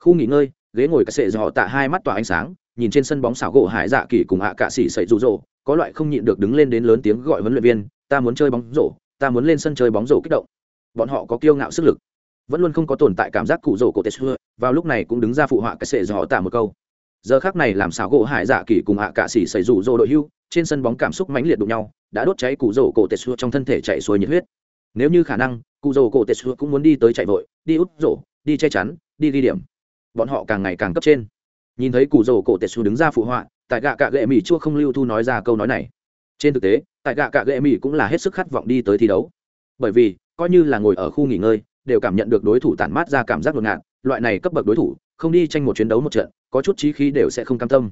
Khu nghỉ ngơi, ghế ngồi cái sệ dò tạ hai mắt tỏa ánh sáng nhìn trên sân bóng xảo gỗ hải dạ kỳ cùng ạ cạ sĩ xảy rủ rỗ, có loại không nhịn được đứng lên đến lớn tiếng gọi huấn luyện viên, ta muốn chơi bóng rổ, ta muốn lên sân chơi bóng rổ kích động. Bọn họ có kiêu ngạo sức lực, vẫn luôn không có tồn tại cảm giác cụ rổ cổ tết xưa vào lúc này cũng đứng ra phụ họa cái sệ dò tạ một câu. Giờ khác này làm xảo gỗ hải dạ kỳ cùng ạ cạ xỉ xảy rủ rỗ đội hưu, trên sân bóng cảm xúc mãnh liệt đụng nhau, đã đốt cháy cụ rổ cổ tết xua trong thân thể chạy xuôi nhiệt huyết. Nếu như khả năng, cụ rổ cổ tết xua cũng muốn đi tới chạy vội, đi út rổ, đi che chắn, đi ghi điểm. Bọn họ càng ngày càng cấp trên nhìn thấy cụ rổ cổ tết xua đứng ra phụ họa, tại gạ cạ gệ mỹ chua không lưu thu nói ra câu nói này. Trên thực tế, tại gạ cạ gệ mỹ cũng là hết sức khát vọng đi tới thi đấu. Bởi vì, coi như là ngồi ở khu nghỉ ngơi, đều cảm nhận được đối thủ tản mát ra cảm giác ngột ngạt, loại này cấp bậc đối thủ, không đi tranh một chiến đấu một trận, có chút trí khí đều sẽ không cam tâm.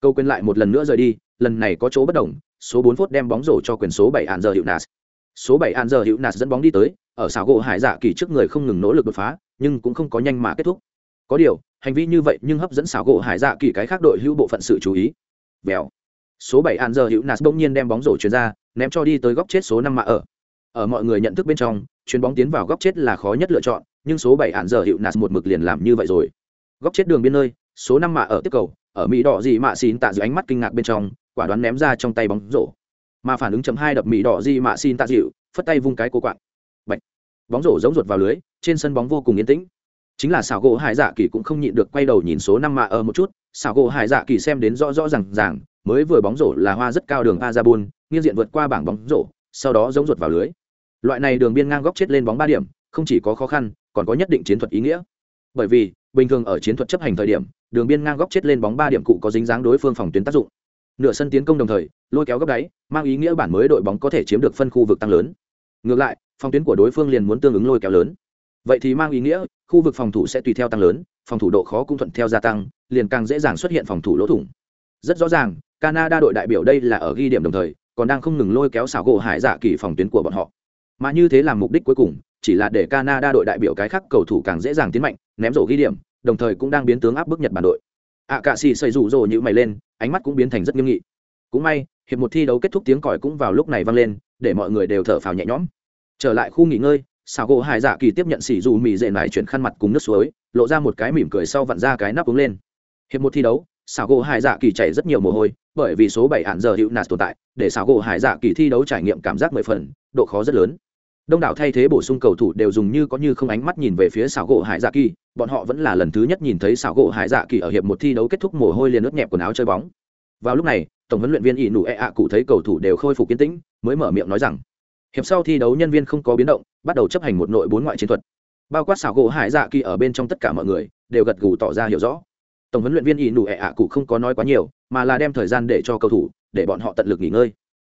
Câu quên lại một lần nữa rời đi, lần này có chỗ bất đồng, số bốn phút đem bóng rổ cho quyền số bảy an giờ hiệu nas số bảy an giờ hiệu nas dẫn bóng đi tới, ở xảo gỗ hải dạ kỳ trước người không ngừng nỗ lực đột phá, nhưng cũng không có nhanh mà kết thúc. Có điều hành vi như vậy nhưng hấp dẫn xảo gỗ hải dạ kỳ cái khác đội hữu bộ phận sự chú ý. Vèo. Số bảy an giờ hiệu nas bỗng nhiên đem bóng rổ chuyển ra, ném cho đi tới góc chết số năm mạ ở. Ở mọi người nhận thức bên trong, chuyền bóng tiến vào góc chết là khó nhất lựa chọn, nhưng số bảy an giờ hiệu nas một mực liền làm như vậy rồi. Góc chết đường biên nơi, số năm mạ ở tiếp cầu, ở mỹ đỏ gì mạ xin tạ dưới ánh mắt kinh ngạc bên trong, quả đoán ném ra trong tay bóng rổ. Mà phản ứng chấm hai đập mỹ đỏ gì mạ xin tạ dịu phất tay vung cái cố quạng. Bạch. bóng rổ giống ruột vào lưới, trên sân bóng vô cùng yên tĩnh chính là xảo gỗ hải dạ kỳ cũng không nhịn được quay đầu nhìn số năm mạ ở một chút, xảo gỗ hải dạ kỳ xem đến rõ rõ rằng ràng, mới vừa bóng rổ là hoa rất cao đường a ra bun nghiêng diện vượt qua bảng bóng rổ, sau đó giống ruột vào lưới. Loại này đường biên ngang góc chết lên bóng ba điểm, không chỉ có khó khăn, còn có nhất định chiến thuật ý nghĩa. Bởi vì, bình thường ở chiến thuật chấp hành thời điểm, đường biên ngang góc chết lên bóng ba điểm cụ có dính dáng đối phương phòng tuyến tác dụng. Nửa sân tiến công đồng thời, lôi kéo góc đáy, mang ý nghĩa bản mới đội bóng có thể chiếm được phân khu vực tăng lớn. Ngược lại, phòng tuyến của đối phương liền muốn tương ứng lôi kéo lớn vậy thì mang ý nghĩa, khu vực phòng thủ sẽ tùy theo tăng lớn, phòng thủ độ khó cũng thuận theo gia tăng, liền càng dễ dàng xuất hiện phòng thủ lỗ thủng. Rất rõ ràng, canada đội đại biểu đây là ở ghi điểm đồng thời, còn đang không ngừng lôi kéo xảo gỗ hải dạ kỳ phòng tuyến của bọn họ. Mà như thế là mục đích cuối cùng, chỉ là để canada đội đại biểu cái khác cầu thủ càng dễ dàng tiến mạnh, ném rổ ghi điểm, đồng thời cũng đang biến tướng áp bức nhật bản đội. Ạ cạ xì xây rủ rồ như mày lên, ánh mắt cũng biến thành rất nghiêm nghị. Cũng may, hiệp một thi đấu kết thúc tiếng còi cũng vào lúc này vang lên, để mọi người đều thở phào nhẹ nhõm. Trở lại khu nghỉ ngơi Sao gỗ hải dạ kỳ tiếp nhận xỉ dù mì dệ này chuyển khăn mặt cùng nước suối, lộ ra một cái mỉm cười sau vặn ra cái nắp uống lên. Hiệp một thi đấu Sao gỗ hải dạ kỳ chảy rất nhiều mồ hôi, bởi vì số bảy hạn giờ hữu nạt tồn tại, để Sao gỗ hải dạ kỳ thi đấu trải nghiệm cảm giác mười phần, độ khó rất lớn. Đông đảo thay thế bổ sung cầu thủ đều dùng như có như không ánh mắt nhìn về phía xảo gỗ hải dạ kỳ, bọn họ vẫn là lần thứ nhất nhìn thấy xảo gỗ hải dạ kỳ ở hiệp một thi đấu kết thúc mồ hôi liền ướt nhẹp quần áo chơi bóng. Vào lúc này, tổng huấn luyện viên ỷ nụ e ạ cụ thấy cầu thủ đều khôi phục kiến tĩnh, mới mở miệng nói rằng, hiệp sau thi đấu nhân viên không có biến động bắt đầu chấp hành một nội bốn ngoại chiến thuật. Bao quát xảo gỗ hải dạ kỳ ở bên trong tất cả mọi người, đều gật gù tỏ ra hiểu rõ. Tổng huấn luyện viên ỷ nụ ẹ ạ cụ không có nói quá nhiều, mà là đem thời gian để cho cầu thủ, để bọn họ tận lực nghỉ ngơi.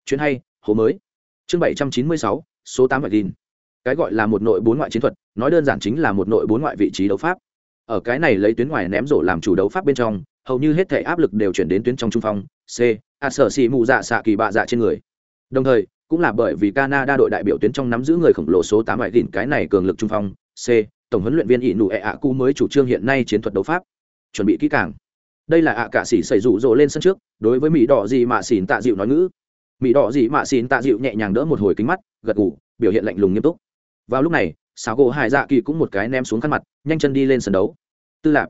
Chuyến hay, hố mới. Chương bảy trăm chín mươi sáu, số tám vạch tin cái gọi là một nội bốn ngoại chiến thuật, nói đơn giản chính là một nội bốn ngoại vị trí đấu pháp. Ở cái này lấy tuyến ngoài ném rổ làm chủ đấu pháp bên trong, hầu như hết thể áp lực đều chuyển đến tuyến trong trung phong, c a sở xì mù dạ xạ kỳ bạ dạ trên người. Đồng thời cũng là bởi vì canada đội đại biểu tuyến trong nắm giữ người khổng lồ số tám ngoại đỉnh, cái này cường lực trung phong, c, tổng huấn luyện viên ỷ nụ ẹ ạ cũ mới chủ trương hiện nay chiến thuật đấu pháp, chuẩn bị kỹ càng. Đây là ạ cả sĩ xảy dụ rỗ lên sân trước, đối với mỹ đỏ gì mà xỉn tạ dịu nói ngữ. Mỹ đỏ gì mà xỉn tạ dịu nhẹ nhàng đỡ một hồi kính mắt, gật gù, biểu hiện lạnh lùng nghiêm túc. Vào lúc này, Sáo gỗ hải dạ kỳ cũng một cái ném xuống khăn mặt, nhanh chân đi lên sân đấu. Tư lạc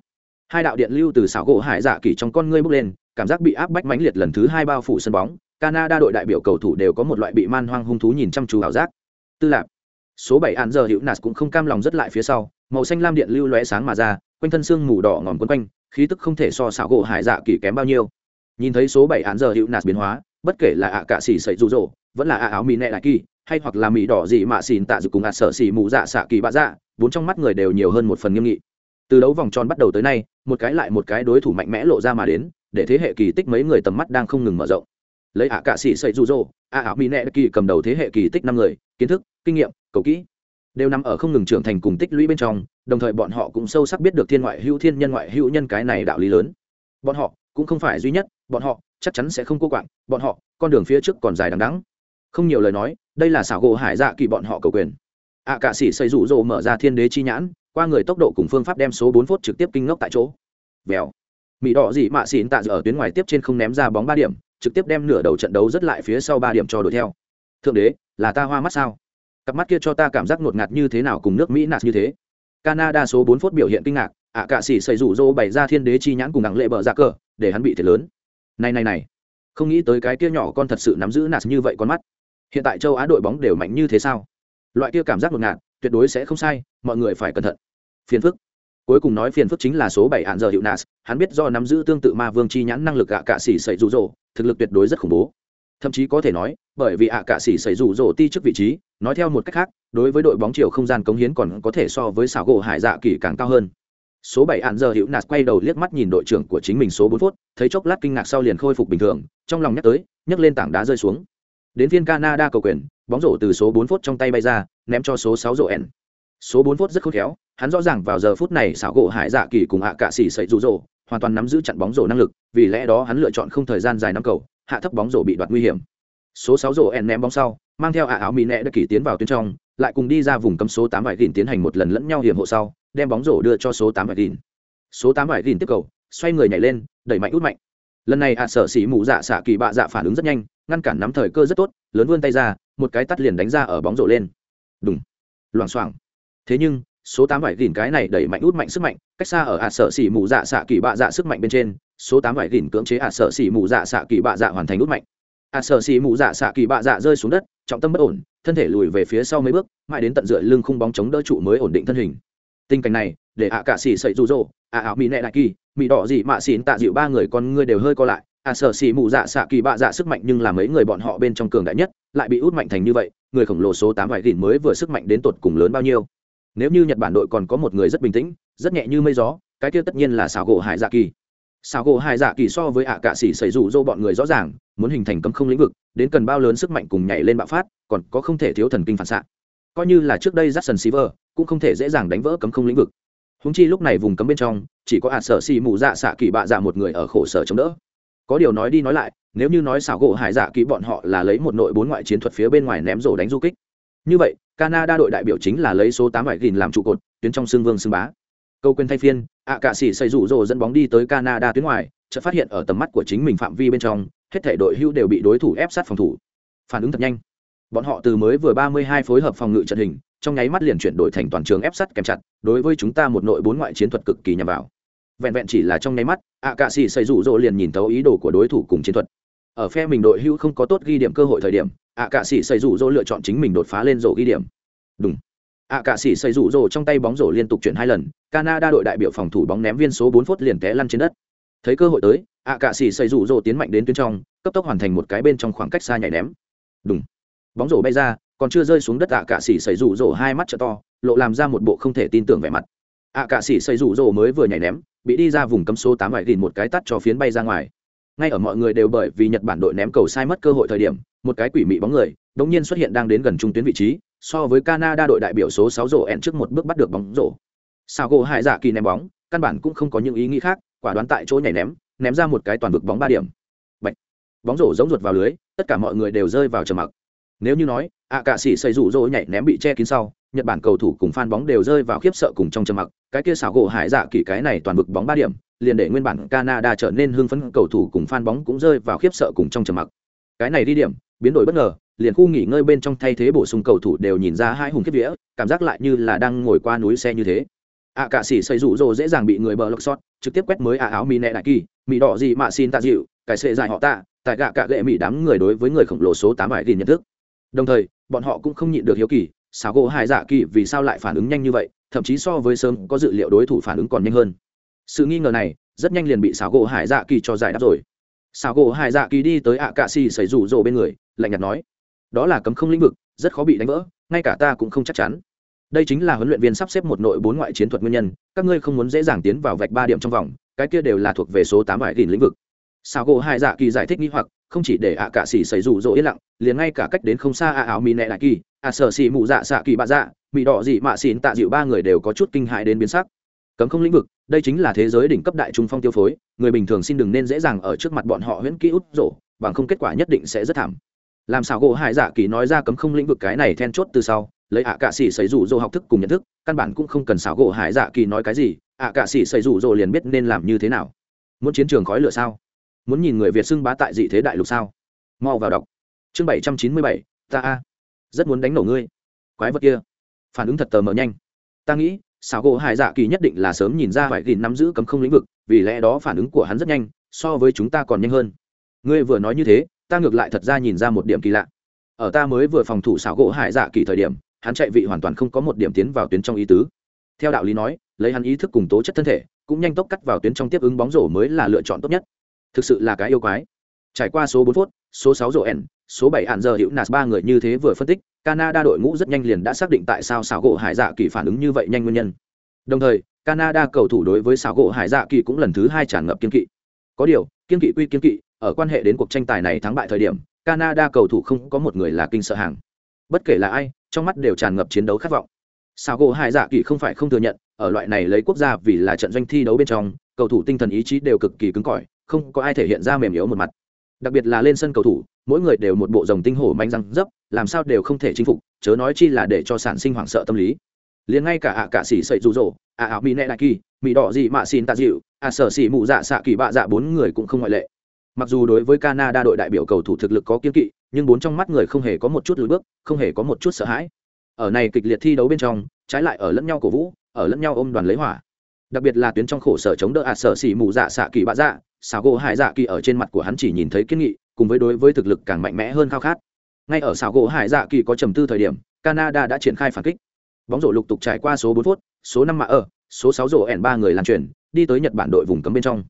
hai đạo điện lưu từ Sáo gỗ hải dạ kỳ trong con ngươi bốc lên, cảm giác bị áp bách mãnh liệt lần thứ hai bao phủ sân bóng canada đội đại biểu cầu thủ đều có một loại bị man hoang hung thú nhìn chăm chú ảo giác. Tư lạc số bảy án giờ hữu nạt cũng không cam lòng rất lại phía sau, màu xanh lam điện lưu lóe sáng mà ra, quanh thân xương mù đỏ ngòm quấn quanh, khí tức không thể so xảo gỗ hải dạ kỳ kém bao nhiêu. Nhìn thấy số bảy án giờ hiệu nạt biến hóa, bất kể là ạ cạ xỉ sậy rụ rỗ, vẫn là ạ áo mì nẹ đại kỳ, hay hoặc là mì đỏ gì mà xỉn tạ dự cùng ạ sợ xỉ mù dạ xạ kỳ bạ dạ bốn trong mắt người đều nhiều hơn một phần nghiêm nghị. Từ đấu vòng tròn bắt đầu tới nay, một cái lại một cái đối thủ mạnh mẽ lộ ra mà đến, để thế hệ kỳ tích mấy người tầm mắt đang không ngừng mở rộng lấy ạ cạ sĩ xây rụ rỗ ạ ảo mỹ nẹ kỳ cầm đầu thế hệ kỳ tích năm người kiến thức kinh nghiệm cầu kỹ. Đều nằm ở không ngừng trưởng thành cùng tích lũy bên trong đồng thời bọn họ cũng sâu sắc biết được thiên ngoại hữu thiên nhân ngoại hữu nhân cái này đạo lý lớn. Bọn họ cũng không phải duy nhất bọn họ chắc chắn sẽ không cô quạng bọn họ con đường phía trước còn dài đằng đắng không nhiều lời nói đây là xảo gỗ hải dạ kỳ bọn họ cầu quyền. Ạ à, cạ sĩ xây rủ rỗ mở ra thiên đế chi nhãn qua người tốc độ cùng phương pháp đem số bốn phút trực tiếp kinh ngốc tại chỗ. Vèo. Mỹ đỏ dị mạ xịn tạ ở tuyến ngoài tiếp trên không ném ra bóng ba điểm trực tiếp đem nửa đầu trận đấu rất lại phía sau ba điểm cho đuổi theo. Thượng đế là ta hoa mắt sao? Cặp mắt kia cho ta cảm giác ngột ngạt như thế nào cùng nước mỹ nạt như thế? Canada số bốn phút biểu hiện kinh ngạc ạ à, cạ sĩ xây rủ rô bày ra thiên đế chi nhãn cùng đặng lệ bờ ra dạ cờ để hắn bị thiệt lớn. Này này này. Không nghĩ tới cái kia nhỏ con thật sự nắm giữ nạt như vậy con mắt. Hiện tại châu á đội bóng đều mạnh như thế sao? Loại kia cảm giác ngột ngạt tuyệt đối sẽ không sai mọi người phải cẩn thận. Phiền phức. Cuối cùng nói phiền phức chính là số bảy hạn giờ hiệu nas hắn biết do nắm giữ tương tự ma vương chi nhãn năng lực ạ cạ xỉ xây rủ rô thực lực tuyệt đối rất khủng bố. Thậm chí có thể nói, bởi vì ạ cạ xỉ xảy rủ rổ ti trước vị trí, nói theo một cách khác, đối với đội bóng chiều không gian cống hiến còn có thể so với xảo gỗ hải dạ kỳ càng cao hơn. Số bảy hạn giờ hữu nạt quay đầu liếc mắt nhìn đội trưởng của chính mình số bốn phút, thấy chốc lát kinh ngạc sau liền khôi phục bình thường, trong lòng nhắc tới, nhấc lên tảng đá rơi xuống. Đến phiên canada cầu quyền, bóng rổ từ số bốn phút trong tay bay ra, ném cho số sáu rổ ẻn. Số bốn phút rất khôn khéo, hắn rõ ràng vào giờ phút này xảo gỗ hải dạ kỳ cùng hạ cạ xỉ xảy rủ rổ hoàn toàn nắm giữ chặn bóng rổ năng lực, vì lẽ đó hắn lựa chọn không thời gian dài năm cầu, hạ thấp bóng rổ bị đoạt nguy hiểm. Số sáu rổ ném bóng sau, mang theo ả áo mì nẹ đã kỳ tiến vào tuyến trong, lại cùng đi ra vùng cấm số tám vải gìn tiến hành một lần lẫn nhau hiểm hộ sau, đem bóng rổ đưa cho số tám vải gìn. Số tám vải gìn tiếp cầu, xoay người nhảy lên, đẩy mạnh út mạnh. Lần này ạ sở xỉ mù dạ xạ kỳ bạ dạ phản ứng rất nhanh, ngăn cản nắm thời cơ rất tốt, lớn vươn tay ra, một cái tắt liền đánh ra ở bóng rổ lên. Đúng loảng xoảng. Thế nhưng số tám vải gìn cái này đẩy mạnh út mạnh sức mạnh, cách xa ở ạ sở xỉ mù dạ xạ kỳ bạ dạ sức mạnh bên trên, số tám vải gìn cưỡng chế ạ sở xỉ mù dạ xạ kỳ bạ dạ hoàn thành út mạnh. ạ sở xỉ mù dạ xạ kỳ bạ dạ rơi xuống đất, trọng tâm bất ổn, thân thể lùi về phía sau mấy bước, mãi đến tận rưỡi lưng khung bóng chống đỡ trụ mới ổn định thân hình. Tình cảnh này, để ạ cả xỉ sậy rụ rỗ, ạ ảo mỹ nẹ đại kỳ mỹ đỏ dị mạ xỉn tạ dịu ba người con ngươi đều hơi co lại. Ạ sợ xỉ mù dạ xạ kỳ bạ dạ sức mạnh nhưng là mấy người bọn họ bên trong cường đại nhất, lại bị út mạnh thành như vậy, người khổng lồ số tám vải đỉnh mới vừa sức mạnh đến tột cùng lớn bao nhiêu? Nếu như nhật bản đội còn có một người rất bình tĩnh, rất nhẹ như mây gió, cái kia tất nhiên là xảo gỗ hải dạ kỳ. Xảo gỗ hải dạ kỳ so với ạ cả xỉ xảy rủ dô bọn người rõ ràng, muốn hình thành cấm không lĩnh vực, đến cần bao lớn sức mạnh cùng nhảy lên bạo phát, còn có không thể thiếu thần kinh phản xạ. Coi như là trước đây Jackson Silver cũng không thể dễ dàng đánh vỡ cấm không lĩnh vực. Húng chi lúc này vùng cấm bên trong, chỉ có ạ sở xì mù dạ xạ kỳ bạ dạ một người ở khổ sở chống đỡ. Có điều nói đi nói lại, nếu như nói xảo gỗ hải dạ kỳ bọn họ là lấy một nội bốn ngoại chiến thuật phía bên ngoài ném rổ đánh du kích như vậy, canada đội đại biểu chính là lấy số tám vải gìn làm trụ cột, tuyến trong xương vương xương bá. Câu quên thay phiên, ạ cạ sĩ xây rủ rồ dẫn bóng đi tới canada tuyến ngoài, chợt phát hiện ở tầm mắt của chính mình phạm vi bên trong, hết thể đội hưu đều bị đối thủ ép sát phòng thủ. Phản ứng thật nhanh. Bọn họ từ mới vừa ba mươi hai phối hợp phòng ngự trận hình, trong nháy mắt liền chuyển đổi thành toàn trường ép sát kèm chặt, đối với chúng ta một nội bốn ngoại chiến thuật cực kỳ nhằm vào. Vẹn vẹn chỉ là trong nháy mắt, ạ cạ sĩ xây rủ rồ liền nhìn thấu ý đồ của đối thủ cùng chiến thuật ở phe mình đội hưu không có tốt ghi điểm cơ hội thời điểm, ạ cạ sĩ xây rủ rỗ lựa chọn chính mình đột phá lên rổ ghi điểm. Đúng. ạ cạ sĩ xây rủ rỗ trong tay bóng rổ liên tục chuyển hai lần, canada đội đại biểu phòng thủ bóng ném viên số bốn phút liền té lăn trên đất. Thấy cơ hội tới, ạ cạ sĩ xây rủ rỗ tiến mạnh đến tuyến trong, cấp tốc hoàn thành một cái bên trong khoảng cách xa nhảy ném. Đúng. Bóng rổ bay ra, còn chưa rơi xuống đất ạ cạ sĩ xây rủ rỗ hai mắt t to, lộ làm ra một bộ không thể tin tưởng vẻ mặt. ạ cạ sĩ xây rủ rỗ mới vừa nhảy ném, bị đi ra vùng cấm số tám vải gìn một cái tắt cho phiến bay ra ngoài ngay ở mọi người đều bởi vì nhật bản đội ném cầu sai mất cơ hội thời điểm, một cái quỷ mị bóng người đống nhiên xuất hiện đang đến gần trung tuyến vị trí, so với canada đội đại biểu số sáu rổ ẹn trước một bước bắt được bóng rổ. Sao gỗ hại dạ kỳ ném bóng, căn bản cũng không có những ý nghĩ khác, quả đoán tại chỗ nhảy ném ném ra một cái toàn vực bóng ba điểm. Bạch. bóng rổ giống ruột vào lưới, tất cả mọi người đều rơi vào trầm mặc. Nếu như nói, ạ cạ sĩ xây rủ rỗ nhảy ném bị che kín sau nhật bản cầu thủ cùng fan bóng đều rơi vào khiếp sợ cùng trong trầm mặc. Cái kia xảo gỗ hải dạ kỳ cái này toàn vực bóng ba điểm liền để nguyên bản canada trở nên hưng phấn cầu thủ cùng fan bóng cũng rơi vào khiếp sợ cùng trong trầm mặc. Cái này đi điểm biến đổi bất ngờ liền khu nghỉ ngơi bên trong thay thế bổ sung cầu thủ đều nhìn ra hai hùng kiếp vía cảm giác lại như là đang ngồi qua núi xe như thế. Ạ cạ sĩ xây rủ rỗ dễ dàng bị người bờ lộc sót trực tiếp quét mới à áo mì nẹ đại kỳ mì đỏ gì mà xin tạ dịu cái xệ dài họ ta, tại gạ cạ lệ mì đám người đối với người khổng lồ số tám bài ghi nhận thức. Đồng thời bọn họ cũng không nhịn được hiếu kỳ xảo gỗ hải dạ kỳ vì sao lại phản ứng nhanh như vậy, thậm chí so với sớm có dự liệu đối thủ phản ứng còn nhanh hơn. Sự nghi ngờ này rất nhanh liền bị xảo gỗ hải dạ kỳ cho giải đáp rồi. Xảo gỗ hải dạ kỳ đi tới ạ cạ xì xảy rủ rồ bên người, lạnh nhạt nói, đó là cấm không lĩnh vực, rất khó bị đánh vỡ, ngay cả ta cũng không chắc chắn. Đây chính là huấn luyện viên sắp xếp một nội bốn ngoại chiến thuật nguyên nhân, các ngươi không muốn dễ dàng tiến vào vạch ba điểm trong vòng, cái kia đều là thuộc về số tám vải đỉnh lĩnh vực. Xảo gỗ Hải dạ kỳ giải thích nghi hoặc không chỉ để ạ cạ xỉ xảy rủ rỗ yên lặng, liền ngay cả cách đến không xa ạ áo mì nẹ đại kỳ, ạ sở xỉ mụ dạ xạ kỳ bạ dạ mị đỏ dị mạ xỉn tạ dịu ba người đều có chút kinh hại đến biến sắc. Cấm không lĩnh vực, đây chính là thế giới đỉnh cấp đại trung phong tiêu phối, người bình thường xin đừng nên dễ dàng ở trước mặt bọn họ huyễn kỹ út rỗ, bằng không kết quả nhất định sẽ rất thảm. Làm sao gỗ hải dạ kỳ nói ra cấm không lĩnh vực cái này then chốt từ sau, lấy ạ cạ xỉ xảy rủ rỗ học thức cùng nhận thức, căn bản cũng không cần xảo gỗ hải dạ kỳ nói cái gì, ạ cạ xỉ xảy rủ rỗ liền biết nên làm như thế nào. Muốn chiến trường khói lửa sao? Muốn nhìn người việt xưng bá tại dị thế đại lục sao? Mau vào đọc. Chương bảy trăm chín mươi bảy, ta a. Rất muốn đánh nổ ngươi. Quái vật kia. Phản ứng thật tờ mờ nhanh. Ta nghĩ, xảo gỗ hải dạ kỳ nhất định là sớm nhìn ra phải gìn nắm giữ cấm không lĩnh vực, vì lẽ đó phản ứng của hắn rất nhanh, so với chúng ta còn nhanh hơn. Ngươi vừa nói như thế, ta ngược lại thật ra nhìn ra một điểm kỳ lạ. Ở ta mới vừa phòng thủ xảo gỗ hải dạ kỳ thời điểm, hắn chạy vị hoàn toàn không có một điểm tiến vào tuyến trong ý tứ. Theo đạo lý nói, lấy hắn ý thức cùng tố chất thân thể, cũng nhanh tốc cắt vào tuyến trong tiếp ứng bóng rổ mới là lựa chọn tốt nhất thực sự là cái yêu quái. Trải qua số bốn phút, số sáu rổ ẩn số bảy hạn giờ hữu nạt ba người như thế vừa phân tích, canada đội ngũ rất nhanh liền đã xác định tại sao xảo gỗ hải dạ kỳ phản ứng như vậy nhanh nguyên nhân. Đồng thời, canada cầu thủ đối với xảo gỗ hải dạ kỳ cũng lần thứ hai tràn ngập kiên kỵ. Có điều, kiên kỵ quy kiên kỵ, ở quan hệ đến cuộc tranh tài này thắng bại thời điểm, canada cầu thủ không có một người là kinh sợ hàng. Bất kể là ai, trong mắt đều tràn ngập chiến đấu khát vọng. Xảo gỗ hải dạ kỳ không phải không thừa nhận, ở loại này lấy quốc gia vì là trận doanh thi đấu bên trong cầu thủ tinh thần ý chí đều cực kỳ cứng cỏi, không có ai thể hiện ra mềm yếu một mặt. Đặc biệt là lên sân cầu thủ, mỗi người đều một bộ dòng tinh hổ manh răng dấp, làm sao đều không thể chinh phục, chớ nói chi là để cho sản sinh hoảng sợ tâm lý. Liền ngay cả ạ cả xỉ sậy rụ rỗ, ạ ảo mỹ nẹ đại kỳ mỹ đỏ gì mạ xin tạ dịu, ạ sở xỉ mụ dạ xạ kỳ bạ dạ bốn người cũng không ngoại lệ. Mặc dù đối với canada đội đại biểu cầu thủ thực lực có kiên kỵ, nhưng bốn trong mắt người không hề có một chút lùi bước, không hề có một chút sợ hãi. Ở này kịch liệt thi đấu bên trong, trái lại ở lẫn nhau cổ vũ, ở lẫn nhau ôm đoàn lấy hỏa đặc biệt là tuyến trong khổ sở chống đỡ ạt sở xỉ mù dạ xạ kỳ bạ dạ xào gỗ hải dạ kỳ ở trên mặt của hắn chỉ nhìn thấy kiên nghị, cùng với đối với thực lực càng mạnh mẽ hơn khao khát. Ngay ở xào gỗ hải dạ kỳ có trầm tư thời điểm, canada đã triển khai phản kích. Bóng rổ lục tục trải qua số bốn phút, số năm mạ ở, số sáu rổ ẻn ba người lan truyền, đi tới nhật bản đội vùng cấm bên trong.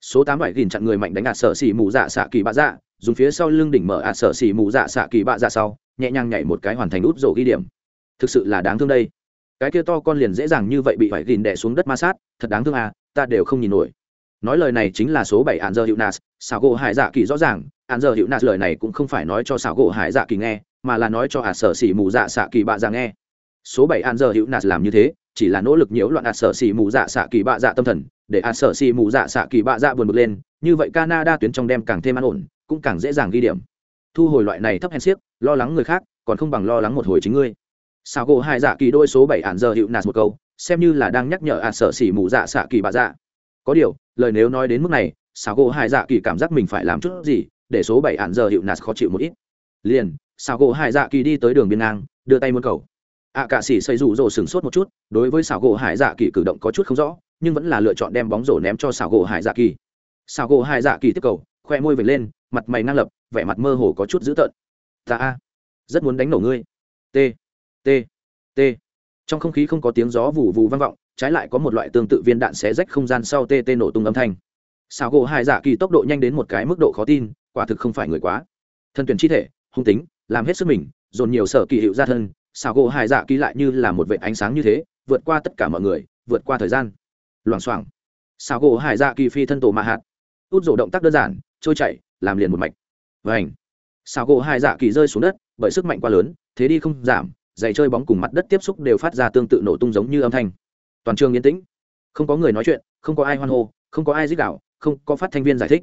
Số tám bảy gìn chặn người mạnh đánh ạt sở xỉ mù dạ xạ kỳ bạ dạ dùng phía sau lưng đỉnh mở ạt sở xỉ mù dạ xạ kỳ bạ dạ sau, nhẹ nhàng nhảy một cái hoàn thành út rổ ghi điểm. Thực sự là đáng thương đây cái kia to con liền dễ dàng như vậy bị phải gìn đè xuống đất ma sát, thật đáng thương à ta đều không nhìn nổi. Nói lời này chính là số bảy hạn giờ hiệu nas xảo gỗ hải dạ kỳ rõ ràng hạn giờ hiệu nas lời này cũng không phải nói cho xảo gỗ hải dạ kỳ nghe, mà là nói cho hạt sở xỉ mù dạ xạ kỳ bạ dạ nghe. Số bảy hạn giờ hiệu nas làm như thế, chỉ là nỗ lực nhiễu loạn hạt sở xỉ mù dạ xạ kỳ bạ dạ tâm thần, để hạt sở xỉ mù dạ xạ kỳ bạ dạ buồn bực lên, như vậy canada tuyến trong đem càng thêm an ổn, cũng càng dễ dàng ghi điểm. Thu hồi loại này thấp hèn xiếc, lo lắng người khác, còn không bằng lo lắng một hồi chính ngươi sao gỗ hai dạ kỳ đôi số bảy ản giờ hiệu nạt một câu, xem như là đang nhắc nhở ạn sở xỉ mù dạ xạ kỳ bà dạ. Có điều, lời nếu nói đến mức này sao gỗ hai dạ kỳ cảm giác mình phải làm chút gì để số bảy ản giờ hiệu nạt khó chịu một ít. Liền sao gỗ hai dạ kỳ đi tới đường biên ngang, đưa tay muốn cầu. Ạ cạ xỉ xây rủ rồ sừng sốt một chút, đối với xảo gỗ hải dạ kỳ cử động có chút không rõ, nhưng vẫn là lựa chọn đem bóng rổ ném cho xảo gỗ hải dạ kỳ. Xảo gỗ hải dạ kỳ tiếp cầu, khoe môi vệt lên, mặt mày năng lập, vẻ mặt mơ hồ có chút dữ tợn. Ta a, rất muốn đánh nổ ngươi. T t. T. Trong không khí không có tiếng gió vù vù vang vọng, trái lại có một loại tương tự viên đạn xé rách không gian sau tê tê nổ tung âm thanh. Xào gỗ hai dạ kỳ tốc độ nhanh đến một cái mức độ khó tin, quả thực không phải người quá. Thân tuyển chi thể, hung tính, làm hết sức mình, dồn nhiều sở kỳ hiệu ra thân xào gỗ hai dạ kỳ lại như là một vệ ánh sáng như thế, vượt qua tất cả mọi người, vượt qua thời gian. Loảng xoảng. Xào gỗ hải dạ kỳ phi thân tổ mạ hạt. Út rổ động tác đơn giản, trôi chảy, làm liền một mạch. Và ảnh xào gỗ hải dạ kỳ rơi xuống đất, bởi sức mạnh quá lớn, thế đi không giảm giày chơi bóng cùng mặt đất tiếp xúc đều phát ra tương tự nổ tung giống như âm thanh. Toàn trường yên tĩnh. Không có người nói chuyện, không có ai hoan hô, không có ai dích đạo, không có phát thanh viên giải thích.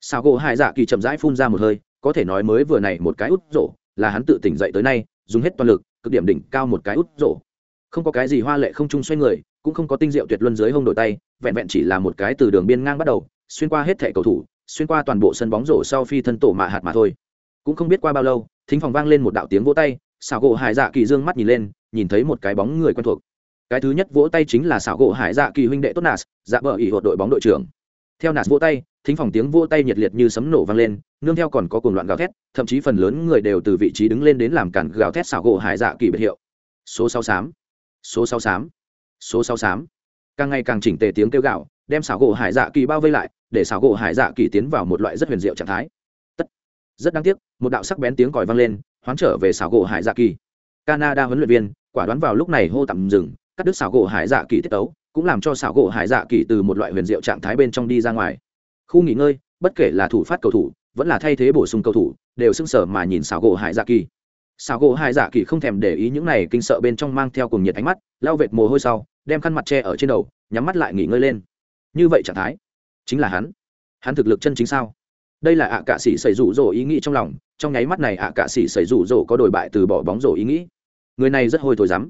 Sao gỗ hải dạ kỳ chậm rãi phun ra một hơi, có thể nói mới vừa này một cái út rổ, là hắn tự tỉnh dậy tới nay, dùng hết toàn lực, cực điểm đỉnh cao một cái út rổ. Không có cái gì hoa lệ không chung xoay người, cũng không có tinh diệu tuyệt luân dưới hông đổi tay, vẹn vẹn chỉ là một cái từ đường biên ngang bắt đầu, xuyên qua hết thẻ cầu thủ, xuyên qua toàn bộ sân bóng rổ sau phi thân tổ mạ hạt mà thôi. Cũng không biết qua bao lâu, thính phòng vang lên một đạo tiếng vỗ tay xảo gỗ hải dạ kỳ dương mắt nhìn lên, nhìn thấy một cái bóng người quen thuộc. Cái thứ nhất vỗ tay chính là xảo gỗ hải dạ kỳ huynh đệ tốt nas dạ bờ ỉ hột đội bóng đội trưởng. Theo nas vỗ tay, thính phòng tiếng vỗ tay nhiệt liệt như sấm nổ vang lên, nương theo còn có cuồng loạn gào thét, thậm chí phần lớn người đều từ vị trí đứng lên đến làm cản gào thét xảo gỗ hải dạ kỳ biệt hiệu. Số sáu xám số sáu xám số sáu xám càng ngày càng chỉnh tề tiếng kêu gạo đem xảo gỗ hải dạ kỳ bao vây lại, để xảo gỗ hải dạ kỳ tiến vào một loại rất huyền diệu trạng thái. Tất, rất đáng tiếc, một đạo sắc bén tiếng còi vang lên hoán trở về xảo gỗ hải dạ kỳ. Canada huấn luyện viên, quả đoán vào lúc này hô tạm dừng, cắt đứt xảo gỗ hải dạ kỳ tiết tấu, cũng làm cho xảo gỗ hải dạ kỳ từ một loại huyền diệu trạng thái bên trong đi ra ngoài. Khu nghỉ ngơi, bất kể là thủ phát cầu thủ, vẫn là thay thế bổ sung cầu thủ, đều sưng sở mà nhìn xảo gỗ hải dạ kỳ. Xảo gỗ hải dạ kỳ không thèm để ý những này kinh sợ bên trong mang theo cùng nhiệt ánh mắt lao vệt mồ hôi sau, đem khăn mặt che ở trên đầu, nhắm mắt lại nghỉ ngơi lên. Như vậy trạng thái, chính là hắn. Hắn thực lực chân chính sao? Đây là ạ cạ sĩ xảy rủ rỗ ý nghĩ trong lòng, trong nháy mắt này ạ cạ sĩ xảy rủ rỗ có đổi bại từ bỏ bóng rổ ý nghĩ. Người này rất hôi thối rắm.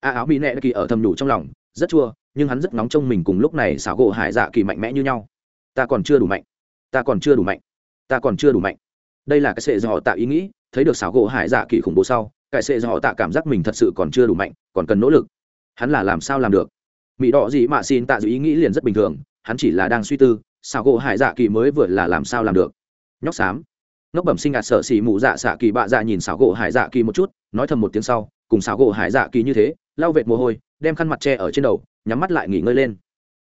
A áo bị nẹ kỳ ở thầm đủ trong lòng, rất chua, nhưng hắn rất nóng trong mình cùng lúc này xảo gỗ hải dạ kỳ mạnh mẽ như nhau. Ta còn chưa đủ mạnh. Ta còn chưa đủ mạnh. Ta còn chưa đủ mạnh. Đây là cái sệ do họ tạo ý nghĩ, thấy được xảo gỗ hải dạ kỳ khủng bố sau, cái sệ do họ tạ cảm giác mình thật sự còn chưa đủ mạnh, còn cần nỗ lực. Hắn là làm sao làm được? Mỹ đỏ gì mà xin tạ dự ý nghĩ liền rất bình thường, hắn chỉ là đang suy tư xảo gỗ hải dạ kỳ mới vừa là làm sao làm được? Nhóc xám. Ngốc bẩm sinh ngạt sợ xỉ mù dạ xạ kỳ bạ dạ nhìn xảo gỗ hải dạ kỳ một chút, nói thầm một tiếng sau, cùng xảo gỗ hải dạ kỳ như thế, lau vệt mồ hôi, đem khăn mặt che ở trên đầu, nhắm mắt lại nghỉ ngơi lên.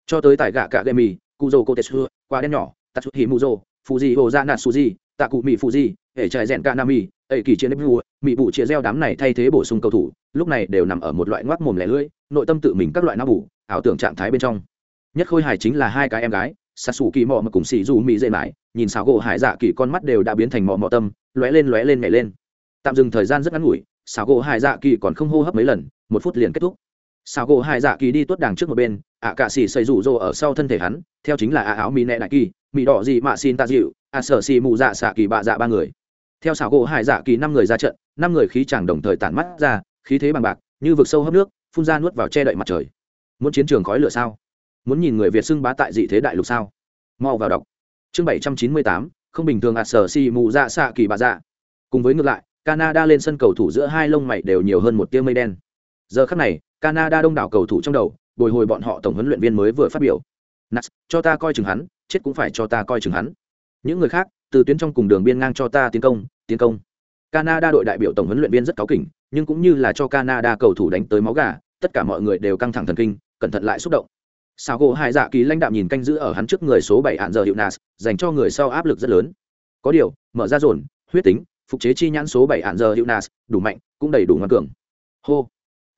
Cho tới tại gạ cạ gậy mì, cụ dô cô tê xưa qua đen nhỏ tạt chút hì mù dô phù gì hồ ra nạt su gì tạ cụ mì phù gì hệ trại rèn ca nam mì ẩy kỳ chiến nếp vua, mì bụ chia gieo đám này thay thế bổ sung cầu thủ, lúc này đều nằm ở một loại ngoác mồm lẻ lưỡi, nội tâm tự mình các loại não bù, ảo tưởng trạng thái bên trong. Nhất khôi hài chính là hai cái em gái s a s kỳ mò mà cùng xì dù mỹ dễ mãi, nhìn xào gỗ hải dạ kỳ con mắt đều đã biến thành mò mò tâm, lóe lên lóe lên nhảy lên. Tạm dừng thời gian rất ngắn ngủi xào gỗ hải dạ kỳ còn không hô hấp mấy lần, một phút liền kết thúc. Xào gỗ hải dạ kỳ đi tuốt đàng trước một bên ạ cạ xì xây rủ rô ở sau thân thể hắn, theo chính là ạ áo mỹ nẹ đại kỳ mỹ đỏ gì mạ xin ta dịu ạ sở xì mù dạ xạ kỳ bạ dạ ba người. Theo xào gỗ hải dạ kỳ năm người ra trận, năm người khí chẳng đồng thời tản mắt ra, khí thế bằng bạc, như vực sâu hấp nước, phun ra nuốt vào che đậy mặt trời. Muốn chiến trường khói lửa sao? Muốn nhìn người việt xưng bá tại dị thế đại lục sao? Mau vào đọc. Chương bảy trăm chín mươi tám, không bình thường ạt sở xì mù dạ xạ kỳ bà dạ. Cùng với ngược lại, canada lên sân cầu thủ giữa hai lông mày đều nhiều hơn một tia mây đen. Giờ khắc này, canada đông đảo cầu thủ trong đầu, bồi hồi bọn họ tổng huấn luyện viên mới vừa phát biểu. Nas cho ta coi chừng hắn, chết cũng phải cho ta coi chừng hắn. Những người khác, từ tuyến trong cùng đường biên ngang cho ta tiến công tiến công. Canada đội đại biểu tổng huấn luyện viên rất cáu kỉnh, nhưng cũng như là cho canada cầu thủ đánh tới máu gà, tất cả mọi người đều căng thẳng thần kinh, cẩn thận lại xúc động sao gỗ hai dạ kỳ lãnh đạo nhìn canh giữ ở hắn trước người số bảy hạn giờ hiệu nas dành cho người sau áp lực rất lớn. Có điều, mở ra dồn, huyết tính, phục chế chi nhãn số bảy hạn giờ hiệu nas đủ mạnh, cũng đầy đủ ngoan cường. Hô.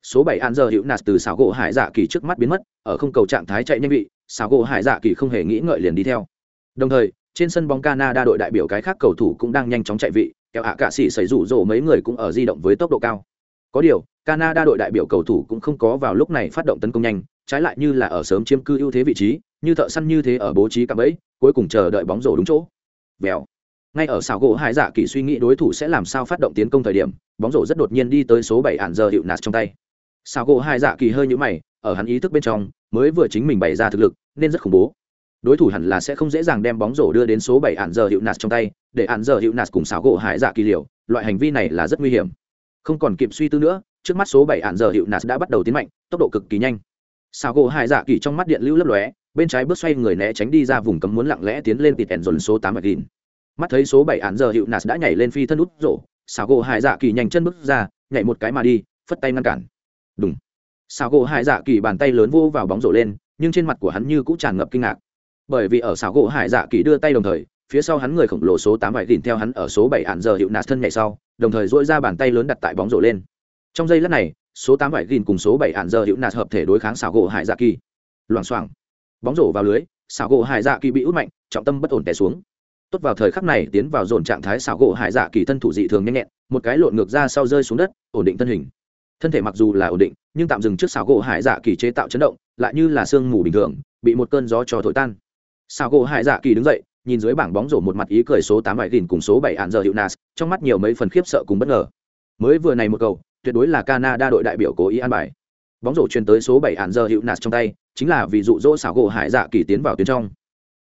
Số bảy hạn giờ hiệu nas từ xảo gỗ hải dạ kỳ trước mắt biến mất, ở không cầu trạng thái chạy nhanh vị, xảo gỗ hải dạ kỳ không hề nghĩ ngợi liền đi theo. Đồng thời, trên sân bóng canada đội đại biểu cái khác cầu thủ cũng đang nhanh chóng chạy vị, kéo hạ cạ sĩ xảy rủ rỗ mấy người cũng ở di động với tốc độ cao. Có điều, canada đội đại biểu cầu thủ cũng không có vào lúc này phát động tấn công nhanh trái lại như là ở sớm chiếm cư ưu thế vị trí, như thợ săn như thế ở bố trí cạm bẫy, cuối cùng chờ đợi bóng rổ đúng chỗ. Vèo. Ngay ở xảo gỗ hải dạ kỳ suy nghĩ đối thủ sẽ làm sao phát động tiến công thời điểm, bóng rổ rất đột nhiên đi tới số bảy ạn giờ hiệu nạt trong tay. Xảo gỗ hải dạ kỳ hơi nhũ mày, ở hắn ý thức bên trong, mới vừa chính mình bày ra thực lực, nên rất khủng bố. Đối thủ hẳn là sẽ không dễ dàng đem bóng rổ đưa đến số bảy ạn giờ hiệu nạt trong tay, để ạn giờ hiệu nạt cùng xảo gỗ hải dạ kỳ liều, loại hành vi này là rất nguy hiểm. Không còn kịp suy tư nữa, trước mắt số bảy ạn giờ hiệu nạt đã bắt đầu tiến mạnh, tốc độ cực kỳ nhanh xảo gỗ hải dạ kỳ trong mắt điện lưu lấp lóe, bên trái bước xoay người né tránh đi ra vùng cấm muốn lặng lẽ tiến lên tịt ẻn dồn số tám mạch gìn. Mắt thấy số bảy án giờ hiệu nạt đã nhảy lên phi thân út rổ xảo gỗ hải dạ kỳ nhanh chân bước ra, nhảy một cái mà đi, phất tay ngăn cản. Đúng xảo gỗ hải dạ kỳ bàn tay lớn vô vào bóng rổ lên, nhưng trên mặt của hắn như cũng tràn ngập kinh ngạc. Bởi vì ở xảo gỗ hải dạ kỳ đưa tay đồng thời, phía sau hắn người khổng lồ số tám vải đỉnh theo hắn ở số bảy ạn giờ hiệu nạt thân nhảy sau, đồng thời dỗi ra bàn tay lớn đặt tại bóng rổ lên. Trong giây lát này số tám vải gìn cùng số bảy ạn giờ hiệu nạt hợp thể đối kháng xảo gỗ hải dạ kỳ. Loảng xoảng. Bóng rổ vào lưới, xảo gỗ hải dạ kỳ bị út mạnh, trọng tâm bất ổn té xuống. Tốt vào thời khắc này tiến vào dồn trạng thái xảo gỗ hải dạ kỳ thân thủ dị thường nhanh nhẹn, một cái lộn ngược ra sau rơi xuống đất, ổn định thân hình. Thân thể mặc dù là ổn định, nhưng tạm dừng trước xảo gỗ hải dạ kỳ chế tạo chấn động, lại như là sương mù bình thường, bị một cơn gió cho thổi tan. Xảo gỗ hải dạ kỳ đứng dậy, nhìn dưới bảng bóng rổ một mặt ý cười số tám vải gìn cùng số bảy hạn giờ hiệu nas trong mắt nhiều mấy phần khiếp sợ cùng bất ngờ. Mới vừa này một cầu tuyệt đối là canada đội đại biểu cố ý an bài. Bóng rổ truyền tới số bảy hạn giờ Hữu Nạt trong tay, chính là vì dụ dỗ xảo gỗ hải dạ kỳ tiến vào tuyến trong.